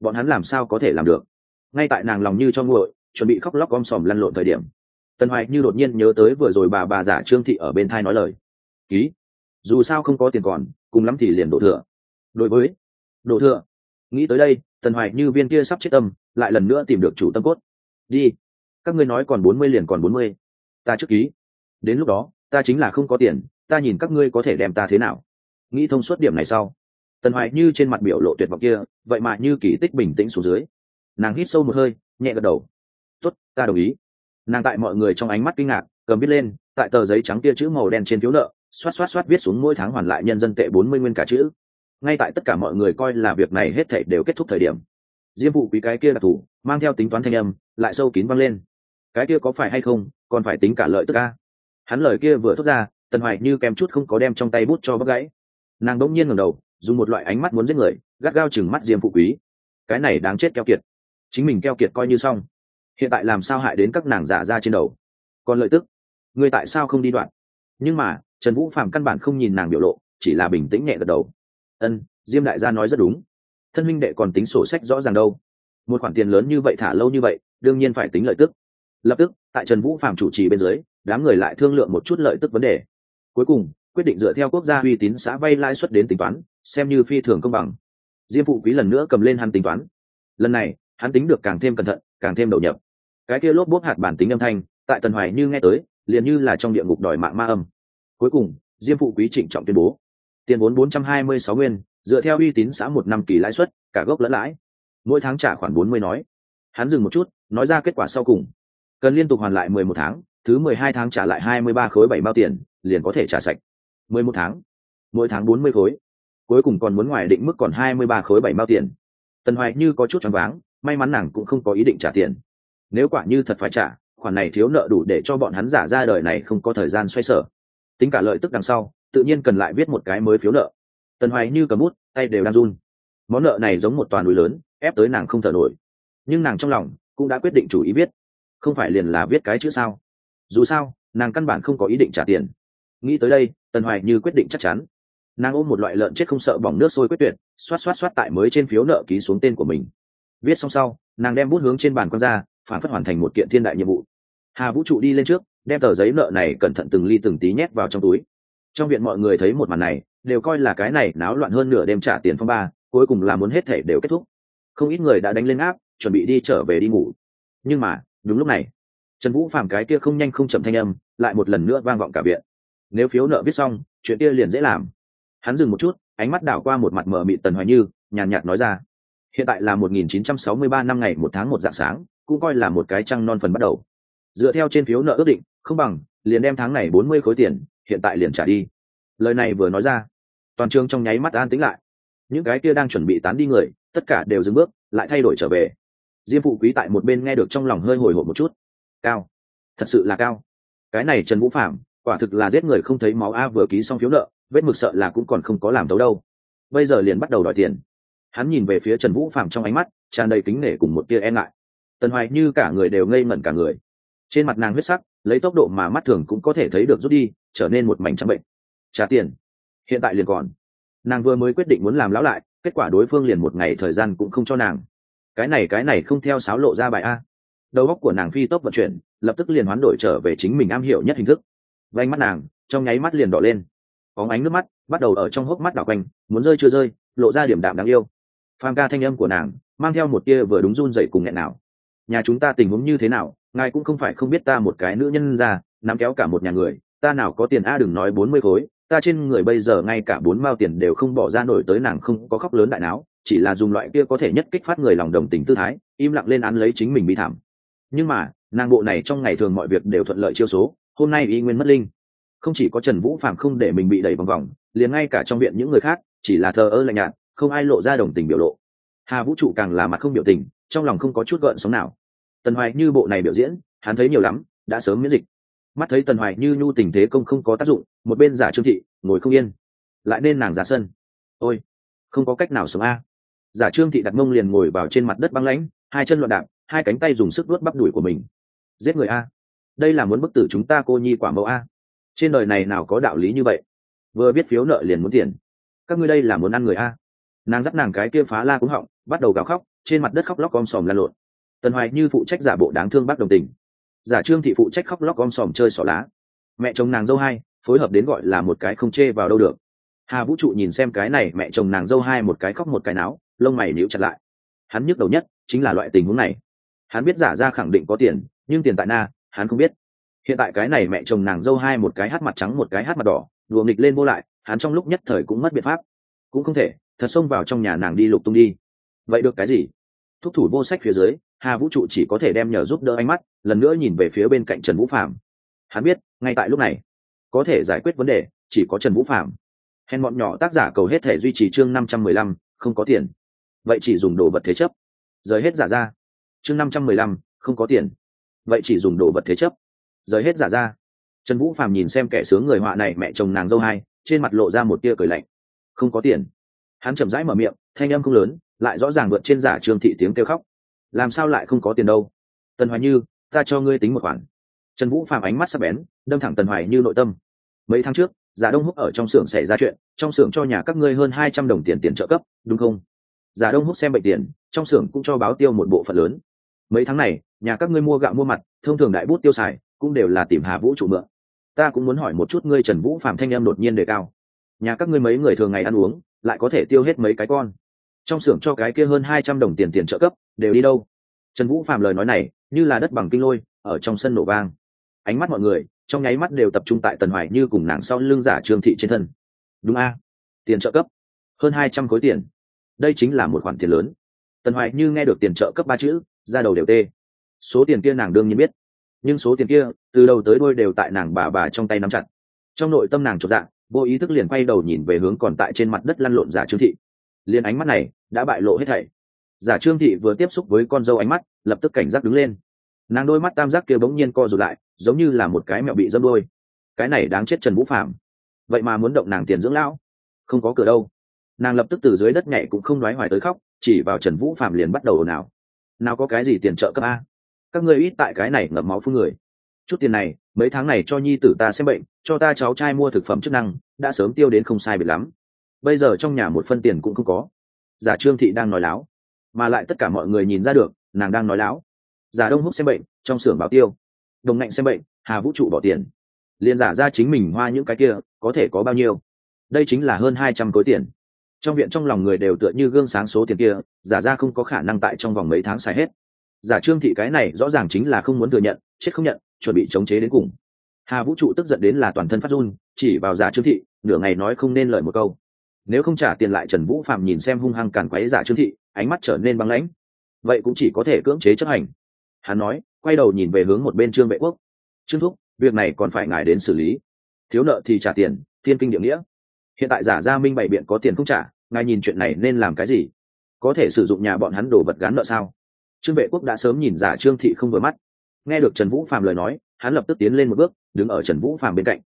Bọn hắn làm sao có thể làm được? Ngay tại nàng lòng như cho nguội, chuẩn bị khóc lóc om sòm lăn lộn thời điểm, tần hoài như đột nhiên nhớ tới vừa rồi bà bà giả trương thị ở bên thai nói lời. Ký, dù sao không có tiền còn, cùng lắm thì liền đổ thừa. Đối với, đổ thừa. Nghĩ tới đây, tần hoài như viên kia sắp chết tâm lại lần nữa tìm được chủ tâm cốt. Đi, các ngươi nói còn bốn mươi liền còn bốn mươi. Ta trước ký. Đến lúc đó, ta chính là không có tiền, ta nhìn các ngươi có thể đem ta thế nào. Nghĩ thông suốt điểm này sau, tần hoài như trên mặt biểu lộ tuyệt vọng kia, vậy mà như kỳ tích bình tĩnh xuống dưới. Nàng hít sâu một hơi, nhẹ gật đầu. Tốt, ta đồng ý. Nàng tại mọi người trong ánh mắt kinh ngạc, cầm viết lên, tại tờ giấy trắng kia chữ màu đen trên phiếu nợ, xoát xoát xoát viết xuống mỗi tháng hoàn lại nhân dân tệ bốn mươi nguyên cả chữ. Ngay tại tất cả mọi người coi là việc này hết thảy đều kết thúc thời điểm diêm vụ quý cái kia đặc thù, mang theo tính toán thanh âm, lại sâu kín văng lên. Cái kia có phải hay không, còn phải tính cả lợi tức a? Hắn lời kia vừa thốt ra, tần hoài như kèm chút không có đem trong tay bút cho bác gãy. Nàng đỗng nhiên ngẩng đầu, dùng một loại ánh mắt muốn giết người, gắt gao chừng mắt diêm phụ quý. Cái này đáng chết keo kiệt. Chính mình keo kiệt coi như xong. Hiện tại làm sao hại đến các nàng giả ra trên đầu? Còn lợi tức. Người tại sao không đi đoạn? Nhưng mà, trần vũ phạm căn bản không nhìn nàng biểu lộ, chỉ là bình tĩnh nhẹ gật đầu. Ân, diêm đại gia nói rất đúng thân minh đệ còn tính sổ sách rõ ràng đâu. Một khoản tiền lớn như vậy thả lâu như vậy, đương nhiên phải tính lợi tức. Lập tức, tại trần vũ phạm chủ trì bên dưới, đám người lại thương lượng một chút lợi tức vấn đề. Cuối cùng, quyết định dựa theo quốc gia uy tín xã vay lãi suất đến tính toán, xem như phi thường công bằng. Diêm phụ quý lần nữa cầm lên hắn tính toán. Lần này, hắn tính được càng thêm cẩn thận, càng thêm đầu nhập. Cái kia lốp bốp hạt bản tính âm thanh, tại tần hoài như nghe tới, liền như là trong địa ngục đòi mạng ma âm. Cuối cùng, diêm phụ quý trịnh trọng tuyên bố. Tiền vốn bốn trăm hai mươi sáu nguyên dựa theo uy tín xã một năm kỳ lãi suất, cả gốc lẫn lãi. Mỗi tháng trả khoảng bốn mươi nói. Hắn dừng một chút, nói ra kết quả sau cùng. Cần liên tục hoàn lại mười một tháng, thứ mười hai tháng trả lại hai mươi ba khối bảy bao tiền, liền có thể trả sạch. mười một tháng. Mỗi tháng bốn mươi khối. Cuối cùng còn muốn ngoài định mức còn hai mươi ba khối bảy bao tiền. Tần hoài như có chút choáng váng, may mắn nàng cũng không có ý định trả tiền. Nếu quả như thật phải trả, khoản này thiếu nợ đủ để cho bọn hắn giả ra đời này không có thời gian xoay sở. Tính cả lợi tức đằng sau, tự nhiên cần lại viết một cái mới phiếu nợ tần hoài như cầm bút, tay đều đang run. Món nợ này giống một toàn núi lớn, ép tới nàng không thở nổi. Nhưng nàng trong lòng cũng đã quyết định chủ ý viết. Không phải liền là viết cái chữ sao? Dù sao, nàng căn bản không có ý định trả tiền. Nghĩ tới đây, tần hoài như quyết định chắc chắn. Nàng ôm một loại lợn chết không sợ bỏng nước sôi quyết tuyệt, xoát xoát xoát tại mới trên phiếu nợ ký xuống tên của mình. Viết xong sau, nàng đem bút hướng trên bàn con ra, phản phất hoàn thành một kiện thiên đại nhiệm vụ. Hà vũ trụ đi lên trước, đem tờ giấy nợ này cẩn thận từng ly từng tí nhét vào trong túi. Trong viện mọi người thấy một màn này đều coi là cái này náo loạn hơn nửa đêm trả tiền phong ba, cuối cùng là muốn hết thể đều kết thúc. Không ít người đã đánh lên áp, chuẩn bị đi trở về đi ngủ. Nhưng mà, đúng lúc này, trần vũ phàm cái kia không nhanh không chậm thanh âm lại một lần nữa vang vọng cả viện. Nếu phiếu nợ viết xong, chuyện kia liền dễ làm. Hắn dừng một chút, ánh mắt đảo qua một mặt mờ mị tần hoài như, nhàn nhạt nói ra. Hiện tại là 1963 năm ngày một tháng một dạng sáng, cũng coi là một cái trăng non phần bắt đầu. Dựa theo trên phiếu nợ ước định, không bằng liền đem tháng này 40 khối tiền, hiện tại liền trả đi. Lời này vừa nói ra toàn trường trong nháy mắt an tĩnh lại. Những cái kia đang chuẩn bị tán đi người, tất cả đều dừng bước, lại thay đổi trở về. Diêm phụ quý tại một bên nghe được trong lòng hơi hồi hộp một chút. Cao. Thật sự là cao. Cái này trần vũ phạm quả thực là giết người không thấy máu a vừa ký xong phiếu nợ, vết mực sợ là cũng còn không có làm tấu đâu. Bây giờ liền bắt đầu đòi tiền. Hắn nhìn về phía trần vũ phạm trong ánh mắt, tràn đầy kính nể cùng một tia e ngại. Tần hoài như cả người đều ngây ngẩn cả người. Trên mặt nàng huyết sắc, lấy tốc độ mà mắt thường cũng có thể thấy được rút đi, trở nên một mảnh trắng bệnh. Trả tiền hiện tại liền còn. Nàng vừa mới quyết định muốn làm lão lại, kết quả đối phương liền một ngày thời gian cũng không cho nàng. Cái này cái này không theo sáo lộ ra bài a. Đầu óc của nàng phi tốc vận chuyển, lập tức liền hoán đổi trở về chính mình am hiểu nhất hình thức. Vánh mắt nàng, trong nháy mắt liền đỏ lên. Có ánh nước mắt bắt đầu ở trong hốc mắt đảo quanh, muốn rơi chưa rơi, lộ ra điểm đạm đáng yêu. Pham ca thanh âm của nàng, mang theo một kia vừa đúng run dậy cùng nghẹn nào. Nhà chúng ta tình huống như thế nào, ngài cũng không phải không biết ta một cái nữ nhân ra, nắm kéo cả một nhà người, ta nào có tiền a đừng nói bốn mươi khối ta trên người bây giờ ngay cả bốn mao tiền đều không bỏ ra nổi tới nàng không có khóc lớn đại não chỉ là dùng loại kia có thể nhất kích phát người lòng đồng tình tư thái, im lặng lên án lấy chính mình bị thảm. Nhưng mà, nàng bộ này trong ngày thường mọi việc đều thuận lợi chiêu số, hôm nay y nguyên mất linh. Không chỉ có trần vũ phạm không để mình bị đẩy vòng vòng, liền ngay cả trong viện những người khác, chỉ là thờ ơ lạnh nhạt, không ai lộ ra đồng tình biểu lộ. Hà vũ trụ càng là mặt không biểu tình, trong lòng không có chút gợn sống nào. Tần hoài như bộ này biểu diễn, hắn thấy nhiều lắm, đã sớm miễn dịch mắt thấy tần hoài như nhu tình thế công không có tác dụng, một bên giả trương thị, ngồi không yên. Lại nên nàng giả sân. Ôi, không có cách nào sống a. Giả trương thị đặt mông liền ngồi vào trên mặt đất băng lãnh, hai chân loạn đạp, hai cánh tay dùng sức đuốt bắp đùi của mình. Giết người a. Đây là muốn bức tử chúng ta cô nhi quả mẫu a. Trên đời này nào có đạo lý như vậy? Vừa biết phiếu nợ liền muốn tiền. Các ngươi đây là muốn ăn người a. Nàng dắt nàng cái kia phá la cúng họng, bắt đầu gào khóc, trên mặt đất khóc lóc om sòm lan lộn. Tần hoài như phụ trách giả bộ đáng thương bác đồng tình giả trương thị phụ trách khóc lóc om sòm chơi xỏ lá. Mẹ chồng nàng dâu hai, phối hợp đến gọi là một cái không chê vào đâu được. Hà vũ trụ nhìn xem cái này, mẹ chồng nàng dâu hai một cái khóc một cái náo, lông mày níu chặt lại. Hắn nhức đầu nhất chính là loại tình huống này. Hắn biết giả ra khẳng định có tiền, nhưng tiền tại na, hắn không biết. Hiện tại cái này mẹ chồng nàng dâu hai một cái hát mặt trắng một cái hát mặt đỏ, đùa nghịch lên vô lại, hắn trong lúc nhất thời cũng mất biện pháp. Cũng không thể, thật xông vào trong nhà nàng đi lục tung đi. Vậy được cái gì? Thúc thủ vô sách phía dưới hà vũ trụ chỉ có thể đem nhờ giúp đỡ ánh mắt, lần nữa nhìn về phía bên cạnh trần vũ phạm hắn biết, ngay tại lúc này, có thể giải quyết vấn đề, chỉ có trần vũ phạm hèn bọn nhỏ tác giả cầu hết thể duy trì chương năm trăm mười lăm, không có tiền. Vậy chỉ dùng đồ vật thế chấp. Rời hết giả ra. Chương năm trăm mười lăm, không có tiền. Vậy chỉ dùng đồ vật thế chấp. Rời hết giả ra. Trần vũ phạm nhìn xem kẻ sướng người họa này, mẹ chồng nàng dâu hai, trên mặt lộ ra một tia cười lạnh. Không có tiền. Hắn chậm rãi mở miệng, thanh âm không lớn, lại rõ ràng vượt trên giả trương thị tiếng kêu khóc làm sao lại không có tiền đâu? Tần hoài như, ta cho ngươi tính một khoản. Trần vũ phạm ánh mắt sắp bén, đâm thẳng tần hoài như nội tâm. Mấy tháng trước, giả đông húc ở trong xưởng xảy ra chuyện, trong xưởng cho nhà các ngươi hơn hai trăm đồng tiền tiền trợ cấp, đúng không? Giả đông húc xem bệnh tiền, trong xưởng cũng cho báo tiêu một bộ phận lớn. Mấy tháng này, nhà các ngươi mua gạo mua mặt, thông thường đại bút tiêu xài, cũng đều là tìm hà vũ trụ mượn. Ta cũng muốn hỏi một chút ngươi trần vũ phạm thanh em đột nhiên đề cao. Nhà các ngươi mấy người thường ngày ăn uống, lại có thể tiêu hết mấy cái con? Trong xưởng cho cái kia hơn hai trăm đồng tiền tiền trợ cấp, đều đi đâu? Trần vũ phạm lời nói này, như là đất bằng kinh lôi, ở trong sân nổ vang. Ánh mắt mọi người, trong nháy mắt đều tập trung tại tần hoài như cùng nàng sau lưng giả trương thị trên thân. Đúng a. Tiền trợ cấp. Hơn hai trăm khối tiền. Đây chính là một khoản tiền lớn. Tần hoài như nghe được tiền trợ cấp ba chữ ra đầu đều tê. Số tiền kia nàng đương nhiên biết. Nhưng số tiền kia, từ đầu tới đôi đều tại nàng bà bà trong tay nắm chặt. Trong nội tâm nàng chột dạ vô ý thức liền quay đầu nhìn về hướng còn tại trên mặt đất lăn lộn giả trương thị liền ánh mắt này đã bại lộ hết thảy. Giả trương thị vừa tiếp xúc với con dâu ánh mắt, lập tức cảnh giác đứng lên. Nàng đôi mắt tam giác kia bỗng nhiên co rụt lại, giống như là một cái mẹo bị dâm đôi cái này đáng chết trần vũ phạm vậy mà muốn động nàng tiền dưỡng lão. Không có cửa đâu. Nàng lập tức từ dưới đất nhảy cũng không nói hoài tới khóc, chỉ vào trần vũ phạm liền bắt đầu ồn ào. Nào có cái gì tiền trợ cấp a? Các ngươi ít tại cái này ngậm máu phương người. Chút tiền này, mấy tháng này cho nhi tử ta xem bệnh, cho ta cháu trai mua thực phẩm chức năng, đã sớm tiêu đến không sai biệt lắm bây giờ trong nhà một phân tiền cũng không có. Giả trương thị đang nói láo, mà lại tất cả mọi người nhìn ra được, nàng đang nói láo. Giả đông húc xem bệnh, trong xưởng báo tiêu. Đồng ngạnh xem bệnh, hà vũ trụ bỏ tiền. Liền giả ra chính mình hoa những cái kia, có thể có bao nhiêu? Đây chính là hơn hai trăm khối tiền. Trong viện trong lòng người đều tựa như gương sáng số tiền kia, giả ra không có khả năng tại trong vòng mấy tháng xài hết. Giả trương thị cái này rõ ràng chính là không muốn thừa nhận, chết không nhận, chuẩn bị chống chế đến cùng. Hà vũ trụ tức giận đến là toàn thân phát run, chỉ vào giả trương thị, nửa ngày nói không nên lời một câu nếu không trả tiền lại, trần vũ phạm nhìn xem hung hăng càn quấy giả trương thị, ánh mắt trở nên băng lãnh. Vậy cũng chỉ có thể cưỡng chế chấp hành. Hắn nói, quay đầu nhìn về hướng một bên trương vệ quốc. Trương thúc, việc này còn phải ngài đến xử lý. Thiếu nợ thì trả tiền, thiên kinh địa nghĩa. Hiện tại giả gia minh bày biện có tiền không trả, ngài nhìn chuyện này nên làm cái gì? Có thể sử dụng nhà bọn hắn đổ vật gán nợ sao? Trương vệ quốc đã sớm nhìn giả trương thị không vừa mắt. Nghe được trần vũ phạm lời nói, hắn lập tức tiến lên một bước, đứng ở trần vũ phạm bên cạnh.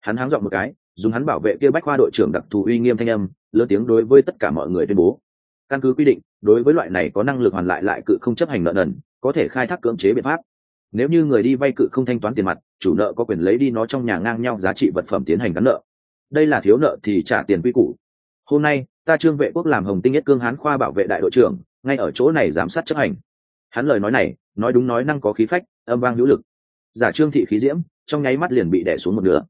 Hắn háng dọn một cái dùng hắn bảo vệ kia bách khoa đội trưởng đặc thù uy nghiêm thanh âm, lớn tiếng đối với tất cả mọi người tuyên bố. Căn cứ quy định, đối với loại này có năng lực hoàn lại lại cự không chấp hành nợ nần, có thể khai thác cưỡng chế biện pháp. Nếu như người đi vay cự không thanh toán tiền mặt, chủ nợ có quyền lấy đi nó trong nhà ngang nhau giá trị vật phẩm tiến hành gắn nợ. Đây là thiếu nợ thì trả tiền quy củ. Hôm nay, ta trương vệ quốc làm hồng tinh nhất cương hán khoa bảo vệ đại đội trưởng, ngay ở chỗ này giám sát chấp hành. Hắn lời nói này, nói đúng nói năng có khí phách, âm vang hữu lực. Giả trương thị khí diễm, trong nháy mắt liền bị đẻ xuống một nửa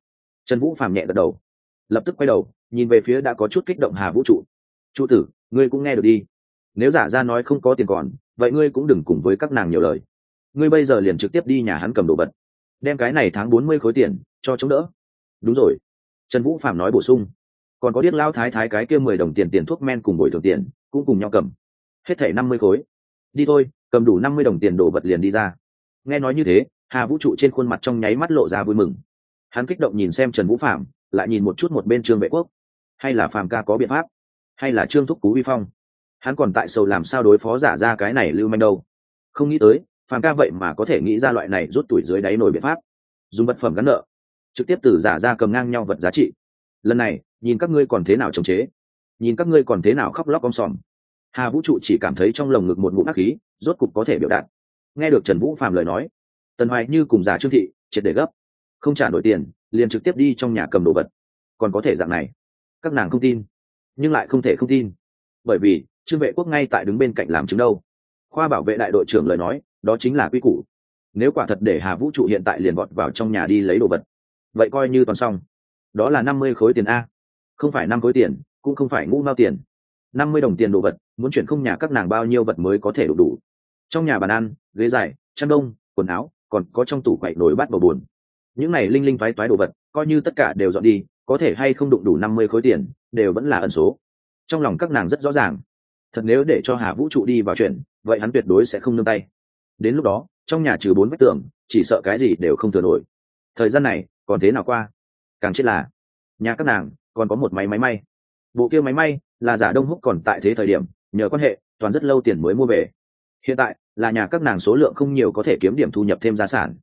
trần vũ phàm nhẹ gật đầu, lập tức quay đầu, nhìn về phía đã có chút kích động hà vũ trụ. Trụ tử, ngươi cũng nghe được đi. Nếu giả ra nói không có tiền còn, vậy ngươi cũng đừng cùng với các nàng nhiều lời. Ngươi bây giờ liền trực tiếp đi nhà hắn cầm đồ vật. Đem cái này tháng bốn mươi khối tiền cho chống đỡ. Đúng rồi. Trần vũ phạm nói bổ sung. Còn có điếc lao thái thái cái kia mười đồng tiền tiền thuốc men cùng bồi thường tiền, cũng cùng nhau cầm. Hết thảy năm mươi khối. Đi thôi, cầm đủ năm mươi đồng tiền đồ vật liền đi ra. Nghe nói như thế, hà vũ trụ trên khuôn mặt trong nháy mắt lộ ra vui mừng hắn kích động nhìn xem trần vũ phạm lại nhìn một chút một bên trương vệ quốc. Hay là phạm ca có biện pháp? Hay là trương thúc cú vi phong? Hắn còn tại sầu làm sao đối phó giả ra cái này lưu manh đâu? Không nghĩ tới phạm ca vậy mà có thể nghĩ ra loại này rút tuổi dưới đáy nổi biện pháp. Dùng vật phẩm gắn nợ, trực tiếp từ giả ra cầm ngang nhau vật giá trị. Lần này, nhìn các ngươi còn thế nào chống chế? Nhìn các ngươi còn thế nào khóc lóc om sòm? Hà vũ trụ chỉ cảm thấy trong lồng ngực một ngụm ác khí, rốt cục có thể biểu đạt. Nghe được trần vũ phạm lời nói, tần hoài như cùng giả trương thị, triệt để gấp không trả nổi tiền, liền trực tiếp đi trong nhà cầm đồ vật. Còn có thể dạng này. Các nàng không tin, nhưng lại không thể không tin. Bởi vì, trương vệ quốc ngay tại đứng bên cạnh làm chứng đâu. Khoa bảo vệ đại đội trưởng lời nói, đó chính là quy củ. Nếu quả thật để hà vũ trụ hiện tại liền vọt vào trong nhà đi lấy đồ vật. Vậy coi như toàn xong. Đó là năm mươi khối tiền a. Không phải năm khối tiền, cũng không phải ngũ mao tiền. năm mươi đồng tiền đồ vật, muốn chuyển không nhà các nàng bao nhiêu vật mới có thể đủ đủ. Trong nhà bàn ăn, ghế dài, chăn đông, quần áo, còn có trong tủ quậy nồi bát bầu bùn những này linh linh phái toái đồ vật, coi như tất cả đều dọn đi, có thể hay không đụng đủ năm mươi khối tiền, đều vẫn là ẩn số. Trong lòng các nàng rất rõ ràng. Thật nếu để cho hà vũ trụ đi vào chuyện, vậy hắn tuyệt đối sẽ không nương tay. Đến lúc đó, trong nhà trừ bốn vách tường, chỉ sợ cái gì đều không thừa nổi. Thời gian này, còn thế nào qua? Càng chết là, nhà các nàng còn có một máy máy may. Bộ kia máy may là giả đông húc còn tại thế thời điểm, nhờ quan hệ, toàn rất lâu tiền mới mua về. Hiện tại, là nhà các nàng số lượng không nhiều có thể kiếm điểm thu nhập thêm gia sản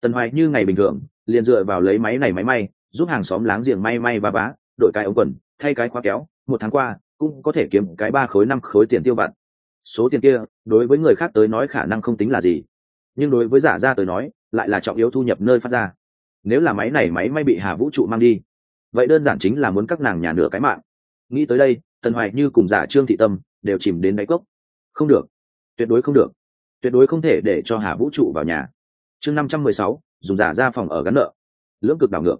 tần hoài như ngày bình thường liền dựa vào lấy máy này máy may giúp hàng xóm láng giềng may may và vá, đổi cái ống quần thay cái khóa kéo. Một tháng qua cũng có thể kiếm cái ba khối năm khối tiền tiêu vặt. Số tiền kia đối với người khác tới nói khả năng không tính là gì. Nhưng đối với giả ra tới nói lại là trọng yếu thu nhập nơi phát ra. Nếu là máy này máy may bị hà vũ trụ mang đi vậy đơn giản chính là muốn các nàng nhà nửa cái mạng. Nghĩ tới đây tần hoài như cùng giả trương thị tâm đều chìm đến đáy cốc. Không được. Tuyệt đối không được. Tuyệt đối không thể để cho hà vũ trụ vào nhà chương năm trăm mười sáu, dùng giả ra phòng ở gắn nợ. Lưỡng cực đảo ngược.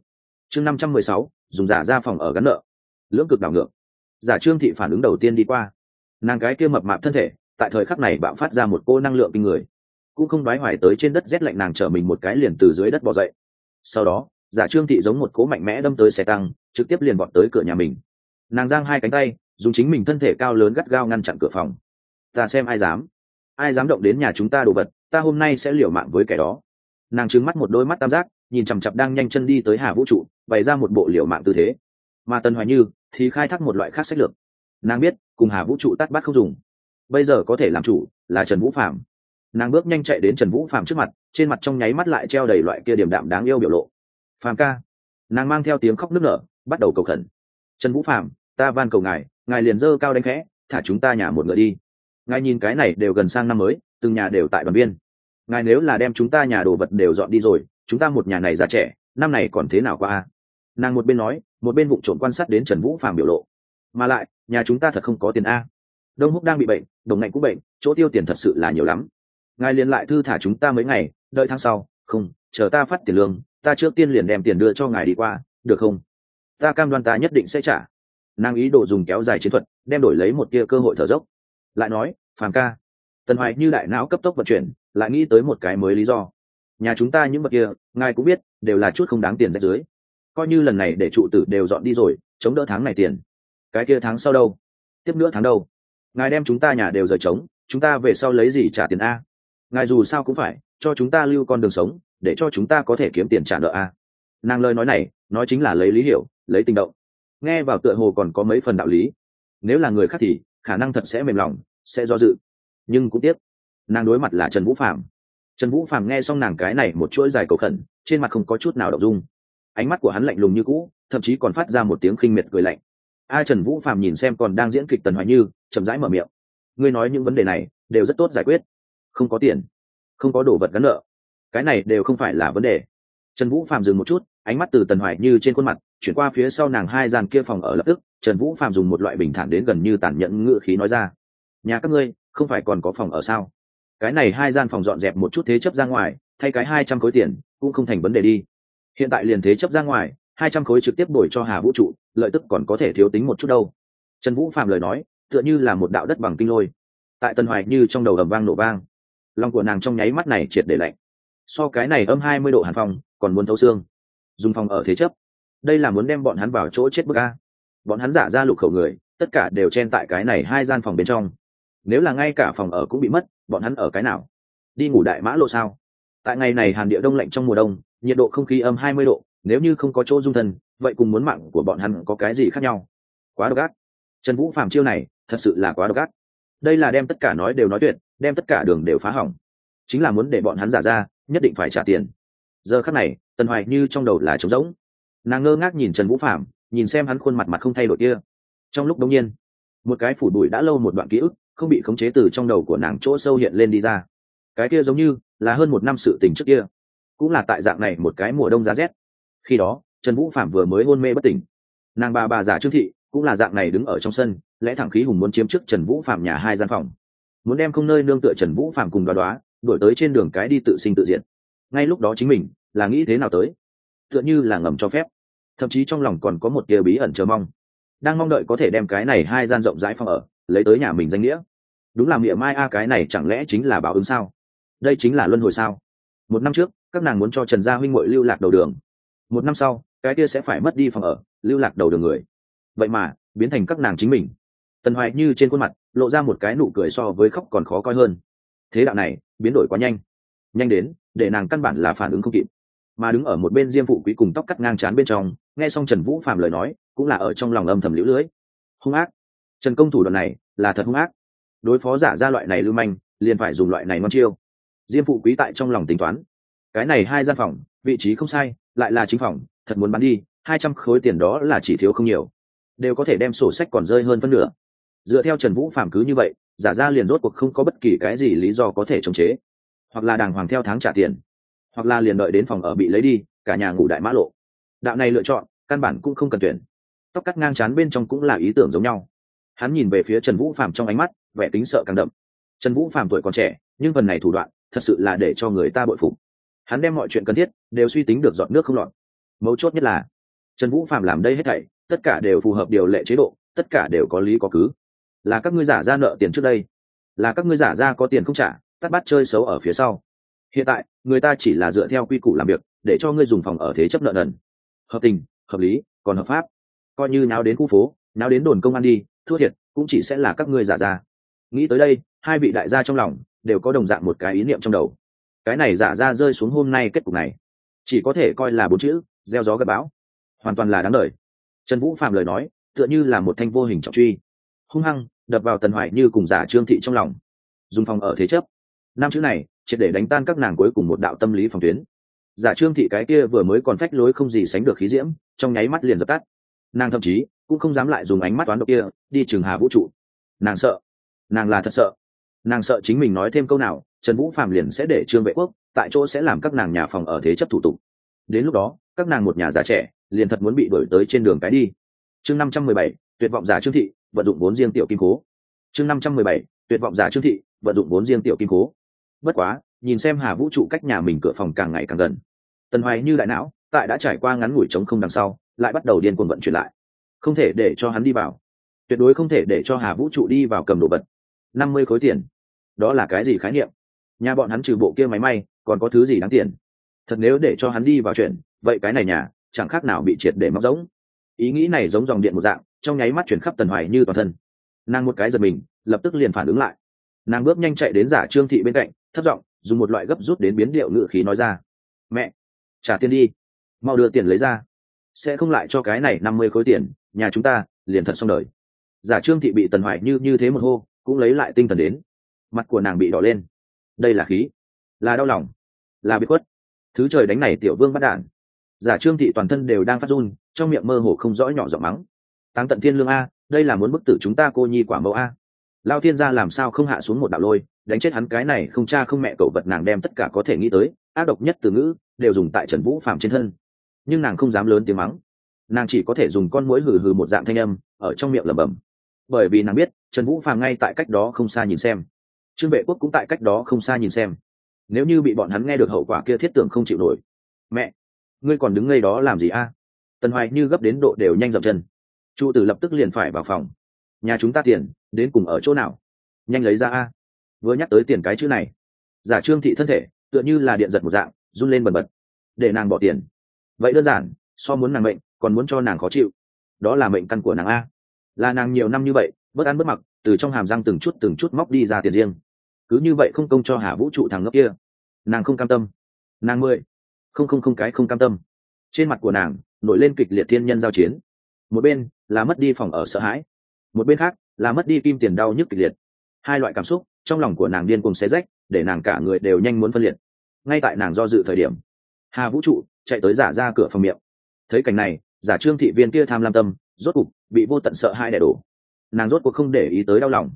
Chương năm trăm mười sáu, dùng giả ra phòng ở gắn nợ. Lưỡng cực đảo ngược. Giả trương thị phản ứng đầu tiên đi qua. Nàng gái kia mập mạp thân thể, tại thời khắc này bạo phát ra một cô năng lượng kinh người. Cũng không đoái hoài tới trên đất rét lạnh nàng trở mình một cái liền từ dưới đất bỏ dậy. Sau đó, giả trương thị giống một cố mạnh mẽ đâm tới xe tăng, trực tiếp liền vọt tới cửa nhà mình. Nàng giang hai cánh tay, dùng chính mình thân thể cao lớn gắt gao ngăn chặn cửa phòng. Ta xem ai dám. Ai dám động đến nhà chúng ta đồ vật, ta hôm nay sẽ liều mạng với kẻ đó nàng trứng mắt một đôi mắt tam giác, nhìn chằm chặp đang nhanh chân đi tới hà vũ trụ, bày ra một bộ liều mạng tư thế. Mà tần hoài như thì khai thác một loại khác sách lược. Nàng biết, cùng hà vũ trụ tắt bắt không dùng. Bây giờ có thể làm chủ là trần vũ phạm nàng bước nhanh chạy đến trần vũ phạm trước mặt, trên mặt trong nháy mắt lại treo đầy loại kia điểm đạm đáng yêu biểu lộ. Phạm ca. Nàng mang theo tiếng khóc nức nở, bắt đầu cầu khẩn. Trần vũ phạm ta van cầu ngài ngài liền dơ cao đánh khẽ, thả chúng ta nhà một người đi. Ngài nhìn cái này đều gần sang năm mới, từng nhà đều tại đoàn viên ngài nếu là đem chúng ta nhà đồ vật đều dọn đi rồi, chúng ta một nhà này già trẻ, năm này còn thế nào qua a? Nàng một bên nói, một bên vụ trộm quan sát đến trần vũ phàm biểu lộ. Mà lại, nhà chúng ta thật không có tiền a. Đông húc đang bị bệnh, đồng ngạnh cũng bệnh, chỗ tiêu tiền thật sự là nhiều lắm. Ngài liền lại thư thả chúng ta mấy ngày, đợi tháng sau. Không, chờ ta phát tiền lương, ta trước tiên liền đem tiền đưa cho ngài đi qua, được không? Ta cam đoan ta nhất định sẽ trả. Nàng ý đồ dùng kéo dài chiến thuật, đem đổi lấy một tia cơ hội thở dốc. Lại nói, phàm ca, tần hoài như đại não cấp tốc vận chuyển lại nghĩ tới một cái mới lý do. Nhà chúng ta những bậc kia, ngài cũng biết, đều là chút không đáng tiền rách dưới coi như lần này để trụ tử đều dọn đi rồi, chống đỡ tháng này tiền. Cái kia tháng sau đâu? Tiếp nữa tháng đâu? Ngài đem chúng ta nhà đều rời trống, chúng ta về sau lấy gì trả tiền a? Ngài dù sao cũng phải, cho chúng ta lưu con đường sống, để cho chúng ta có thể kiếm tiền trả nợ a. Nàng lời nói này, nói chính là lấy lý hiểu, lấy tình động. Nghe vào tựa hồ còn có mấy phần đạo lý. Nếu là người khác thì, khả năng thật sẽ mềm lòng, sẽ do dự. Nhưng cũng tiếc nàng đối mặt là trần vũ phạm trần vũ phạm nghe xong nàng cái này một chuỗi dài cầu khẩn trên mặt không có chút nào đ ộ n g dung ánh mắt của hắn lạnh lùng như cũ thậm chí còn phát ra một tiếng khinh miệt cười lạnh a à, trần vũ phạm nhìn xem còn đang diễn kịch tần hoài như chậm rãi mở miệng ngươi nói những vấn đề này đều rất tốt giải quyết không có tiền không có đồ vật gắn nợ cái này đều không phải là vấn đề trần vũ phạm dừng một chút ánh mắt từ tần hoài như trên khuôn mặt chuyển qua phía sau nàng hai gian kia phòng ở lập tức trần vũ phạm dùng một loại bình thản đến gần như tàn nhẫn ngự khí nói ra nhà các ngươi không phải còn có phòng ở sao cái này hai gian phòng dọn dẹp một chút thế chấp ra ngoài thay cái hai trăm khối tiền cũng không thành vấn đề đi. Hiện tại liền thế chấp ra ngoài hai trăm khối trực tiếp đổi cho hà vũ trụ lợi tức còn có thể thiếu tính một chút đâu. Trần vũ phạm lời nói tựa như là một đạo đất bằng kinh lôi. Tại tân hoài như trong đầu ầm vang nổ vang. Lòng của nàng trong nháy mắt này triệt để lạnh. So cái này âm hai mươi độ hàn phòng, còn muốn thấu xương. Dùng phòng ở thế chấp. Đây là muốn đem bọn hắn vào chỗ chết bức a. Bọn hắn giả ra lục khẩu người tất cả đều chen tại cái này hai gian phòng bên trong. Nếu là ngay cả phòng ở cũng bị mất bọn hắn ở cái nào? Đi ngủ đại mã lộ sao? Tại ngày này hàn địa đông lạnh trong mùa đông, nhiệt độ không khí âm hai mươi độ, nếu như không có chỗ dung thân, vậy cùng muốn mạng của bọn hắn có cái gì khác nhau? Quá độc ác. Trần vũ phạm chiêu này, thật sự là quá độc ác. Đây là đem tất cả nói đều nói tuyệt, đem tất cả đường đều phá hỏng. Chính là muốn để bọn hắn giả ra, nhất định phải trả tiền. Giờ khắc này, tần hoài như trong đầu là trống rỗng. Nàng ngơ ngác nhìn trần vũ phạm nhìn xem hắn khuôn mặt mặt không thay đổi kia. Trong lúc đông nhiên, một cái phủ đùi đã lâu một đoạn ký ức không bị khống chế từ trong đầu của nàng chỗ sâu hiện lên đi ra. Cái kia giống như là hơn một năm sự tình trước kia, cũng là tại dạng này một cái mùa đông giá rét. Khi đó, trần vũ phạm vừa mới hôn mê bất tỉnh. Nàng bà bà giả trương thị cũng là dạng này đứng ở trong sân, lẽ thẳng khí hùng muốn chiếm trước trần vũ phạm nhà hai gian phòng. Muốn đem không nơi nương tựa trần vũ phạm cùng đoá đoá đổi tới trên đường cái đi tự sinh tự diện ngay lúc đó chính mình là nghĩ thế nào tới? Tựa như là ngầm cho phép. Thậm chí trong lòng còn có một tia bí ẩn chờ mong. Đang mong đợi có thể đem cái này hai gian rộng rãi phòng ở, lấy tới nhà mình danh nghĩa đúng là miệng mai a cái này chẳng lẽ chính là báo ứng sao? Đây chính là luân hồi sao? Một năm trước, các nàng muốn cho trần gia huynh ngội lưu lạc đầu đường. Một năm sau, cái kia sẽ phải mất đi phòng ở, lưu lạc đầu đường người. Vậy mà, biến thành các nàng chính mình. Tần hoài như trên khuôn mặt, lộ ra một cái nụ cười so với khóc còn khó coi hơn. Thế đạo này, biến đổi quá nhanh. Nhanh đến, để nàng căn bản là phản ứng không kịp. Mà đứng ở một bên diêm phụ quý cùng tóc cắt ngang c bên trong, nghe xong trần vũ phạm lời nói, cũng là ở trong lòng âm thầm lũ lưỡi hung ác. Trần công thủ đoạn này, là thật hung ác đối phó giả ra loại này lưu manh, liền phải dùng loại này ngon chiêu. Diêm phụ quý tại trong lòng tính toán. Cái này hai gian phòng, vị trí không sai, lại là chính phòng, thật muốn bán đi, hai trăm khối tiền đó là chỉ thiếu không nhiều. Đều có thể đem sổ sách còn rơi hơn phân nửa. Dựa theo trần vũ phạm cứ như vậy, giả ra liền rốt cuộc không có bất kỳ cái gì lý do có thể chống chế. Hoặc là đàng hoàng theo tháng trả tiền. Hoặc là liền đợi đến phòng ở bị lấy đi, cả nhà ngủ đại mã lộ. Đạo này lựa chọn, căn bản cũng không cần tuyển. Tóc cắt ngang chán bên trong cũng là ý tưởng giống nhau. Hắn nhìn về phía trần vũ phạm trong ánh mắt vẻ tính sợ càng đậm. Trần vũ phạm tuổi còn trẻ, nhưng phần này thủ đoạn thật sự là để cho người ta bội phục. Hắn đem mọi chuyện cần thiết đều suy tính được dọn nước không lọt. Mấu chốt nhất là, trần vũ phạm làm đây hết thảy, tất cả đều phù hợp điều lệ chế độ, tất cả đều có lý có cứ. Là các ngươi giả ra nợ tiền trước đây, là các ngươi giả ra có tiền không trả, tắt bắt chơi xấu ở phía sau. Hiện tại, người ta chỉ là dựa theo quy củ làm việc, để cho ngươi dùng phòng ở thế chấp nợ nần. Hợp tình, hợp lý, còn hợp pháp. Coi như náo đến khu phố, náo đến đồn công an đi, thua thiệt, cũng chỉ sẽ là các ngươi giả ra nghĩ tới đây, hai vị đại gia trong lòng đều có đồng dạng một cái ý niệm trong đầu. Cái này giả ra rơi xuống hôm nay kết cục này, chỉ có thể coi là bốn chữ, gieo gió gây bão. Hoàn toàn là đáng lời. trần vũ phạm lời nói, tựa như là một thanh vô hình trọng truy. Hung hăng, đập vào tần hoài như cùng giả trương thị trong lòng. Dùng phòng ở thế chấp. Năm chữ này, triệt để đánh tan các nàng cuối cùng một đạo tâm lý phòng tuyến. Giả trương thị cái kia vừa mới còn phách lối không gì sánh được khí diễm, trong nháy mắt liền dập tắt. Nàng thậm chí cũng không dám lại dùng ánh mắt toán độc kia, đi trường hà vũ trụ. Nàng sợ nàng là thật sợ. Nàng sợ chính mình nói thêm câu nào, trần vũ phạm liền sẽ để trương vệ quốc tại chỗ sẽ làm các nàng nhà phòng ở thế chấp thủ tục. Đến lúc đó, các nàng một nhà già trẻ liền thật muốn bị đổi tới trên đường cái đi. Chương năm trăm mười bảy, tuyệt vọng giả trương thị, vận dụng vốn riêng tiểu kim cố. Chương năm trăm mười bảy, tuyệt vọng giả trương thị, vận dụng vốn riêng tiểu kim cố. Bất quá, nhìn xem hà vũ trụ cách nhà mình cửa phòng càng ngày càng gần. Tần hoài như đại não, tại đã trải qua ngắn ngủi trống không đằng sau, lại bắt đầu điên cuồng vận chuyển lại. Không thể để cho hắn đi vào. Tuyệt đối không thể để cho hà vũ trụ đi vào cầm đồ vật năm mươi khối tiền. Đó là cái gì khái niệm? Nhà bọn hắn trừ bộ kia máy may, còn có thứ gì đáng tiền? Thật nếu để cho hắn đi vào chuyện, vậy cái này nhà, chẳng khác nào bị triệt để móc giống ý nghĩ này giống dòng điện một dạng, trong nháy mắt chuyển khắp tần hoài như toàn thân. Nàng một cái giật mình, lập tức liền phản ứng lại. Nàng bước nhanh chạy đến giả trương thị bên cạnh thất giọng, dùng một loại gấp rút đến biến điệu ngự khí nói ra. Mẹ, trả tiền đi. Mau đưa tiền lấy ra. Sẽ không lại cho cái này năm mươi khối tiền, nhà chúng ta liền thật xong đời. Giả trương thị bị tần hoài như như thế một hô cũng lấy lại tinh thần đến. Mặt của nàng bị đỏ lên. Đây là khí. Là đau lòng. Là bị khuất. Thứ trời đánh này tiểu vương bắt đản giả trương thị toàn thân đều đang phát run, trong miệng mơ hồ không rõ nhỏ giọng mắng. Tăng tận thiên lương a, đây là muốn bức tử chúng ta cô nhi quả mẫu a. Lao thiên gia làm sao không hạ xuống một đạo lôi, đánh chết hắn cái này không cha không mẹ cậu vật nàng đem tất cả có thể nghĩ tới, ác độc nhất từ ngữ, đều dùng tại trần vũ phạm trên thân. Nhưng nàng không dám lớn tiếng mắng. Nàng chỉ có thể dùng con mũi hừ hừ một dạng thanh âm, ở trong miệng lẩm bẩm bởi vì nàng biết, trần vũ phàm ngay tại cách đó không xa nhìn xem. Trương vệ quốc cũng tại cách đó không xa nhìn xem. Nếu như bị bọn hắn nghe được hậu quả kia thiết tưởng không chịu nổi. Mẹ, ngươi còn đứng ngay đó làm gì a? Tần hoài như gấp đến độ đều nhanh dậm chân. Trụ tử lập tức liền phải vào phòng. Nhà chúng ta tiền, đến cùng ở chỗ nào? Nhanh lấy ra a. Vừa nhắc tới tiền cái chữ này, giả trương thị thân thể, tựa như là điện giật một dạng, run lên bần bật. Để nàng bỏ tiền. Vậy đơn giản, so muốn nàng mệnh, còn muốn cho nàng khó chịu. Đó là mệnh căn của nàng a là nàng nhiều năm như vậy bớt ăn bớt mặc, từ trong hàm răng từng chút từng chút móc đi ra tiền riêng. Cứ như vậy không công cho hà vũ trụ thằng ngốc kia. Nàng không cam tâm. Nàng mười. Không không không cái không cam tâm. Trên mặt của nàng, nổi lên kịch liệt thiên nhân giao chiến. Một bên là mất đi phòng ở sợ hãi. Một bên khác là mất đi kim tiền đau nhức kịch liệt. Hai loại cảm xúc trong lòng của nàng điên cùng xé rách, để nàng cả người đều nhanh muốn phân liệt. Ngay tại nàng do dự thời điểm, hà vũ trụ chạy tới giả ra cửa phòng miệng. Thấy cảnh này, giả trương thị viên kia tham lam tâm rốt cục bị vô tận sợ hai đẻ đổ. Nàng rốt cuộc không để ý tới đau lòng.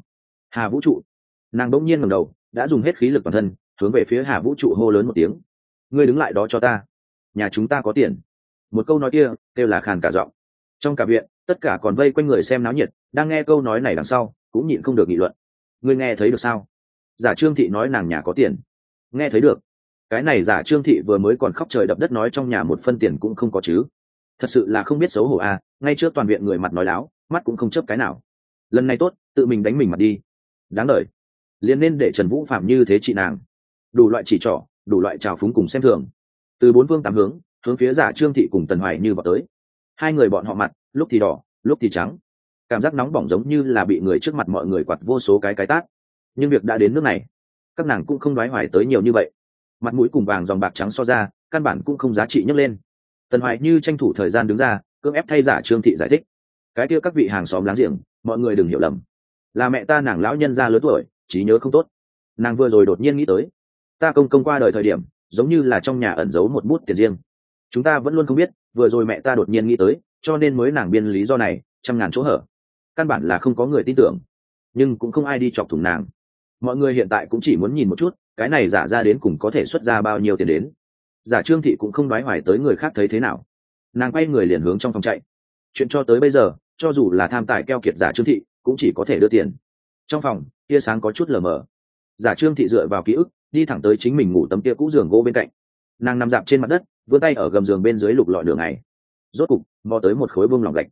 Hà vũ trụ. Nàng đ ỗ n g nhiên ngầm đầu, đã dùng hết khí lực toàn thân, hướng về phía hà vũ trụ hô lớn một tiếng. Ngươi đứng lại đó cho ta. Nhà chúng ta có tiền. Một câu nói kia, kêu là khàn cả giọng. Trong cả viện, tất cả còn vây quanh người xem náo nhiệt, đang nghe câu nói này đằng sau, cũng nhịn không được nghị luận. Ngươi nghe thấy được sao? Giả trương thị nói nàng nhà có tiền. Nghe thấy được. Cái này giả trương thị vừa mới còn khóc trời đập đất nói trong nhà một phân tiền cũng không có chứ thật sự là không biết xấu hổ à ngay trước toàn viện người mặt nói láo, mắt cũng không chớp cái nào. Lần này tốt, tự mình đánh mình mặt đi. Đáng đời. liền nên để trần vũ phạm như thế chị nàng. Đủ loại chỉ trỏ, đủ loại trào phúng cùng xem thường. Từ bốn phương tám hướng hướng phía giả trương thị cùng tần hoài như vào tới. Hai người bọn họ mặt, lúc thì đỏ, lúc thì trắng. Cảm giác nóng bỏng giống như là bị người trước mặt mọi người quạt vô số cái cái tát. Nhưng việc đã đến nước này, các nàng cũng không đoái hoài tới nhiều như vậy. Mặt mũi cùng vàng dòng bạc trắng so ra, căn bản cũng không giá trị nhấc lên tần hoài như tranh thủ thời gian đứng ra, cưỡng ép thay giả trương thị giải thích. Cái kia các vị hàng xóm láng giềng, mọi người đừng hiểu lầm. Là mẹ ta nàng lão nhân ra lớn tuổi, trí nhớ không tốt. Nàng vừa rồi đột nhiên nghĩ tới, ta công công qua đời thời điểm, giống như là trong nhà ẩn giấu một bút tiền riêng. Chúng ta vẫn luôn không biết, vừa rồi mẹ ta đột nhiên nghĩ tới, cho nên mới nàng biên lý do này, trăm ngàn chỗ hở. Căn bản là không có người tin tưởng, nhưng cũng không ai đi chọc thủng nàng. Mọi người hiện tại cũng chỉ muốn nhìn một chút, cái này giả ra đến cùng có thể xuất ra bao nhiêu tiền đến giả trương thị cũng không nói hoài tới người khác thấy thế nào. Nàng quay người liền hướng trong phòng chạy. Chuyện cho tới bây giờ, cho dù là tham tài keo kiệt giả trương thị, cũng chỉ có thể đưa tiền. Trong phòng, tia sáng có chút lờ mờ. Giả trương thị dựa vào ký ức, đi thẳng tới chính mình ngủ tấm kia cũ giường gỗ bên cạnh. Nàng nằm dạp trên mặt đất, vươn tay ở gầm giường bên dưới lục lọi đường này rốt cục, mò tới một khối bông lòng gạch.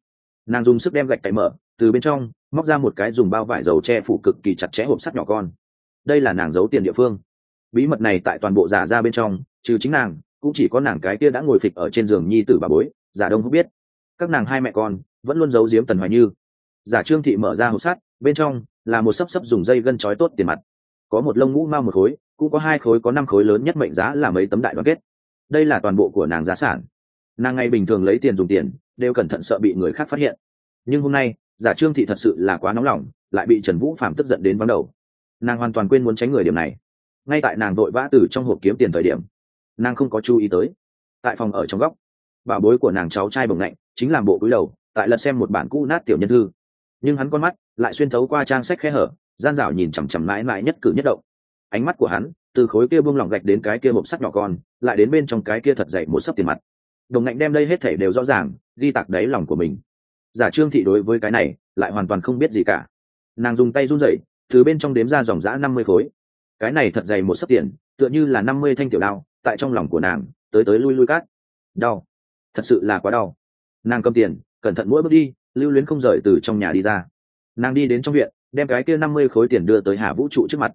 Nàng dùng sức đem gạch cậy mở, từ bên trong, móc ra một cái dùng bao vải dầu che phủ cực kỳ chặt chẽ hộp sắt nhỏ con. Đây là nàng giấu tiền địa phương. Bí mật này tại toàn bộ giả ra bên trong trừ chính nàng, cũng chỉ có nàng cái kia đã ngồi phịch ở trên giường nhi tử bà bối, giả đông không biết. Các nàng hai mẹ con, vẫn luôn giấu giếm tần hoài như. Giả trương thị mở ra hộp sắt, bên trong là một sấp sấp dùng dây gân trói tốt tiền mặt. Có một lông ngũ mao một khối, cũng có hai khối có năm khối lớn nhất mệnh giá là mấy tấm đại đoàn kết. Đây là toàn bộ của nàng giá sản. Nàng ngày bình thường lấy tiền dùng tiền, đều cẩn thận sợ bị người khác phát hiện. Nhưng hôm nay, giả trương thị thật sự là quá nóng lòng, lại bị trần vũ phạm tức giận đến vắng đầu. Nàng hoàn toàn quên muốn tránh người điểm này. Ngay tại nàng vội vã từ trong hộp kiếm tiền thời điểm nàng không có chú ý tới. Tại phòng ở trong góc bảo bối của nàng cháu trai bồng lạnh, chính làm bộ cúi đầu, tại lật xem một bản cũ nát tiểu nhân thư. Nhưng hắn con mắt lại xuyên thấu qua trang sách khe hở, gian dảo nhìn chằm chằm mãi mãi nhất cử nhất động. Ánh mắt của hắn, từ khối kia buông lỏng gạch đến cái kia hộp sắt nhỏ con, lại đến bên trong cái kia thật dậy một sấp tiền mặt. Đồng ngạnh đem đây hết thể đều rõ ràng, ghi tạc đáy lòng của mình. Giả trương thị đối với cái này lại hoàn toàn không biết gì cả. Nàng dùng tay run rẩy, từ bên trong đếm ra dòng giã năm mươi khối. Cái này thật dày một sấp tiền, tựa như là năm mươi thanh tiểu đao tại trong lòng của nàng, tới tới lui lui cát. Đau. Thật sự là quá đau. Nàng cầm tiền, cẩn thận mỗi bước đi, lưu luyến không rời từ trong nhà đi ra. Nàng đi đến trong viện, đem cái kia năm mươi khối tiền đưa tới hà vũ trụ trước mặt.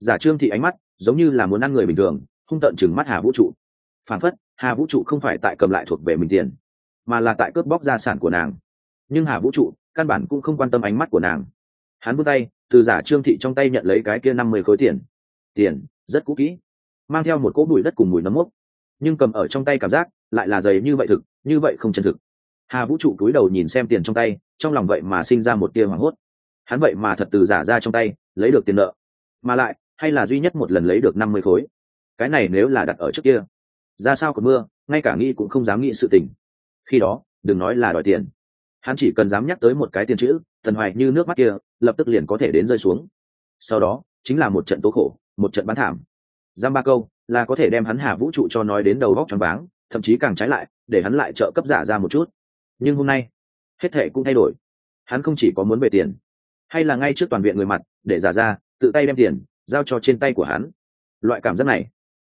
Giả trương thị ánh mắt, giống như là muốn ăn người bình thường, hung tận chừng mắt hà vũ trụ. Phản phất, hà vũ trụ không phải tại cầm lại thuộc về mình tiền, mà là tại cướp bóc gia sản của nàng. Nhưng hà vũ trụ, căn bản cũng không quan tâm ánh mắt của nàng. Hắn vươn tay, từ giả trương thị trong tay nhận lấy cái kia năm mươi khối tiền. Tiền, rất cũ kỹ mang theo một cỗ bụi đất cùng mùi nấm mốc. Nhưng cầm ở trong tay cảm giác lại là dày như vậy thực, như vậy không chân thực. Hà vũ trụ cúi đầu nhìn xem tiền trong tay, trong lòng vậy mà sinh ra một tia hoảng hốt. Hắn vậy mà thật từ giả ra trong tay, lấy được tiền nợ. Mà lại, hay là duy nhất một lần lấy được năm mươi khối. Cái này nếu là đặt ở trước kia, ra sao còn mưa, ngay cả nghĩ cũng không dám nghĩ sự tình. Khi đó, đừng nói là đòi tiền. Hắn chỉ cần dám nhắc tới một cái tiền chữ, thần hoài như nước mắt kia, lập tức liền có thể đến rơi xuống. Sau đó, chính là một trận tố khổ, một trận bán thảm giam ba câu, là có thể đem hắn hà vũ trụ cho nói đến đầu góc tròn váng, thậm chí càng trái lại, để hắn lại trợ cấp giả ra một chút. Nhưng hôm nay, hết thệ cũng thay đổi. Hắn không chỉ có muốn về tiền, hay là ngay trước toàn viện người mặt, để giả ra, tự tay đem tiền, giao cho trên tay của hắn. Loại cảm giác này,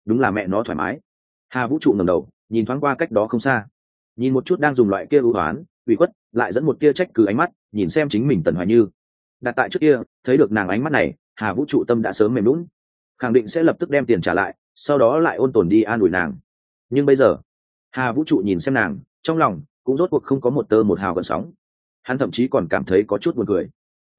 đúng là mẹ nó thoải mái. Hà vũ trụ ngầm đầu, nhìn thoáng qua cách đó không xa. Nhìn một chút đang dùng loại kia ưu hoán ủy khuất, lại dẫn một kia trách cứ ánh mắt, nhìn xem chính mình tần hoài như. Đặt tại trước kia, thấy được nàng ánh mắt này, hà vũ trụ tâm đã sớm mềm lún khẳng định sẽ lập tức đem tiền trả lại, sau đó lại ôn tồn đi an ủi nàng. Nhưng bây giờ, hà vũ trụ nhìn xem nàng, trong lòng cũng rốt cuộc không có một tơ một hào gần sóng. Hắn thậm chí còn cảm thấy có chút buồn cười.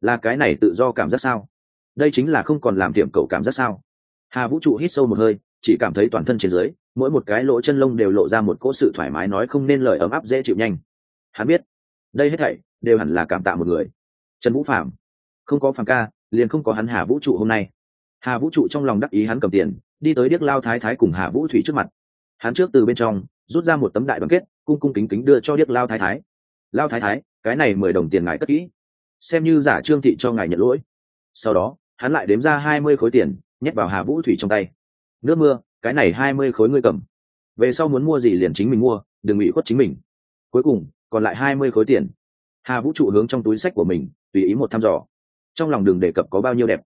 Là cái này tự do cảm giác sao? Đây chính là không còn làm tiệm cậu cảm giác sao? Hà vũ trụ hít sâu một hơi, chỉ cảm thấy toàn thân trên dưới, mỗi một cái lỗ chân lông đều lộ ra một cỗ sự thoải mái nói không nên lời ấm áp dễ chịu nhanh. Hắn biết, đây hết thảy đều hẳn là cảm tạ một người. Trần vũ phạm không có phàm ca, liền không có hắn hà vũ trụ hôm nay hà vũ trụ trong lòng đắc ý hắn cầm tiền, đi tới điếc lao thái thái cùng hà vũ thủy trước mặt. Hắn trước từ bên trong, rút ra một tấm đại đoàn kết, cung cung kính kính đưa cho điếc lao thái thái. Lao thái thái, cái này mười đồng tiền ngài cất kỹ, xem như giả trương thị cho ngài nhận lỗi. Sau đó, hắn lại đếm ra hai mươi khối tiền, nhét vào hà vũ thủy trong tay. Nước mưa, cái này hai mươi khối ngươi cầm. Về sau muốn mua gì liền chính mình mua, đừng ủy khuất chính mình. Cuối cùng, còn lại hai mươi khối tiền. Hà vũ trụ hướng trong túi sách của mình, tùy ý một thăm dò. Trong lòng đường đề cập có bao nhiêu đẹp.